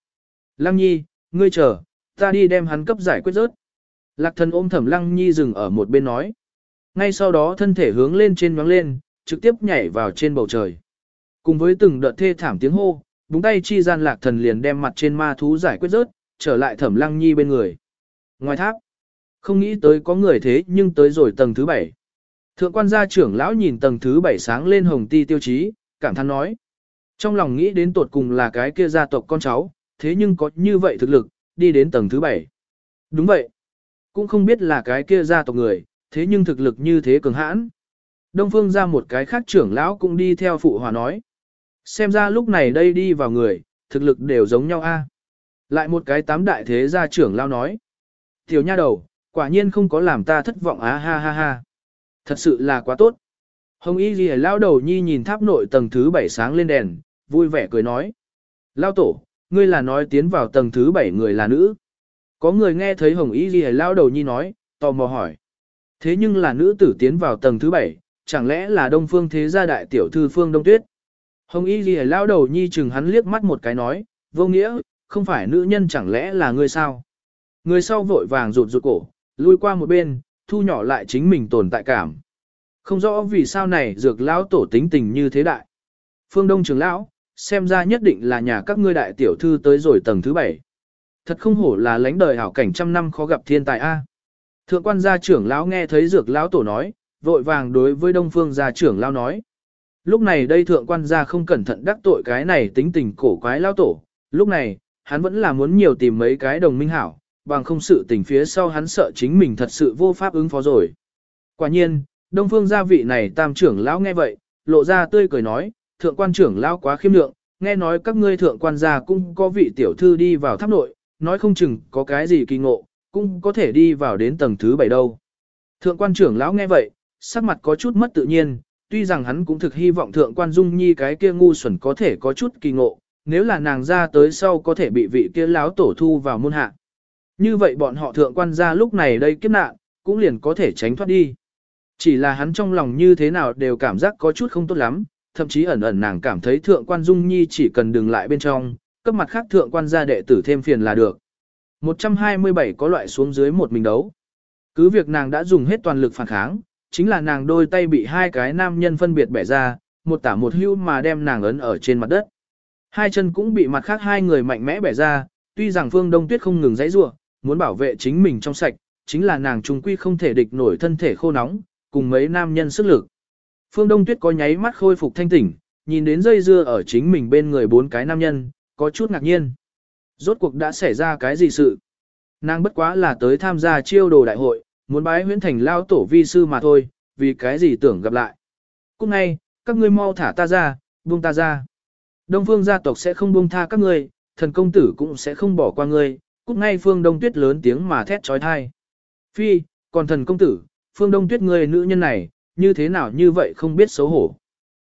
Lăng nhi, ngươi chờ, ta đi đem hắn cấp giải quyết rớt. Lạc thần ôm thẩm lăng nhi dừng ở một bên nói. Ngay sau đó thân thể hướng lên trên nhoáng lên, trực tiếp nhảy vào trên bầu trời. Cùng với từng đợt thê thảm tiếng hô, búng tay chi gian lạc thần liền đem mặt trên ma thú giải quyết rớt, trở lại thẩm lăng nhi bên người. Ngoài tháp, không nghĩ tới có người thế nhưng tới rồi tầng thứ bảy. Thượng quan gia trưởng lão nhìn tầng thứ bảy sáng lên hồng ti tiêu chí, cảm thán nói. Trong lòng nghĩ đến tột cùng là cái kia gia tộc con cháu, thế nhưng có như vậy thực lực, đi đến tầng thứ bảy. Đúng vậy. Cũng không biết là cái kia gia tộc người, thế nhưng thực lực như thế cường hãn. Đông phương ra một cái khác trưởng lão cũng đi theo phụ hòa nói. Xem ra lúc này đây đi vào người, thực lực đều giống nhau a. Lại một cái tám đại thế gia trưởng lão nói. Tiểu nha đầu, quả nhiên không có làm ta thất vọng á ha ha ha. Thật sự là quá tốt. Hồng Y Ghi lao đầu nhi nhìn tháp nội tầng thứ bảy sáng lên đèn, vui vẻ cười nói. Lao tổ, ngươi là nói tiến vào tầng thứ bảy người là nữ. Có người nghe thấy Hồng Y Ghi lao đầu nhi nói, tò mò hỏi. Thế nhưng là nữ tử tiến vào tầng thứ bảy, chẳng lẽ là đông phương thế gia đại tiểu thư phương đông tuyết. Hồng Y Ghi lao đầu nhi chừng hắn liếc mắt một cái nói, vô nghĩa, không phải nữ nhân chẳng lẽ là ngươi sao. Người sau vội vàng rụt rụt cổ, lui qua một bên, thu nhỏ lại chính mình tồn tại cảm. Không rõ vì sao này dược lão tổ tính tình như thế đại. Phương Đông trưởng lão, xem ra nhất định là nhà các ngươi đại tiểu thư tới rồi tầng thứ bảy. Thật không hổ là lãnh đời hảo cảnh trăm năm khó gặp thiên tài a. Thượng quan gia trưởng lão nghe thấy dược lão tổ nói, vội vàng đối với Đông Phương gia trưởng lão nói. Lúc này đây thượng quan gia không cẩn thận đắc tội cái này tính tình cổ quái lão tổ, lúc này, hắn vẫn là muốn nhiều tìm mấy cái đồng minh hảo, bằng không sự tình phía sau hắn sợ chính mình thật sự vô pháp ứng phó rồi. Quả nhiên, đông phương gia vị này tam trưởng lão nghe vậy, lộ ra tươi cười nói, thượng quan trưởng lão quá khiêm lượng, nghe nói các ngươi thượng quan gia cũng có vị tiểu thư đi vào tháp nội, nói không chừng có cái gì kỳ ngộ, cũng có thể đi vào đến tầng thứ bảy đâu. Thượng quan trưởng lão nghe vậy, sắc mặt có chút mất tự nhiên, tuy rằng hắn cũng thực hy vọng thượng quan dung nhi cái kia ngu xuẩn có thể có chút kỳ ngộ, nếu là nàng ra tới sau có thể bị vị kia lão tổ thu vào môn hạ. Như vậy bọn họ thượng quan gia lúc này đây kiếp nạn, cũng liền có thể tránh thoát đi. Chỉ là hắn trong lòng như thế nào đều cảm giác có chút không tốt lắm, thậm chí ẩn ẩn nàng cảm thấy thượng quan dung nhi chỉ cần đừng lại bên trong, cấp mặt khác thượng quan gia đệ tử thêm phiền là được. 127 có loại xuống dưới một mình đấu. Cứ việc nàng đã dùng hết toàn lực phản kháng, chính là nàng đôi tay bị hai cái nam nhân phân biệt bẻ ra, một tả một hưu mà đem nàng ấn ở trên mặt đất. Hai chân cũng bị mặt khác hai người mạnh mẽ bẻ ra, tuy rằng phương đông tuyết không ngừng giãy giụa, muốn bảo vệ chính mình trong sạch, chính là nàng trung quy không thể địch nổi thân thể khô nóng, cùng mấy nam nhân sức lực. Phương Đông Tuyết có nháy mắt khôi phục thanh tỉnh, nhìn đến dây dưa ở chính mình bên người bốn cái nam nhân, có chút ngạc nhiên. Rốt cuộc đã xảy ra cái gì sự? Nàng bất quá là tới tham gia chiêu đồ đại hội, muốn bái huyễn thành lao tổ vi sư mà thôi, vì cái gì tưởng gặp lại. Cũng ngay, các ngươi mau thả ta ra, buông ta ra. Đông phương gia tộc sẽ không buông tha các ngươi, thần công tử cũng sẽ không bỏ qua ngươi, cút ngay phương đông tuyết lớn tiếng mà thét trói thai. Phi, còn thần công tử, phương đông tuyết ngươi nữ nhân này, như thế nào như vậy không biết xấu hổ.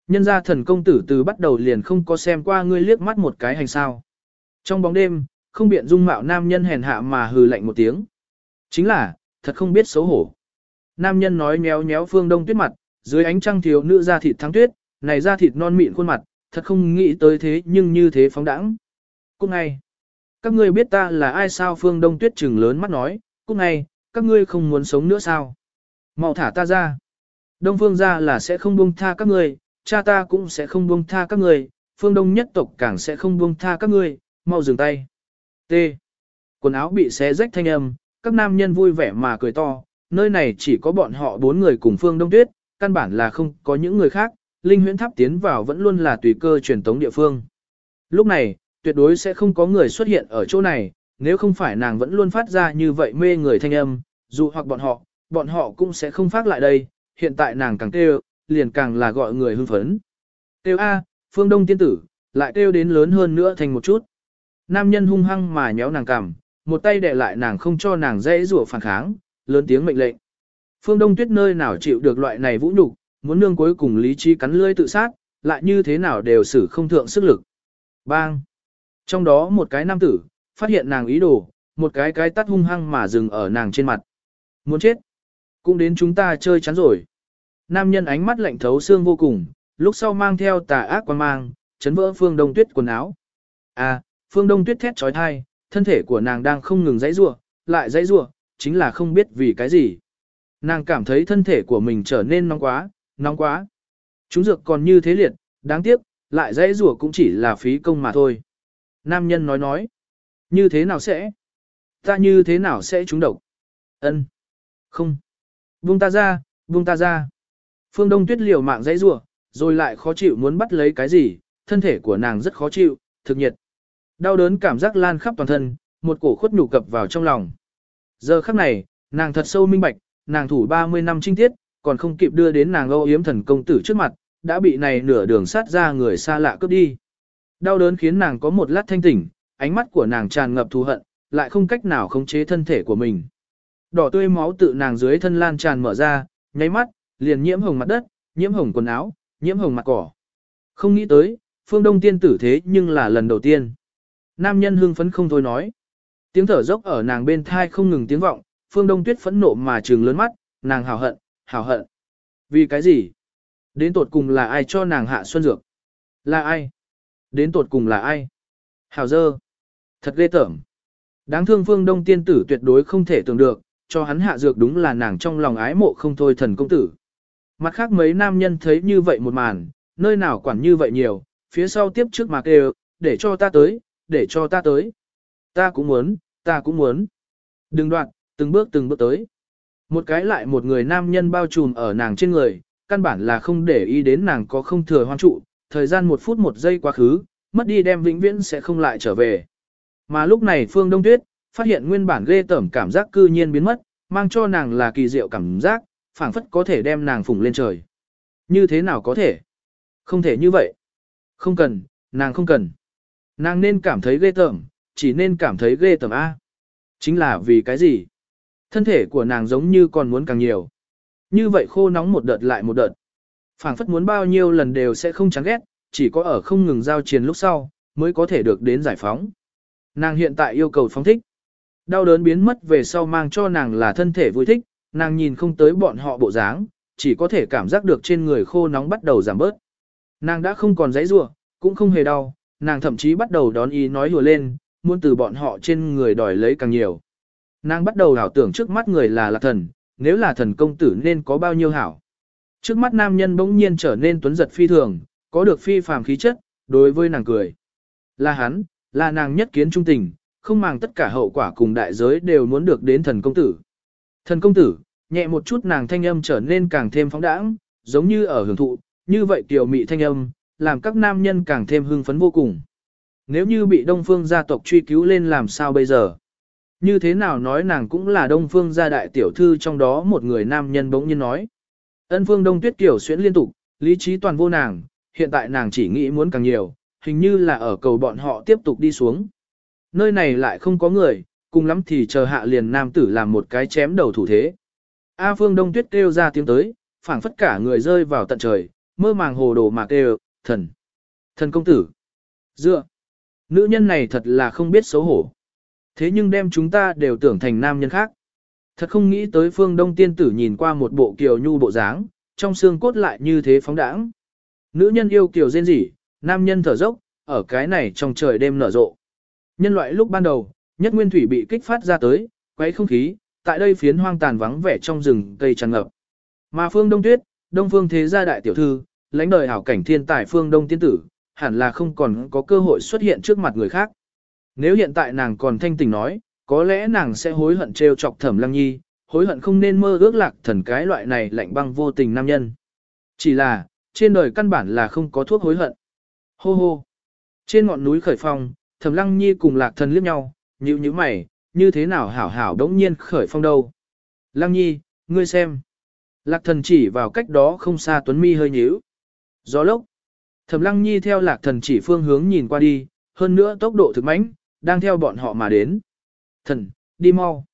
Nhân ra thần công tử từ bắt đầu liền không có xem qua ngươi liếc mắt một cái hành sao. Trong bóng đêm, không biện dung mạo nam nhân hèn hạ mà hừ lạnh một tiếng. Chính là, thật không biết xấu hổ. Nam nhân nói méo méo phương đông tuyết mặt, dưới ánh trăng thiếu nữ da thịt thắng tuyết, này da thịt non mịn khuôn mặt, thật không nghĩ tới thế nhưng như thế phóng đẳng. Cũng ngay, các ngươi biết ta là ai sao phương đông tuyết trừng lớn mắt nói, cũng ngay, các ngươi không muốn sống nữa sao? Mau thả ta ra. Đông phương gia là sẽ không buông tha các ngươi, cha ta cũng sẽ không buông tha các ngươi, phương đông nhất tộc càng sẽ không buông tha các ngươi, mau dừng tay. T. Quần áo bị xé rách thanh âm, các nam nhân vui vẻ mà cười to, nơi này chỉ có bọn họ bốn người cùng phương đông tuyết, căn bản là không có những người khác, linh huyễn tháp tiến vào vẫn luôn là tùy cơ truyền tống địa phương. Lúc này, tuyệt đối sẽ không có người xuất hiện ở chỗ này, nếu không phải nàng vẫn luôn phát ra như vậy mê người thanh âm, dù hoặc bọn họ, bọn họ cũng sẽ không phát lại đây, hiện tại nàng càng kêu, liền càng là gọi người hưng phấn. Kêu A, phương đông tiên tử, lại kêu đến lớn hơn nữa thành một chút. Nam nhân hung hăng mà nhéo nàng cằm, một tay đè lại nàng không cho nàng dễ rủa phản kháng, lớn tiếng mệnh lệnh. Phương Đông Tuyết nơi nào chịu được loại này vũ nhục, muốn nương cuối cùng lý trí cắn lưỡi tự sát, lại như thế nào đều xử không thượng sức lực. Bang! Trong đó một cái nam tử, phát hiện nàng ý đồ, một cái cái tắt hung hăng mà dừng ở nàng trên mặt. Muốn chết. Cũng đến chúng ta chơi chắn rồi. Nam nhân ánh mắt lạnh thấu xương vô cùng, lúc sau mang theo tà ác quan mang, chấn vỡ phương đông tuyết quần áo. À, phương đông tuyết thét trói thai, thân thể của nàng đang không ngừng dãy rua, lại dãy rua, chính là không biết vì cái gì. Nàng cảm thấy thân thể của mình trở nên nóng quá, nóng quá. Chúng dược còn như thế liệt, đáng tiếc, lại dãy rủa cũng chỉ là phí công mà thôi. Nam nhân nói nói. Như thế nào sẽ? Ta như thế nào sẽ trúng độc? Ân, Không. Buông ta ra, buông ta ra. Phương Đông Tuyết liều mạng dãy rủa, Rồi lại khó chịu muốn bắt lấy cái gì, thân thể của nàng rất khó chịu, thực nhiệt. Đau đớn cảm giác lan khắp toàn thân, một cổ khuất nhục cập vào trong lòng. Giờ khắc này, nàng thật sâu minh bạch, nàng thủ 30 năm trinh tiết, còn không kịp đưa đến nàng âu yếm thần công tử trước mặt, đã bị này nửa đường sát ra người xa lạ cướp đi. Đau đớn khiến nàng có một lát thanh tỉnh, ánh mắt của nàng tràn ngập thù hận, lại không cách nào khống chế thân thể của mình. Đỏ tươi máu tự nàng dưới thân lan tràn mở ra, nháy mắt, liền nhiễm hồng mặt đất, nhiễm hồng quần áo, nhiễm hồng mặt cỏ. Không nghĩ tới, phương đông tiên tử thế nhưng là lần đầu tiên. Nam nhân hưng phấn không thôi nói. Tiếng thở dốc ở nàng bên thai không ngừng tiếng vọng, phương đông tuyết phẫn nộ mà trừng lớn mắt, nàng hào hận, hào hận. Vì cái gì? Đến tột cùng là ai cho nàng hạ xuân dược? Là ai? Đến tột cùng là ai? Hào dơ. Thật ghê tởm. Đáng thương phương đông tiên tử tuyệt đối không thể tưởng được, cho hắn hạ dược đúng là nàng trong lòng ái mộ không thôi thần công tử. Mặt khác mấy nam nhân thấy như vậy một màn, nơi nào quản như vậy nhiều, phía sau tiếp trước mà kêu, để cho ta tới, để cho ta tới. Ta cũng muốn, ta cũng muốn. Đừng đoạn, từng bước từng bước tới. Một cái lại một người nam nhân bao trùm ở nàng trên người, căn bản là không để ý đến nàng có không thừa hoan trụ, thời gian một phút một giây quá khứ, mất đi đem vĩnh viễn sẽ không lại trở về. Mà lúc này Phương Đông Tuyết, phát hiện nguyên bản ghê tởm cảm giác cư nhiên biến mất, mang cho nàng là kỳ diệu cảm giác, phảng phất có thể đem nàng phủng lên trời. Như thế nào có thể? Không thể như vậy. Không cần, nàng không cần. Nàng nên cảm thấy ghê tởm, chỉ nên cảm thấy ghê tởm A. Chính là vì cái gì? Thân thể của nàng giống như còn muốn càng nhiều. Như vậy khô nóng một đợt lại một đợt. phảng phất muốn bao nhiêu lần đều sẽ không chán ghét, chỉ có ở không ngừng giao chiến lúc sau, mới có thể được đến giải phóng. Nàng hiện tại yêu cầu phóng thích. Đau đớn biến mất về sau mang cho nàng là thân thể vui thích, nàng nhìn không tới bọn họ bộ dáng, chỉ có thể cảm giác được trên người khô nóng bắt đầu giảm bớt. Nàng đã không còn giấy rủa, cũng không hề đau, nàng thậm chí bắt đầu đón ý nói hùa lên, muốn từ bọn họ trên người đòi lấy càng nhiều. Nàng bắt đầu ảo tưởng trước mắt người là lạc thần, nếu là thần công tử nên có bao nhiêu hảo. Trước mắt nam nhân bỗng nhiên trở nên tuấn giật phi thường, có được phi phàm khí chất, đối với nàng cười. Là hắn, là nàng nhất kiến trung tình, không màng tất cả hậu quả cùng đại giới đều muốn được đến thần công tử. Thần công tử, nhẹ một chút nàng thanh âm trở nên càng thêm phóng đãng, giống như ở hưởng thụ, như vậy tiểu mị thanh âm, làm các nam nhân càng thêm hưng phấn vô cùng. Nếu như bị Đông Phương gia tộc truy cứu lên làm sao bây giờ? Như thế nào nói nàng cũng là Đông Phương gia đại tiểu thư trong đó một người nam nhân bỗng nhiên nói. Ân Phương Đông Tuyết tiểu xuyễn liên tục, lý trí toàn vô nàng, hiện tại nàng chỉ nghĩ muốn càng nhiều, hình như là ở cầu bọn họ tiếp tục đi xuống. Nơi này lại không có người, cùng lắm thì chờ hạ liền nam tử làm một cái chém đầu thủ thế. A Phương Đông Tuyết kêu ra tiếng tới, phảng phất cả người rơi vào tận trời, mơ màng hồ đồ mà kêu, thần, thần công tử, dựa. Nữ nhân này thật là không biết xấu hổ. Thế nhưng đem chúng ta đều tưởng thành nam nhân khác. Thật không nghĩ tới phương đông tiên tử nhìn qua một bộ kiều nhu bộ dáng, trong xương cốt lại như thế phóng đãng. Nữ nhân yêu kiều rên rỉ, nam nhân thở dốc, ở cái này trong trời đêm nở rộ. Nhân loại lúc ban đầu, nhất nguyên thủy bị kích phát ra tới, quấy không khí, tại đây phiến hoang tàn vắng vẻ trong rừng cây tràn ngập. Mà phương đông tuyết, đông phương thế gia đại tiểu thư, lãnh đời hảo cảnh thiên tài phương đông tiên tử, hẳn là không còn có cơ hội xuất hiện trước mặt người khác. Nếu hiện tại nàng còn thanh tỉnh nói, có lẽ nàng sẽ hối hận trêu chọc thẩm lăng nhi, hối hận không nên mơ ước lạc thần cái loại này lạnh băng vô tình nam nhân. Chỉ là, trên đời căn bản là không có thuốc hối hận. Hô hô. Trên ngọn núi khởi phong, thẩm lăng nhi cùng lạc thần liếc nhau, nhíu nhíu mày, như thế nào hảo hảo đống nhiên khởi phong đâu. Lăng nhi, ngươi xem. Lạc thần chỉ vào cách đó không xa tuấn mi hơi nhíu. Gió lốc. Thẩm lăng nhi theo lạc thần chỉ phương hướng nhìn qua đi, hơn nữa tốc độ thực mãnh, đang theo bọn họ mà đến. Thần, đi mau.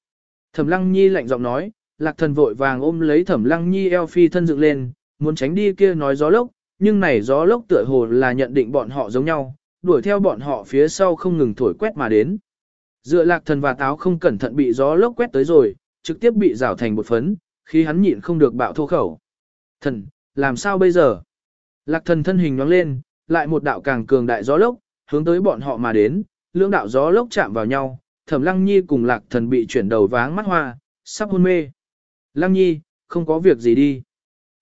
Thẩm lăng nhi lạnh giọng nói, lạc thần vội vàng ôm lấy thẩm lăng nhi eo phi thân dựng lên, muốn tránh đi kia nói gió lốc, nhưng này gió lốc tựa hồ là nhận định bọn họ giống nhau, đuổi theo bọn họ phía sau không ngừng thổi quét mà đến. Dựa lạc thần và táo không cẩn thận bị gió lốc quét tới rồi, trực tiếp bị rào thành một phấn, khi hắn nhịn không được bạo thô khẩu. Thần, làm sao bây giờ? Lạc thần thân hình nhoáng lên, lại một đạo càng cường đại gió lốc, hướng tới bọn họ mà đến, lưỡng đạo gió lốc chạm vào nhau, thẩm lăng nhi cùng lạc thần bị chuyển đầu váng mắt hoa, sắp hôn mê. Lăng nhi, không có việc gì đi.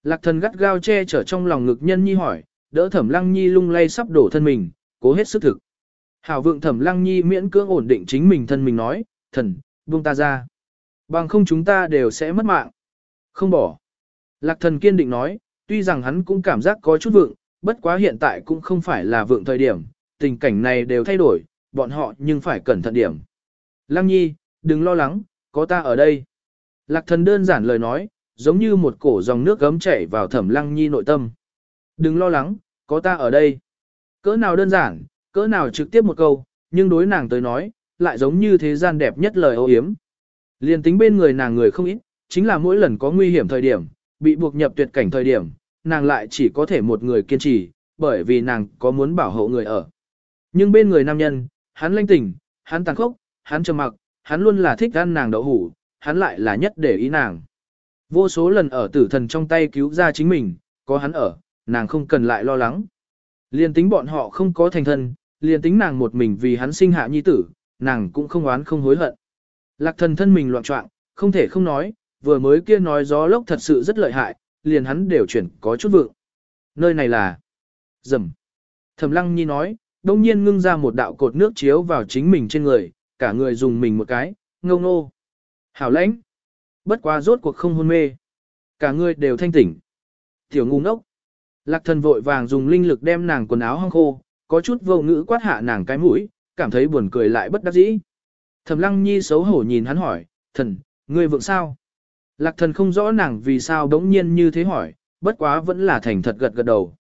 Lạc thần gắt gao che chở trong lòng ngực nhân nhi hỏi, đỡ thẩm lăng nhi lung lay sắp đổ thân mình, cố hết sức thực. Hảo vượng thẩm lăng nhi miễn cưỡng ổn định chính mình thân mình nói, thần, buông ta ra. Bằng không chúng ta đều sẽ mất mạng. Không bỏ. Lạc thần kiên định nói, Tuy rằng hắn cũng cảm giác có chút vượng, bất quá hiện tại cũng không phải là vượng thời điểm, tình cảnh này đều thay đổi, bọn họ nhưng phải cẩn thận điểm. Lăng nhi, đừng lo lắng, có ta ở đây. Lạc thần đơn giản lời nói, giống như một cổ dòng nước gấm chảy vào thẩm lăng nhi nội tâm. Đừng lo lắng, có ta ở đây. Cỡ nào đơn giản, cỡ nào trực tiếp một câu, nhưng đối nàng tới nói, lại giống như thế gian đẹp nhất lời ô hiếm. Liên tính bên người nàng người không ít, chính là mỗi lần có nguy hiểm thời điểm, bị buộc nhập tuyệt cảnh thời điểm, nàng lại chỉ có thể một người kiên trì, bởi vì nàng có muốn bảo hộ người ở. Nhưng bên người nam nhân, hắn lanh tỉnh, hắn tàn khốc, hắn trầm mặc, hắn luôn là thích ăn nàng đậu hủ, hắn lại là nhất để ý nàng. Vô số lần ở tử thần trong tay cứu ra chính mình, có hắn ở, nàng không cần lại lo lắng liền tính bọn họ không có thành thân, liền tính nàng một mình vì hắn sinh hạ nhi tử, nàng cũng không oán không hối hận. Lạc thần thân mình loạn trọng, không thể không nói, vừa mới kia nói gió lốc thật sự rất lợi hại, liền hắn đều chuyển có chút vượng. Nơi này là rầm. Thẩm lăng nhi nói, đông nhiên ngưng ra một đạo cột nước chiếu vào chính mình trên người, cả người dùng mình một cái, ngâu nô. Hảo lãnh. Bất quá rốt cuộc không hôn mê. Cả người đều thanh tỉnh. Tiểu ngu ngốc. Lạc thần vội vàng dùng linh lực đem nàng quần áo hong khô, có chút vô ngữ quát hạ nàng cái mũi, cảm thấy buồn cười lại bất đắc dĩ. Thẩm lăng nhi xấu hổ nhìn hắn hỏi, thần, ngươi vượng sao? Lạc thần không rõ nàng vì sao đống nhiên như thế hỏi, bất quá vẫn là thành thật gật gật đầu.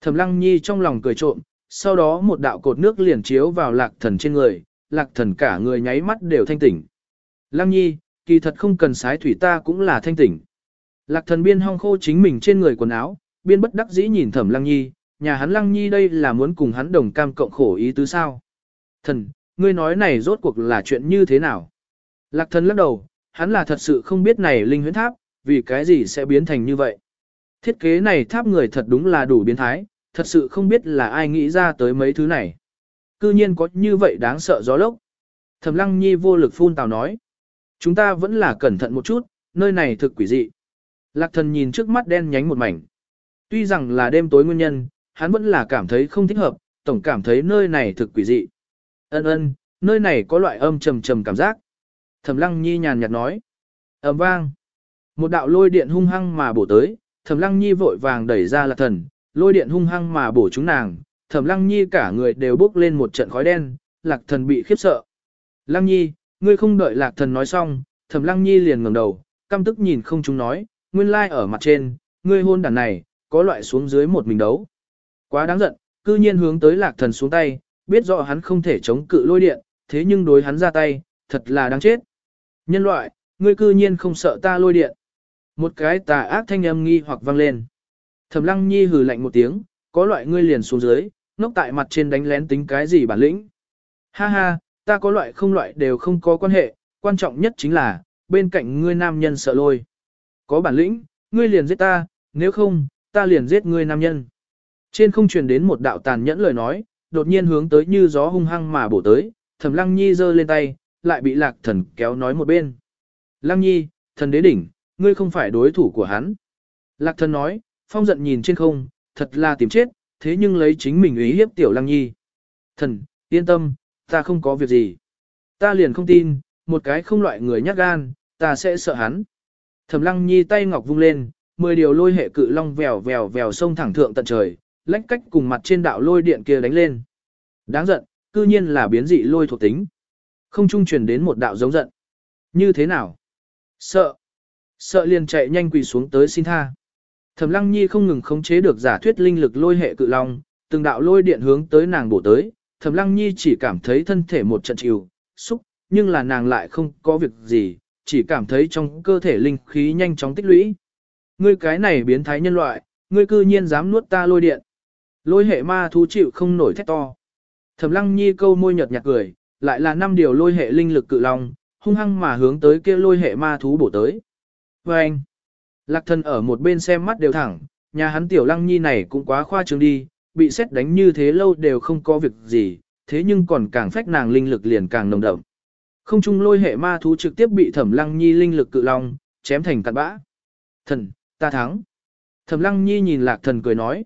Thẩm lăng nhi trong lòng cười trộm, sau đó một đạo cột nước liền chiếu vào lạc thần trên người, lạc thần cả người nháy mắt đều thanh tỉnh. Lăng nhi, kỳ thật không cần sái thủy ta cũng là thanh tỉnh. Lạc thần biên hong khô chính mình trên người quần áo, biên bất đắc dĩ nhìn thẩm lăng nhi, nhà hắn lăng nhi đây là muốn cùng hắn đồng cam cộng khổ ý tứ sao. Thần, ngươi nói này rốt cuộc là chuyện như thế nào? Lạc thần lắc đầu, hắn là thật sự không biết này linh huyễn tháp, vì cái gì sẽ biến thành như vậy. Thiết kế này tháp người thật đúng là đủ biến thái, thật sự không biết là ai nghĩ ra tới mấy thứ này. Cư nhiên có như vậy đáng sợ gió lốc. Thẩm lăng nhi vô lực phun tào nói. Chúng ta vẫn là cẩn thận một chút, nơi này thực quỷ dị. Lạc thần nhìn trước mắt đen nhánh một mảnh. Tuy rằng là đêm tối nguyên nhân, hắn vẫn là cảm thấy không thích hợp, tổng cảm thấy nơi này thực quỷ dị. Ân ân, nơi này có loại âm trầm trầm cảm giác. Thẩm Lăng Nhi nhàn nhạt nói. ầm vang. Một đạo lôi điện hung hăng mà bổ tới, Thẩm Lăng Nhi vội vàng đẩy ra Lạc Thần, lôi điện hung hăng mà bổ chúng nàng, Thẩm Lăng Nhi cả người đều bốc lên một trận khói đen, Lạc Thần bị khiếp sợ. Lăng Nhi, ngươi không đợi Lạc Thần nói xong, Thẩm Lăng Nhi liền ngẩng đầu, căm tức nhìn không chúng nói, nguyên lai like ở mặt trên, ngươi hôn đàn này, có loại xuống dưới một mình đấu. Quá đáng giận, cư nhiên hướng tới Lạc Thần xuống tay, biết rõ hắn không thể chống cự lôi điện, thế nhưng đối hắn ra tay, thật là đáng chết. Nhân loại, ngươi cư nhiên không sợ ta lôi điện. Một cái tà ác thanh âm nghi hoặc vang lên. Thẩm lăng nhi hừ lạnh một tiếng, có loại ngươi liền xuống dưới, ngốc tại mặt trên đánh lén tính cái gì bản lĩnh. Ha ha, ta có loại không loại đều không có quan hệ, quan trọng nhất chính là, bên cạnh ngươi nam nhân sợ lôi. Có bản lĩnh, ngươi liền giết ta, nếu không, ta liền giết ngươi nam nhân. Trên không truyền đến một đạo tàn nhẫn lời nói, đột nhiên hướng tới như gió hung hăng mà bổ tới, thẩm lăng nhi giơ lên tay, lại bị lạc thần kéo nói một bên. Lăng nhi, thần đế đỉnh, ngươi không phải đối thủ của hắn. Lạc thần nói, phong giận nhìn trên không, thật là tìm chết, thế nhưng lấy chính mình ý hiếp tiểu lăng nhi. Thần, yên tâm, ta không có việc gì. Ta liền không tin, một cái không loại người nhát gan, ta sẽ sợ hắn. Thẩm lăng nhi tay ngọc vung lên, mười điều lôi hệ cự long vèo vèo vèo sông thẳng thượng tận trời, lách cách cùng mặt trên đạo lôi điện kia đánh lên. Đáng giận, cư nhiên là biến dị lôi thuộc tính. Không trung truyền đến một đạo giống giận. Như thế nào? Sợ. Sợ liền chạy nhanh quỳ xuống tới xin tha. Thẩm Lăng Nhi không ngừng khống chế được giả thuyết linh lực lôi hệ cự long, từng đạo lôi điện hướng tới nàng bổ tới, Thẩm Lăng Nhi chỉ cảm thấy thân thể một trận chịu, xúc, nhưng là nàng lại không có việc gì, chỉ cảm thấy trong cơ thể linh khí nhanh chóng tích lũy. Ngươi cái này biến thái nhân loại, ngươi cư nhiên dám nuốt ta lôi điện. Lôi hệ ma thú chịu không nổi thét to. Thẩm Lăng Nhi câu môi nhợt nhạt cười, lại là năm điều lôi hệ linh lực cự long, hung hăng mà hướng tới kia lôi hệ ma thú bổ tới. Và anh, lạc thần ở một bên xem mắt đều thẳng, nhà hắn tiểu lăng nhi này cũng quá khoa trương đi, bị xét đánh như thế lâu đều không có việc gì, thế nhưng còn càng phách nàng linh lực liền càng nồng đậm. Không chung lôi hệ ma thú trực tiếp bị thẩm lăng nhi linh lực cự long, chém thành cặn bã. Thần, ta thắng. Thẩm lăng nhi nhìn lạc thần cười nói.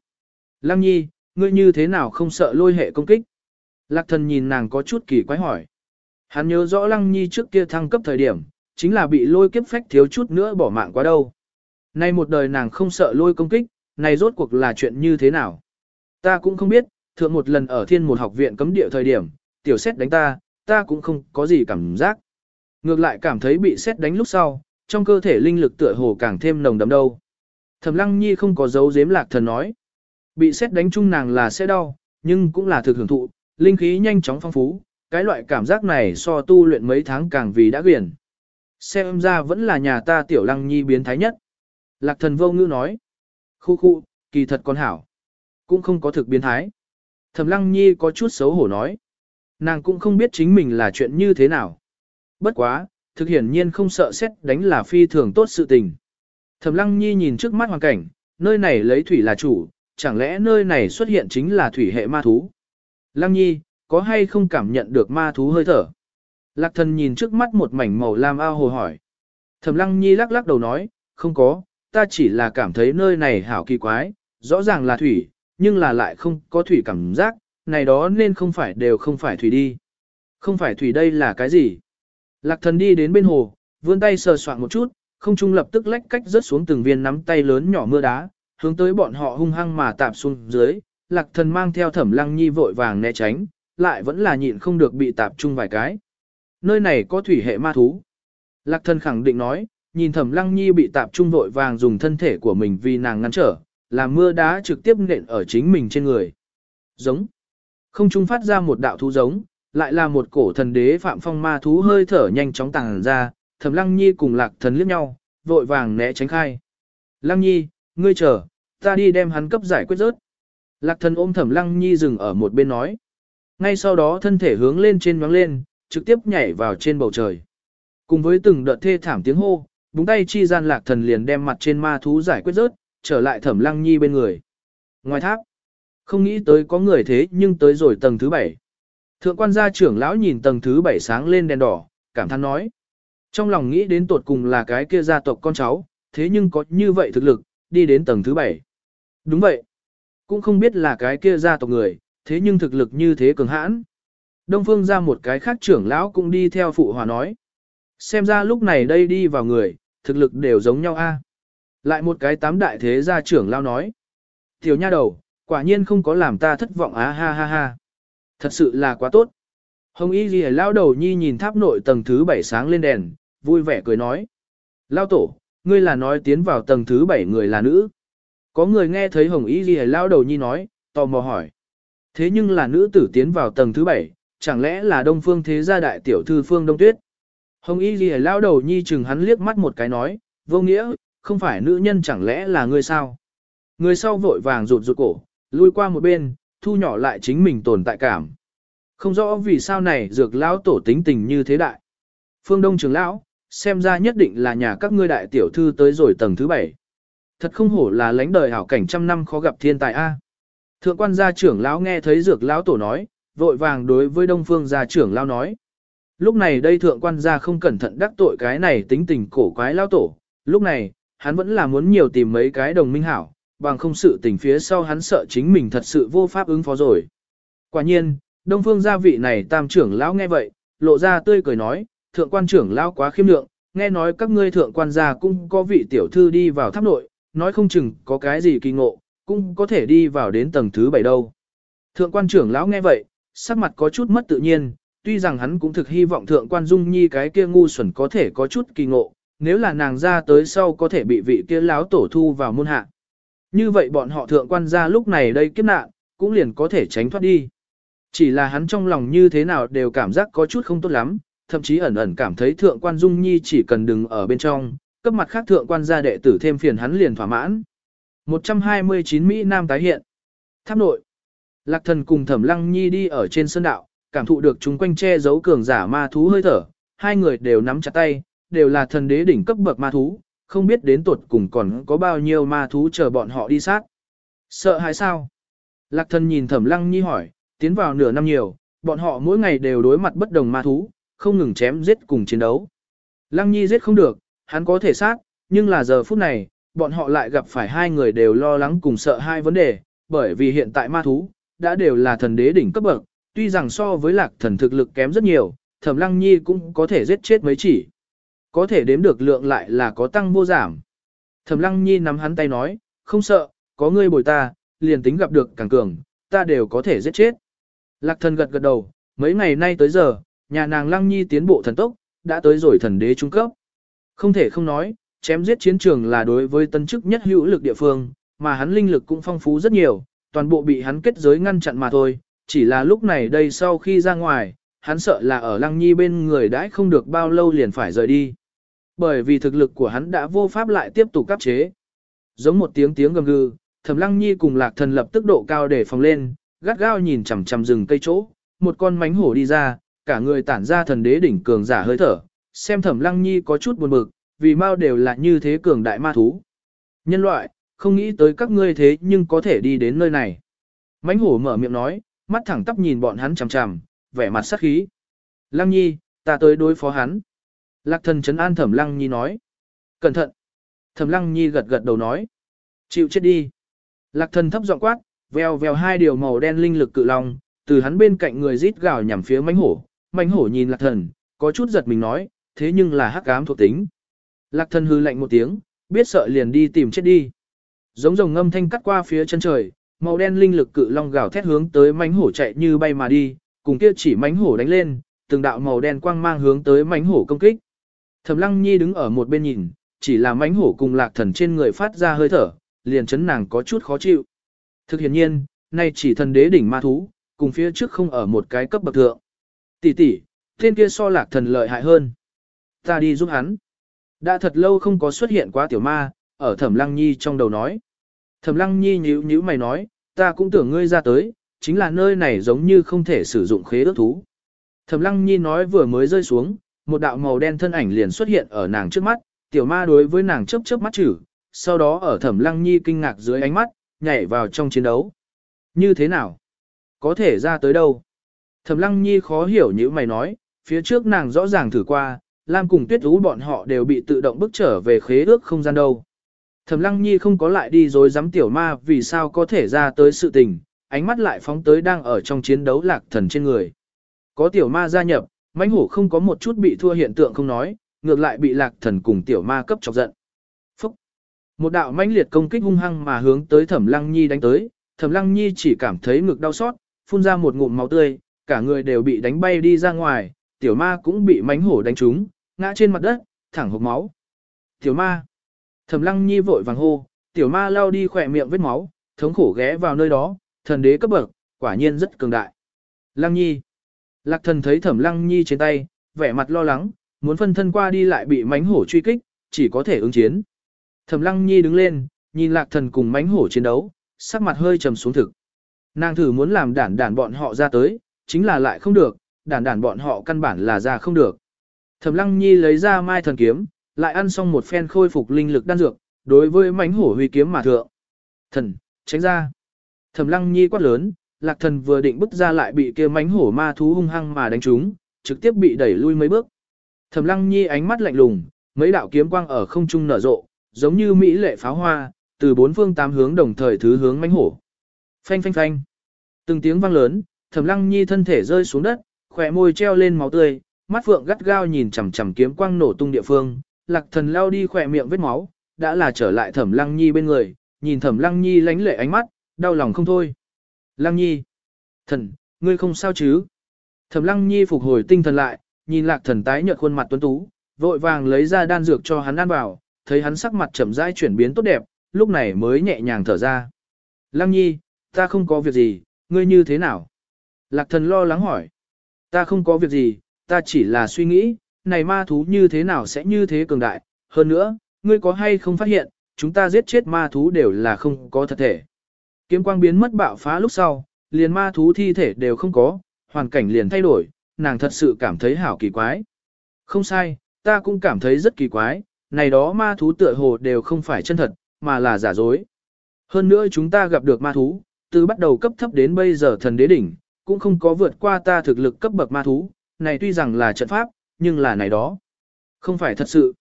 Lăng nhi, ngươi như thế nào không sợ lôi hệ công kích? Lạc thần nhìn nàng có chút kỳ quái hỏi. Hắn nhớ rõ lăng nhi trước kia thăng cấp thời điểm, chính là bị lôi kiếp phách thiếu chút nữa bỏ mạng quá đâu. Nay một đời nàng không sợ lôi công kích, này rốt cuộc là chuyện như thế nào? Ta cũng không biết, thượng một lần ở thiên một học viện cấm địa thời điểm, tiểu xét đánh ta, ta cũng không có gì cảm giác. Ngược lại cảm thấy bị xét đánh lúc sau, trong cơ thể linh lực tựa hồ càng thêm nồng đậm đâu. Thẩm lăng nhi không có dấu giếm lạc thần nói. Bị xét đánh chung nàng là sẽ đau, nhưng cũng là thực hưởng thụ, linh khí nhanh chóng phong phú, cái loại cảm giác này so tu luyện mấy tháng càng vì đã quyển. Xem ra vẫn là nhà ta tiểu lăng nhi biến thái nhất. Lạc thần vô ngữ nói. Khu khu, kỳ thật con hảo. Cũng không có thực biến thái. Thẩm lăng nhi có chút xấu hổ nói. Nàng cũng không biết chính mình là chuyện như thế nào. Bất quá, thực hiển nhiên không sợ xét đánh là phi thường tốt sự tình. Thẩm lăng nhi nhìn trước mắt hoàn cảnh, nơi này lấy thủy là chủ, chẳng lẽ nơi này xuất hiện chính là thủy hệ ma thú? Lăng nhi, có hay không cảm nhận được ma thú hơi thở? Lạc thần nhìn trước mắt một mảnh màu lam ao hồ hỏi. Thẩm lăng nhi lắc lắc đầu nói, không có, ta chỉ là cảm thấy nơi này hảo kỳ quái, rõ ràng là thủy, nhưng là lại không có thủy cảm giác, này đó nên không phải đều không phải thủy đi. Không phải thủy đây là cái gì? Lạc thần đi đến bên hồ, vươn tay sờ soạn một chút, không trung lập tức lách cách rớt xuống từng viên nắm tay lớn nhỏ mưa đá, hướng tới bọn họ hung hăng mà tạp xuống dưới. Lạc thần mang theo thẩm lăng nhi vội vàng né tránh, lại vẫn là nhịn không được bị tạp chung vài cái. Nơi này có thủy hệ ma thú. Lạc thần khẳng định nói, nhìn thẩm lăng nhi bị tạp trung vội vàng dùng thân thể của mình vì nàng ngăn trở, làm mưa đá trực tiếp nện ở chính mình trên người. Giống. Không trung phát ra một đạo thú giống, lại là một cổ thần đế phạm phong ma thú hơi thở nhanh chóng tàng ra, thẩm lăng nhi cùng lạc thần liếc nhau, vội vàng né tránh khai. Lăng nhi, ngươi chờ, ta đi đem hắn cấp giải quyết rớt. Lạc thần ôm thẩm lăng nhi dừng ở một bên nói. Ngay sau đó thân thể hướng lên trên nhoáng lên, trực tiếp nhảy vào trên bầu trời. Cùng với từng đợt thê thảm tiếng hô, búng tay chi gian lạc thần liền đem mặt trên ma thú giải quyết rớt, trở lại thẩm lăng nhi bên người. Ngoài tháp, không nghĩ tới có người thế nhưng tới rồi tầng thứ bảy. Thượng quan gia trưởng lão nhìn tầng thứ bảy sáng lên đèn đỏ, cảm thán nói. Trong lòng nghĩ đến tột cùng là cái kia gia tộc con cháu, thế nhưng có như vậy thực lực, đi đến tầng thứ bảy. Đúng vậy. Cũng không biết là cái kia gia tộc người, thế nhưng thực lực như thế cường hãn. Đông phương ra một cái khác trưởng lão cũng đi theo phụ hòa nói. Xem ra lúc này đây đi vào người, thực lực đều giống nhau a. Lại một cái tám đại thế gia trưởng lão nói. Tiểu nha đầu, quả nhiên không có làm ta thất vọng á ha ha ha. Thật sự là quá tốt. Hồng Y Ghi lao đầu nhi nhìn tháp nội tầng thứ bảy sáng lên đèn, vui vẻ cười nói. Lao tổ, ngươi là nói tiến vào tầng thứ bảy người là nữ. Có người nghe thấy Hồng Y Ghi lao đầu nhi nói, tò mò hỏi. Thế nhưng là nữ tử tiến vào tầng thứ bảy, chẳng lẽ là đông phương thế gia đại tiểu thư phương đông tuyết. Hồng Y Ghi lao đầu nhi chừng hắn liếc mắt một cái nói, vô nghĩa, không phải nữ nhân chẳng lẽ là ngươi sao. Người sau vội vàng rụt rụt cổ, lui qua một bên, thu nhỏ lại chính mình tồn tại cảm. Không rõ vì sao này dược lão tổ tính tình như thế đại. Phương Đông trưởng lão, xem ra nhất định là nhà các ngươi đại tiểu thư tới rồi tầng thứ bảy. Thật không hổ là lãnh đời hảo cảnh trăm năm khó gặp thiên tài A. Thượng quan gia trưởng lão nghe thấy dược lão tổ nói, vội vàng đối với đông phương gia trưởng lão nói. Lúc này đây thượng quan gia không cẩn thận đắc tội cái này tính tình cổ quái lão tổ. Lúc này, hắn vẫn là muốn nhiều tìm mấy cái đồng minh hảo, bằng không sự tình phía sau hắn sợ chính mình thật sự vô pháp ứng phó rồi. Quả nhiên, đông phương gia vị này tam trưởng lão nghe vậy, lộ ra tươi cười nói, thượng quan trưởng lão quá khiêm lượng, nghe nói các ngươi thượng quan gia cũng có vị tiểu thư đi vào tháp nội, nói không chừng có cái gì kỳ ngộ, cũng có thể đi vào đến tầng thứ bảy đâu. Thượng quan trưởng lão nghe vậy, sắc mặt có chút mất tự nhiên, tuy rằng hắn cũng thực hy vọng thượng quan dung nhi cái kia ngu xuẩn có thể có chút kỳ ngộ, nếu là nàng ra tới sau có thể bị vị kia lão tổ thu vào môn hạ. Như vậy bọn họ thượng quan gia lúc này đây kiếp nạn, cũng liền có thể tránh thoát đi. Chỉ là hắn trong lòng như thế nào đều cảm giác có chút không tốt lắm, thậm chí ẩn ẩn cảm thấy thượng quan dung nhi chỉ cần đừng ở bên trong, cấp mặt khác thượng quan gia đệ tử thêm phiền hắn liền thỏa mãn. 129 Mỹ Nam tái hiện. Tháp nội. Lạc thần cùng thẩm lăng nhi đi ở trên sân đạo, cảm thụ được chúng quanh che giấu cường giả ma thú hơi thở, hai người đều nắm chặt tay, đều là thần đế đỉnh cấp bậc ma thú, không biết đến tuột cùng còn có bao nhiêu ma thú chờ bọn họ đi sát. Sợ hãi sao? Lạc thần nhìn thẩm lăng nhi hỏi, tiến vào nửa năm nhiều, bọn họ mỗi ngày đều đối mặt bất đồng ma thú, không ngừng chém giết cùng chiến đấu. Lăng nhi giết không được, hắn có thể sát, nhưng là giờ phút này, bọn họ lại gặp phải hai người đều lo lắng cùng sợ hai vấn đề, bởi vì hiện tại ma thú, đã đều là thần đế đỉnh cấp bậc, tuy rằng so với lạc thần thực lực kém rất nhiều, thẩm lăng nhi cũng có thể giết chết mấy chỉ. Có thể đếm được lượng lại là có tăng vô giảm. Thẩm lăng nhi nắm hắn tay nói, không sợ, có ngươi bồi ta, liền tính gặp được càng cường, ta đều có thể giết chết. Lạc thần gật gật đầu, mấy ngày nay tới giờ, nhà nàng lăng nhi tiến bộ thần tốc, đã tới rồi thần đế trung cấp. Không thể không nói, chém giết chiến trường là đối với tân chức nhất hữu lực địa phương, mà hắn linh lực cũng phong phú rất nhiều, toàn bộ bị hắn kết giới ngăn chặn mà thôi, chỉ là lúc này đây sau khi ra ngoài, hắn sợ là ở lăng nhi bên người đãi không được bao lâu liền phải rời đi. Bởi vì thực lực của hắn đã vô pháp lại tiếp tục cấp chế. Giống một tiếng tiếng gầm gừ, Thẩm Lăng Nhi cùng Lạc Thần lập tức độ cao để phòng lên, gắt gao nhìn chằm chằm rừng cây chỗ, một con mánh hổ đi ra, cả người tản ra thần đế đỉnh cường giả hơi thở, xem Thẩm Lăng Nhi có chút buồn bực, vì mau đều là như thế cường đại ma thú. Nhân loại, không nghĩ tới các ngươi thế nhưng có thể đi đến nơi này. Mánh hổ mở miệng nói, mắt thẳng tắp nhìn bọn hắn chằm chằm, vẻ mặt sắc khí. Lăng Nhi, ta tới đối phó hắn. Lạc thần chấn an Thẩm Lăng Nhi nói. Cẩn thận. Thẩm Lăng Nhi gật gật đầu nói. Chịu chết đi. Lạc thần thấp giọng quát, vèo vèo hai điều màu đen linh lực cự long, từ hắn bên cạnh người rít gào nhằm phía mánh hổ. Mánh hổ nhìn lạc thần, có chút giật mình nói, thế nhưng là hắc ám thuộc tính. Lạc thần hư lạnh một tiếng, biết sợ liền đi tìm chết đi. Giống rồng ngâm thanh cắt qua phía chân trời, màu đen linh lực cự long gào thét hướng tới mánh hổ chạy như bay mà đi, cùng kia chỉ mánh hổ đánh lên, từng đạo màu đen quang mang hướng tới mánh hổ công kích. Thẩm Lăng Nhi đứng ở một bên nhìn, chỉ là mánh hổ cùng lạc thần trên người phát ra hơi thở, liền chấn nàng có chút khó chịu. Thực hiện nhiên, nay chỉ thần đế đỉnh ma thú, cùng phía trước không ở một cái cấp bậc thượng. Tỷ tỷ, tên kia so lạc thần lợi hại hơn. Ta đi giúp hắn. Đã thật lâu không có xuất hiện quá tiểu ma, ở thẩm lăng nhi trong đầu nói. Thẩm lăng nhi nhíu nhíu mày nói, ta cũng tưởng ngươi ra tới, chính là nơi này giống như không thể sử dụng khế ước thú. Thẩm lăng nhi nói vừa mới rơi xuống, một đạo màu đen thân ảnh liền xuất hiện ở nàng trước mắt, tiểu ma đối với nàng chớp chớp mắt chử, sau đó ở thẩm lăng nhi kinh ngạc dưới ánh mắt, nhảy vào trong chiến đấu. Như thế nào? Có thể ra tới đâu? Thẩm lăng nhi khó hiểu như mày nói, phía trước nàng rõ ràng thử qua, Lam cùng tuyết ú bọn họ đều bị tự động bức trở về khế ước không gian đâu. Thẩm lăng nhi không có lại đi rồi dám tiểu ma vì sao có thể ra tới sự tình, ánh mắt lại phóng tới đang ở trong chiến đấu lạc thần trên người. Có tiểu ma gia nhập, mãnh hổ không có một chút bị thua hiện tượng không nói, ngược lại bị lạc thần cùng tiểu ma cấp chọc giận. Một đạo mãnh liệt công kích hung hăng mà hướng tới thẩm lăng nhi đánh tới, thẩm lăng nhi chỉ cảm thấy ngực đau xót, phun ra một ngụm máu tươi, cả người đều bị đánh bay đi ra ngoài, tiểu ma cũng bị mãnh hổ đánh trúng, ngã trên mặt đất, thẳng hộc máu. Tiểu ma! Thẩm lăng nhi vội vàng hô, tiểu ma lao đi khỏe miệng vết máu, thống khổ ghé vào nơi đó, thần đế cấp bậc, quả nhiên rất cường đại. Lăng nhi! Lạc thần thấy thẩm lăng nhi trên tay, vẻ mặt lo lắng, muốn phân thân qua đi lại bị mánh hổ truy kích, chỉ có thể ứng chiến. Thẩm lăng nhi đứng lên, nhìn lạc thần cùng mãnh hổ chiến đấu, sắc mặt hơi trầm xuống thực. Nàng thử muốn làm đản đản bọn họ ra tới, chính là lại không được, đản đản bọn họ căn bản là ra không được. Thẩm lăng nhi lấy ra mai thần kiếm, lại ăn xong một phen khôi phục linh lực đan dược, đối với mãnh hổ huy kiếm mà thượng. Thần, tránh ra. Thẩm lăng nhi quát lớn, lạc thần vừa định bước ra lại bị kia mãnh hổ ma thú hung hăng mà đánh trúng, trực tiếp bị đẩy lui mấy bước. Thẩm lăng nhi ánh mắt lạnh lùng, mấy đạo kiếm quang ở không trung nở rộ, giống như mỹ lệ pháo hoa, từ bốn phương tám hướng đồng thời thứ hướng mãnh hổ. Phanh phanh phanh. Từng tiếng vang lớn, thẩm lăng nhi thân thể rơi xuống đất, khỏe môi treo lên máu tươi, mắt phượng gắt gao nhìn chằm chằm kiếm quang nổ tung địa phương, lạc thần lao đi khỏe miệng vết máu, đã là trở lại thẩm lăng nhi bên người, nhìn thẩm lăng nhi lánh lệ ánh mắt, đau lòng không thôi. Lăng nhi. Thần, ngươi không sao chứ? Thẩm lăng nhi phục hồi tinh thần lại, nhìn lạc thần tái nhợt khuôn mặt tuấn tú, vội vàng lấy ra đan dược cho hắn ăn vào, thấy hắn sắc mặt chậm rãi chuyển biến tốt đẹp, lúc này mới nhẹ nhàng thở ra. Lăng nhi, ta không có việc gì, ngươi như thế nào? Lạc thần lo lắng hỏi. Ta không có việc gì, ta chỉ là suy nghĩ, này ma thú như thế nào sẽ như thế cường đại, hơn nữa, ngươi có hay không phát hiện, chúng ta giết chết ma thú đều là không có thật thể. Kiếm quang biến mất bạo phá lúc sau, liền ma thú thi thể đều không có, hoàn cảnh liền thay đổi, nàng thật sự cảm thấy hảo kỳ quái. Không sai, ta cũng cảm thấy rất kỳ quái, này đó ma thú tựa hồ đều không phải chân thật, mà là giả dối. Hơn nữa chúng ta gặp được ma thú, từ bắt đầu cấp thấp đến bây giờ thần đế đỉnh, cũng không có vượt qua ta thực lực cấp bậc ma thú, này tuy rằng là trận pháp, nhưng là này đó. Không phải thật sự.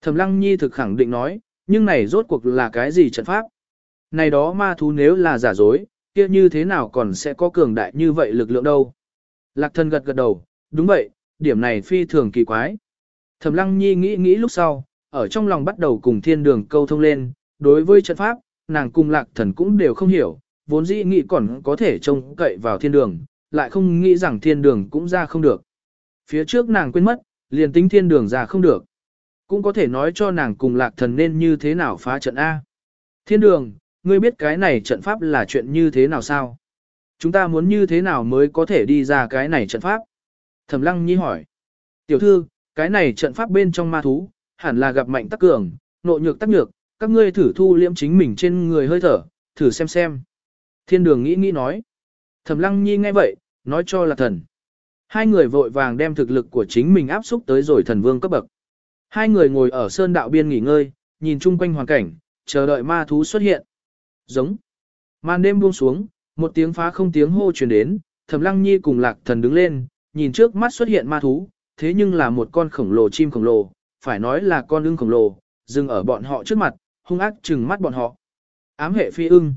Thẩm Lăng Nhi thực khẳng định nói, nhưng này rốt cuộc là cái gì trận pháp? Này đó ma thú nếu là giả dối, kia như thế nào còn sẽ có cường đại như vậy lực lượng đâu? Lạc thần gật gật đầu, đúng vậy, điểm này phi thường kỳ quái. Thẩm Lăng Nhi nghĩ nghĩ lúc sau, ở trong lòng bắt đầu cùng thiên đường câu thông lên, đối với trận pháp, nàng cùng lạc thần cũng đều không hiểu, vốn dĩ nghĩ còn có thể trông cậy vào thiên đường, lại không nghĩ rằng thiên đường cũng ra không được. Phía trước nàng quên mất, liền tính thiên đường ra không được. Cũng có thể nói cho nàng cùng lạc thần nên như thế nào phá trận A. Thiên đường, ngươi biết cái này trận pháp là chuyện như thế nào sao? Chúng ta muốn như thế nào mới có thể đi ra cái này trận pháp? Thẩm lăng nhi hỏi. Tiểu thư, cái này trận pháp bên trong ma thú, hẳn là gặp mạnh tắc cường, nộ nhược tắc nhược, các ngươi thử thu liễm chính mình trên người hơi thở, thử xem xem. Thiên đường nghĩ nghĩ nói. Thẩm lăng nhi nghe vậy, nói cho là thần. Hai người vội vàng đem thực lực của chính mình áp xúc tới rồi thần vương cấp bậc. Hai người ngồi ở sơn đạo biên nghỉ ngơi, nhìn chung quanh hoàn cảnh, chờ đợi ma thú xuất hiện. Giống. Màn đêm buông xuống, một tiếng phá không tiếng hô truyền đến, Thẩm Lăng Nhi cùng Lạc Thần đứng lên, nhìn trước mắt xuất hiện ma thú, thế nhưng là một con khổng lồ chim khổng lồ, phải nói là con ưng khổng lồ, dừng ở bọn họ trước mặt, hung ác trừng mắt bọn họ. Ám hệ phi ưng.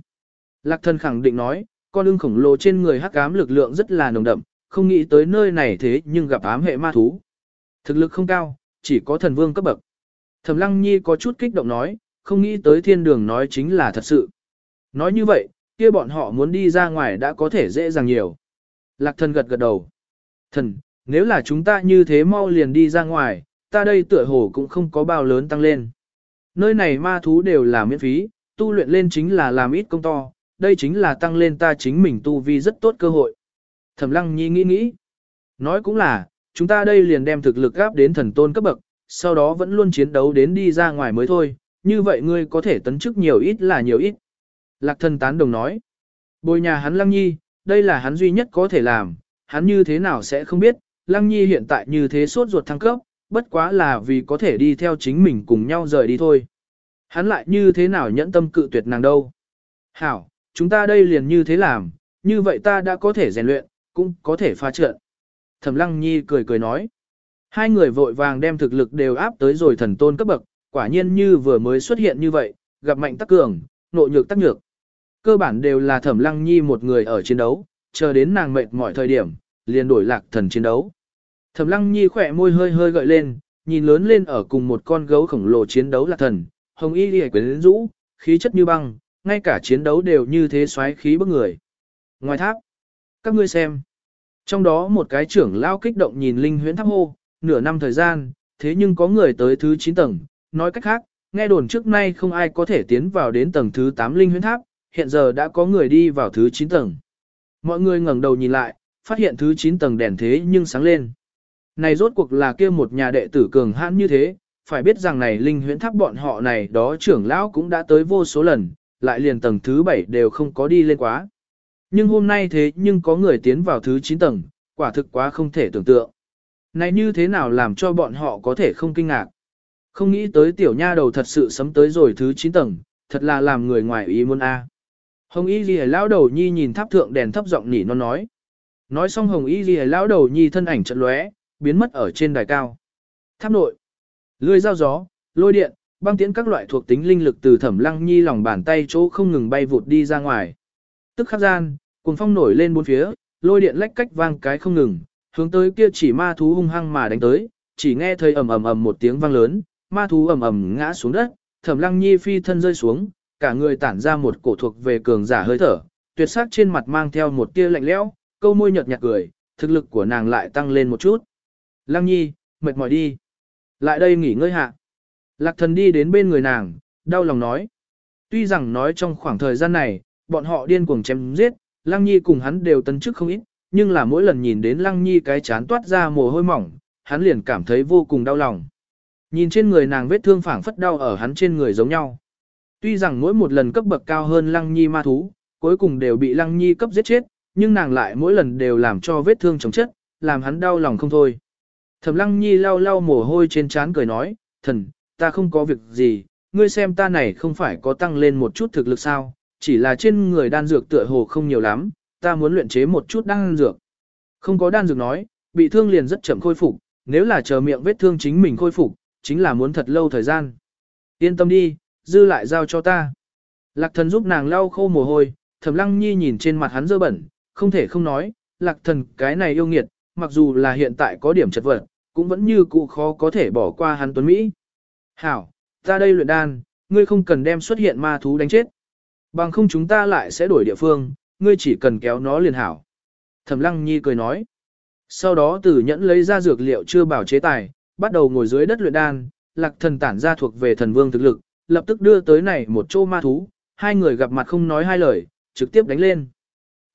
Lạc Thần khẳng định nói, con ưng khổng lồ trên người hắc ám lực lượng rất là nồng đậm, không nghĩ tới nơi này thế nhưng gặp ám hệ ma thú. Thực lực không cao, chỉ có thần vương cấp bậc. Thẩm Lăng Nhi có chút kích động nói, không nghĩ tới thiên đường nói chính là thật sự. Nói như vậy, kia bọn họ muốn đi ra ngoài đã có thể dễ dàng nhiều. Lạc thần gật gật đầu. Thần, nếu là chúng ta như thế mau liền đi ra ngoài, ta đây tựa hồ cũng không có bao lớn tăng lên. Nơi này ma thú đều là miễn phí, tu luyện lên chính là làm ít công to, đây chính là tăng lên ta chính mình tu vi rất tốt cơ hội. Thẩm lăng nhi nghĩ nghĩ. Nói cũng là, chúng ta đây liền đem thực lực gáp đến thần tôn cấp bậc, sau đó vẫn luôn chiến đấu đến đi ra ngoài mới thôi, như vậy ngươi có thể tấn chức nhiều ít là nhiều ít. Lạc thần tán đồng nói. Bồi nhà hắn Lăng Nhi, đây là hắn duy nhất có thể làm, hắn như thế nào sẽ không biết, Lăng Nhi hiện tại như thế sốt ruột thăng cấp, bất quá là vì có thể đi theo chính mình cùng nhau rời đi thôi. Hắn lại như thế nào nhẫn tâm cự tuyệt nàng đâu. Hảo, chúng ta đây liền như thế làm, như vậy ta đã có thể rèn luyện, cũng có thể pha trận. Thẩm Lăng Nhi cười cười nói. Hai người vội vàng đem thực lực đều áp tới rồi thần tôn cấp bậc, quả nhiên như vừa mới xuất hiện như vậy, gặp mạnh tắc cường, nội nhược tắc nhược. Cơ bản đều là thẩm lăng nhi một người ở chiến đấu, chờ đến nàng mệt mọi thời điểm, liền đổi lạc thần chiến đấu. Thẩm lăng nhi khỏe môi hơi hơi gợi lên, nhìn lớn lên ở cùng một con gấu khổng lồ chiến đấu là thần, hồng y liễu quyến rũ, khí chất như băng, ngay cả chiến đấu đều như thế xoáy khí bức người. Ngoài tháp, các ngươi xem. Trong đó một cái trưởng lao kích động nhìn linh huyễn tháp hô, nửa năm thời gian, thế nhưng có người tới thứ 9 tầng, nói cách khác, nghe đồn trước nay không ai có thể tiến vào đến tầng thứ 8 linh huyễn tháp, hiện giờ đã có người đi vào thứ 9 tầng. Mọi người ngẩng đầu nhìn lại, phát hiện thứ 9 tầng đèn thế nhưng sáng lên. Này rốt cuộc là kia một nhà đệ tử cường hãn như thế, phải biết rằng này linh huyễn tháp bọn họ này đó trưởng lão cũng đã tới vô số lần, lại liền tầng thứ 7 đều không có đi lên quá. Nhưng hôm nay thế nhưng có người tiến vào thứ 9 tầng, quả thực quá không thể tưởng tượng. Này như thế nào làm cho bọn họ có thể không kinh ngạc. Không nghĩ tới tiểu nha đầu thật sự sấm tới rồi thứ 9 tầng, thật là làm người ngoài ý muốn a. Hồng Y Ghi lão đầu nhi nhìn tháp thượng đèn thấp giọng nỉ nó nói. Nói xong Hồng Y Ghi lão đầu nhi thân ảnh trận lóe, biến mất ở trên đài cao. Tháp nội, lưỡi dao gió, lôi điện, băng tiễn các loại thuộc tính linh lực từ Thẩm Lăng Nhi lòng bàn tay chỗ không ngừng bay vụt đi ra ngoài. Tức khắc gian, cuồng phong nổi lên bốn phía, lôi điện lách cách vang cái không ngừng, hướng tới kia chỉ ma thú hung hăng mà đánh tới, chỉ nghe thấy ầm ầm ầm một tiếng vang lớn, ma thú ầm ầm ngã xuống đất, Thẩm Lăng Nhi phi thân rơi xuống, cả người tản ra một cổ thuộc về cường giả hơi thở, tuyệt sắc trên mặt mang theo một tia lạnh lẽo, câu môi nhợt nhạt cười, thực lực của nàng lại tăng lên một chút. Lăng Nhi, mệt mỏi đi. Lại đây nghỉ ngơi hạ. Lạc thần đi đến bên người nàng, đau lòng nói. Tuy rằng nói trong khoảng thời gian này, bọn họ điên cuồng chém giết, Lăng Nhi cùng hắn đều tấn chức không ít, nhưng là mỗi lần nhìn đến Lăng Nhi cái chán toát ra mồ hôi mỏng, hắn liền cảm thấy vô cùng đau lòng. Nhìn trên người nàng vết thương phảng phất đau ở hắn trên người giống nhau. Tuy rằng mỗi một lần cấp bậc cao hơn Lăng Nhi ma thú, cuối cùng đều bị Lăng Nhi cấp giết chết, nhưng nàng lại mỗi lần đều làm cho vết thương chống chất, làm hắn đau lòng không thôi. Thẩm Lăng Nhi lau lau mồ hôi trên trán cười nói, thần, ta không có việc gì, ngươi xem ta này không phải có tăng lên một chút thực lực sao, chỉ là trên người đan dược tựa hồ không nhiều lắm, ta muốn luyện chế một chút đan dược. Không có đan dược nói, bị thương liền rất chậm khôi phục, nếu là chờ miệng vết thương chính mình khôi phục, chính là muốn thật lâu thời gian. Yên tâm đi, dư lại giao cho ta. Lạc thần giúp nàng lau khô mồ hôi, thẩm lăng nhi nhìn trên mặt hắn dơ bẩn, không thể không nói, lạc thần cái này yêu nghiệt, mặc dù là hiện tại có điểm chật vật, cũng vẫn như cụ khó có thể bỏ qua hắn tuấn Mỹ. Hảo, ta đây luyện đan, ngươi không cần đem xuất hiện ma thú đánh chết. Bằng không chúng ta lại sẽ đổi địa phương, ngươi chỉ cần kéo nó liền hảo. Thẩm Lăng Nhi cười nói. Sau đó Tử nhẫn lấy ra dược liệu chưa bảo chế tài, bắt đầu ngồi dưới đất luyện đan, lạc thần tản ra thuộc về thần vương thực lực, lập tức đưa tới này một chỗ ma thú, hai người gặp mặt không nói hai lời, trực tiếp đánh lên.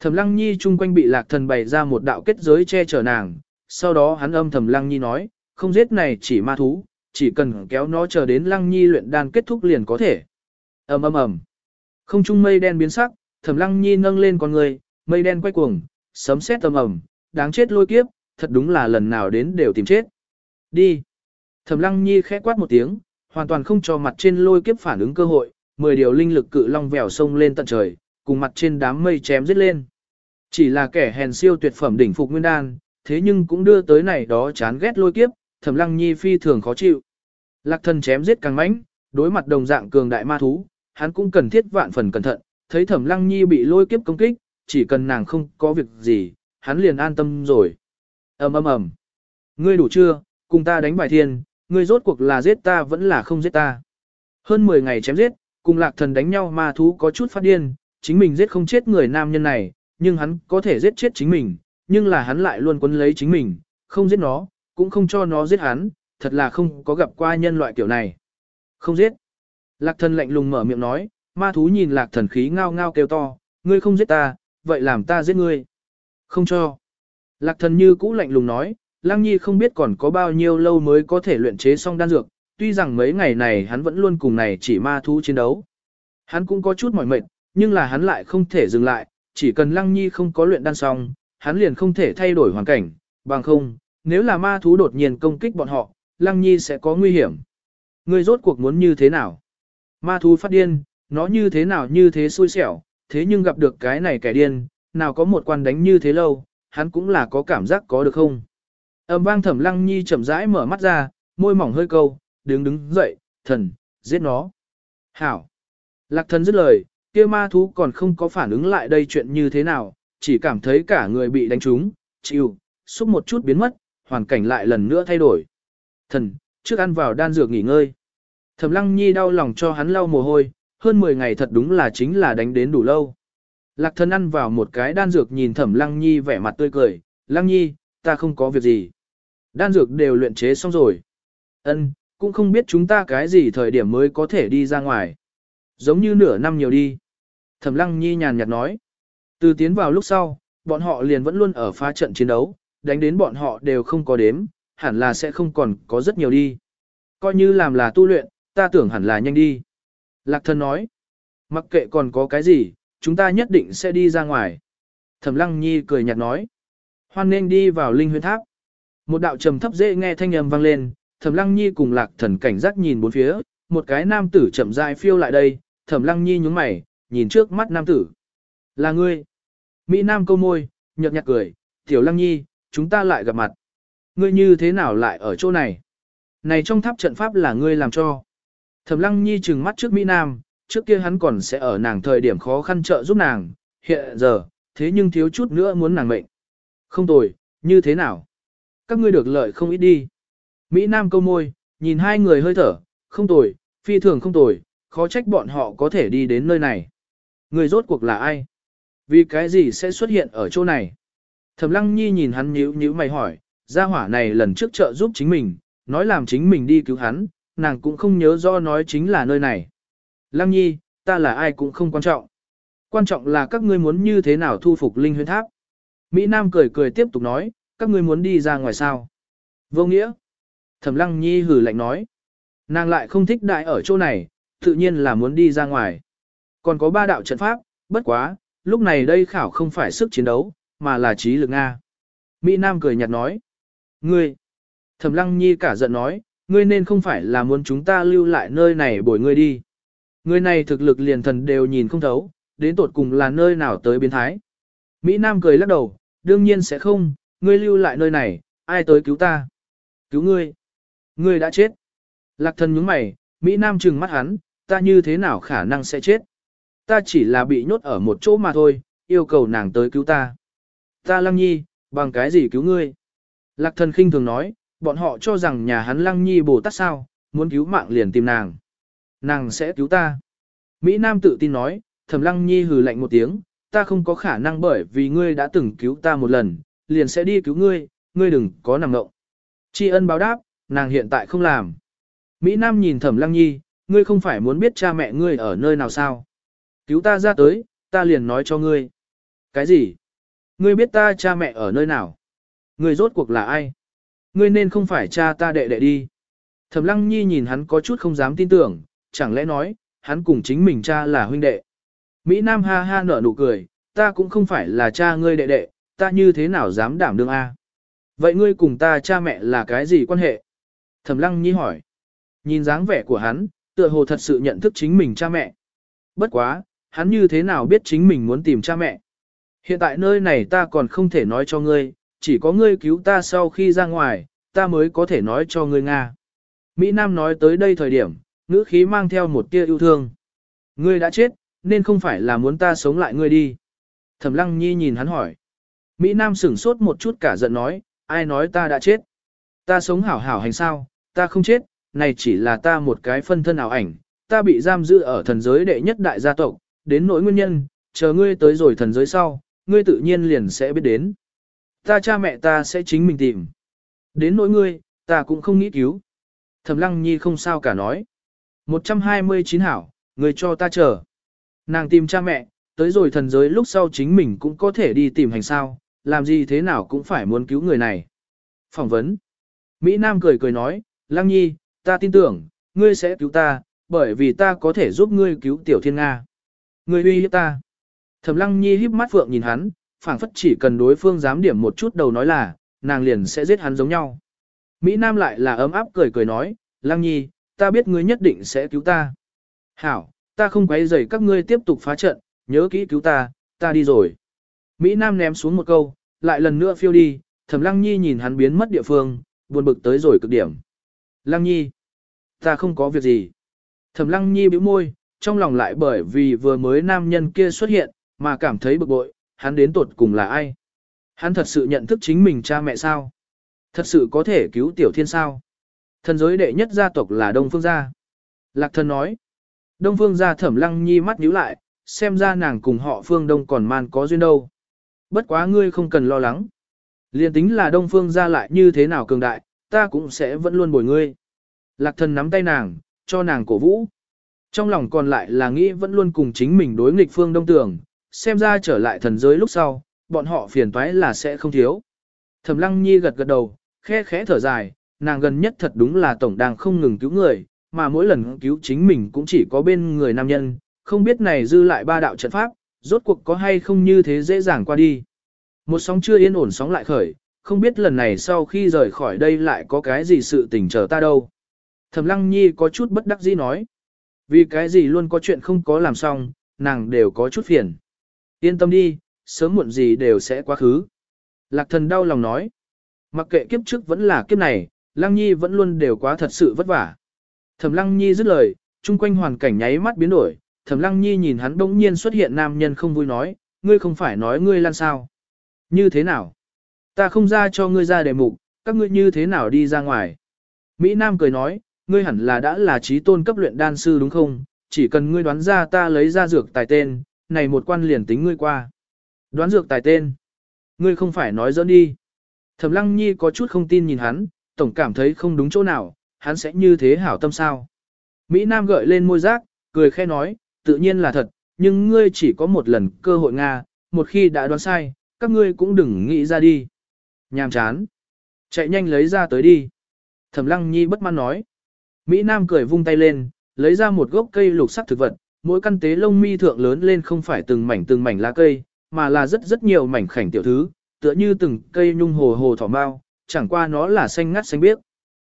Thẩm Lăng Nhi chung quanh bị lạc thần bày ra một đạo kết giới che chở nàng, sau đó hắn âm thầm Lăng Nhi nói, không giết này chỉ ma thú, chỉ cần kéo nó chờ đến Lăng Nhi luyện đan kết thúc liền có thể. ầm ầm ầm, không trung mây đen biến sắc, Thẩm Lăng Nhi nâng lên con người, mây đen quay cuồng, sấm sét ầm ầm, đáng chết lôi kiếp, thật đúng là lần nào đến đều tìm chết. Đi. Thẩm Lăng Nhi khẽ quát một tiếng, hoàn toàn không cho mặt trên lôi kiếp phản ứng cơ hội, mười điều linh lực cự long vèo sông lên tận trời, cùng mặt trên đám mây chém giết lên. Chỉ là kẻ hèn siêu tuyệt phẩm đỉnh phục nguyên đan, thế nhưng cũng đưa tới này đó chán ghét lôi kiếp, Thẩm Lăng Nhi phi thường khó chịu. Lạc Thần chém giết càng mãnh, đối mặt đồng dạng cường đại ma thú, hắn cũng cần thiết vạn phần cẩn thận, thấy Thẩm Lăng Nhi bị lôi kiếp công kích, chỉ cần nàng không có việc gì, hắn liền an tâm rồi. Ầm ầm ầm. Ngươi đủ chưa, cùng ta đánh bài thiên, ngươi rốt cuộc là giết ta vẫn là không giết ta. Hơn 10 ngày chém giết, cùng lạc thần đánh nhau ma thú có chút phát điên, chính mình giết không chết người nam nhân này, nhưng hắn có thể giết chết chính mình, nhưng là hắn lại luôn quấn lấy chính mình, không giết nó, cũng không cho nó giết hắn, thật là không có gặp qua nhân loại kiểu này. Không giết. Lạc thần lạnh lùng mở miệng nói, ma thú nhìn lạc thần khí ngao ngao kêu to, ngươi không giết ta, vậy làm ta giết ngươi. Không cho. Lạc thần như cũ lạnh lùng nói, Lăng Nhi không biết còn có bao nhiêu lâu mới có thể luyện chế xong đan dược, tuy rằng mấy ngày này hắn vẫn luôn cùng này chỉ ma thú chiến đấu. Hắn cũng có chút mỏi mệt, nhưng là hắn lại không thể dừng lại, chỉ cần Lăng Nhi không có luyện đan xong, hắn liền không thể thay đổi hoàn cảnh, bằng không, nếu là ma thú đột nhiên công kích bọn họ, Lăng Nhi sẽ có nguy hiểm. Ngươi rốt cuộc muốn như thế nào? Ma thú phát điên, nó như thế nào như thế xui xẻo, thế nhưng gặp được cái này kẻ điên, nào có một quan đánh như thế lâu, hắn cũng là có cảm giác có được không? Âm vang thẩm lăng nhi chậm rãi mở mắt ra, môi mỏng hơi câu, đứng đứng dậy, thần, giết nó. Hảo. Lạc thần dứt lời, kia ma thú còn không có phản ứng lại đây chuyện như thế nào, chỉ cảm thấy cả người bị đánh trúng, chịu, xúc một chút biến mất, hoàn cảnh lại lần nữa thay đổi. Thần, trước ăn vào đan dược nghỉ ngơi. Thẩm lăng nhi đau lòng cho hắn lau mồ hôi, hơn 10 ngày thật đúng là chính là đánh đến đủ lâu. Lạc thần ăn vào một cái đan dược nhìn thẩm lăng nhi vẻ mặt tươi cười, lăng nhi, ta không có việc gì. Đan dược đều luyện chế xong rồi. Ân, cũng không biết chúng ta cái gì thời điểm mới có thể đi ra ngoài. Giống như nửa năm nhiều đi. Thẩm lăng nhi nhàn nhạt nói. Từ tiến vào lúc sau, bọn họ liền vẫn luôn ở phá trận chiến đấu, đánh đến bọn họ đều không có đếm, hẳn là sẽ không còn có rất nhiều đi. Coi như làm là tu luyện, ta tưởng hẳn là nhanh đi. Lạc thần nói. Mặc kệ còn có cái gì, chúng ta nhất định sẽ đi ra ngoài. Thẩm lăng nhi cười nhạt nói. Hoan nên đi vào linh huyền tháp. Một đạo trầm thấp dễ nghe thanh âm vang lên, Thẩm Lăng Nhi cùng Lạc Thần cảnh giác nhìn bốn phía, một cái nam tử chậm rãi phiêu lại đây, Thẩm Lăng Nhi nhướng mày, nhìn trước mắt nam tử. Là ngươi. Mỹ Nam câu môi, nhợt nhạt cười, Tiểu Lăng Nhi, chúng ta lại gặp mặt. Ngươi như thế nào lại ở chỗ này? Này trong tháp trận pháp là ngươi làm cho. Thẩm Lăng Nhi trừng mắt trước Mỹ Nam, trước kia hắn còn sẽ ở nàng thời điểm khó khăn trợ giúp nàng, hiện giờ, thế nhưng thiếu chút nữa muốn nàng mệnh. Không tồi, như thế nào? các ngươi được lợi không ít đi. Mỹ Nam câu môi, nhìn hai người hơi thở, không tồi, phi thường không tồi, khó trách bọn họ có thể đi đến nơi này. Người rốt cuộc là ai? Vì cái gì sẽ xuất hiện ở chỗ này? Thẩm Lăng Nhi nhìn hắn nhíu nhíu mày hỏi, gia hỏa này lần trước trợ giúp chính mình, nói làm chính mình đi cứu hắn, nàng cũng không nhớ do nói chính là nơi này. Lăng Nhi, ta là ai cũng không quan trọng. Quan trọng là các ngươi muốn như thế nào thu phục linh huyên tháp. Mỹ Nam cười cười tiếp tục nói, các ngươi muốn đi ra ngoài sao? Vô nghĩa. Thẩm lăng nhi hử lạnh nói. Nàng lại không thích đại ở chỗ này, tự nhiên là muốn đi ra ngoài. Còn có ba đạo trận pháp, bất quá, lúc này đây khảo không phải sức chiến đấu, mà là trí lực Nga. Mỹ Nam cười nhạt nói. Ngươi. Thẩm lăng nhi cả giận nói, ngươi nên không phải là muốn chúng ta lưu lại nơi này bồi ngươi đi. Ngươi này thực lực liền thần đều nhìn không thấu, đến tột cùng là nơi nào tới biến thái. Mỹ Nam cười lắc đầu, đương nhiên sẽ không, ngươi lưu lại nơi này, ai tới cứu ta? Cứu ngươi. Ngươi đã chết. Lạc thần nhướng mày, Mỹ Nam trừng mắt hắn, ta như thế nào khả năng sẽ chết? Ta chỉ là bị nhốt ở một chỗ mà thôi, yêu cầu nàng tới cứu ta. Ta lăng nhi, bằng cái gì cứu ngươi? Lạc thần khinh thường nói, bọn họ cho rằng nhà hắn lăng nhi bồ tát sao, muốn cứu mạng liền tìm nàng. Nàng sẽ cứu ta. Mỹ Nam tự tin nói, Thẩm Lăng Nhi hừ lạnh một tiếng, ta không có khả năng bởi vì ngươi đã từng cứu ta một lần, liền sẽ đi cứu ngươi, ngươi đừng có nằm ngộng. Tri ân báo đáp, nàng hiện tại không làm. Mỹ Nam nhìn Thẩm Lăng Nhi, ngươi không phải muốn biết cha mẹ ngươi ở nơi nào sao? Cứu ta ra tới, ta liền nói cho ngươi. Cái gì? Ngươi biết ta cha mẹ ở nơi nào? Ngươi rốt cuộc là ai? Ngươi nên không phải cha ta đệ đệ đi. Thẩm Lăng Nhi nhìn hắn có chút không dám tin tưởng, chẳng lẽ nói, hắn cùng chính mình cha là huynh đệ. Mỹ Nam ha ha nở nụ cười, ta cũng không phải là cha ngươi đệ đệ, ta như thế nào dám đảm đương a? Vậy ngươi cùng ta cha mẹ là cái gì quan hệ? Thẩm Lăng Nhi hỏi. Nhìn dáng vẻ của hắn, tựa hồ thật sự nhận thức chính mình cha mẹ. Bất quá, hắn như thế nào biết chính mình muốn tìm cha mẹ? Hiện tại nơi này ta còn không thể nói cho ngươi, chỉ có ngươi cứu ta sau khi ra ngoài, ta mới có thể nói cho ngươi Nga. Mỹ Nam nói tới đây thời điểm, ngữ khí mang theo một tia yêu thương. Ngươi đã chết, nên không phải là muốn ta sống lại ngươi đi. Thẩm Lăng Nhi nhìn hắn hỏi. Mỹ Nam sửng sốt một chút cả giận nói, ai nói ta đã chết? Ta sống hảo hảo hành sao, ta không chết, này chỉ là ta một cái phân thân ảo ảnh, ta bị giam giữ ở thần giới đệ nhất đại gia tộc, đến nỗi nguyên nhân, chờ ngươi tới rồi thần giới sau, ngươi tự nhiên liền sẽ biết đến. Ta cha mẹ ta sẽ chính mình tìm. Đến nỗi ngươi, ta cũng không nghĩ cứu. Thẩm Lăng Nhi không sao cả nói. 129 hảo, ngươi cho ta chờ. Nàng tìm cha mẹ, tới rồi thần giới lúc sau chính mình cũng có thể đi tìm hành sao, làm gì thế nào cũng phải muốn cứu người này. Phỏng vấn. Mỹ Nam cười cười nói, Lăng Nhi, ta tin tưởng, ngươi sẽ cứu ta, bởi vì ta có thể giúp ngươi cứu Tiểu Thiên Nga. Ngươi uy hiếp ta. Thẩm Lăng Nhi híp mắt phượng nhìn hắn, phảng phất chỉ cần đối phương dám điểm một chút đầu nói là, nàng liền sẽ giết hắn giống nhau. Mỹ Nam lại là ấm áp cười cười nói, Lăng Nhi, ta biết ngươi nhất định sẽ cứu ta. Hảo, ta không quấy rầy các ngươi tiếp tục phá trận, nhớ kỹ cứu ta, ta đi rồi. Mỹ Nam ném xuống một câu, lại lần nữa phiêu đi, Thẩm Lăng Nhi nhìn hắn biến mất địa phương, buồn bực tới rồi cực điểm. Lăng Nhi, ta không có việc gì. Thẩm Lăng Nhi bĩu môi, trong lòng lại bởi vì vừa mới nam nhân kia xuất hiện, mà cảm thấy bực bội, hắn đến tột cùng là ai? Hắn thật sự nhận thức chính mình cha mẹ sao? Thật sự có thể cứu tiểu thiên sao? Thần giới đệ nhất gia tộc là Đông Phương gia. Lạc thần nói. Đông Phương gia thẩm lăng nhi mắt nhíu lại, xem ra nàng cùng họ Phương Đông còn man có duyên đâu. Bất quá ngươi không cần lo lắng. Liên tính là Đông Phương gia lại như thế nào cường đại, ta cũng sẽ vẫn luôn bồi ngươi. Lạc thần nắm tay nàng, cho nàng cổ vũ. Trong lòng còn lại là nghĩ vẫn luôn cùng chính mình đối nghịch Phương Đông Tường, xem ra trở lại thần giới lúc sau, bọn họ phiền toái là sẽ không thiếu. Thẩm Lăng Nhi gật gật đầu, khẽ khẽ thở dài, nàng gần nhất thật đúng là tổng đang không ngừng cứu người, mà mỗi lần cứu chính mình cũng chỉ có bên người nam nhân, không biết này dư lại ba đạo trận pháp, rốt cuộc có hay không như thế dễ dàng qua đi. Một sóng chưa yên ổn sóng lại khởi, không biết lần này sau khi rời khỏi đây lại có cái gì sự tình chờ ta đâu. Thẩm Lăng Nhi có chút bất đắc dĩ nói. Vì cái gì luôn có chuyện không có làm xong, nàng đều có chút phiền. Yên tâm đi, sớm muộn gì đều sẽ quá khứ. Lạc thần đau lòng nói. Mặc kệ kiếp trước vẫn là kiếp này, Lăng Nhi vẫn luôn đều quá thật sự vất vả. Thẩm Lăng Nhi dứt lời, chung quanh hoàn cảnh nháy mắt biến đổi, Thẩm Lăng Nhi nhìn hắn bỗng nhiên xuất hiện nam nhân không vui nói, ngươi không phải nói ngươi lan sao? Như thế nào? Ta không ra cho ngươi ra đề mục, các ngươi như thế nào đi ra ngoài? Mỹ Nam cười nói, ngươi hẳn là đã là trí tôn cấp luyện đan sư đúng không? Chỉ cần ngươi đoán ra ta lấy ra dược tài tên, này một quan liền tính ngươi qua. Đoán dược tài tên. Ngươi không phải nói dẫn đi. Thẩm Lăng Nhi có chút không tin nhìn hắn, tổng cảm thấy không đúng chỗ nào, hắn sẽ như thế hảo tâm sao. Mỹ Nam gợi lên môi giác, cười khẽ nói, tự nhiên là thật, nhưng ngươi chỉ có một lần cơ hội Nga, một khi đã đoán sai, các ngươi cũng đừng nghĩ ra đi. Nhàm chán. Chạy nhanh lấy ra tới đi. Thẩm Lăng Nhi bất mãn nói. Mỹ Nam cười vung tay lên, lấy ra một gốc cây lục sắc thực vật, mỗi căn tế lông mi thượng lớn lên không phải từng mảnh từng mảnh lá cây, mà là rất rất nhiều mảnh khảnh tiểu thứ, tựa như từng cây nhung hồ hồ thỏ mao, chẳng qua nó là xanh ngắt xanh biếc.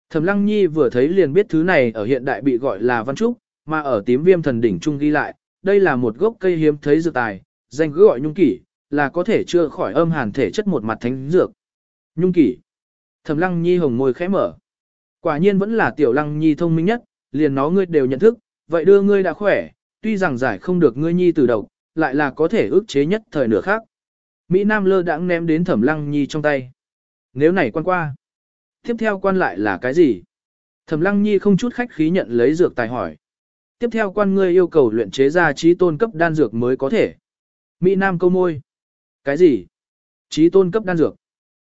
Thẩm Lăng Nhi vừa thấy liền biết thứ này ở hiện đại bị gọi là văn trúc, mà ở tím viêm thần đỉnh trung ghi lại, đây là một gốc cây hiếm thấy dược tài, danh cứ gọi nhung kỷ, là có thể chữa khỏi âm hàn thể chất một mặt thánh dược. Nhung kỷ. Thẩm Lăng Nhi hồng môi khẽ mở. Quả nhiên vẫn là tiểu Lăng Nhi thông minh nhất, liền nó ngươi đều nhận thức, vậy đưa ngươi đã khỏe, tuy rằng giải không được ngươi nhi từ độc, lại là có thể ức chế nhất thời nửa khác. Mỹ Nam lơ đãng ném đến Thẩm Lăng Nhi trong tay. Nếu này quan qua, tiếp theo quan lại là cái gì? Thẩm Lăng Nhi không chút khách khí nhận lấy dược tài hỏi. tiếp theo quan ngươi yêu cầu luyện chế ra trí tôn cấp đan dược mới có thể. Mỹ Nam câu môi. Cái gì? Trí tôn cấp đan dược.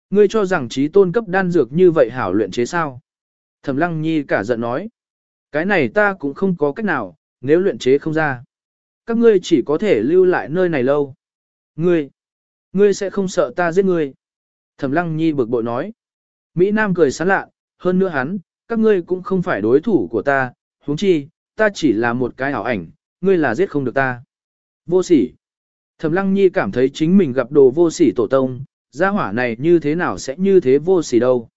Ngươi cho rằng trí tôn cấp đan dược như vậy hảo luyện chế sao? Thẩm Lăng Nhi cả giận nói. Cái này ta cũng không có cách nào, nếu luyện chế không ra. Các ngươi chỉ có thể lưu lại nơi này lâu. Ngươi, ngươi sẽ không sợ ta giết ngươi. Thẩm Lăng Nhi bực bội nói. Mỹ Nam cười sán lạ, hơn nữa hắn, các ngươi cũng không phải đối thủ của ta, huống chi, ta chỉ là một cái ảo ảnh, ngươi là giết không được ta. Vô sỉ. Thẩm Lăng Nhi cảm thấy chính mình gặp đồ vô sỉ tổ tông, gia hỏa này như thế nào sẽ như thế vô sỉ đâu.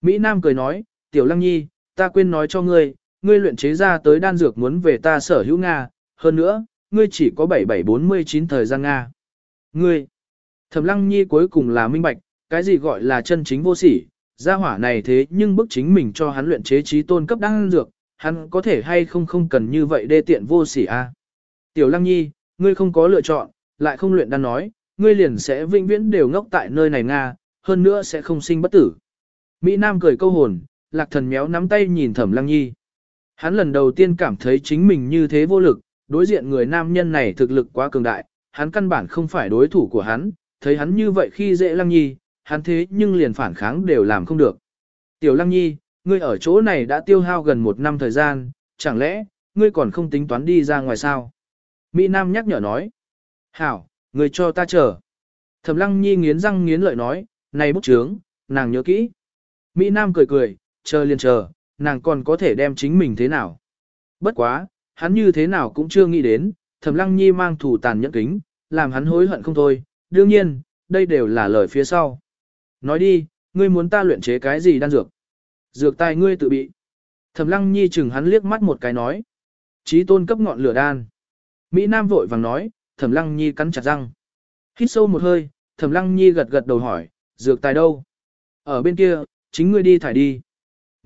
Mỹ Nam cười nói, Tiểu Lăng Nhi, ta quên nói cho ngươi, ngươi luyện chế ra tới đan dược muốn về ta sở hữu Nga, hơn nữa, ngươi chỉ có 7749 thời gian Nga. Ngươi, Thẩm Lăng Nhi cuối cùng là minh bạch, cái gì gọi là chân chính vô sỉ, gia hỏa này thế nhưng bức chính mình cho hắn luyện chế trí tôn cấp đan dược, hắn có thể hay không không cần như vậy đê tiện vô sỉ a. À? Tiểu Lăng Nhi, ngươi không có lựa chọn, lại không luyện đan nói, ngươi liền sẽ vĩnh viễn đều ngốc tại nơi này Nga, hơn nữa sẽ không sinh bất tử. Mỹ Nam cười câu hồn, lạc thần méo nắm tay nhìn Thẩm Lăng Nhi. Hắn lần đầu tiên cảm thấy chính mình như thế vô lực, đối diện người nam nhân này thực lực quá cường đại, hắn căn bản không phải đối thủ của hắn, thấy hắn như vậy khi dễ Lăng Nhi, hắn thế nhưng liền phản kháng đều làm không được. Tiểu Lăng Nhi, ngươi ở chỗ này đã tiêu hao gần một năm thời gian, chẳng lẽ, ngươi còn không tính toán đi ra ngoài sao? Mỹ Nam nhắc nhở nói. Hảo, ngươi cho ta chờ. Thẩm Lăng Nhi nghiến răng nghiến lợi nói, này bút trướng, nàng nhớ kỹ. Mỹ Nam cười cười, chờ liền chờ, nàng còn có thể đem chính mình thế nào. Bất quá, hắn như thế nào cũng chưa nghĩ đến, Thẩm Lăng Nhi mang thủ tàn nhẫn kính, làm hắn hối hận không thôi, đương nhiên, đây đều là lời phía sau. Nói đi, ngươi muốn ta luyện chế cái gì đan dược? Dược tài ngươi tự bị. Thẩm Lăng Nhi chừng hắn liếc mắt một cái nói. Chí tôn cấp ngọn lửa đan. Mỹ Nam vội vàng nói, Thẩm Lăng Nhi cắn chặt răng. Hít sâu một hơi, Thẩm Lăng Nhi gật gật đầu hỏi, dược tài đâu? Ở bên kia, chính ngươi đi thải đi.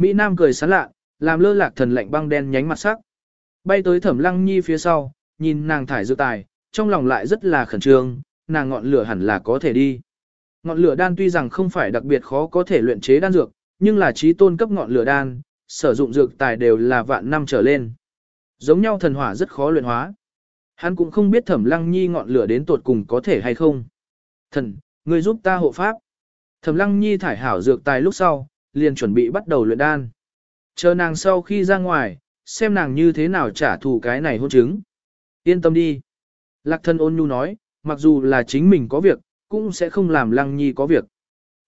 Mỹ Nam cười sán lạ, làm lơ lạc thần lạnh băng đen nhánh mặt sắc. Bay tới Thẩm Lăng Nhi phía sau, nhìn nàng thải dự tài, trong lòng lại rất là khẩn trương, nàng ngọn lửa hẳn là có thể đi. Ngọn lửa đan tuy rằng không phải đặc biệt khó có thể luyện chế đan dược, nhưng là trí tôn cấp ngọn lửa đan, sử dụng dược tài đều là vạn năm trở lên. Giống nhau thần hỏa rất khó luyện hóa. Hắn cũng không biết thẩm lăng nhi ngọn lửa đến tột cùng có thể hay không. Thần, người giúp ta hộ pháp. Thẩm lăng nhi thải hảo dược tài lúc sau, liền chuẩn bị bắt đầu luyện đan. Chờ nàng sau khi ra ngoài, xem nàng như thế nào trả thù cái này hôn chứng. Yên tâm đi. Lạc thân ôn nhu nói, mặc dù là chính mình có việc, cũng sẽ không làm lăng nhi có việc.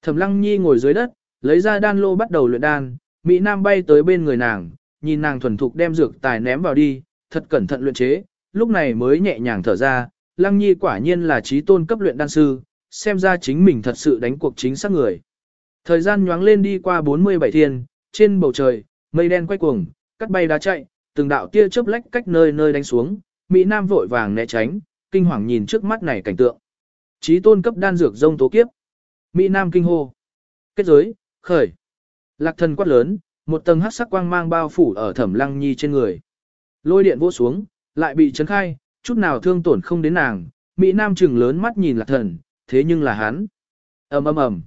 Thẩm lăng nhi ngồi dưới đất, lấy ra đan lô bắt đầu luyện đan, Mỹ Nam bay tới bên người nàng, nhìn nàng thuần thục đem dược tài ném vào đi, thật cẩn thận luyện chế, lúc này mới nhẹ nhàng thở ra, Lăng Nhi quả nhiên là trí tôn cấp luyện đan sư, xem ra chính mình thật sự đánh cuộc chính xác người. Thời gian nhoáng lên đi qua 47 thiên, trên bầu trời, mây đen quay cuồng, cắt bay đá chạy, từng đạo tia chớp lách cách nơi nơi đánh xuống, Mỹ Nam vội vàng né tránh, kinh hoàng nhìn trước mắt này cảnh tượng. chí tôn cấp đan dược rông tố kiếp. Mỹ Nam kinh hô. Kết giới, khởi. Lạc thần quát lớn, một tầng hắc sắc quang mang bao phủ ở thẩm lăng nhi trên người. Lôi điện vỗ xuống, lại bị chấn khai, chút nào thương tổn không đến nàng. Mỹ Nam chừng lớn mắt nhìn lạc thần, thế nhưng là hắn. ầm ầm ầm.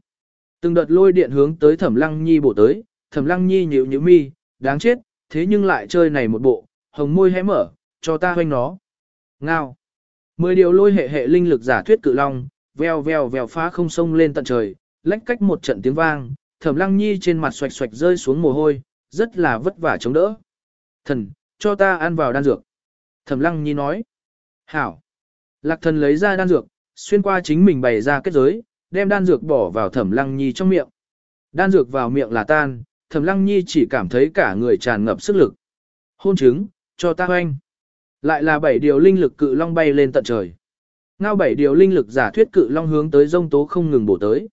Từng đợt lôi điện hướng tới thẩm lăng nhi bổ tới, thẩm lăng nhi nhíu nhíu mi, đáng chết, thế nhưng lại chơi này một bộ, hồng môi hé mở, cho ta hoanh nó. Ngao. Mười điều lôi hệ hệ linh lực giả thuyết cự long, veo veo veo phá không sông lên tận trời, lách cách một trận tiếng vang, thẩm lăng nhi trên mặt xoạch xoạch rơi xuống mồ hôi, rất là vất vả chống đỡ. Thần, cho ta ăn vào đan dược. Thẩm lăng nhi nói. Hảo. Lạc thần lấy ra đan dược, xuyên qua chính mình bày ra kết giới, đem đan dược bỏ vào thẩm lăng nhi trong miệng. Đan dược vào miệng là tan, thẩm lăng nhi chỉ cảm thấy cả người tràn ngập sức lực. Hôn chứng, cho ta hoanh. Lại là bảy điều linh lực cự long bay lên tận trời. Ngao bảy điều linh lực giả thuyết cự long hướng tới rông tố không ngừng bổ tới.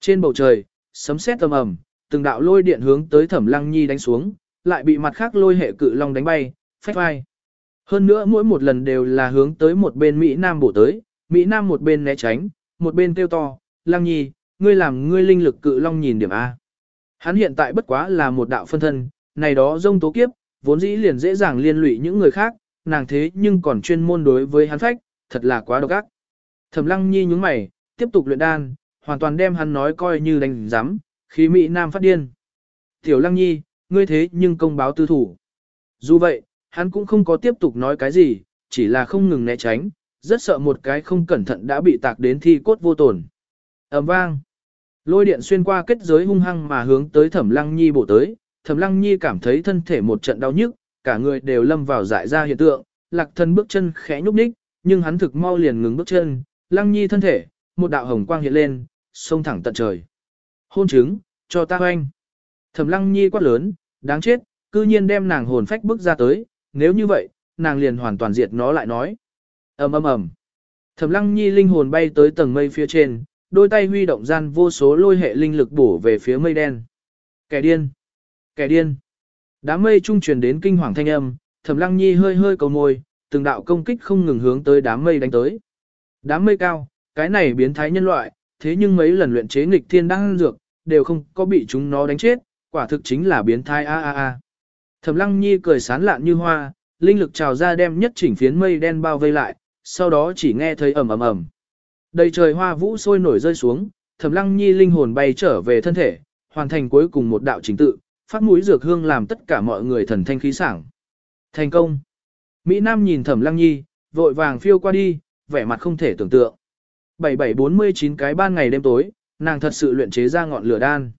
Trên bầu trời, sấm sét âm ầm, từng đạo lôi điện hướng tới Thẩm Lăng Nhi đánh xuống, lại bị mặt khác lôi hệ cự long đánh bay, phách vai. Hơn nữa mỗi một lần đều là hướng tới một bên Mỹ Nam bổ tới, Mỹ Nam một bên né tránh, một bên kêu to, Lăng Nhi, ngươi làm ngươi linh lực cự long nhìn điểm A. Hắn hiện tại bất quá là một đạo phân thân, này đó rông tố kiếp, vốn dĩ liền dễ dàng liên lụy những người khác, nàng thế nhưng còn chuyên môn đối với hắn phách, thật là quá độc ác. Thẩm Lăng Nhi nhúng mày, tiếp tục luyện đan, hoàn toàn đem hắn nói coi như đánh giám, khí Mỹ Nam phát điên. Tiểu Lăng Nhi, ngươi thế nhưng công báo tư thủ. Dù vậy, hắn cũng không có tiếp tục nói cái gì, chỉ là không ngừng né tránh, rất sợ một cái không cẩn thận đã bị tạc đến thi cốt vô tổn ầm vang. Lôi điện xuyên qua kết giới hung hăng mà hướng tới Thẩm Lăng Nhi bổ tới, Thẩm Lăng Nhi cảm thấy thân thể một trận đau nhức, cả người đều lâm vào dại ra hiện tượng, Lạc Thần bước chân khẽ nhúc nhích, nhưng hắn thực mau liền ngừng bước chân, Lăng Nhi thân thể, một đạo hồng quang hiện lên, xông thẳng tận trời. Hôn chứng, cho ta hoanh. Thẩm Lăng Nhi quát lớn, đáng chết, cư nhiên đem nàng hồn phách bước ra tới, nếu như vậy, nàng liền hoàn toàn diệt nó lại nói. ầm ầm ầm. Thẩm Lăng Nhi linh hồn bay tới tầng mây phía trên, đôi tay huy động gian vô số lôi hệ linh lực bổ về phía mây đen. Kẻ điên! Kẻ điên! Đám mây trung truyền đến kinh hoàng thanh âm, Thẩm Lăng Nhi hơi hơi cầu môi, từng đạo công kích không ngừng hướng tới đám mây đánh tới. Đám mây cao, cái này biến thái nhân loại, thế nhưng mấy lần luyện chế nghịch thiên đang dược, đều không có bị chúng nó đánh chết, quả thực chính là biến thái a a a. Thẩm Lăng Nhi cười sán lạn như hoa, linh lực trào ra đem nhất chỉnh phiến mây đen bao vây lại, sau đó chỉ nghe thấy ầm ầm ầm. Đầy trời hoa vũ sôi nổi rơi xuống, Thẩm Lăng Nhi linh hồn bay trở về thân thể, hoàn thành cuối cùng một đạo chính tự, phát mũi dược hương làm tất cả mọi người thần thanh khí sảng. Thành công. Mỹ Nam nhìn Thẩm Lăng Nhi, vội vàng phiêu qua đi, vẻ mặt không thể tưởng tượng. 7749 cái ban ngày đêm tối, nàng thật sự luyện chế ra ngọn lửa đan.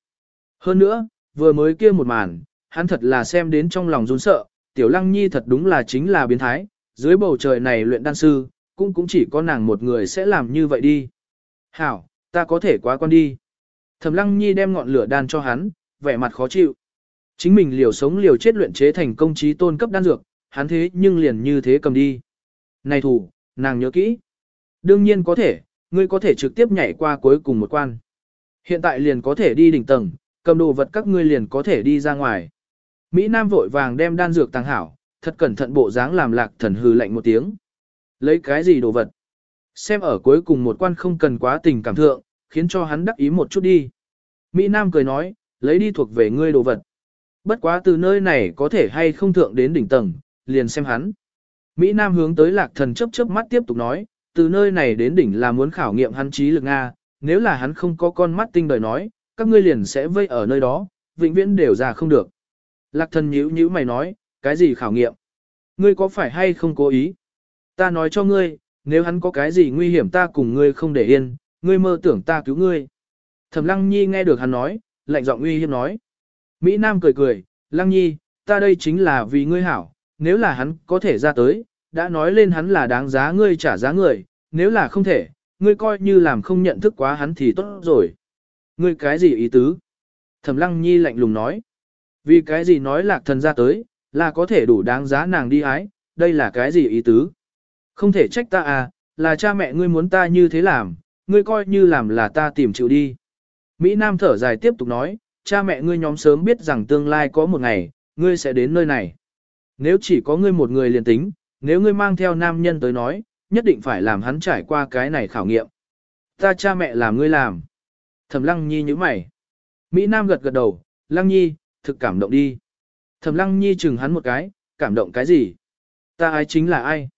Hơn nữa, vừa mới kia một màn, hắn thật là xem đến trong lòng run sợ, Tiểu Lăng Nhi thật đúng là chính là biến thái, dưới bầu trời này luyện đan sư, cũng cũng chỉ có nàng một người sẽ làm như vậy đi. Hảo, ta có thể quá con đi. Thẩm Lăng Nhi đem ngọn lửa đan cho hắn, vẻ mặt khó chịu. Chính mình liều sống liều chết luyện chế thành công trí tôn cấp đan dược, hắn thế nhưng liền như thế cầm đi. Này thủ, nàng nhớ kỹ. Đương nhiên có thể, ngươi có thể trực tiếp nhảy qua cuối cùng một quan. Hiện tại liền có thể đi đỉnh tầng, cầm đồ vật các ngươi liền có thể đi ra ngoài. Mỹ Nam vội vàng đem đan dược tàng hảo, thật cẩn thận bộ dáng làm lạc thần hư lạnh một tiếng. Lấy cái gì đồ vật? Xem ở cuối cùng một quan không cần quá tình cảm thượng, khiến cho hắn đắc ý một chút đi. Mỹ Nam cười nói, lấy đi thuộc về ngươi đồ vật. Bất quá từ nơi này có thể hay không thượng đến đỉnh tầng, liền xem hắn. Mỹ Nam hướng tới lạc thần chấp chớp mắt tiếp tục nói, từ nơi này đến đỉnh là muốn khảo nghiệm hắn trí lực Nga, nếu là hắn không có con mắt tinh đời nói, các ngươi liền sẽ vây ở nơi đó, vĩnh viễn đều ra không được. Lạc thần nhíu nhíu mày nói, cái gì khảo nghiệm? Ngươi có phải hay không cố ý? Ta nói cho ngươi, nếu hắn có cái gì nguy hiểm ta cùng ngươi không để yên, ngươi mơ tưởng ta cứu ngươi. Thẩm Lăng Nhi nghe được hắn nói, lạnh giọng uy hiếp nói. Mỹ Nam cười cười, Lăng Nhi, ta đây chính là vì ngươi hảo, nếu là hắn có thể ra tới, đã nói lên hắn là đáng giá ngươi trả giá người, nếu là không thể, ngươi coi như làm không nhận thức quá hắn thì tốt rồi. Ngươi cái gì ý tứ? Thẩm Lăng Nhi lạnh lùng nói. Vì cái gì nói lạc thần ra tới, là có thể đủ đáng giá nàng đi ái, đây là cái gì ý tứ? Không thể trách ta à, là cha mẹ ngươi muốn ta như thế làm, ngươi coi như làm là ta tìm chịu đi. Mỹ Nam thở dài tiếp tục nói, cha mẹ ngươi nhóm sớm biết rằng tương lai có một ngày, ngươi sẽ đến nơi này. Nếu chỉ có ngươi một người liền tính, nếu ngươi mang theo nam nhân tới nói, nhất định phải làm hắn trải qua cái này khảo nghiệm. Ta cha mẹ làm ngươi làm. Thẩm Lăng Nhi như mày. Mỹ Nam gật gật đầu, Lăng Nhi, thực cảm động đi. Thẩm Lăng Nhi chừng hắn một cái, cảm động cái gì? Ta ai chính là ai?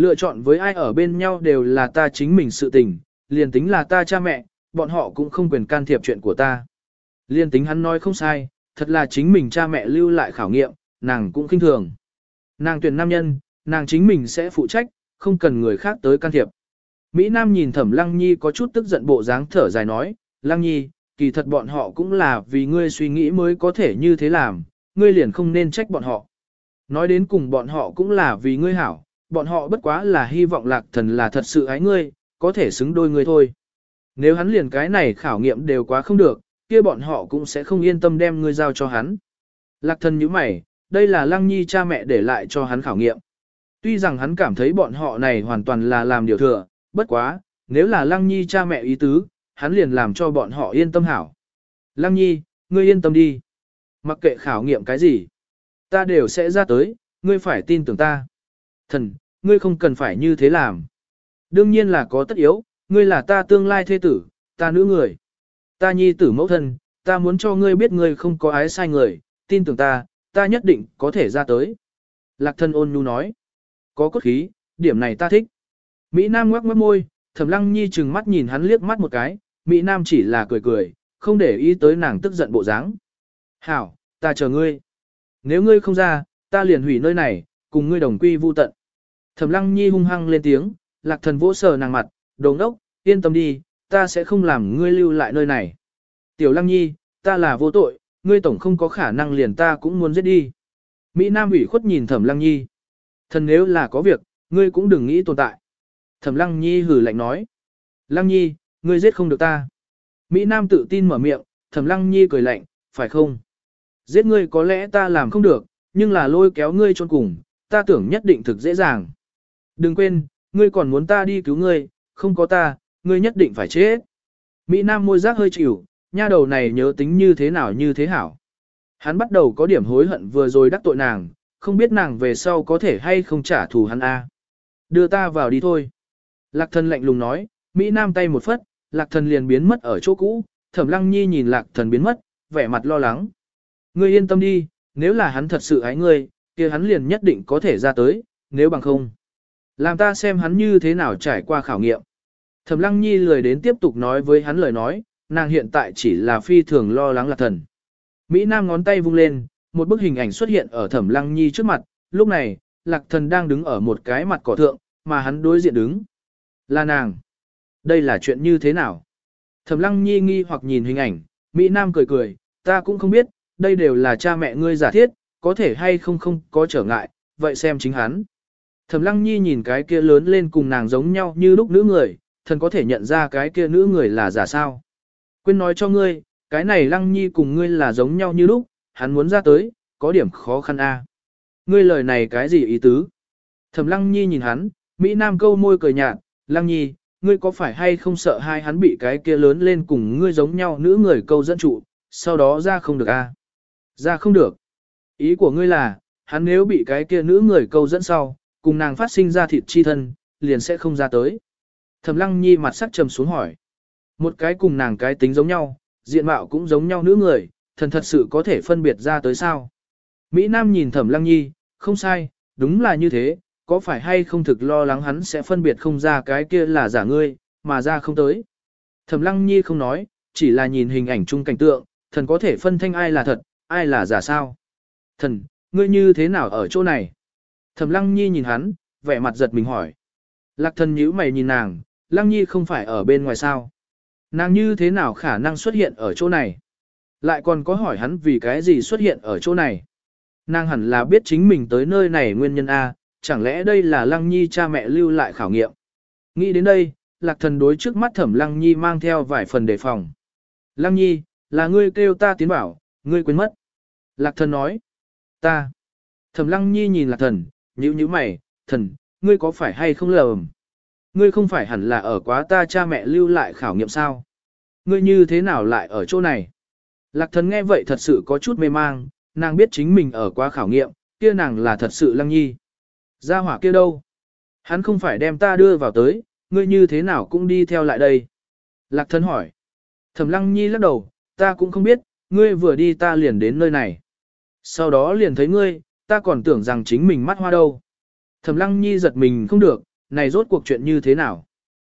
Lựa chọn với ai ở bên nhau đều là ta chính mình sự tình, liền tính là ta cha mẹ, bọn họ cũng không quyền can thiệp chuyện của ta. Liên tính hắn nói không sai, thật là chính mình cha mẹ lưu lại khảo nghiệm, nàng cũng khinh thường. Nàng tuyển nam nhân, nàng chính mình sẽ phụ trách, không cần người khác tới can thiệp. Mỹ Nam nhìn Thẩm Lăng Nhi có chút tức giận bộ dáng thở dài nói, Lăng Nhi, kỳ thật bọn họ cũng là vì ngươi suy nghĩ mới có thể như thế làm, ngươi liền không nên trách bọn họ. Nói đến cùng bọn họ cũng là vì ngươi hảo, bọn họ bất quá là hy vọng lạc thần là thật sự ái ngươi, có thể xứng đôi ngươi thôi. Nếu hắn liền cái này khảo nghiệm đều quá không được, kia bọn họ cũng sẽ không yên tâm đem ngươi giao cho hắn. Lạc thần như mày, đây là lăng nhi cha mẹ để lại cho hắn khảo nghiệm. Tuy rằng hắn cảm thấy bọn họ này hoàn toàn là làm điều thừa, bất quá, nếu là lăng nhi cha mẹ ý tứ, hắn liền làm cho bọn họ yên tâm hảo. Lăng nhi, ngươi yên tâm đi. Mặc kệ khảo nghiệm cái gì, ta đều sẽ ra tới, ngươi phải tin tưởng ta. Thần, ngươi không cần phải như thế làm. Đương nhiên là có tất yếu, ngươi là ta tương lai thế tử, ta nữ người. Ta nhi tử mẫu thân, ta muốn cho ngươi biết ngươi không có ái sai người, tin tưởng ta, ta nhất định có thể ra tới. Lạc thân ôn nhu nói. Có cốt khí, điểm này ta thích. Mỹ Nam ngoắc mất môi, thẩm lăng nhi chừng mắt nhìn hắn liếc mắt một cái, Mỹ Nam chỉ là cười cười, không để ý tới nàng tức giận bộ dáng. Hảo, ta chờ ngươi. Nếu ngươi không ra, ta liền hủy nơi này, cùng ngươi đồng quy vu tận. Thẩm lăng nhi hung hăng lên tiếng, lạc thần vỗ sờ nàng mặt, đồ ngốc, yên tâm đi, ta sẽ không làm ngươi lưu lại nơi này. Tiểu lăng nhi, ta là vô tội, ngươi tổng không có khả năng liền ta cũng muốn giết đi. Mỹ Nam ủy khuất nhìn thẩm lăng nhi. Thần nếu là có việc, ngươi cũng đừng nghĩ tồn tại. Thẩm lăng nhi hử lạnh nói. Lăng nhi, ngươi giết không được ta. Mỹ Nam tự tin mở miệng, thẩm lăng nhi cười lạnh, phải không? Giết ngươi có lẽ ta làm không được, nhưng là lôi kéo ngươi trốn cùng, ta tưởng nhất định thực dễ dàng. Đừng quên, ngươi còn muốn ta đi cứu ngươi, không có ta, ngươi nhất định phải chết. Mỹ Nam môi giác hơi chịu, nha đầu này nhớ tính như thế nào như thế hảo. Hắn bắt đầu có điểm hối hận vừa rồi đắc tội nàng, không biết nàng về sau có thể hay không trả thù hắn a. Đưa ta vào đi thôi. Lạc thần lạnh lùng nói, Mỹ Nam tay một phất, lạc thần liền biến mất ở chỗ cũ, thẩm lăng nhi nhìn lạc thần biến mất, vẻ mặt lo lắng. Ngươi yên tâm đi, nếu là hắn thật sự ái ngươi, kia hắn liền nhất định có thể ra tới, nếu bằng không. Làm ta xem hắn như thế nào trải qua khảo nghiệm. Thẩm lăng nhi lười đến tiếp tục nói với hắn lời nói, nàng hiện tại chỉ là phi thường lo lắng lạc thần. Mỹ Nam ngón tay vung lên, một bức hình ảnh xuất hiện ở thẩm lăng nhi trước mặt, lúc này, lạc thần đang đứng ở một cái mặt cỏ thượng, mà hắn đối diện đứng. Là nàng. Đây là chuyện như thế nào? Thẩm lăng nhi nghi hoặc nhìn hình ảnh, Mỹ Nam cười cười, ta cũng không biết, đây đều là cha mẹ ngươi giả thiết, có thể hay không không có trở ngại, vậy xem chính hắn. Thẩm lăng nhi nhìn cái kia lớn lên cùng nàng giống nhau như lúc nữ người, thần có thể nhận ra cái kia nữ người là giả sao. Quên nói cho ngươi, cái này lăng nhi cùng ngươi là giống nhau như lúc, hắn muốn ra tới, có điểm khó khăn a. Ngươi lời này cái gì ý tứ? Thẩm lăng nhi nhìn hắn, Mỹ Nam câu môi cười nhạt, lăng nhi, ngươi có phải hay không sợ hai hắn bị cái kia lớn lên cùng ngươi giống nhau nữ người câu dẫn trụ, sau đó ra không được a? Ra không được. Ý của ngươi là, hắn nếu bị cái kia nữ người câu dẫn sau, cùng nàng phát sinh ra thịt chi thân, liền sẽ không ra tới. Thẩm lăng nhi mặt sắc trầm xuống hỏi. Một cái cùng nàng cái tính giống nhau, diện mạo cũng giống nhau nữ người, thần thật sự có thể phân biệt ra tới sao. Mỹ Nam nhìn thẩm lăng nhi, không sai, đúng là như thế, có phải hay không thực lo lắng hắn sẽ phân biệt không ra cái kia là giả ngươi, mà ra không tới. Thẩm lăng nhi không nói, chỉ là nhìn hình ảnh chung cảnh tượng, thần có thể phân thanh ai là thật, ai là giả sao. Thần, ngươi như thế nào ở chỗ này? Thẩm lăng nhi nhìn hắn, vẻ mặt giật mình hỏi. Lạc thần nhíu mày nhìn nàng, lăng nhi không phải ở bên ngoài sao? Nàng như thế nào khả năng xuất hiện ở chỗ này? Lại còn có hỏi hắn vì cái gì xuất hiện ở chỗ này? Nàng hẳn là biết chính mình tới nơi này nguyên nhân A, chẳng lẽ đây là lăng nhi cha mẹ lưu lại khảo nghiệm? Nghĩ đến đây, lạc thần đối trước mắt thẩm lăng nhi mang theo vài phần đề phòng. Lăng nhi, là ngươi kêu ta tiến bảo, ngươi quên mất. Lạc thần nói, ta. Thẩm lăng nhi nhìn lạc thần, nhíu nhíu mày, thần, ngươi có phải hay không lầm? Ngươi không phải hẳn là ở quá ta cha mẹ lưu lại khảo nghiệm sao? Ngươi như thế nào lại ở chỗ này? Lạc thần nghe vậy thật sự có chút mê mang, nàng biết chính mình ở quá khảo nghiệm, kia nàng là thật sự lăng nhi. Gia hỏa kia đâu? Hắn không phải đem ta đưa vào tới, ngươi như thế nào cũng đi theo lại đây. Lạc thần hỏi. Thẩm lăng nhi lắc đầu, ta cũng không biết, ngươi vừa đi ta liền đến nơi này. Sau đó liền thấy ngươi, ta còn tưởng rằng chính mình mắt hoa đâu. Thẩm lăng nhi giật mình không được, này rốt cuộc chuyện như thế nào?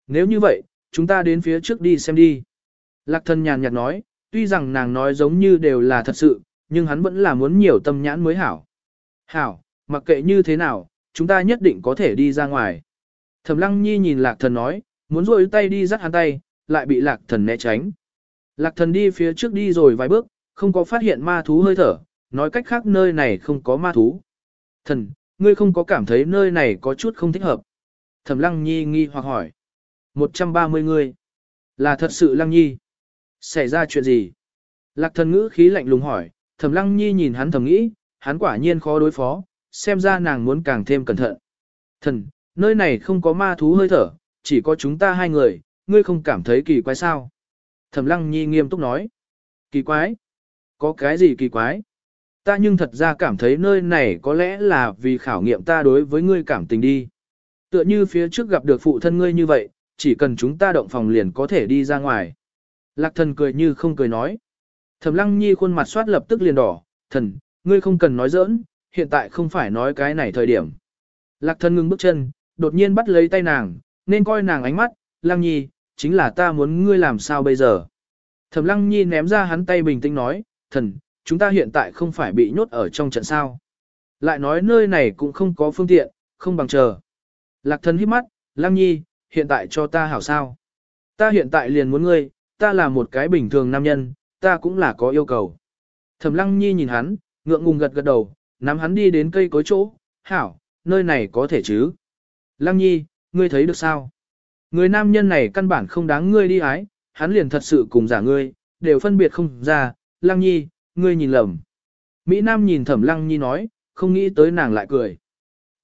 Nếu như vậy, chúng ta đến phía trước đi xem đi. Lạc thần nhàn nhạt nói, tuy rằng nàng nói giống như đều là thật sự, nhưng hắn vẫn là muốn nhiều tâm nhãn mới hảo. Hảo, mặc kệ như thế nào, chúng ta nhất định có thể đi ra ngoài. Thẩm lăng nhi nhìn lạc thần nói, muốn rôi tay đi dắt hắn tay, lại bị lạc thần né tránh. Lạc thần đi phía trước đi rồi vài bước, không có phát hiện ma thú hơi thở, nói cách khác nơi này không có ma thú. Thần, ngươi không có cảm thấy nơi này có chút không thích hợp. Thẩm Lăng Nhi nghi hoặc hỏi. 130 người. Là thật sự Lăng Nhi. Xảy ra chuyện gì? Lạc thần ngữ khí lạnh lùng hỏi, Thẩm Lăng Nhi nhìn hắn thầm nghĩ, hắn quả nhiên khó đối phó, xem ra nàng muốn càng thêm cẩn thận. Thần, nơi này không có ma thú hơi thở, chỉ có chúng ta hai người, ngươi không cảm thấy kỳ quái sao? Thẩm Lăng Nhi nghiêm túc nói. Kỳ quái? Có cái gì kỳ quái? Ta nhưng thật ra cảm thấy nơi này có lẽ là vì khảo nghiệm ta đối với ngươi cảm tình đi. Tựa như phía trước gặp được phụ thân ngươi như vậy, chỉ cần chúng ta động phòng liền có thể đi ra ngoài. Lạc thần cười như không cười nói. Thẩm lăng nhi khuôn mặt soát lập tức liền đỏ, thần, ngươi không cần nói giỡn, hiện tại không phải nói cái này thời điểm. Lạc thần ngừng bước chân, đột nhiên bắt lấy tay nàng, nên coi nàng ánh mắt, lăng nhi, chính là ta muốn ngươi làm sao bây giờ. Thẩm lăng nhi ném ra hắn tay bình tĩnh nói, thần, chúng ta hiện tại không phải bị nhốt ở trong trận sao. Lại nói nơi này cũng không có phương tiện, không bằng chờ. Lạc thần hít mắt, Lăng Nhi, hiện tại cho ta hảo sao. Ta hiện tại liền muốn ngươi, ta là một cái bình thường nam nhân, ta cũng là có yêu cầu. Thẩm Lăng Nhi nhìn hắn, ngượng ngùng gật gật đầu, nắm hắn đi đến cây cối chỗ, hảo, nơi này có thể chứ. Lăng Nhi, ngươi thấy được sao? Người nam nhân này căn bản không đáng ngươi đi ái, hắn liền thật sự cùng giả ngươi, đều phân biệt không ra, Lăng Nhi, ngươi nhìn lầm. Mỹ Nam nhìn Thẩm Lăng Nhi nói, không nghĩ tới nàng lại cười.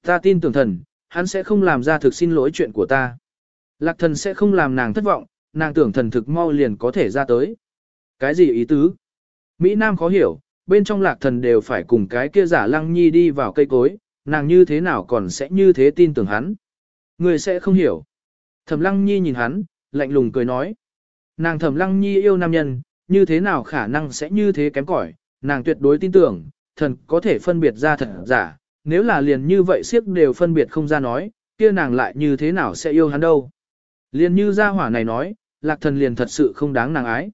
Ta tin tưởng thần, hắn sẽ không làm ra thực xin lỗi chuyện của ta. Lạc thần sẽ không làm nàng thất vọng, nàng tưởng thần thực mau liền có thể ra tới. Cái gì ý tứ? Mỹ Nam khó hiểu, bên trong lạc thần đều phải cùng cái kia giả lăng nhi đi vào cây cối, nàng như thế nào còn sẽ như thế tin tưởng hắn. Người sẽ không hiểu. Thẩm lăng nhi nhìn hắn, lạnh lùng cười nói. Nàng thẩm lăng nhi yêu nam nhân, như thế nào khả năng sẽ như thế kém cỏi, nàng tuyệt đối tin tưởng, thần có thể phân biệt ra thật giả, nếu là liền như vậy siếc đều phân biệt không ra nói, kia nàng lại như thế nào sẽ yêu hắn đâu. Liền như gia hỏa này nói, lạc thần liền thật sự không đáng nàng ái.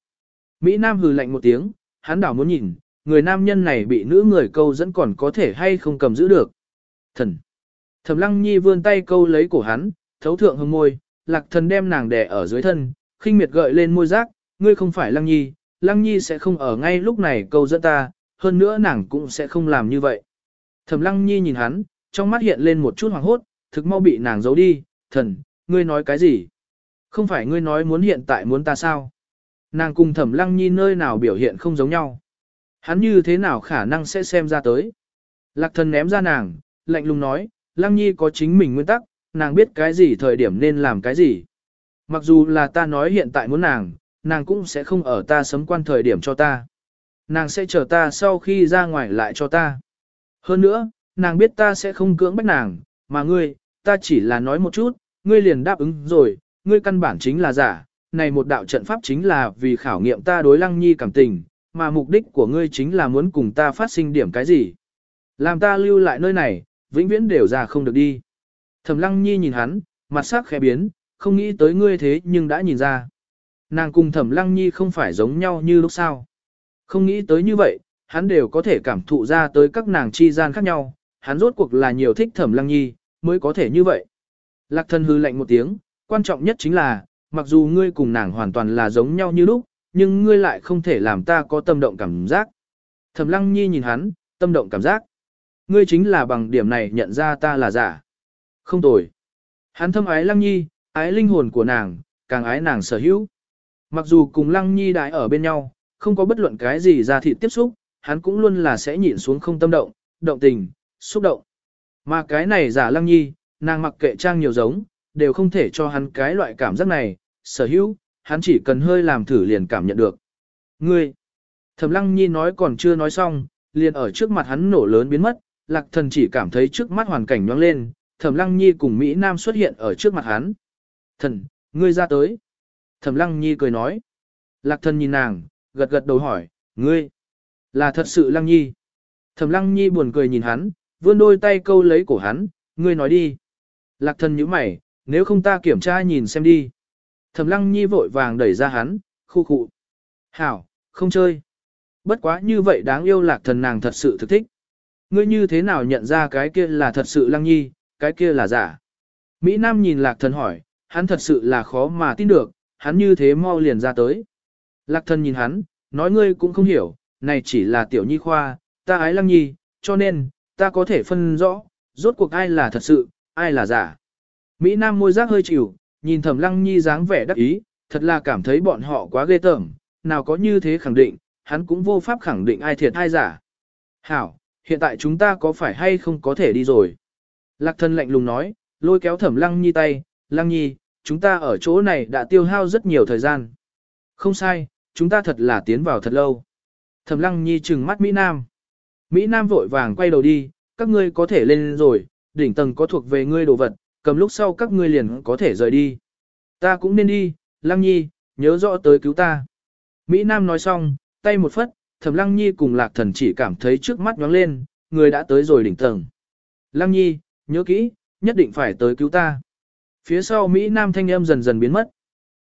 Mỹ Nam hừ lạnh một tiếng, hắn đảo muốn nhìn, người nam nhân này bị nữ người câu dẫn còn có thể hay không cầm giữ được. Thần. Thẩm lăng nhi vươn tay câu lấy cổ hắn, thấu thượng hương môi, lạc thần đem nàng đè ở dưới thân, khinh miệt gợi lên môi giác, ngươi không phải lăng nhi, lăng nhi sẽ không ở ngay lúc này câu dẫn ta, hơn nữa nàng cũng sẽ không làm như vậy. Thẩm lăng nhi nhìn hắn, trong mắt hiện lên một chút hoàng hốt, thực mau bị nàng giấu đi, thần, ngươi nói cái gì? Không phải ngươi nói muốn hiện tại muốn ta sao? Nàng cùng thẩm lăng nhi nơi nào biểu hiện không giống nhau. Hắn như thế nào khả năng sẽ xem ra tới. Lạc thần ném ra nàng, lạnh lùng nói, lăng nhi có chính mình nguyên tắc, nàng biết cái gì thời điểm nên làm cái gì. Mặc dù là ta nói hiện tại muốn nàng, nàng cũng sẽ không ở ta sấm quan thời điểm cho ta. Nàng sẽ chờ ta sau khi ra ngoài lại cho ta. Hơn nữa, nàng biết ta sẽ không cưỡng bách nàng, mà ngươi, ta chỉ là nói một chút, ngươi liền đáp ứng rồi, ngươi căn bản chính là giả, này một đạo trận pháp chính là vì khảo nghiệm ta đối lăng nhi cảm tình, mà mục đích của ngươi chính là muốn cùng ta phát sinh điểm cái gì. Làm ta lưu lại nơi này, vĩnh viễn đều ra không được đi. Thẩm lăng nhi nhìn hắn, mặt sắc khẽ biến, không nghĩ tới ngươi thế nhưng đã nhìn ra. Nàng cùng thẩm lăng nhi không phải giống nhau như lúc sau. Không nghĩ tới như vậy, hắn đều có thể cảm thụ ra tới các nàng chi gian khác nhau, hắn rốt cuộc là nhiều thích thẩm lăng nhi, mới có thể như vậy. Lạc thân hư lạnh một tiếng, quan trọng nhất chính là, mặc dù ngươi cùng nàng hoàn toàn là giống nhau như lúc, nhưng ngươi lại không thể làm ta có tâm động cảm giác. Thẩm lăng nhi nhìn hắn, tâm động cảm giác. Ngươi chính là bằng điểm này nhận ra ta là giả. Không tồi. Hắn thâm ái lăng nhi, ái linh hồn của nàng, càng ái nàng sở hữu. Mặc dù cùng lăng nhi đại ở bên nhau, không có bất luận cái gì ra thịt tiếp xúc, hắn cũng luôn là sẽ nhịn xuống không tâm động, động tình, xúc động. Mà cái này giả lăng nhi, nàng mặc kệ trang nhiều giống, đều không thể cho hắn cái loại cảm giác này, sở hữu, hắn chỉ cần hơi làm thử liền cảm nhận được. Ngươi, thẩm lăng nhi nói còn chưa nói xong, liền ở trước mặt hắn nổ lớn biến mất, lạc thần chỉ cảm thấy trước mắt hoàn cảnh nhoáng lên, thẩm lăng nhi cùng Mỹ Nam xuất hiện ở trước mặt hắn. Thần, ngươi ra tới. Thẩm lăng nhi cười nói. Lạc thần nhìn nàng, gật gật đầu hỏi, ngươi, là thật sự lăng nhi. Thẩm lăng nhi buồn cười nhìn hắn, vươn đôi tay câu lấy cổ hắn, ngươi nói đi. Lạc thần nhíu mày, nếu không ta kiểm tra nhìn xem đi. Thẩm lăng nhi vội vàng đẩy ra hắn, khu khụ. Hảo, không chơi. Bất quá như vậy đáng yêu lạc thần nàng thật sự thực thích. Ngươi như thế nào nhận ra cái kia là thật sự lăng nhi, cái kia là giả. Mỹ Nam nhìn lạc thần hỏi, hắn thật sự là khó mà tin được, hắn như thế mau liền ra tới. Lạc thần nhìn hắn, nói ngươi cũng không hiểu, này chỉ là tiểu nhi khoa, ta ái lăng nhi, cho nên, ta có thể phân rõ, rốt cuộc ai là thật sự, ai là giả. Mỹ Nam môi giác hơi chịu, nhìn thẩm lăng nhi dáng vẻ đắc ý, thật là cảm thấy bọn họ quá ghê tởm, nào có như thế khẳng định, hắn cũng vô pháp khẳng định ai thiệt ai giả. Hảo, hiện tại chúng ta có phải hay không có thể đi rồi? Lạc thân lạnh lùng nói, lôi kéo thẩm lăng nhi tay, lăng nhi, chúng ta ở chỗ này đã tiêu hao rất nhiều thời gian. Không sai, chúng ta thật là tiến vào thật lâu. Thẩm lăng nhi trừng mắt Mỹ Nam. Mỹ Nam vội vàng quay đầu đi, các ngươi có thể lên rồi, đỉnh tầng có thuộc về ngươi đồ vật, cầm lúc sau các ngươi liền có thể rời đi. Ta cũng nên đi, Lăng Nhi, nhớ rõ tới cứu ta. Mỹ Nam nói xong, tay một phất, Thẩm Lăng Nhi cùng Lạc Thần chỉ cảm thấy trước mắt nhóng lên, người đã tới rồi đỉnh tầng. Lăng Nhi, nhớ kỹ, nhất định phải tới cứu ta. Phía sau Mỹ Nam thanh âm dần dần biến mất.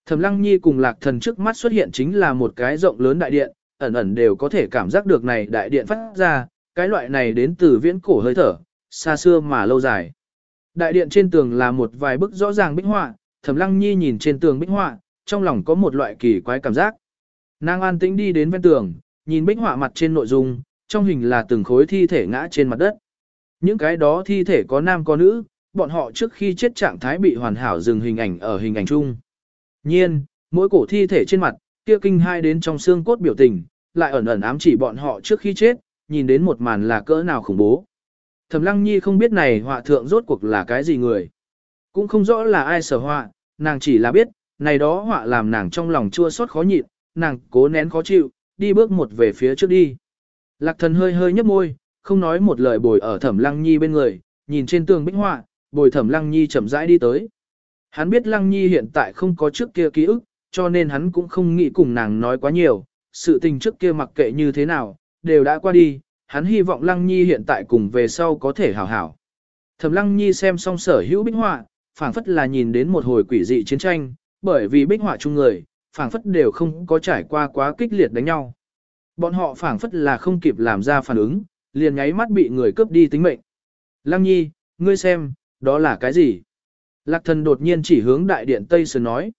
Thẩm Lăng Nhi cùng Lạc Thần trước mắt xuất hiện chính là một cái rộng lớn đại điện, ẩn ẩn đều có thể cảm giác được này đại điện phát ra, cái loại này đến từ viễn cổ hơi thở, xa xưa mà lâu dài. Đại điện trên tường là một vài bức rõ ràng bích họa, Thẩm Lăng Nhi nhìn trên tường bích họa, trong lòng có một loại kỳ quái cảm giác. Nàng an tĩnh đi đến ven tường, nhìn bích họa mặt trên nội dung, trong hình là từng khối thi thể ngã trên mặt đất. Những cái đó thi thể có nam có nữ, bọn họ trước khi chết trạng thái bị hoàn hảo dừng hình ảnh ở hình ảnh chung. Nhiên, mỗi cổ thi thể trên mặt, kia kinh hai đến trong xương cốt biểu tình, lại ẩn ẩn ám chỉ bọn họ trước khi chết, nhìn đến một màn là cỡ nào khủng bố. Thẩm Lăng Nhi không biết này họa thượng rốt cuộc là cái gì người. Cũng không rõ là ai sở họa, nàng chỉ là biết, này đó họa làm nàng trong lòng chua xót khó nhịn, nàng cố nén khó chịu, đi bước một về phía trước đi. Lạc thần hơi hơi nhấp môi, không nói một lời bồi ở Thẩm Lăng Nhi bên người, nhìn trên tường bích họa, bồi Thẩm Lăng Nhi chậm rãi đi tới. Hắn biết Lăng Nhi hiện tại không có trước kia ký ức, cho nên hắn cũng không nghĩ cùng nàng nói quá nhiều, sự tình trước kia mặc kệ như thế nào, đều đã qua đi, hắn hy vọng Lăng Nhi hiện tại cùng về sau có thể hảo hảo. Thẩm Lăng Nhi xem xong sở hữu bích họa, phảng phất là nhìn đến một hồi quỷ dị chiến tranh, bởi vì bích họa chung người, phảng phất đều không có trải qua quá kích liệt đánh nhau. Bọn họ phảng phất là không kịp làm ra phản ứng, liền nháy mắt bị người cướp đi tính mệnh. Lăng Nhi, ngươi xem, đó là cái gì? Lạc thần đột nhiên chỉ hướng đại điện Tây Sơn nói.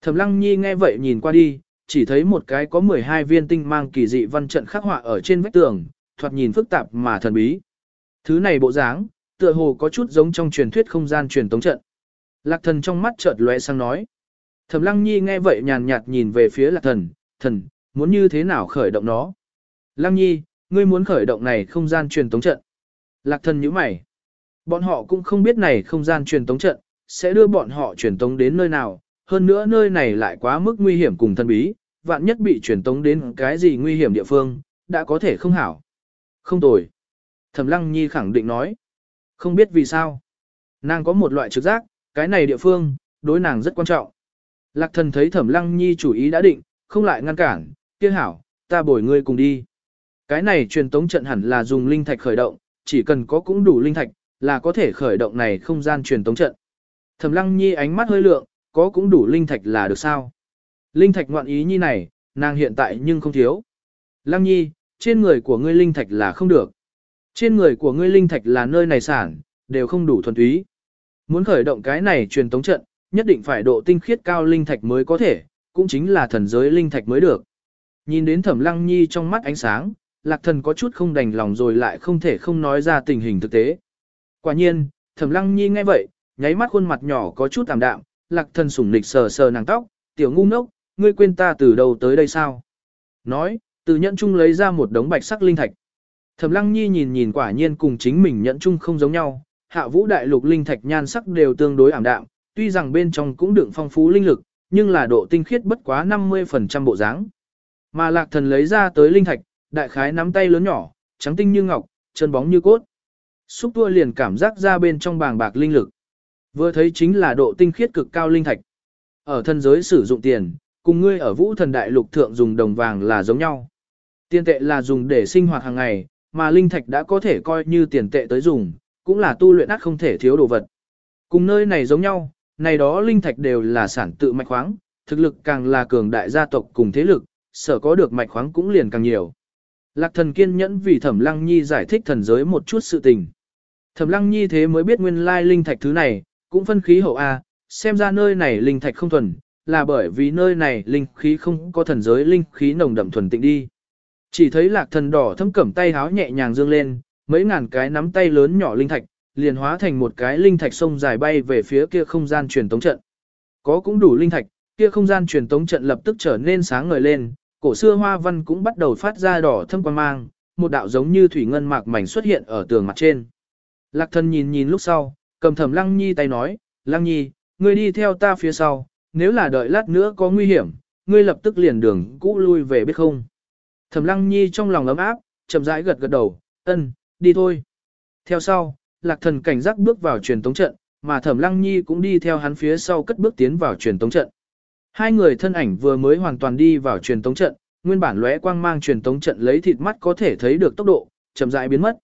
Thẩm Lăng Nhi nghe vậy nhìn qua đi, chỉ thấy một cái có 12 viên tinh mang kỳ dị văn trận khắc họa ở trên vách tường, thoạt nhìn phức tạp mà thần bí. Thứ này bộ dáng, tựa hồ có chút giống trong truyền thuyết không gian truyền tống trận. Lạc thần trong mắt chợt lóe sang nói. Thẩm Lăng Nhi nghe vậy nhàn nhạt nhìn về phía Lạc thần, thần, muốn như thế nào khởi động nó? Lăng Nhi, ngươi muốn khởi động này không gian truyền tống trận. Lạc thần nhíu mày. Bọn họ cũng không biết này không gian truyền tống trận, sẽ đưa bọn họ truyền tống đến nơi nào, hơn nữa nơi này lại quá mức nguy hiểm cùng thân bí, vạn nhất bị truyền tống đến cái gì nguy hiểm địa phương, đã có thể không hảo. Không tồi. Thẩm Lăng Nhi khẳng định nói. Không biết vì sao. Nàng có một loại trực giác, cái này địa phương, đối nàng rất quan trọng. Lạc thần thấy Thẩm Lăng Nhi chủ ý đã định, không lại ngăn cản, kia hảo, ta bồi ngươi cùng đi. Cái này truyền tống trận hẳn là dùng linh thạch khởi động, chỉ cần có cũng đủ linh thạch, là có thể khởi động này không gian truyền tống trận. Thẩm Lăng Nhi ánh mắt hơi lượng, có cũng đủ linh thạch là được sao? Linh thạch ngoạn ý nhi này, nàng hiện tại nhưng không thiếu. Lăng Nhi, trên người của ngươi linh thạch là không được. Trên người của ngươi linh thạch là nơi này sản, đều không đủ thuần túy. Muốn khởi động cái này truyền tống trận, nhất định phải độ tinh khiết cao linh thạch mới có thể, cũng chính là thần giới linh thạch mới được. Nhìn đến Thẩm Lăng Nhi trong mắt ánh sáng, Lạc Thần có chút không đành lòng rồi lại không thể không nói ra tình hình thực tế. Quả nhiên, Thẩm Lăng Nhi nghe vậy, nháy mắt khuôn mặt nhỏ có chút tạm đạm, Lạc Thần sủng nịch sờ sờ nàng tóc, "Tiểu ngu ngốc, ngươi quên ta từ đầu tới đây sao?" Nói, từ nhẫn chung lấy ra một đống bạch sắc linh thạch. Thẩm Lăng Nhi nhìn nhìn quả nhiên cùng chính mình nhẫn chung không giống nhau, Hạ Vũ đại lục linh thạch nhan sắc đều tương đối ảm đạm, tuy rằng bên trong cũng đựng phong phú linh lực, nhưng là độ tinh khiết bất quá 50% bộ dáng. Mà Lạc Thần lấy ra tới linh thạch, đại khái nắm tay lớn nhỏ, trắng tinh như ngọc, chân bóng như cốt. Xúc tua liền cảm giác ra bên trong bàng bạc linh lực. Vừa thấy chính là độ tinh khiết cực cao linh thạch. Ở thân giới sử dụng tiền, cùng ngươi ở vũ thần đại lục thượng dùng đồng vàng là giống nhau. Tiền tệ là dùng để sinh hoạt hàng ngày, mà linh thạch đã có thể coi như tiền tệ tới dùng, cũng là tu luyện ác không thể thiếu đồ vật. Cùng nơi này giống nhau, này đó linh thạch đều là sản tự mạch khoáng, thực lực càng là cường đại gia tộc cùng thế lực, sở có được mạch khoáng cũng liền càng nhiều. Lạc thần kiên nhẫn vì thẩm lăng nhi giải thích thần giới một chút sự tình. Thẩm lăng nhi thế mới biết nguyên lai linh thạch thứ này, cũng phân khí hậu A, xem ra nơi này linh thạch không thuần, là bởi vì nơi này linh khí không có thần giới linh khí nồng đậm thuần tịnh đi. Chỉ thấy lạc thần đỏ thâm cẩm tay háo nhẹ nhàng dương lên, mấy ngàn cái nắm tay lớn nhỏ linh thạch, liền hóa thành một cái linh thạch sông dài bay về phía kia không gian truyền tống trận. Có cũng đủ linh thạch, kia không gian truyền tống trận lập tức trở nên sáng ngời lên, cổ xưa hoa văn cũng bắt đầu phát ra đỏ thâm quan mang, một đạo giống như thủy ngân mạc mảnh xuất hiện ở tường mặt trên. Lạc thần nhìn nhìn lúc sau, cầm Thẩm lăng nhi tay nói, lăng nhi, ngươi đi theo ta phía sau, nếu là đợi lát nữa có nguy hiểm, ngươi lập tức liền đường cũ lui về biết không. Thẩm lăng nhi trong lòng ấm áp, chậm rãi gật gật đầu, ân, đi thôi. Theo sau, lạc thần cảnh giác bước vào truyền tống trận, mà thẩm lăng nhi cũng đi theo hắn phía sau cất bước tiến vào truyền tống trận. Hai người thân ảnh vừa mới hoàn toàn đi vào truyền tống trận, nguyên bản lóe quang mang truyền tống trận lấy thịt mắt có thể thấy được tốc độ, chậm rãi biến mất.